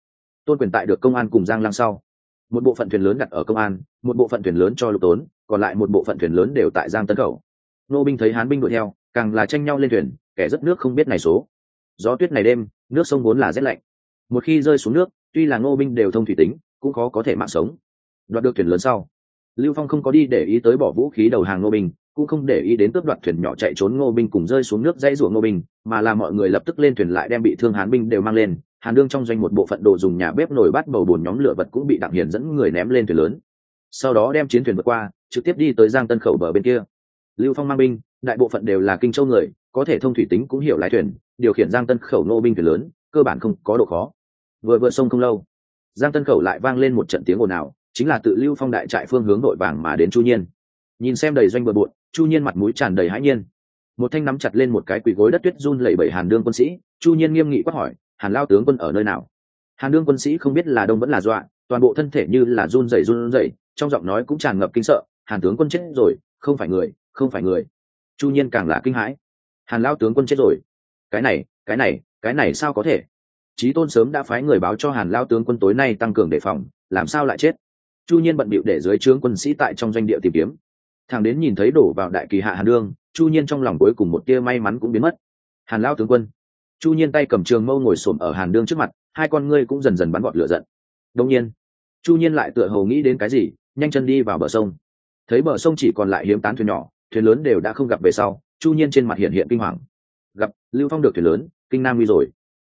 [SPEAKER 1] Tôn quyền tại được công an cùng giang lăng sau. Một bộ phận thuyền lớn đặt ở công an, một bộ phận thuyền lớn cho lục tốn, còn lại một bộ phận thuyền lớn đều tại giang tân khẩu. Nô binh thấy hán binh đuổi theo, càng là tranh nhau lên thuyền, kẻ rất nước không biết này số. Gió tuyết này đêm, nước sông vốn là rét lạnh. Một khi rơi xuống nước, tuy là ngô binh đều thông thủy tính, cũng khó có thể mạng sống. Đoạt được thuyền lớn sau lưu phong không có đi để ý tới bỏ vũ khí đầu hàng ngô bình, cũng không để ý đến cướp đoạt thuyền nhỏ chạy trốn ngô binh cùng rơi xuống nước dãy ruộng ngô binh mà là mọi người lập tức lên thuyền lại đem bị thương hán binh đều mang lên. Hàn đương trong doanh một bộ phận đồ dùng nhà bếp nồi bát bầu bồn nhóm lửa vật cũng bị đặng hiền dẫn người ném lên thuyền lớn. Sau đó đem chiến thuyền vượt qua, trực tiếp đi tới giang tân khẩu bờ bên kia. Lưu phong mang binh, đại bộ phận đều là kinh châu người, có thể thông thủy tính cũng hiểu lái thuyền, điều khiển giang tân khẩu Ngô binh thuyền lớn, cơ bản không có độ khó. Vừa vượt sông không lâu, giang tân khẩu lại vang lên một trận tiếng ồn ào chính là tự lưu phong đại trại phương hướng nội vàng mà đến chu nhiên. Nhìn xem đầy doanh bờ bộn, chu nhiên mặt mũi tràn đầy hãi nhiên. Một thanh nắm chặt lên một cái quỳ gối đất tuyết run lẩy bẩy hàn đương quân sĩ, chu nhiên nghiêm nghị quát hỏi, hàn lao tướng quân ở nơi nào? Hàn đương quân sĩ không biết là đông vẫn là dọa, toàn bộ thân thể như là run rẩy run rẩy, trong giọng nói cũng tràn ngập kinh sợ, hàn tướng quân chết rồi, không phải người, không phải người. Chu nhiên càng là kinh hãi. Hàn lao tướng quân chết rồi? Cái này cái này cái này sao có thể? Trí tôn sớm đã phái người báo cho hàn lao tướng quân tối nay tăng cường đề phòng, làm sao lại chết? Chu nhiên bận bịu để dưới trướng quân sĩ tại trong doanh địa tìm kiếm. Thằng đến nhìn thấy đổ vào đại kỳ hạ hàn đương, chu nhiên trong lòng cuối cùng một tia may mắn cũng biến mất. Hàn lao tướng quân. Chu nhiên tay cầm trường mâu ngồi xổm ở hàn đương trước mặt, hai con ngươi cũng dần dần bắn gọt lửa giận. Đông nhiên, chu nhiên lại tựa hồ nghĩ đến cái gì, nhanh chân đi vào bờ sông. Thấy bờ sông chỉ còn lại hiếm tán thuyền nhỏ, thuyền lớn đều đã không gặp về sau, chu nhiên trên mặt hiện hiện kinh hoàng. Gặp lưu phong được thuyền lớn, kinh nam nguy rồi.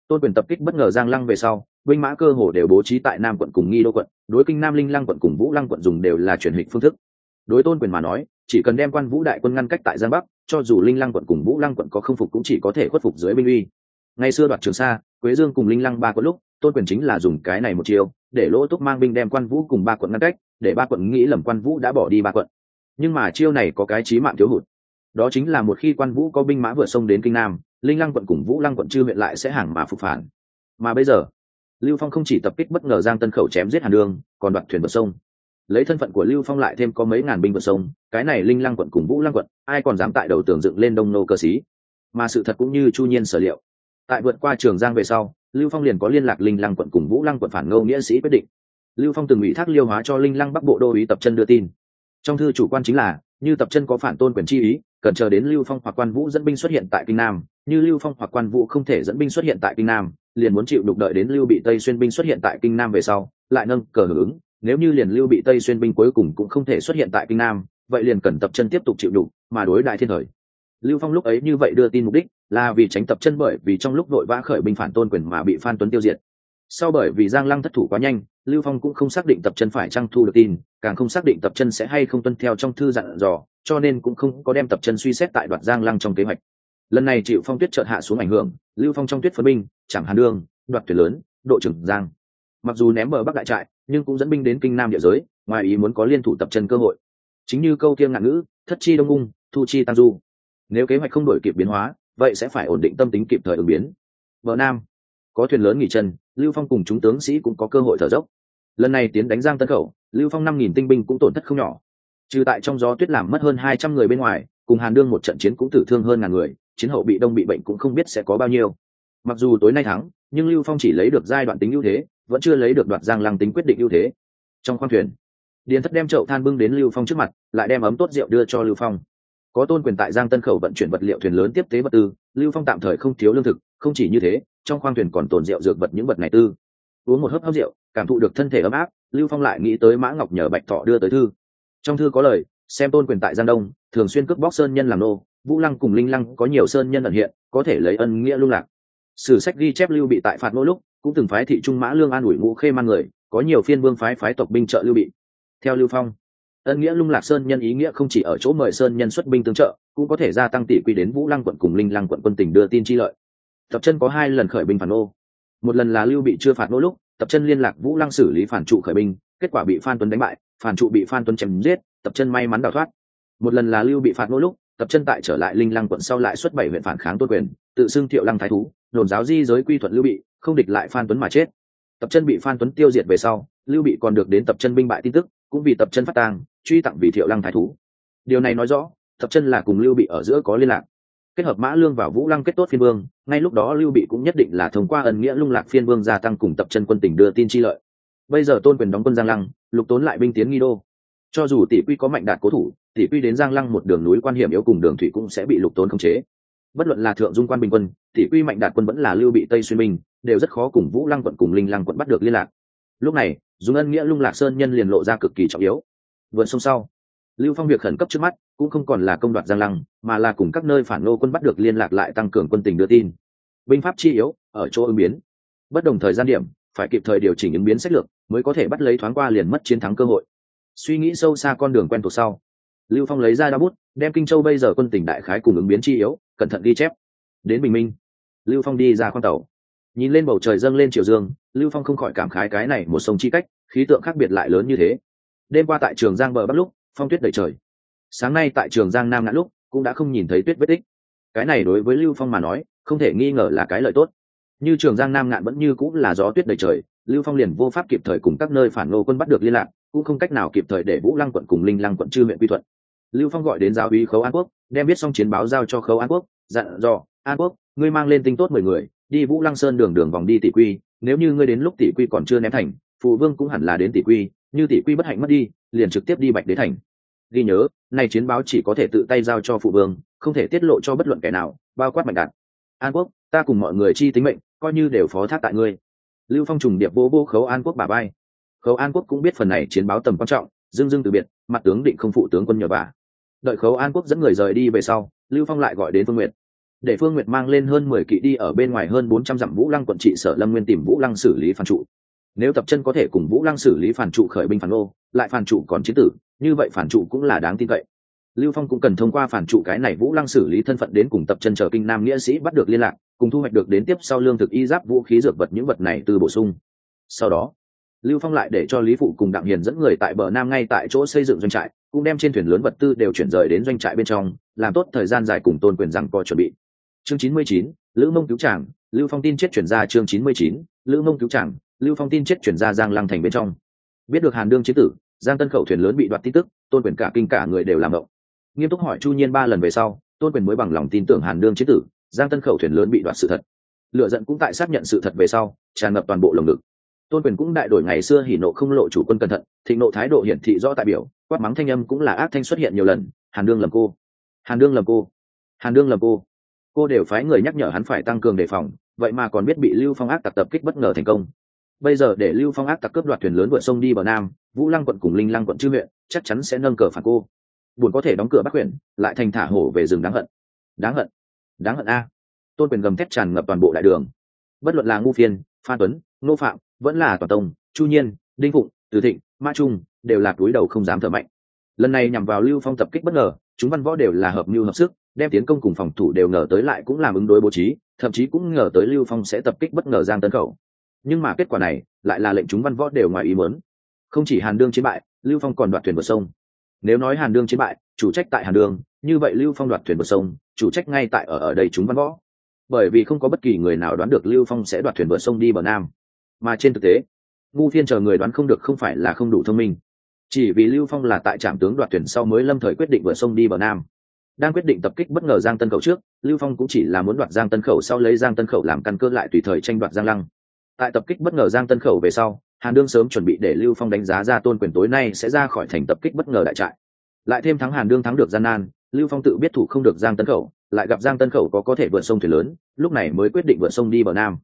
[SPEAKER 1] Tôn quyền tập kích bất ngờ giang lăng về sau binh mã cơ hồ đều bố trí tại nam quận cùng nghi đô quận, đối kinh nam linh lăng quận cùng vũ lăng quận dùng đều là chuyển hình phương thức. Đối tôn quyền mà nói, chỉ cần đem quan vũ đại quân ngăn cách tại giang bắc, cho dù linh lăng quận cùng vũ lăng quận có không phục cũng chỉ có thể khuất phục dưới binh uy. Ngày xưa đoạt trường sa, quế dương cùng linh lăng ba quận lúc, tôn quyền chính là dùng cái này một chiều để lỗ túc mang binh đem quan vũ cùng ba quận ngăn cách, để ba quận nghĩ lầm quan vũ đã bỏ đi ba quận. Nhưng mà chiêu này có cái trí mạng thiếu hụt. Đó chính là một khi quan vũ có binh mã vượt sông đến kinh nam, linh lăng quận cùng vũ lăng quận chư huyện lại sẽ hàng mà phục phản. Mà bây giờ lưu phong không chỉ tập kích bất ngờ giang tân khẩu chém giết hàn đường, còn đoạt thuyền vượt sông. Lấy thân phận của lưu phong lại thêm có mấy ngàn binh vượt sông, cái này linh lăng quận cùng vũ lăng quận, ai còn dám tại đầu tường dựng lên đông nô cơ sĩ? Mà sự thật cũng như chu nhiên sở liệu. Tại vượt qua trường giang về sau, lưu phong liền có liên lạc linh lăng quận cùng vũ lăng quận phản ngâu nghĩa sĩ quyết định. Lưu phong từng ủy thác liêu hóa cho linh lăng bắc bộ đô ý tập chân đưa tin. Trong thư chủ quan chính là, như tập chân có phản tôn quyền chi ý, cần chờ đến lưu phong hoặc quan vũ dẫn binh xuất hiện tại kinh nam, như lưu phong hoặc quan vũ không thể dẫn binh xuất hiện tại kinh nam liền muốn chịu đục đợi đến lưu bị tây xuyên binh xuất hiện tại kinh nam về sau, lại nâng cờ hưởng ứng. Nếu như liền lưu bị tây xuyên binh cuối cùng cũng không thể xuất hiện tại kinh nam, vậy liền cần tập chân tiếp tục chịu đục, mà đối đại thiên thời. Lưu phong lúc ấy như vậy đưa tin mục đích là vì tránh tập chân bởi vì trong lúc đội vã khởi binh phản tôn quyền mà bị phan tuấn tiêu diệt. Sau bởi vì giang lăng thất thủ quá nhanh, lưu phong cũng không xác định tập chân phải trăng thu được tin, càng không xác định tập chân sẽ hay không tuân theo trong thư dặn dò, cho nên cũng không có đem tập chân suy xét tại đoạt giang lăng trong kế hoạch. Lần này chịu phong tuyết chợt hạ xuống ảnh hưởng lưu phong trong tuyết phân binh chẳng hàn đương đoạt thuyền lớn, độ trưởng giang. Mặc dù ném bờ bắc đại trại, nhưng cũng dẫn binh đến kinh nam địa giới, ngoài ý muốn có liên thủ tập chân cơ hội. Chính như câu kiêng ngạn ngữ, thất chi đông ung, thu chi tam du. Nếu kế hoạch không đổi kịp biến hóa, vậy sẽ phải ổn định tâm tính kịp thời ứng biến. Vợ nam, có thuyền lớn nghỉ chân, lưu phong cùng chúng tướng sĩ cũng có cơ hội thở dốc. Lần này tiến đánh giang tân khẩu, lưu phong năm nghìn tinh binh cũng tổn thất không nhỏ. Trừ tại trong gió tuyết làm mất hơn hai trăm người bên ngoài, cùng hàn đương một trận chiến cũng tử thương hơn ngàn người chiến hậu bị đông bị bệnh cũng không biết sẽ có bao nhiêu. Mặc dù tối nay thắng, nhưng lưu phong chỉ lấy được giai đoạn tính ưu thế, vẫn chưa lấy được đoạt giang lăng tính quyết định ưu thế. Trong khoang thuyền, điền thất đem chậu than bưng đến lưu phong trước mặt, lại đem ấm tốt rượu đưa cho lưu phong. Có tôn quyền tại giang tân khẩu vận chuyển vật liệu thuyền lớn tiếp tế vật tư, lưu phong tạm thời không thiếu lương thực, không chỉ như thế, trong khoang thuyền còn tồn rượu dược vật những vật này tư. Uống một hớp hấp rượu, cảm thụ được thân thể ấm áp, lưu phong lại nghĩ tới mã ngọc nhờ bạch thọ đưa tới thư. Trong thư có lời, xem tôn quyền tại giang đông, thường xuyên cướp bóc sơn nhân làm nô vũ lăng cùng linh lăng có nhiều sơn nhân ẩn hiện, có thể lấy ân nghĩa lung lạc. Sử sách ghi chép lưu bị tại phạt mỗi lúc, cũng từng phái thị trung mã lương an ủi ngũ khê man người, có nhiều phiên vương phái phái tộc binh trợ lưu bị. Theo lưu phong, ân nghĩa lung lạc sơn nhân ý nghĩa không chỉ ở chỗ mời sơn nhân xuất binh tương trợ, cũng có thể gia tăng tỷ quy đến vũ lăng quận cùng linh lăng quận quân tỉnh đưa tin chi lợi. Tập chân có hai lần khởi binh phản ô. Một lần là lưu bị chưa phạt nỗ lúc, tập chân liên lạc vũ lăng xử lý phản trụ khởi binh, kết quả bị phan tuấn đánh bại, phản trụ bị phan tuấn chém giết, tập chân may mắn đào thoát. Một lần là lưu bị phạt nỗ lúc tập chân tại trở lại linh lăng quận sau lại xuất bảy huyện phản kháng tôn quyền, tự xưng thiệu lăng thái thú, đồn giáo di giới quy thuận lưu bị, không địch lại phan tuấn mà chết. Tập chân bị phan tuấn tiêu diệt về sau, lưu bị còn được đến tập chân binh bại tin tức, cũng vì tập chân phát tang, truy tặng vì thiệu lăng thái thú. Điều này nói rõ, tập chân là cùng lưu bị ở giữa có liên lạc. Kết hợp mã lương và vũ lăng kết tốt phiên vương, ngay lúc đó lưu bị cũng nhất định là thông qua ẩn nghĩa lung lạc phiên vương gia tăng cùng tập chân quân tỉnh đưa tin chi lợi. Bây giờ tôn quyền đóng quân giang lăng, lục tốn lại binh tiến nghi đô cho dù tỷ quy có mạnh đạt cố thủ, tỷ quy đến giang lăng một đường núi quan hiểm yếu cùng đường thủy cũng sẽ bị lục tốn khống chế. Bất luận là thượng dung quan bình quân, tỷ quy mạnh đạt quân vẫn là lưu bị tây xuyên minh đều rất khó cùng vũ lăng quận cùng linh lăng quận bắt được liên lạc. Lúc này dùng ân nghĩa lung lạc sơn nhân liền lộ ra cực kỳ trọng yếu. Vượt sông sau, lưu phong việc khẩn cấp trước mắt cũng không còn là công đoạt giang lăng, mà là cùng các nơi phản nô quân bắt được liên lạc lại tăng cường quân tình đưa tin. Binh pháp chi yếu, ở chỗ ứng biến. Bất đồng thời gian điểm, phải kịp thời điều chỉnh ứng biến sách lược, mới có thể bắt lấy thoáng qua liền mất chiến thắng cơ hội suy nghĩ sâu xa con đường quen thuộc sau. Lưu phong lấy ra đa bút, đem kinh châu bây giờ quân tỉnh đại khái cùng ứng biến chi yếu, cẩn thận ghi chép. Đến bình minh, lưu phong đi ra con tàu. Nhìn lên bầu trời dâng lên triều dương, lưu phong không khỏi cảm khái cái này một sông chi cách, khí tượng khác biệt lại lớn như thế. Đêm qua tại trường giang bờ bắc lúc, phong tuyết đầy trời. Sáng nay tại trường giang nam ngã lúc, cũng đã không nhìn thấy tuyết vết tích. Cái này đối với lưu phong mà nói, không thể nghi ngờ là cái lợi tốt. Như trường giang nam ngạn vẫn như cũng là gió tuyết đầy trời, lưu phong liền vô pháp kịp thời cùng các nơi phản ngô quân bắt được liên lạc cũng không cách nào kịp thời để vũ lăng quận cùng linh lăng quận chư huyện quy thuận. Lưu phong gọi đến giáo uy khấu an quốc, đem viết xong chiến báo giao cho khấu an quốc, dặn dò, an quốc, ngươi mang lên tinh tốt mười người, đi vũ lăng sơn đường đường vòng đi tỷ quy, nếu như ngươi đến lúc tỷ quy còn chưa ném thành, phụ vương cũng hẳn là đến tỷ quy, như tỷ quy bất hạnh mất đi, liền trực tiếp đi bạch đế thành. Ghi nhớ này chiến báo chỉ có thể tự tay giao cho phụ vương, không thể tiết lộ cho bất luận kẻ nào, bao quát mạnh đạt. An quốc, ta cùng mọi người chi tính mệnh, coi như đều phó thác tại ngươi. Lưu phong trùng điệp vô vô khấu an quốc bà bay khấu an quốc cũng biết phần này chiến báo tầm quan trọng dưng dưng từ biệt, mặt tướng định không phụ tướng quân nhờ vả. Đợi khấu an quốc dẫn người rời đi về sau, lưu phong lại gọi đến phương nguyệt. Để phương nguyệt mang lên hơn mười kỵ đi ở bên ngoài hơn bốn trăm dặm vũ lăng quận trị sở lâm nguyên tìm vũ lăng xử lý phản trụ. Nếu tập chân có thể cùng vũ lăng xử lý phản trụ khởi binh phản ô, lại phản trụ còn chiến tử, như vậy phản trụ cũng là đáng tin cậy. Lưu phong cũng cần thông qua phản trụ cái này vũ lăng xử lý thân phận đến cùng tập chân chờ kinh nam nghĩa sĩ bắt được liên lạc, cùng thu hoạch được đến tiếp sau lương thực y giáp vũ khí dược vật những vật này từ bổ sung. Sau đó lưu phong lại để cho lý phụ cùng đặng hiền dẫn người tại bờ nam ngay tại chỗ xây dựng doanh trại, cũng đem trên thuyền lớn vật tư đều chuyển rời đến doanh trại bên trong, làm tốt thời gian dài cùng tôn quyền rằng có chuẩn bị. Chương chín mươi chín, lữ mông cứu tràng lưu phong tin chết chuyển ra chương chín mươi chín, lữ mông cứu tràng lưu phong tin chết chuyển ra giang lăng thành bên trong. Biết được hàn đương chế tử, giang tân khẩu thuyền lớn bị đoạt tin tức, tôn quyền cả kinh cả người đều làm động. Nghiêm túc hỏi chu nhiên ba lần về sau, tôn quyền mới bằng lòng tin tưởng hàn đương chế tử, giang tân khẩu thuyền lớn bị đoạt sự thật. Lựa giận cũng tại xác nhận sự thật về sau, tràn ngập toàn bộ lồng ngực tôn quyền cũng đại đổi ngày xưa hỉ nộ không lộ chủ quân cẩn thận, thịnh nộ thái độ hiển thị rõ tại biểu, quát mắng thanh âm cũng là ác thanh xuất hiện nhiều lần, hàn đương lầm cô, hàn đương lầm cô, hàn đương lầm cô. Cô đều phái người nhắc nhở hắn phải tăng cường đề phòng, vậy mà còn biết bị lưu phong ác tặc tập kích bất ngờ thành công. Bây giờ để lưu phong ác tặc cướp đoạt thuyền lớn vượt sông đi bờ nam, vũ lăng quận cùng linh lăng quận chư huyện, chắc chắn sẽ nâng cờ phản cô. Buồn có thể đóng cửa bắc huyện, lại thành thả hổ về rừng đáng hận. Đáng hận đáng hận a. Tôn quyền gầm thét tràn ngập toàn bộ đại đường. Bất luận là ngu phiên phan tuấn nô phạm vẫn là toàn tông, chu nhiên, đinh phụng, từ thịnh ma trung, đều là túi đầu không dám thở mạnh. Lần này nhằm vào lưu phong tập kích bất ngờ, chúng văn võ đều là hợp mưu hợp sức, đem tiến công cùng phòng thủ đều ngờ tới lại cũng làm ứng đối bố trí, thậm chí cũng ngờ tới lưu phong sẽ tập kích bất ngờ giang tân khẩu. Nhưng mà kết quả này, lại là lệnh chúng văn võ đều ngoài ý muốn. Không chỉ hàn đương chiến bại, lưu phong còn đoạt thuyền vượt sông. Nếu nói hàn đương chiến bại, chủ trách tại hàn đương, như vậy lưu phong đoạt thuyền vượt sông, chủ trách ngay tại ở ở đây chúng văn võ. Bởi vì không có bất kỳ người nào đoán được lưu phong sẽ đoạt thuyền vượt sông đi bờ nam mà trên thực tế, ngu phiên chờ người đoán không được không phải là không đủ thông minh. Chỉ vì lưu phong là tại trạm tướng đoạt tuyển sau mới lâm thời quyết định vượt sông đi bờ nam. Đang quyết định tập kích bất ngờ giang tân khẩu trước, lưu phong cũng chỉ là muốn đoạt giang tân khẩu sau lấy giang tân khẩu làm căn cơ lại tùy thời tranh đoạt giang lăng. Tại tập kích bất ngờ giang tân khẩu về sau, hàn đương sớm chuẩn bị để lưu phong đánh giá ra tôn quyền tối nay sẽ ra khỏi thành tập kích bất ngờ đại trại. Lại thêm thắng hàn đương thắng được gian nan, lưu phong tự biết thủ không được giang tân khẩu, lại gặp giang tân khẩu có có thể vượt sông thuyền lớn, lúc này mới quyết định vượt sông đi bờ nam.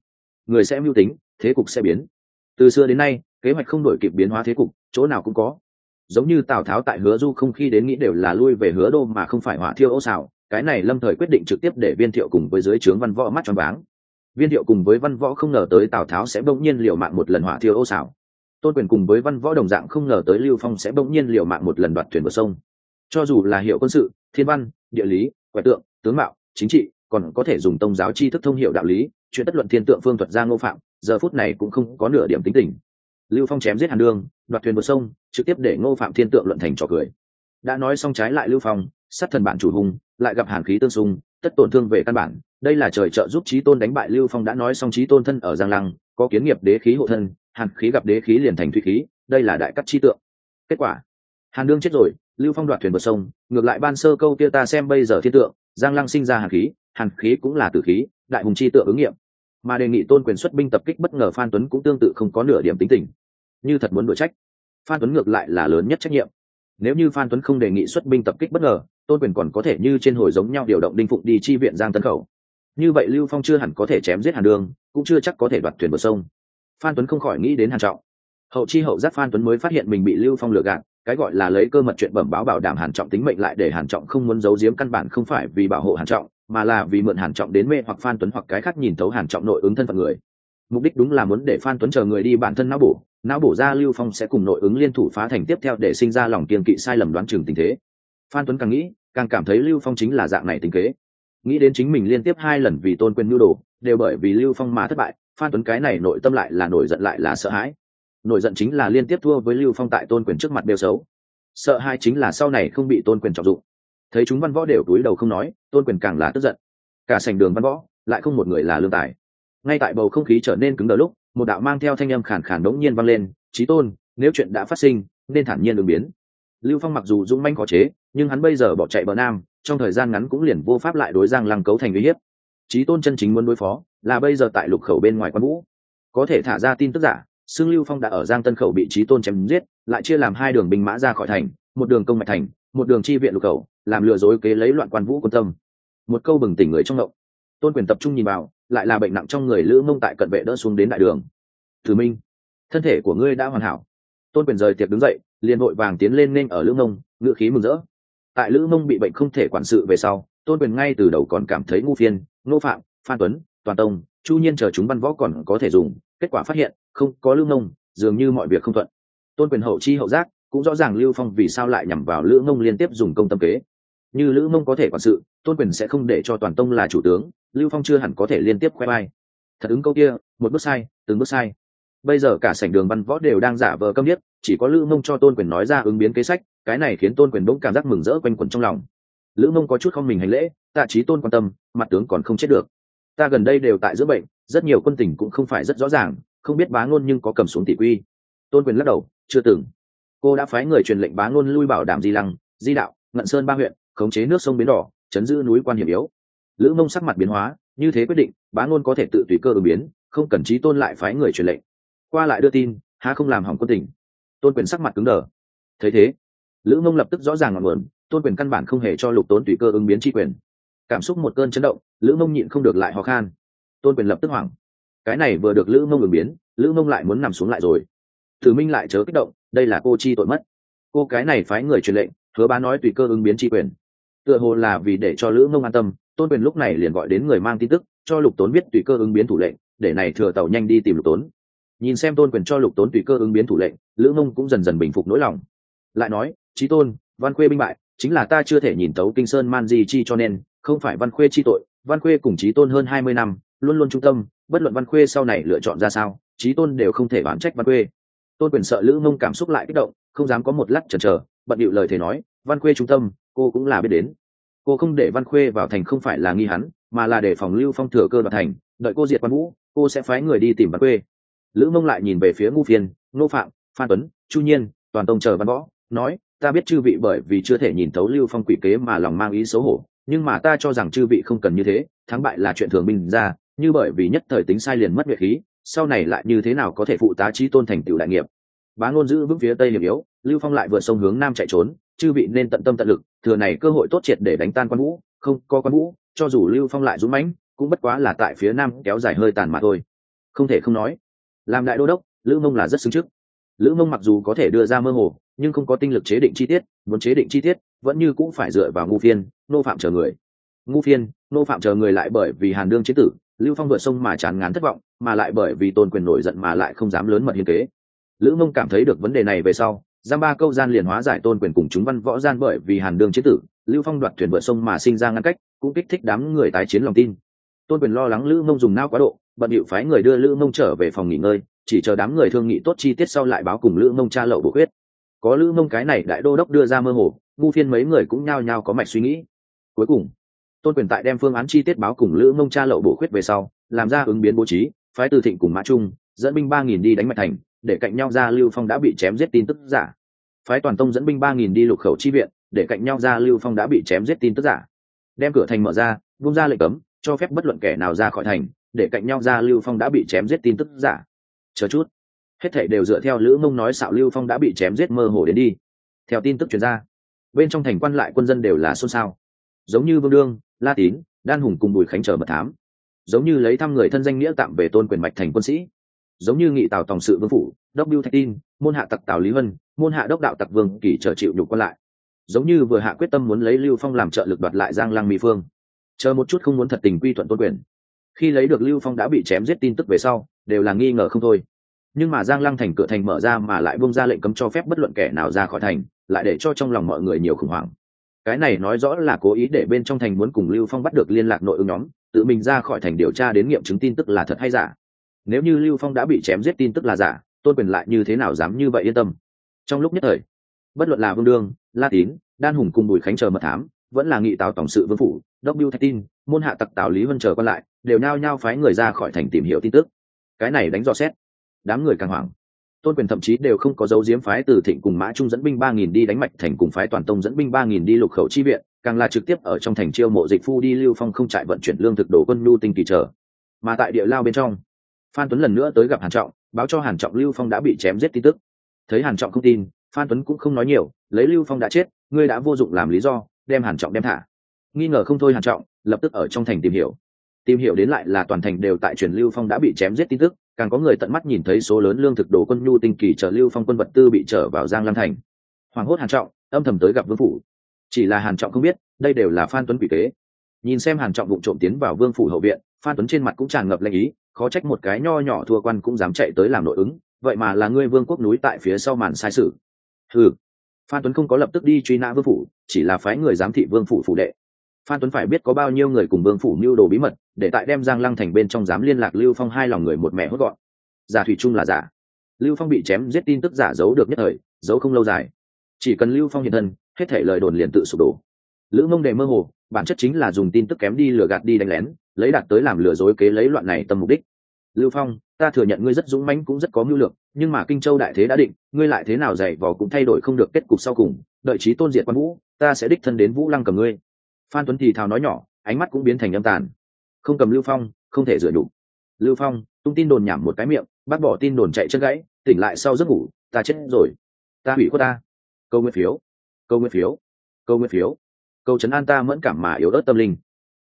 [SPEAKER 1] Người sẽ mưu tính thế cục sẽ biến. Từ xưa đến nay, kế hoạch không đổi kịp biến hóa thế cục, chỗ nào cũng có. Giống như tào tháo tại hứa du không khi đến nghĩ đều là lui về hứa đô mà không phải hỏa thiêu ô xào, cái này lâm thời quyết định trực tiếp để viên thiệu cùng với dưới trướng văn võ mắt tròn váng. Viên thiệu cùng với văn võ không ngờ tới tào tháo sẽ bỗng nhiên liều mạng một lần hỏa thiêu ô xảo tôn quyền cùng với văn võ đồng dạng không ngờ tới lưu phong sẽ bỗng nhiên liều mạng một lần đoạt thuyền bờ sông. Cho dù là hiệu quân sự, thiên văn, địa lý, quẻ tượng, tướng mạo, chính trị, còn có thể dùng tông giáo tri thức thông hiệu đạo lý, chuyện tất luận thiên tượng phương thuật gia ngô phạm giờ phút này cũng không có nửa điểm tính tình. Lưu phong chém giết hàn đương đoạt thuyền vượt sông, trực tiếp để ngô phạm thiên tượng luận thành trò cười. Đã nói xong trái lại lưu phong, sát thần bản chủ hùng, lại gặp hàn khí tương xung, tất tổn thương về căn bản. Đây là trời trợ giúp trí tôn đánh bại lưu phong đã nói xong trí tôn thân ở giang lăng, có kiến nghiệp đế khí hộ thân, hàn khí gặp đế khí liền thành thủy khí, đây là đại cắt chi tượng. Kết quả, hàn đương chết rồi, lưu phong đoạt thuyền vượt sông, ngược lại ban sơ câu kia ta xem bây giờ thiên tượng, giang lăng sinh ra hàn khí hàn khí cũng là tử khí, đại hùng chi tượng ứng nghiệm mà đề nghị tôn quyền xuất binh tập kích bất ngờ phan tuấn cũng tương tự không có nửa điểm tính tình. Như thật muốn đổi trách, phan tuấn ngược lại là lớn nhất trách nhiệm. Nếu như phan tuấn không đề nghị xuất binh tập kích bất ngờ, tôn quyền còn có thể như trên hồi giống nhau điều động đinh phụng đi chi viện giang tân khẩu. Như vậy lưu phong chưa hẳn có thể chém giết hàn đường, cũng chưa chắc có thể đoạt thuyền bờ sông. Phan tuấn không khỏi nghĩ đến hàn trọng. Hậu chi hậu giác phan tuấn mới phát hiện mình bị lưu phong lừa gạt, cái gọi là lấy cơ mật chuyện bẩm báo bảo đảm hàn trọng tính mệnh lại để hàn trọng không muốn giấu giếm căn bản không phải vì bảo hộ hàn trọng mà là vì mượn hàn trọng đến mê hoặc phan tuấn hoặc cái khác nhìn thấu hàn trọng nội ứng thân phận người. Mục đích đúng là muốn để phan tuấn chờ người đi bản thân não bổ não bổ ra lưu phong sẽ cùng nội ứng liên thủ phá thành tiếp theo để sinh ra lòng kiên kỵ sai lầm đoán chừng tình thế. Phan tuấn càng nghĩ, càng cảm thấy lưu phong chính là dạng này tình kế. Nghĩ đến chính mình liên tiếp hai lần vì tôn quyền nhu đồ, đều bởi vì lưu phong mà thất bại, phan tuấn cái này nội tâm lại là nổi giận lại là sợ hãi. Nổi giận chính là liên tiếp thua với lưu phong tại tôn quyền trước mặt đều xấu. Sợ hai chính là sau này không bị tôn quyền trọng dụng thấy chúng văn võ đều túi đầu không nói, tôn quyền càng là tức giận. Cả sành đường văn võ, lại không một người là lương tài. Ngay tại bầu không khí trở nên cứng đờ lúc, một đạo mang theo thanh âm khàn khàn đống nhiên vang lên trí tôn, nếu chuyện đã phát sinh, nên thản nhiên ứng biến. Lưu phong mặc dù dũng manh có chế, nhưng hắn bây giờ bỏ chạy bờ nam, trong thời gian ngắn cũng liền vô pháp lại đối giang lăng cấu thành uy hiếp. Trí tôn chân chính muốn đối phó, là bây giờ tại lục khẩu bên ngoài quan vũ. Có thể thả ra tin tức giả xương lưu phong đã ở giang tân khẩu bị trí tôn chém giết, lại chia làm hai đường binh mã ra khỏi thành, một đường công mạch thành, một đường chi viện lục khẩu làm lừa dối kế lấy loạn quan vũ quân tâm. Một câu bừng tỉnh người trong động tôn quyền tập trung nhìn vào, lại là bệnh nặng trong người lữ mông tại cận vệ đỡ xuống đến đại đường. Thử minh, thân thể của ngươi đã hoàn hảo. Tôn quyền rời tiệc đứng dậy, liền vội vàng tiến lên nên ở lữ mông, ngữ khí mừng rỡ. Tại lữ mông bị bệnh không thể quản sự về sau, tôn quyền ngay từ đầu còn cảm thấy ngu phiên ngô phạm, phan tuấn, toàn tông, chu nhiên chờ chúng văn võ còn có thể dùng. Kết quả phát hiện, không có lữ mông, dường như mọi việc không thuận. Tôn quyền hậu chi hậu giác, cũng rõ ràng lưu phong vì sao lại nhằm vào lữ mông liên tiếp dùng công tâm kế như lữ mông có thể quản sự, tôn quyền sẽ không để cho toàn tông là chủ tướng, lưu phong chưa hẳn có thể liên tiếp khoe bay thật ứng câu kia, một bước sai, từng bước sai. Bây giờ cả sảnh đường văn võ đều đang giả vờ câm điếc, chỉ có lữ mông cho tôn quyền nói ra ứng biến kế sách, cái này khiến tôn quyền bỗng cảm giác mừng rỡ quanh quẩn trong lòng. Lữ mông có chút không mình hành lễ, tạ trí tôn quan tâm, mặt tướng còn không chết được. Ta gần đây đều tại giữa bệnh, rất nhiều quân tình cũng không phải rất rõ ràng, không biết bá ngôn nhưng có cầm xuống tỷ quy. Tôn quyền lắc đầu, chưa từng. Cô đã phái người truyền lệnh bá ngôn lui bảo đảm di lăng, di đạo, ngận sơn ba huyện khống chế nước sông bến đỏ, chấn giữ núi quan hiểm yếu. Lữ mông sắc mặt biến hóa, như thế quyết định, bá ngôn có thể tự tùy cơ ứng biến, không cần trí tôn lại phái người truyền lệnh. Qua lại đưa tin, há không làm hỏng quân tình. Tôn quyền sắc mặt cứng đờ. Thấy thế, lữ mông lập tức rõ ràng ngọn nguồn, tôn quyền căn bản không hề cho lục tốn tùy cơ ứng biến tri quyền. Cảm xúc một cơn chấn động, lữ mông nhịn không được lại ho khan. Tôn quyền lập tức hoảng. Cái này vừa được lữ mông ứng biến, lữ mông lại muốn nằm xuống lại rồi. Thử minh lại chớ kích động, đây là cô chi tội mất. Cô cái này phái người truyền lệnh, hứa bá nói tùy cơ ứng biến tri quyền tựa hồ là vì để cho lữ mông an tâm, tôn quyền lúc này liền gọi đến người mang tin tức, cho lục tốn biết tùy cơ ứng biến thủ lệnh, để này thừa tàu nhanh đi tìm lục tốn. Nhìn xem tôn quyền cho lục tốn tùy cơ ứng biến thủ lệnh, lữ mông cũng dần dần bình phục nỗi lòng. Lại nói trí tôn, văn khuê binh bại, chính là ta chưa thể nhìn tấu kinh sơn man di chi cho nên, không phải văn khuê chi tội, văn khuê cùng trí tôn hơn hai mươi năm, luôn luôn trung tâm, bất luận văn khuê sau này lựa chọn ra sao trí tôn đều không thể bán trách văn khuê. Tôn quyền sợ lữ mông cảm xúc lại kích động, không dám có một lát chần chờ, bận điệu lời thề nói văn khuê trung tâm, cô cũng là biết đến. Cô không để văn khuê vào thành không phải là nghi hắn, mà là để phòng lưu phong thừa cơ đoạt thành. Đợi cô diệt văn vũ, cô sẽ phái người đi tìm văn khuê. Lữ mông lại nhìn về phía ngô phiên Ngô phạm, phan tuấn, chu nhiên, toàn tông chờ văn võ, nói, ta biết chư vị bởi vì chưa thể nhìn thấu lưu phong quỷ kế mà lòng mang ý xấu hổ, nhưng mà ta cho rằng chư vị không cần như thế, thắng bại là chuyện thường bình ra, như bởi vì nhất thời tính sai liền mất nguyện khí, sau này lại như thế nào có thể phụ tá trí tôn thành tựu đại nghiệp? Bá ngôn giữ vững phía tây hiểm yếu, lưu phong lại vượt sông hướng nam chạy trốn chư vị nên tận tâm tận lực, thừa này cơ hội tốt triệt để đánh tan quan vũ, không có quan vũ, cho dù lưu phong lại dũng mãnh, cũng bất quá là tại phía nam kéo dài hơi tàn mà thôi. Không thể không nói, làm đại đô đốc, lữ mông là rất xứng trước. Lữ mông mặc dù có thể đưa ra mơ hồ, nhưng không có tinh lực chế định chi tiết, muốn chế định chi tiết, vẫn như cũng phải dựa vào ngu phiên, nô phạm chờ người. Ngu phiên, nô phạm chờ người lại bởi vì hàn đương chế tử, lưu phong vượt sông mà chán ngán thất vọng, mà lại bởi vì tôn quyền nổi giận mà lại không dám lớn mật hiên kế. Lữ mông cảm thấy được vấn đề này về sau giam ba câu gian liền hóa giải tôn quyền cùng chúng văn võ gian bởi vì hàn đường chế tử, lưu phong đoạt thuyền vợ sông mà sinh ra ngăn cách, cũng kích thích đám người tái chiến lòng tin. Tôn quyền lo lắng lữ mông dùng nao quá độ, bận điệu phái người đưa lữ mông trở về phòng nghỉ ngơi, chỉ chờ đám người thương nghị tốt chi tiết sau lại báo cùng lữ mông cha lậu bổ khuyết. Có lữ mông cái này đại đô đốc đưa ra mơ hồ, ngu phiên mấy người cũng nhao nhao có mạch suy nghĩ. Cuối cùng, tôn quyền tại đem phương án chi tiết báo cùng lữ mông cha lậu bổ khuyết về sau, làm ra ứng biến bố trí, phái từ thịnh cùng mã trung, dẫn binh ba nghìn đi đánh mạch thành để cạnh nhau ra lưu phong đã bị chém giết tin tức giả. Phái toàn tông dẫn binh ba nghìn đi lục khẩu chi viện, để cạnh nhau ra lưu phong đã bị chém giết tin tức giả. Đem cửa thành mở ra bung ra lệnh cấm, cho phép bất luận kẻ nào ra khỏi thành, để cạnh nhau ra lưu phong đã bị chém giết tin tức giả. Chờ chút. Hết thảy đều dựa theo lữ mông nói xạo lưu phong đã bị chém giết mơ hồ đến đi. Theo tin tức chuyển ra, bên trong thành quan lại quân dân đều là xôn xao. Giống như vương đương, la tín, đan hùng cùng bùi khánh chờ mật thám. Giống như lấy thăm người thân danh nghĩa tạm về tôn quyền mạch thành quân sĩ giống như nghị tào tổng sự vương phủ đốc biêu thạch tin, môn hạ tặc tào lý vân, môn hạ đốc đạo tặc vương kỳ trở chịu nhục quân lại. Giống như vừa hạ quyết tâm muốn lấy lưu phong làm trợ lực đoạt lại giang lăng mỹ phương. Chờ một chút không muốn thật tình quy thuận tôn quyền. Khi lấy được lưu phong đã bị chém giết tin tức về sau, đều là nghi ngờ không thôi. Nhưng mà giang lăng thành cửa thành mở ra mà lại bông ra lệnh cấm cho phép bất luận kẻ nào ra khỏi thành, lại để cho trong lòng mọi người nhiều khủng hoảng. Cái này nói rõ là cố ý để bên trong thành muốn cùng lưu phong bắt được liên lạc nội ứng nhóm, tự mình ra khỏi thành điều tra đến nghiệm chứng tin tức là thật hay giả nếu như lưu phong đã bị chém giết tin tức là giả, tôn quyền lại như thế nào dám như vậy yên tâm? Trong lúc nhất thời, bất luận là vương đương, la tín, đan hùng cùng bùi khánh chờ mật thám, vẫn là nghị tào tổng sự vương phủ đốc biêu thạch tin, môn hạ tặc tào lý vân chờ còn lại, đều nao nhao phái người ra khỏi thành tìm hiểu tin tức. Cái này đánh dò xét, đám người càng hoảng. Tôn quyền thậm chí đều không có dấu diếm phái từ thịnh cùng mã trung dẫn binh ba nghìn đi đánh mạch thành cùng phái toàn tông dẫn binh ba nghìn đi lục khẩu chi viện, càng là trực tiếp ở trong thành chiêu mộ dịch phu đi lưu phong không trại vận chuyển lương thực đổ quân nhu tinh kỳ trở mà tại địa lao bên trong phan tuấn lần nữa tới gặp hàn trọng, báo cho hàn trọng lưu phong đã bị chém giết tin tức. Thấy hàn trọng không tin, phan tuấn cũng không nói nhiều, lấy lưu phong đã chết, ngươi đã vô dụng làm lý do, đem hàn trọng đem thả. Nghi ngờ không thôi hàn trọng, lập tức ở trong thành tìm hiểu. Tìm hiểu đến lại là toàn thành đều tại truyền lưu phong đã bị chém giết tin tức, càng có người tận mắt nhìn thấy số lớn lương thực đồ quân nhu tinh kỳ trở lưu phong quân vật tư bị trở vào giang lam thành. Hoàng hốt hàn trọng, âm thầm tới gặp vương phủ. Chỉ là hàn trọng không biết, đây đều là phan tuấn quỷ kế nhìn xem hàn trọng vụ trộm tiến vào vương phủ hậu viện, phan tuấn trên mặt cũng tràn ngập lệ ý, khó trách một cái nho nhỏ thua quan cũng dám chạy tới làm nội ứng, vậy mà là ngươi vương quốc núi tại phía sau màn sai sự. Ừ phan tuấn không có lập tức đi truy nã vương phủ, chỉ là phái người giám thị vương phủ phủ đệ. Phan tuấn phải biết có bao nhiêu người cùng vương phủ mưu đồ bí mật, để tại đem giang lăng thành bên trong dám liên lạc lưu phong hai lòng người một mẹ hốt gọn. Giả thủy trung là giả. Lưu phong bị chém giết tin tức giả giấu được nhất thời, giấu không lâu dài. Chỉ cần lưu phong hiện thân, hết thể lời đồn liền tự sụp đổ. Lữ mông đề mơ hồ bản chất chính là dùng tin tức kém đi lừa gạt đi đánh lén, lấy đạt tới làm lừa dối kế lấy loạn này tâm mục đích. Lưu phong, ta thừa nhận ngươi rất dũng mãnh cũng rất có mưu lược, nhưng mà kinh châu đại thế đã định, ngươi lại thế nào dày vò cũng thay đổi không được kết cục sau cùng, đợi trí tôn diệt quan vũ, ta sẽ đích thân đến vũ lăng cầm ngươi. Phan tuấn thì thào nói nhỏ, ánh mắt cũng biến thành âm tàn. Không cầm lưu phong, không thể rửa đủ lưu phong, tung tin đồn nhảm một cái miệng bắt bỏ tin đồn chạy chân gãy, tỉnh lại sau giấc ngủ, ta chết rồi. Ta hủy cô ta. Câu nguyên phiếu, câu nguyên phiếu, câu nguyên phiếu câu chấn an ta mẫn cảm mà yếu ớt tâm linh.